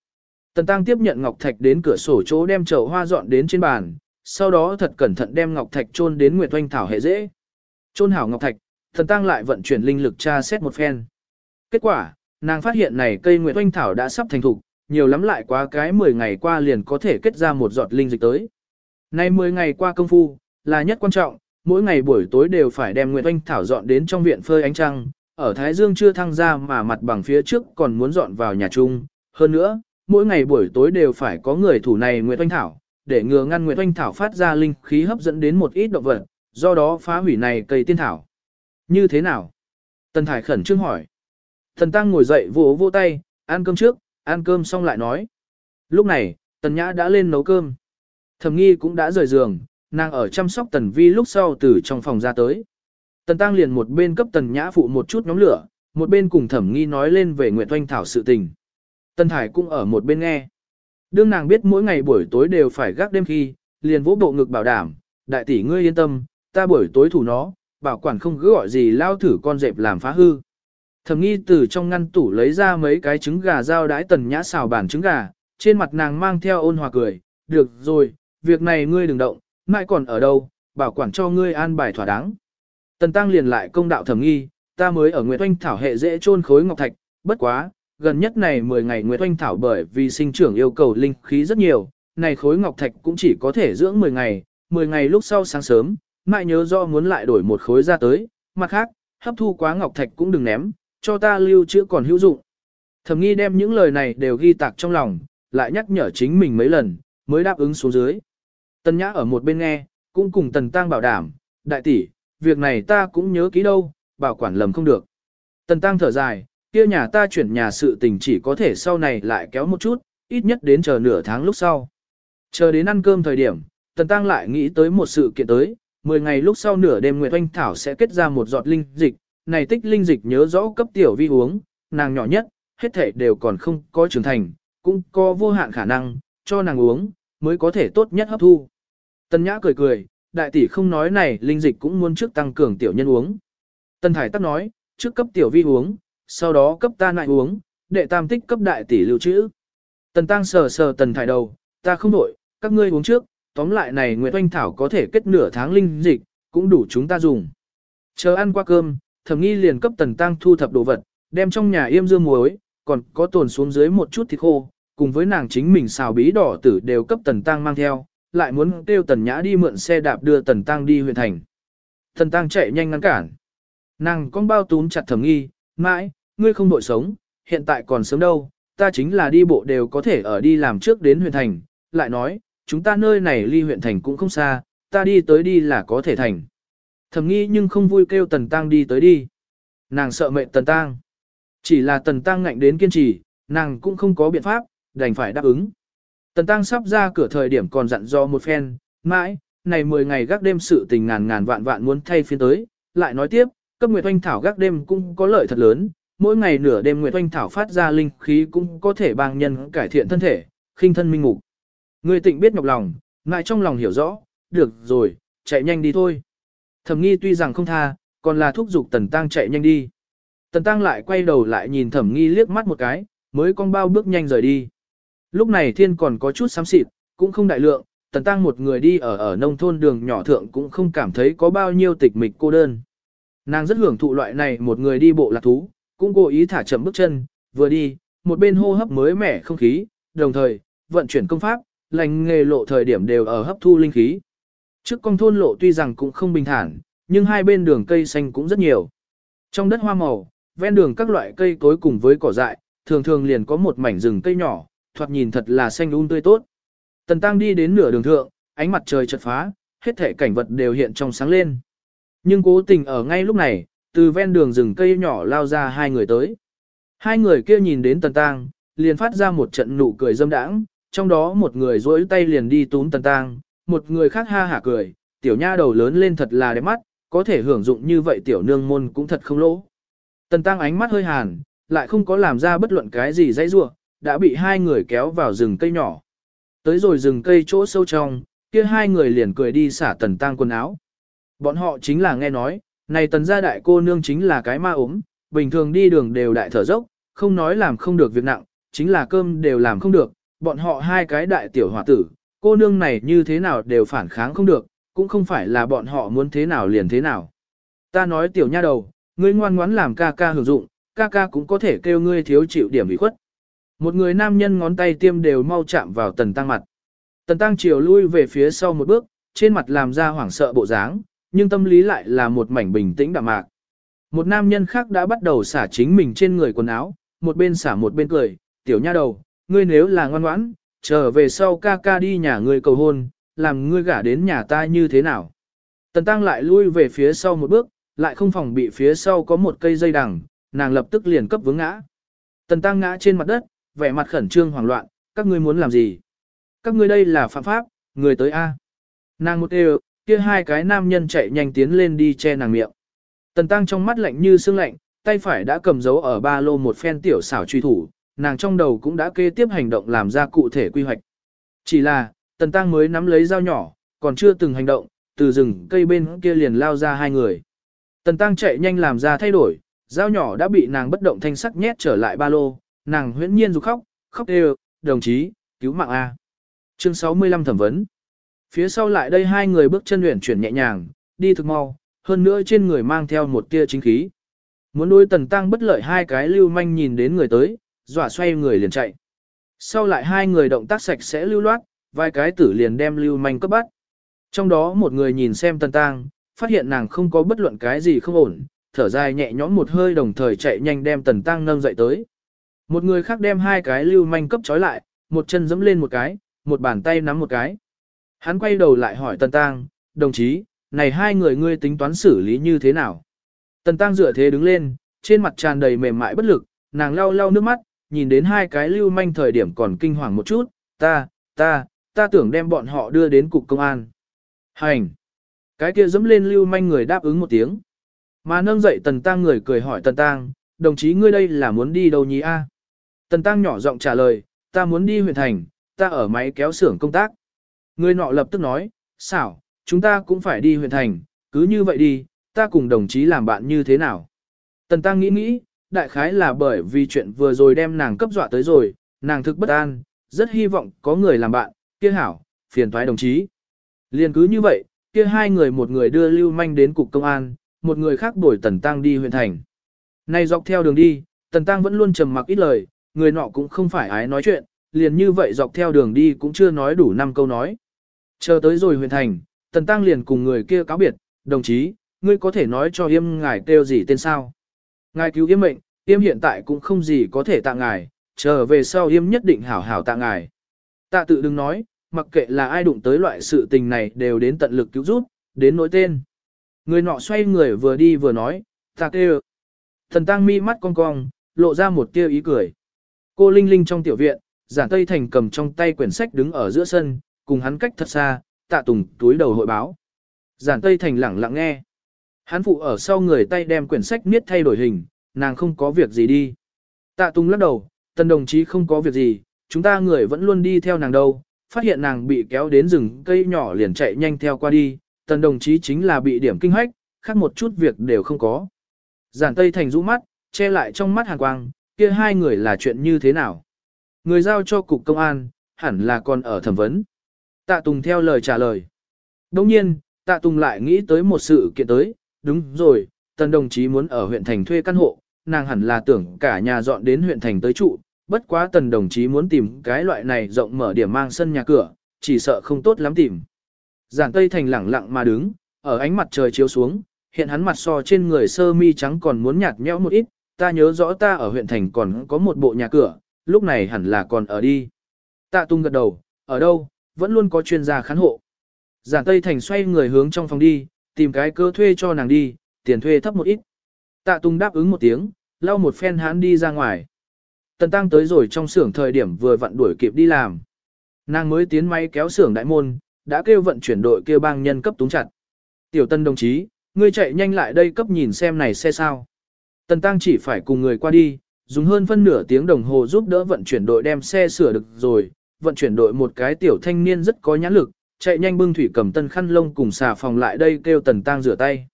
Tần Tăng tiếp nhận ngọc thạch đến cửa sổ chỗ đem chậu hoa dọn đến trên bàn, sau đó thật cẩn thận đem ngọc thạch chôn đến Nguyệt Oanh Thảo hệ dễ. Chôn hảo ngọc thạch, Tần Tăng lại vận chuyển linh lực tra xét một phen. Kết quả, nàng phát hiện này cây Nguyệt Oanh Thảo đã sắp thành thục, nhiều lắm lại quá cái 10 ngày qua liền có thể kết ra một giọt linh dịch tới. Nay 10 ngày qua công phu, là nhất quan trọng, mỗi ngày buổi tối đều phải đem Nguyệt Oanh Thảo dọn đến trong viện phơi ánh trăng, ở Thái Dương chưa thăng ra mà mặt bằng phía trước còn muốn dọn vào nhà chung. Hơn nữa, mỗi ngày buổi tối đều phải có người thủ này Nguyệt Oanh Thảo, để ngừa ngăn Nguyệt Oanh Thảo phát ra linh khí hấp dẫn đến một ít động vật, do đó phá hủy này cây tiên thảo. Như thế nào? Tần Thải khẩn trương hỏi. Thần Tăng ngồi dậy vỗ vỗ tay, ăn cơm trước, ăn cơm xong lại nói. Lúc này, Tần Nhã đã lên nấu cơm. Thẩm nghi cũng đã rời giường, nàng ở chăm sóc Tần Vi lúc sau từ trong phòng ra tới. Tần Tăng liền một bên cấp Tần Nhã phụ một chút nhóm lửa, một bên cùng Thẩm nghi nói lên về Nguyệt Oanh Thảo sự tình. Tần Thải cũng ở một bên nghe. Đương nàng biết mỗi ngày buổi tối đều phải gác đêm khi, liền vỗ bộ ngực bảo đảm, đại tỷ ngươi yên tâm, ta buổi tối thủ nó, bảo quản không cứ gọi gì lao thử con dẹp làm phá hư. Thẩm nghi từ trong ngăn tủ lấy ra mấy cái trứng gà dao đãi tần nhã xào bản trứng gà, trên mặt nàng mang theo ôn hòa cười, được rồi, việc này ngươi đừng động, mãi còn ở đâu, bảo quản cho ngươi an bài thỏa đáng. Tần tăng liền lại công đạo thẩm nghi, ta mới ở Nguyệt Oanh Thảo hệ dễ trôn khối ngọc thạch, bất quá, gần nhất này 10 ngày Nguyệt Oanh Thảo bởi vì sinh trưởng yêu cầu linh khí rất nhiều, này khối ngọc thạch cũng chỉ có thể dưỡng 10 ngày, 10 ngày lúc sau sáng sớm, mãi nhớ do muốn lại đổi một khối ra tới, mặt khác, hấp thu quá ngọc thạch cũng đừng ném, cho ta lưu trữ còn hữu dụng. Thẩm nghi đem những lời này đều ghi tạc trong lòng, lại nhắc nhở chính mình mấy lần, mới đáp ứng xuống dưới. Tần nhã ở một bên nghe, cũng cùng tần tăng bảo đảm, đại tỷ, việc này ta cũng nhớ kỹ đâu, bảo quản lầm không được. Tần tăng thở dài, kia nhà ta chuyển nhà sự tình chỉ có thể sau này lại kéo một chút, ít nhất đến chờ nửa tháng lúc sau. Chờ đến ăn cơm thời điểm, tần tăng lại nghĩ tới một sự kiện tới, 10 ngày lúc sau nửa đêm Nguyệt Oanh Thảo sẽ kết ra một giọt linh dịch, này tích linh dịch nhớ rõ cấp tiểu vi uống, nàng nhỏ nhất, hết thể đều còn không có trưởng thành, cũng có vô hạn khả năng, cho nàng uống, mới có thể tốt nhất hấp thu. Tân Nhã cười cười, đại tỷ không nói này linh dịch cũng muốn trước tăng cường tiểu nhân uống. Tân Thải tắc nói, trước cấp tiểu vi uống, sau đó cấp ta lại uống, đệ tam tích cấp đại tỷ lưu trữ. Tần Tăng sờ sờ Tần Thải đầu, ta không đổi, các ngươi uống trước, tóm lại này Nguyệt Oanh Thảo có thể kết nửa tháng linh dịch, cũng đủ chúng ta dùng. Chờ ăn qua cơm, thẩm nghi liền cấp tần tăng thu thập đồ vật, đem trong nhà yêm dương muối, còn có tồn xuống dưới một chút thịt khô, cùng với nàng chính mình xào bí đỏ tử đều cấp tần tăng mang theo, lại muốn kêu tần nhã đi mượn xe đạp đưa tần tăng đi huyện thành. Tần tăng chạy nhanh ngăn cản. Nàng con bao túm chặt thẩm nghi, mãi, ngươi không đội sống, hiện tại còn sớm đâu, ta chính là đi bộ đều có thể ở đi làm trước đến huyện thành, lại nói, chúng ta nơi này ly huyện thành cũng không xa, ta đi tới đi là có thể thành. Thẩm nghi nhưng không vui kêu Tần Tăng đi tới đi. Nàng sợ mệnh Tần Tăng. Chỉ là Tần Tăng ngạnh đến kiên trì, nàng cũng không có biện pháp, đành phải đáp ứng. Tần Tăng sắp ra cửa thời điểm còn dặn do một phen, mãi, này 10 ngày gác đêm sự tình ngàn ngàn vạn vạn muốn thay phiên tới, lại nói tiếp, cấp Nguyệt Oanh Thảo gác đêm cũng có lợi thật lớn, mỗi ngày nửa đêm Nguyệt Oanh Thảo phát ra linh khí cũng có thể bằng nhân cải thiện thân thể, khinh thân minh ngục. Người tịnh biết nhọc lòng, ngại trong lòng hiểu rõ, được rồi, chạy nhanh đi thôi. Thẩm nghi tuy rằng không tha, còn là thúc giục tần tăng chạy nhanh đi. Tần tăng lại quay đầu lại nhìn thẩm nghi liếc mắt một cái, mới con bao bước nhanh rời đi. Lúc này thiên còn có chút xám xịt, cũng không đại lượng, tần tăng một người đi ở ở nông thôn đường nhỏ thượng cũng không cảm thấy có bao nhiêu tịch mịch cô đơn. Nàng rất hưởng thụ loại này một người đi bộ lạc thú, cũng cố ý thả chậm bước chân, vừa đi, một bên hô hấp mới mẻ không khí, đồng thời, vận chuyển công pháp, lành nghề lộ thời điểm đều ở hấp thu linh khí. Trước con thôn lộ tuy rằng cũng không bình thản, nhưng hai bên đường cây xanh cũng rất nhiều. Trong đất hoa màu, ven đường các loại cây cối cùng với cỏ dại, thường thường liền có một mảnh rừng cây nhỏ, thoạt nhìn thật là xanh un tươi tốt. Tần Tăng đi đến nửa đường thượng, ánh mặt trời chợt phá, hết thể cảnh vật đều hiện trong sáng lên. Nhưng cố tình ở ngay lúc này, từ ven đường rừng cây nhỏ lao ra hai người tới. Hai người kia nhìn đến Tần Tăng, liền phát ra một trận nụ cười dâm đãng, trong đó một người duỗi tay liền đi túm Tần Tăng, một người khác ha hả cười, tiểu nha đầu lớn lên thật là đẹp mắt, có thể hưởng dụng như vậy tiểu nương môn cũng thật không lỗ. Tần Tăng ánh mắt hơi hàn, lại không có làm ra bất luận cái gì dãy rua, đã bị hai người kéo vào rừng cây nhỏ. Tới rồi rừng cây chỗ sâu trong, kia hai người liền cười đi xả Tần tang quần áo. Bọn họ chính là nghe nói, này Tần gia đại cô nương chính là cái ma ốm, bình thường đi đường đều đại thở dốc, không nói làm không được việc nặng, chính là cơm đều làm không được, bọn họ hai cái đại tiểu hòa tử, cô nương này như thế nào đều phản kháng không được, cũng không phải là bọn họ muốn thế nào liền thế nào. Ta nói tiểu nha đầu, ngươi ngoan ngoãn làm ca ca hưởng dụng, ca ca cũng có thể kêu ngươi thiếu chịu điểm ủy khuất. Một người nam nhân ngón tay tiêm đều mau chạm vào tần tăng mặt. Tần tăng chiều lui về phía sau một bước, trên mặt làm ra hoảng sợ bộ dáng, nhưng tâm lý lại là một mảnh bình tĩnh đạm mạc. Một nam nhân khác đã bắt đầu xả chính mình trên người quần áo, một bên xả một bên cười, tiểu nha đầu, ngươi nếu là ngoan ngoãn, trở về sau ca ca đi nhà ngươi cầu hôn, làm ngươi gả đến nhà ta như thế nào. Tần tăng lại lui về phía sau một bước, lại không phòng bị phía sau có một cây dây đằng, nàng lập tức liền cấp vướng ngã. Tần tăng ngã trên mặt đất, vẻ mặt khẩn trương hoảng loạn, các ngươi muốn làm gì? Các ngươi đây là phạm pháp, người tới A. Nàng một đều, kia hai cái nam nhân chạy nhanh tiến lên đi che nàng miệng. Tần tăng trong mắt lạnh như xương lạnh, tay phải đã cầm dấu ở ba lô một phen tiểu xảo truy thủ, nàng trong đầu cũng đã kế tiếp hành động làm ra cụ thể quy hoạch. Chỉ là, tần tăng mới nắm lấy dao nhỏ, còn chưa từng hành động, từ rừng cây bên kia liền lao ra hai người. Tần tăng chạy nhanh làm ra thay đổi, dao nhỏ đã bị nàng bất động thanh sắc nhét trở lại ba lô, nàng huyễn nhiên rục khóc, khóc đều, đồng chí, cứu mạng A. Chương 65 thẩm vấn. Phía sau lại đây hai người bước chân luyện chuyển nhẹ nhàng, đi thực mau, hơn nữa trên người mang theo một tia chính khí. Muốn đối tần tăng bất lợi hai cái lưu manh nhìn đến người tới, dọa xoay người liền chạy. Sau lại hai người động tác sạch sẽ lưu loát, vài cái tử liền đem lưu manh cấp bắt. Trong đó một người nhìn xem tần tăng, phát hiện nàng không có bất luận cái gì không ổn, thở dài nhẹ nhõm một hơi đồng thời chạy nhanh đem tần tăng nâng dậy tới. Một người khác đem hai cái lưu manh cấp trói lại, một chân giẫm lên một cái, một bàn tay nắm một cái. Hắn quay đầu lại hỏi tần tăng, đồng chí, này hai người ngươi tính toán xử lý như thế nào? Tần tăng dựa thế đứng lên, trên mặt tràn đầy mềm mại bất lực, nàng lau lau nước mắt, nhìn đến hai cái lưu manh thời điểm còn kinh hoàng một chút, ta, ta, ta tưởng đem bọn họ đưa đến cục công an. Hành! Cái kia dẫm lên lưu manh người đáp ứng một tiếng. Mà nâng dậy tần tăng người cười hỏi tần tăng, đồng chí ngươi đây là muốn đi đâu nhỉ a? Tần tăng nhỏ giọng trả lời, ta muốn đi huyện thành, ta ở máy kéo xưởng công tác. Người nọ lập tức nói, xảo, chúng ta cũng phải đi huyện thành, cứ như vậy đi, ta cùng đồng chí làm bạn như thế nào. Tần tăng nghĩ nghĩ, đại khái là bởi vì chuyện vừa rồi đem nàng cấp dọa tới rồi, nàng thực bất an, rất hy vọng có người làm bạn, kia hảo, phiền thoái đồng chí. Liền cứ như vậy, kia hai người một người đưa Lưu Manh đến cục công an, một người khác đuổi Tần Tăng đi huyện thành. Nay dọc theo đường đi, Tần Tăng vẫn luôn trầm mặc ít lời, người nọ cũng không phải ái nói chuyện, liền như vậy dọc theo đường đi cũng chưa nói đủ năm câu nói. Chờ tới rồi Huyền thành, Tần Tăng liền cùng người kia cáo biệt, đồng chí, ngươi có thể nói cho yêm ngài kêu gì tên sao? Ngài cứu yêm mệnh, yêm hiện tại cũng không gì có thể tạ ngài, chờ về sau yêm nhất định hảo hảo tạ ngài. Tạ tự đừng nói, mặc kệ là ai đụng tới loại sự tình này đều đến tận lực cứu giúp, đến nỗi tên. Người nọ xoay người vừa đi vừa nói, ta kêu. Thần tăng mi mắt cong cong, lộ ra một tia ý cười. Cô Linh Linh trong tiểu viện, giản Tây Thành cầm trong tay quyển sách đứng ở giữa sân, cùng hắn cách thật xa, tạ tùng túi đầu hội báo. Giản Tây Thành lẳng lặng nghe. Hắn phụ ở sau người tay đem quyển sách niết thay đổi hình, nàng không có việc gì đi. Tạ Tùng lắc đầu, tần đồng chí không có việc gì, chúng ta người vẫn luôn đi theo nàng đâu, phát hiện nàng bị kéo đến rừng cây nhỏ liền chạy nhanh theo qua đi, tần đồng chí chính là bị điểm kinh hách, khác một chút việc đều không có. Giản Tây Thành rũ mắt, che lại trong mắt hàn quang, kia hai người là chuyện như thế nào? Người giao cho cục công an, hẳn là còn ở thẩm vấn. Tạ Tùng theo lời trả lời. Đồng nhiên, Tạ Tùng lại nghĩ tới một sự kiện tới, đúng rồi, tần đồng chí muốn ở huyện thành thuê căn hộ, nàng hẳn là tưởng cả nhà dọn đến huyện thành tới trụ, bất quá tần đồng chí muốn tìm cái loại này rộng mở điểm mang sân nhà cửa, chỉ sợ không tốt lắm tìm. Giản Tây Thành lẳng lặng mà đứng, ở ánh mặt trời chiếu xuống, hiện hắn mặt so trên người sơ mi trắng còn muốn nhạt nhẽo một ít, ta nhớ rõ ta ở huyện thành còn có một bộ nhà cửa, lúc này hẳn là còn ở đi. Tạ Tung gật đầu, ở đâu, vẫn luôn có chuyên gia khán hộ. Giản Tây Thành xoay người hướng trong phòng đi, tìm cái cơ thuê cho nàng đi, tiền thuê thấp một ít. Tạ Tung đáp ứng một tiếng, lau một phen hắn đi ra ngoài. Tần Tăng tới rồi trong xưởng thời điểm vừa vặn đuổi kịp đi làm. Nàng mới tiến máy kéo xưởng đại môn, đã kêu vận chuyển đội kêu bang nhân cấp túng chặt. Tiểu Tân đồng chí, ngươi chạy nhanh lại đây cấp nhìn xem này xe sao. Tần Tăng chỉ phải cùng người qua đi, dùng hơn phân nửa tiếng đồng hồ giúp đỡ vận chuyển đội đem xe sửa được rồi. Vận chuyển đội một cái tiểu thanh niên rất có nhãn lực, chạy nhanh bưng thủy cầm tân khăn lông cùng xà phòng lại đây kêu Tần Tăng rửa tay.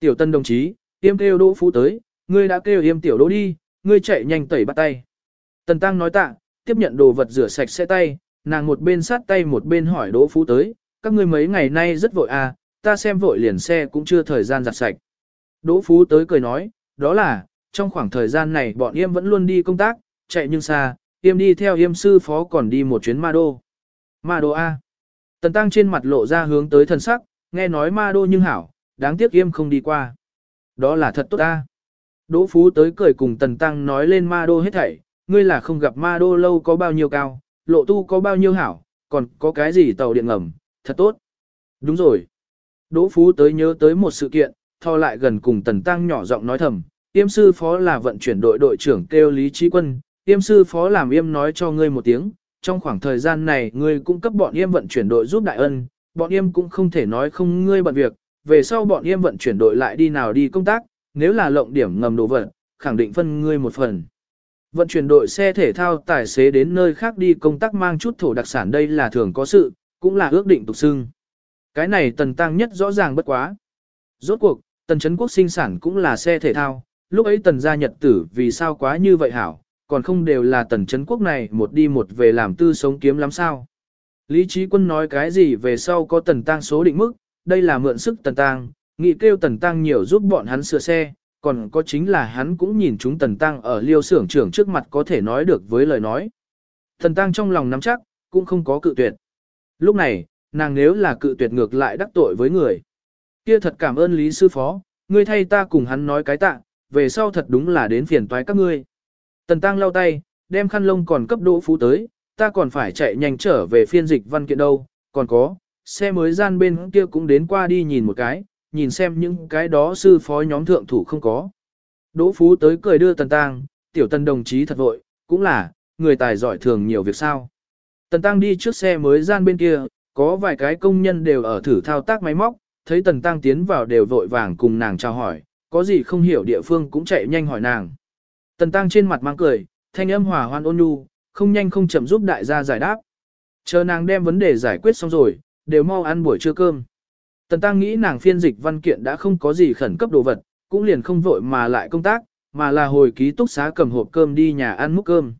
Tiểu Tân đồng chí, yêm kêu đỗ phú tới, ngươi đã kêu yêm tiểu đỗ đi, ngươi chạy nhanh tẩy bắt tay. Tần Tăng nói tạ, tiếp nhận đồ vật rửa sạch xe tay, nàng một bên sát tay một bên hỏi Đỗ Phú tới, các ngươi mấy ngày nay rất vội à, ta xem vội liền xe cũng chưa thời gian giặt sạch. Đỗ Phú tới cười nói, đó là, trong khoảng thời gian này bọn yêm vẫn luôn đi công tác, chạy nhưng xa, yêm đi theo yêm sư phó còn đi một chuyến ma đô. Ma đô A. Tần Tăng trên mặt lộ ra hướng tới thần sắc, nghe nói ma đô nhưng hảo, đáng tiếc yêm không đi qua. Đó là thật tốt A. Đỗ Phú tới cười cùng Tần Tăng nói lên ma đô hết thảy, ngươi là không gặp ma đô lâu có bao nhiêu cao, lộ tu có bao nhiêu hảo, còn có cái gì tàu điện ngầm, thật tốt. Đúng rồi. Đỗ Phú tới nhớ tới một sự kiện, thò lại gần cùng Tần Tăng nhỏ giọng nói thầm, Yêm sư phó là vận chuyển đội đội trưởng kêu Lý Trí Quân, Yêm sư phó làm Yêm nói cho ngươi một tiếng, trong khoảng thời gian này ngươi cũng cấp bọn Yêm vận chuyển đội giúp đại ân, bọn Yêm cũng không thể nói không ngươi bận việc, về sau bọn Yêm vận chuyển đội lại đi nào đi công tác, nếu là lộng điểm ngầm đồ vật, khẳng định phân ngươi một phần. Vận chuyển đội xe thể thao tài xế đến nơi khác đi công tác mang chút thổ đặc sản đây là thường có sự, cũng là ước định tục xưng. Cái này tần tăng nhất rõ ràng bất quá. Rốt cuộc, tần chấn quốc sinh sản cũng là xe thể thao, lúc ấy tần gia nhật tử vì sao quá như vậy hảo, còn không đều là tần chấn quốc này một đi một về làm tư sống kiếm lắm sao. Lý trí quân nói cái gì về sau có tần tăng số định mức, đây là mượn sức tần tăng, nghị kêu tần tăng nhiều giúp bọn hắn sửa xe, còn có chính là hắn cũng nhìn chúng Tần Tăng ở liêu xưởng trưởng trước mặt có thể nói được với lời nói. Tần Tăng trong lòng nắm chắc, cũng không có cự tuyệt. Lúc này, nàng nếu là cự tuyệt ngược lại đắc tội với người. Kia thật cảm ơn Lý Sư Phó, ngươi thay ta cùng hắn nói cái tạ, về sau thật đúng là đến phiền toái các ngươi. Tần Tăng lau tay, đem khăn lông còn cấp đỗ phú tới, ta còn phải chạy nhanh trở về phiên dịch văn kiện đâu, còn có, xe mới gian bên kia cũng đến qua đi nhìn một cái, nhìn xem những cái đó sư phó nhóm thượng thủ không có. Đỗ Phú tới cười đưa Tần Tăng, tiểu tần đồng chí thật vội, cũng là, người tài giỏi thường nhiều việc sao. Tần Tăng đi trước xe mới gian bên kia, có vài cái công nhân đều ở thử thao tác máy móc, thấy Tần Tăng tiến vào đều vội vàng cùng nàng chào hỏi, có gì không hiểu địa phương cũng chạy nhanh hỏi nàng. Tần Tăng trên mặt mang cười, thanh âm hòa hoan ôn nhu, không nhanh không chậm giúp đại gia giải đáp. Chờ nàng đem vấn đề giải quyết xong rồi, đều mau ăn buổi trưa cơm. Tần Tăng nghĩ nàng phiên dịch văn kiện đã không có gì khẩn cấp đồ vật, cũng liền không vội mà lại công tác, mà là hồi ký túc xá cầm hộp cơm đi nhà ăn múc cơm.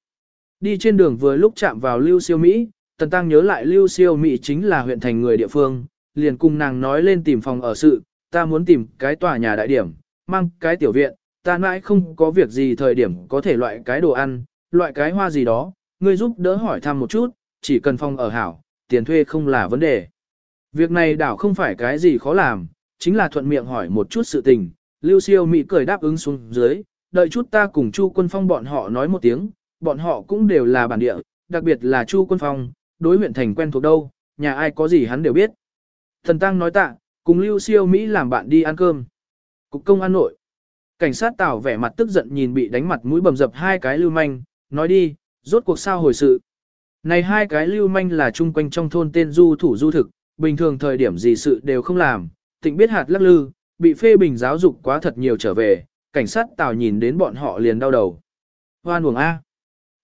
Đi trên đường vừa lúc chạm vào Lưu Siêu Mỹ, Tần Tăng nhớ lại Lưu Siêu Mỹ chính là huyện thành người địa phương, liền cùng nàng nói lên tìm phòng ở sự, ta muốn tìm cái tòa nhà đại điểm, mang cái tiểu viện, ta mãi không có việc gì thời điểm có thể loại cái đồ ăn, loại cái hoa gì đó, ngươi giúp đỡ hỏi thăm một chút, chỉ cần phòng ở hảo, tiền thuê không là vấn đề. Việc này đảo không phải cái gì khó làm, chính là thuận miệng hỏi một chút sự tình. Lưu siêu Mỹ cười đáp ứng xuống dưới, đợi chút ta cùng Chu Quân Phong bọn họ nói một tiếng, bọn họ cũng đều là bản địa, đặc biệt là Chu Quân Phong, đối huyện thành quen thuộc đâu, nhà ai có gì hắn đều biết. Thần Tăng nói tạ, cùng Lưu siêu Mỹ làm bạn đi ăn cơm. Cục công an nội. Cảnh sát Tào vẻ mặt tức giận nhìn bị đánh mặt mũi bầm dập hai cái lưu manh, nói đi, rốt cuộc sao hồi sự. Này hai cái lưu manh là chung quanh trong thôn tên du thủ du thực, bình thường thời điểm gì sự đều không làm, tịnh biết hạt lắc lư, bị phê bình giáo dục quá thật nhiều trở về, cảnh sát tào nhìn đến bọn họ liền đau đầu. Hoan uổng A.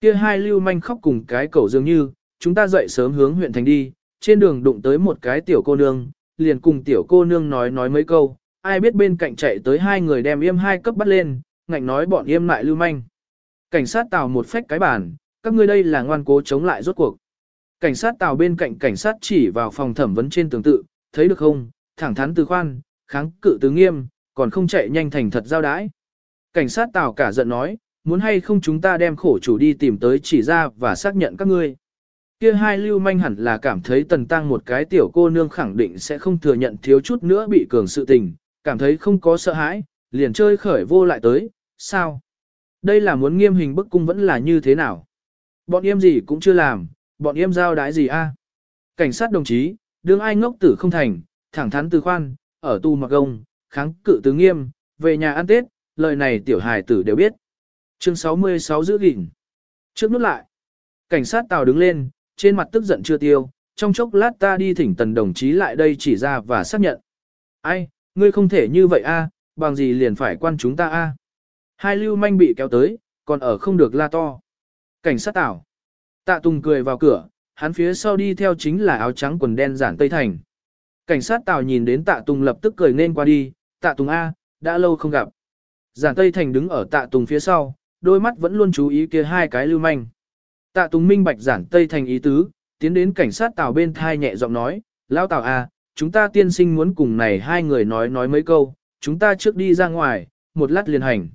Kia hai lưu manh khóc cùng cái cầu dường như, chúng ta dậy sớm hướng huyện thành đi, trên đường đụng tới một cái tiểu cô nương, liền cùng tiểu cô nương nói nói mấy câu, ai biết bên cạnh chạy tới hai người đem yêm hai cấp bắt lên, ngạnh nói bọn yêm lại lưu manh. Cảnh sát tào một phách cái bản, các ngươi đây là ngoan cố chống lại rốt cuộc. Cảnh sát tàu bên cạnh cảnh sát chỉ vào phòng thẩm vấn trên tường tự, thấy được không, thẳng thắn từ khoan, kháng cự từ nghiêm, còn không chạy nhanh thành thật giao đãi. Cảnh sát tàu cả giận nói, muốn hay không chúng ta đem khổ chủ đi tìm tới chỉ ra và xác nhận các ngươi. Kia hai lưu manh hẳn là cảm thấy tần tăng một cái tiểu cô nương khẳng định sẽ không thừa nhận thiếu chút nữa bị cường sự tình, cảm thấy không có sợ hãi, liền chơi khởi vô lại tới, sao? Đây là muốn nghiêm hình bức cung vẫn là như thế nào? Bọn em gì cũng chưa làm, bọn em giao đái gì a? Cảnh sát đồng chí, đương ai ngốc tử không thành, thẳng thắn từ khoan, ở tu mặc gông, kháng cự tứ nghiêm, về nhà ăn Tết, lời này tiểu hài tử đều biết. Chương 66 giữ gìn. Trước nút lại, cảnh sát tàu đứng lên, trên mặt tức giận chưa tiêu, trong chốc lát ta đi thỉnh tần đồng chí lại đây chỉ ra và xác nhận. Ai, ngươi không thể như vậy a, bằng gì liền phải quan chúng ta a? Hai lưu manh bị kéo tới, còn ở không được la to. Cảnh sát tảo. Tạ Tùng cười vào cửa, hắn phía sau đi theo chính là áo trắng quần đen giản Tây Thành. Cảnh sát Tào nhìn đến Tạ Tùng lập tức cười nên qua đi, Tạ Tùng A, đã lâu không gặp. Giản Tây Thành đứng ở Tạ Tùng phía sau, đôi mắt vẫn luôn chú ý kia hai cái lưu manh. Tạ Tùng minh bạch Giản Tây Thành ý tứ, tiến đến cảnh sát Tào bên thai nhẹ giọng nói, Lão Tào A, chúng ta tiên sinh muốn cùng này hai người nói nói mấy câu, chúng ta trước đi ra ngoài, một lát liền hành.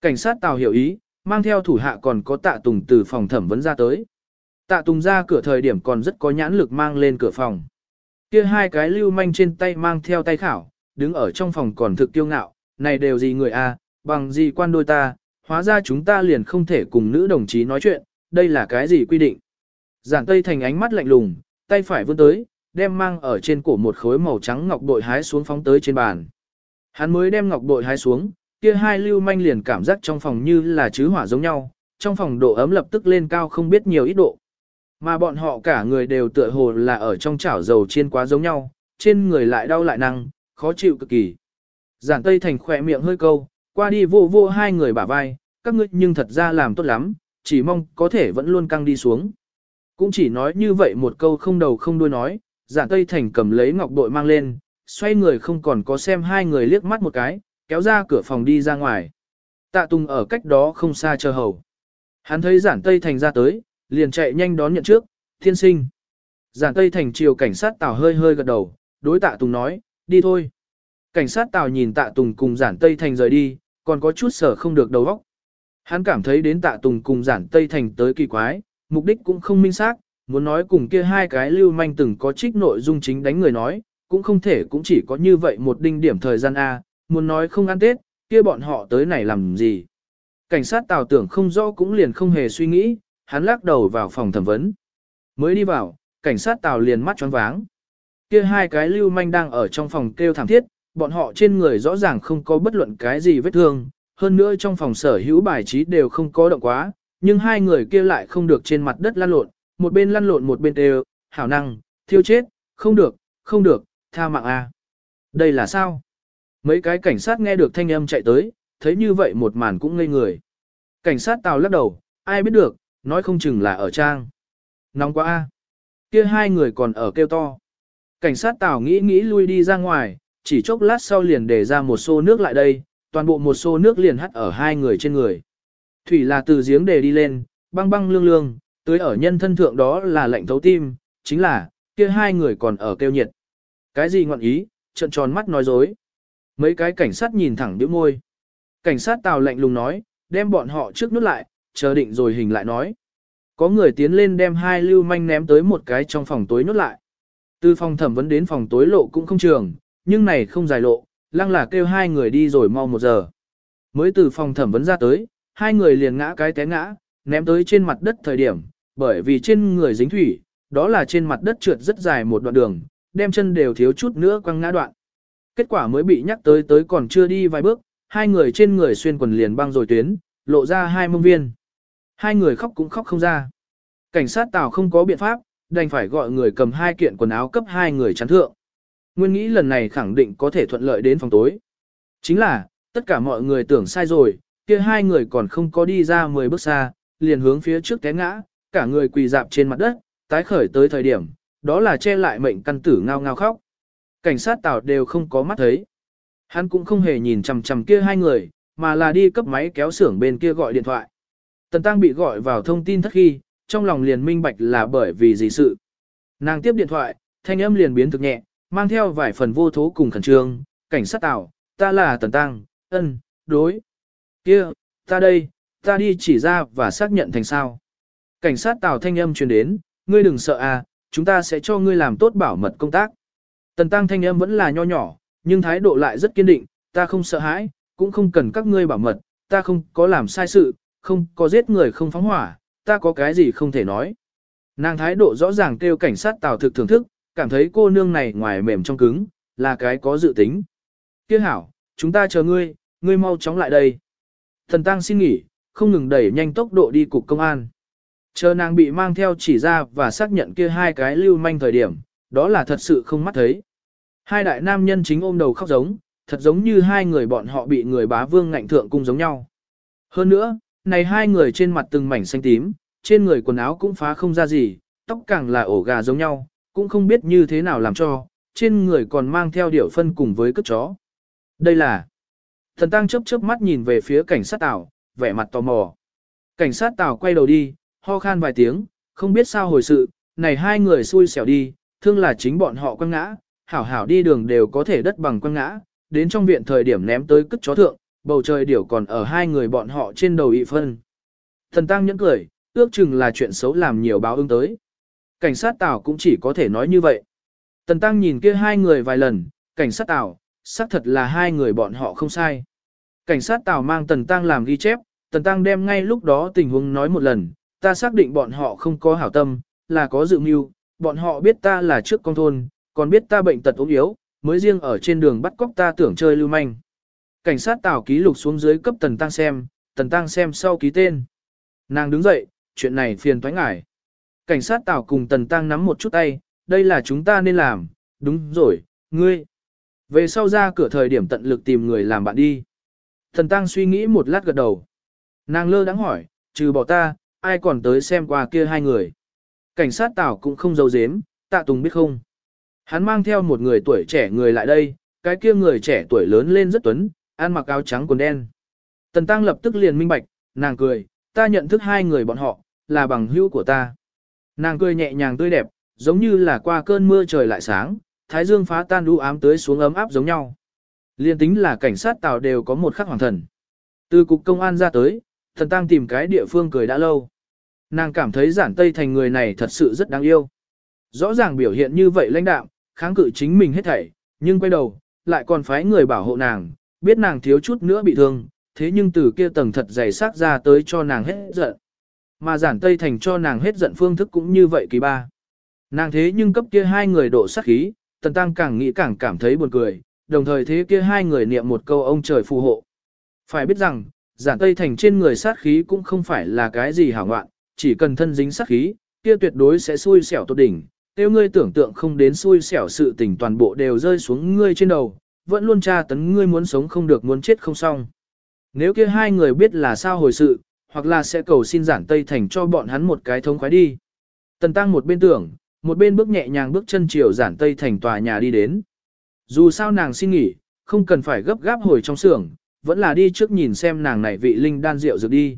Cảnh sát Tào hiểu ý, mang theo thủ hạ còn có Tạ Tùng từ phòng thẩm vấn ra tới. Tạ Tùng ra cửa thời điểm còn rất có nhãn lực mang lên cửa phòng. Kia hai cái lưu manh trên tay mang theo tay khảo, đứng ở trong phòng còn thực tiêu ngạo, này đều gì người a, bằng gì quan đôi ta, hóa ra chúng ta liền không thể cùng nữ đồng chí nói chuyện, đây là cái gì quy định. Giản Tây Thành ánh mắt lạnh lùng, tay phải vươn tới, đem mang ở trên cổ một khối màu trắng ngọc bội hái xuống phóng tới trên bàn. Hắn mới đem ngọc bội hái xuống, kia hai lưu manh liền cảm giác trong phòng như là chứ hỏa giống nhau, trong phòng độ ấm lập tức lên cao không biết nhiều ít độ. Mà bọn họ cả người đều tựa hồ là ở trong chảo dầu chiên quá giống nhau, trên người lại đau lại năng, khó chịu cực kỳ. Giản Tây Thành khỏe miệng hơi câu, qua đi vô vô hai người bả vai, các ngươi nhưng thật ra làm tốt lắm, chỉ mong có thể vẫn luôn căng đi xuống. Cũng chỉ nói như vậy một câu không đầu không đuôi nói, giản Tây Thành cầm lấy ngọc bội mang lên, xoay người không còn có xem hai người liếc mắt một cái, kéo ra cửa phòng đi ra ngoài. Tạ Tùng ở cách đó không xa chờ hầu. Hắn thấy giản Tây Thành ra tới, liền chạy nhanh đón nhận trước, thiên sinh. Giản Tây Thành chiều cảnh sát Tào hơi hơi gật đầu, đối tạ Tùng nói, đi thôi. Cảnh sát Tào nhìn tạ Tùng cùng giản Tây Thành rời đi, còn có chút sở không được đầu óc. Hắn cảm thấy đến tạ Tùng cùng giản Tây Thành tới kỳ quái, mục đích cũng không minh xác, muốn nói cùng kia hai cái lưu manh từng có trích nội dung chính đánh người nói, cũng không thể cũng chỉ có như vậy một đinh điểm thời gian A, muốn nói không ăn Tết, kia bọn họ tới này làm gì. Cảnh sát Tào tưởng không rõ cũng liền không hề suy nghĩ, hắn lắc đầu vào phòng thẩm vấn. Mới đi vào, cảnh sát tào liền mắt choáng váng. Kia hai cái lưu manh đang ở trong phòng kêu thảm thiết, bọn họ trên người rõ ràng không có bất luận cái gì vết thương, hơn nữa trong phòng sở hữu bài trí đều không có động quá, nhưng hai người kia lại không được trên mặt đất lăn lộn, một bên lăn lộn một bên đều, hảo năng, thiêu chết, không được, không được, tha mạng a. Đây là sao? Mấy cái cảnh sát nghe được thanh âm chạy tới, thấy như vậy một màn cũng ngây người. Cảnh sát tào lắc đầu, ai biết được, nói không chừng là ở trang. Nóng quá a. Kia hai người còn ở kêu to. Cảnh sát Tào nghĩ nghĩ lui đi ra ngoài, chỉ chốc lát sau liền để ra một xô nước lại đây, toàn bộ một xô nước liền hắt ở hai người trên người. Thủy là từ giếng để đi lên, băng băng lương lương, tới ở nhân thân thượng đó là lệnh thấu tim, chính là, kia hai người còn ở kêu nhiệt. Cái gì ngọn ý, trận tròn mắt nói dối. Mấy cái cảnh sát nhìn thẳng điếu môi. Cảnh sát Tào lạnh lùng nói, đem bọn họ trước nút lại, chờ định rồi hình lại nói. Có người tiến lên đem hai lưu manh ném tới một cái trong phòng tối nút lại. Từ phòng thẩm vấn đến phòng tối lộ cũng không trường, nhưng này không dài lộ, lăng là kêu hai người đi rồi mau một giờ. Mới từ phòng thẩm vấn ra tới, hai người liền ngã cái té ngã, ném tới trên mặt đất thời điểm, bởi vì trên người dính thủy, đó là trên mặt đất trượt rất dài một đoạn đường, đem chân đều thiếu chút nữa quăng ngã đoạn. Kết quả mới bị nhắc tới tới còn chưa đi vài bước, hai người trên người xuyên quần liền băng rồi tuyến, lộ ra hai mông viên. Hai người khóc cũng khóc không ra. Cảnh sát Tào không có biện pháp, đành phải gọi người cầm hai kiện quần áo cấp hai người chắn thượng. Nguyên nghĩ lần này khẳng định có thể thuận lợi đến phòng tối. Chính là, tất cả mọi người tưởng sai rồi, kia hai người còn không có đi ra 10 bước xa, liền hướng phía trước té ngã, cả người quỳ dạp trên mặt đất, tái khởi tới thời điểm, đó là che lại mệnh căn tử ngao ngao khóc. Cảnh sát Tào đều không có mắt thấy. Hắn cũng không hề nhìn chằm chằm kia hai người, mà là đi cấp máy kéo xưởng bên kia gọi điện thoại. Tần Tăng bị gọi vào thông tin thất khi, trong lòng liền minh bạch là bởi vì gì sự. Nàng tiếp điện thoại, thanh âm liền biến thực nhẹ, mang theo vài phần vô thố cùng khẩn trương, cảnh sát tạo, ta là Tần Tăng, ân, đối. kia, ta đây, ta đi chỉ ra và xác nhận thành sao. Cảnh sát Tào thanh âm truyền đến, ngươi đừng sợ à, chúng ta sẽ cho ngươi làm tốt bảo mật công tác. Tần Tăng thanh âm vẫn là nho nhỏ, nhưng thái độ lại rất kiên định, ta không sợ hãi, cũng không cần các ngươi bảo mật, ta không có làm sai sự, không có giết người không phóng hỏa, ta có cái gì không thể nói. Nàng thái độ rõ ràng kêu cảnh sát tào thực thưởng thức, cảm thấy cô nương này ngoài mềm trong cứng, là cái có dự tính. Kia hảo, chúng ta chờ ngươi, ngươi mau chóng lại đây. Thần Tăng xin nghỉ, không ngừng đẩy nhanh tốc độ đi cục công an. Chờ nàng bị mang theo chỉ ra và xác nhận kia hai cái lưu manh thời điểm, đó là thật sự không mắt thấy. Hai đại nam nhân chính ôm đầu khóc giống, thật giống như hai người bọn họ bị người bá vương ngạnh thượng cung giống nhau. Hơn nữa, này hai người trên mặt từng mảnh xanh tím, trên người quần áo cũng phá không ra gì, tóc càng là ổ gà giống nhau, cũng không biết như thế nào làm cho, trên người còn mang theo điểu phân cùng với cất chó. Đây là... Thần Tăng chớp chớp mắt nhìn về phía cảnh sát tàu, vẻ mặt tò mò. Cảnh sát tàu quay đầu đi, ho khan vài tiếng, không biết sao hồi sự, này hai người xui xẻo đi, thương là chính bọn họ quăng ngã, hảo hảo đi đường đều có thể đất bằng quăng ngã, đến trong viện thời điểm ném tới cất chó thượng, bầu trời điểu còn ở hai người bọn họ trên đầu ị phân. Thần Tăng nhẫn cười, ước chừng là chuyện xấu làm nhiều báo ứng tới. Cảnh sát Tào cũng chỉ có thể nói như vậy. Tần Tăng nhìn kia hai người vài lần, cảnh sát Tào, xác thật là hai người bọn họ không sai. Cảnh sát Tào mang Tần Tăng làm ghi chép, Tần Tăng đem ngay lúc đó tình huống nói một lần, ta xác định bọn họ không có hảo tâm, là có dự mưu, bọn họ biết ta là trước công thôn, còn biết ta bệnh tật ốm yếu, mới riêng ở trên đường bắt cóc ta tưởng chơi lưu manh. Cảnh sát tảo ký lục xuống dưới cấp Tần Tăng xem, Tần Tăng xem sau ký tên. Nàng đứng dậy, chuyện này phiền thoái ngại. Cảnh sát tảo cùng Tần Tăng nắm một chút tay, đây là chúng ta nên làm, đúng rồi, ngươi. Về sau ra cửa thời điểm tận lực tìm người làm bạn đi. Tần Tăng suy nghĩ một lát gật đầu. Nàng lơ đắng hỏi, trừ bỏ ta, ai còn tới xem qua kia hai người. Cảnh sát Tào cũng không giấu giếm, tạ tùng biết không. Hắn mang theo một người tuổi trẻ người lại đây, cái kia người trẻ tuổi lớn lên rất tuấn, ăn mặc áo trắng quần đen. Tần Tăng lập tức liền minh bạch, nàng cười, ta nhận thức hai người bọn họ, là bằng hữu của ta. Nàng cười nhẹ nhàng tươi đẹp, giống như là qua cơn mưa trời lại sáng, thái dương phá tan đu ám tới xuống ấm áp giống nhau. Liên tính là cảnh sát tàu đều có một khắc hoàng thần. Từ cục công an ra tới, thần tăng tìm cái địa phương cười đã lâu. Nàng cảm thấy giản tây thành người này thật sự rất đáng yêu. Rõ ràng biểu hiện như vậy lãnh đạm, kháng cự chính mình hết thảy, nhưng quay đầu, lại còn phái người bảo hộ nàng, biết nàng thiếu chút nữa bị thương, thế nhưng từ kia tầng thật dày xác ra tới cho nàng hết giận. Mà giản Tây Thành cho nàng hết giận phương thức cũng như vậy kỳ ba. Nàng thế nhưng cấp kia hai người độ sát khí, tần tăng càng nghĩ càng cảm thấy buồn cười, đồng thời thế kia hai người niệm một câu ông trời phù hộ. Phải biết rằng, giản Tây Thành trên người sát khí cũng không phải là cái gì hảo ngoạn, chỉ cần thân dính sát khí, kia tuyệt đối sẽ xui xẻo tốt đỉnh. Nếu ngươi tưởng tượng không đến xui xẻo sự tình toàn bộ đều rơi xuống ngươi trên đầu, vẫn luôn tra tấn ngươi muốn sống không được muốn chết không xong. Nếu kia hai người biết là sao hồi sự, hoặc là sẽ cầu xin giản Tây Thành cho bọn hắn một cái thông khoái đi. Tần Tăng một bên tưởng, một bên bước nhẹ nhàng bước chân chiều giản Tây Thành tòa nhà đi đến. Dù sao nàng xin nghỉ, không cần phải gấp gáp hồi trong xưởng, vẫn là đi trước nhìn xem nàng này vị linh đan rượu dược đi.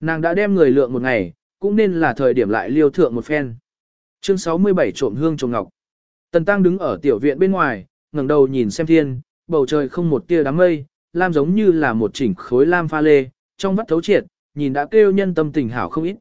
Nàng đã đem người lượng một ngày, cũng nên là thời điểm lại liêu thượng một phen. Chương 67 trộm hương trộm ngọc. Tần Tăng đứng ở tiểu viện bên ngoài, ngẩng đầu nhìn xem thiên, bầu trời không một tia đám mây, lam giống như là một chỉnh khối lam pha lê, trong vắt thấu triệt, nhìn đã kêu nhân tâm tình hảo không ít,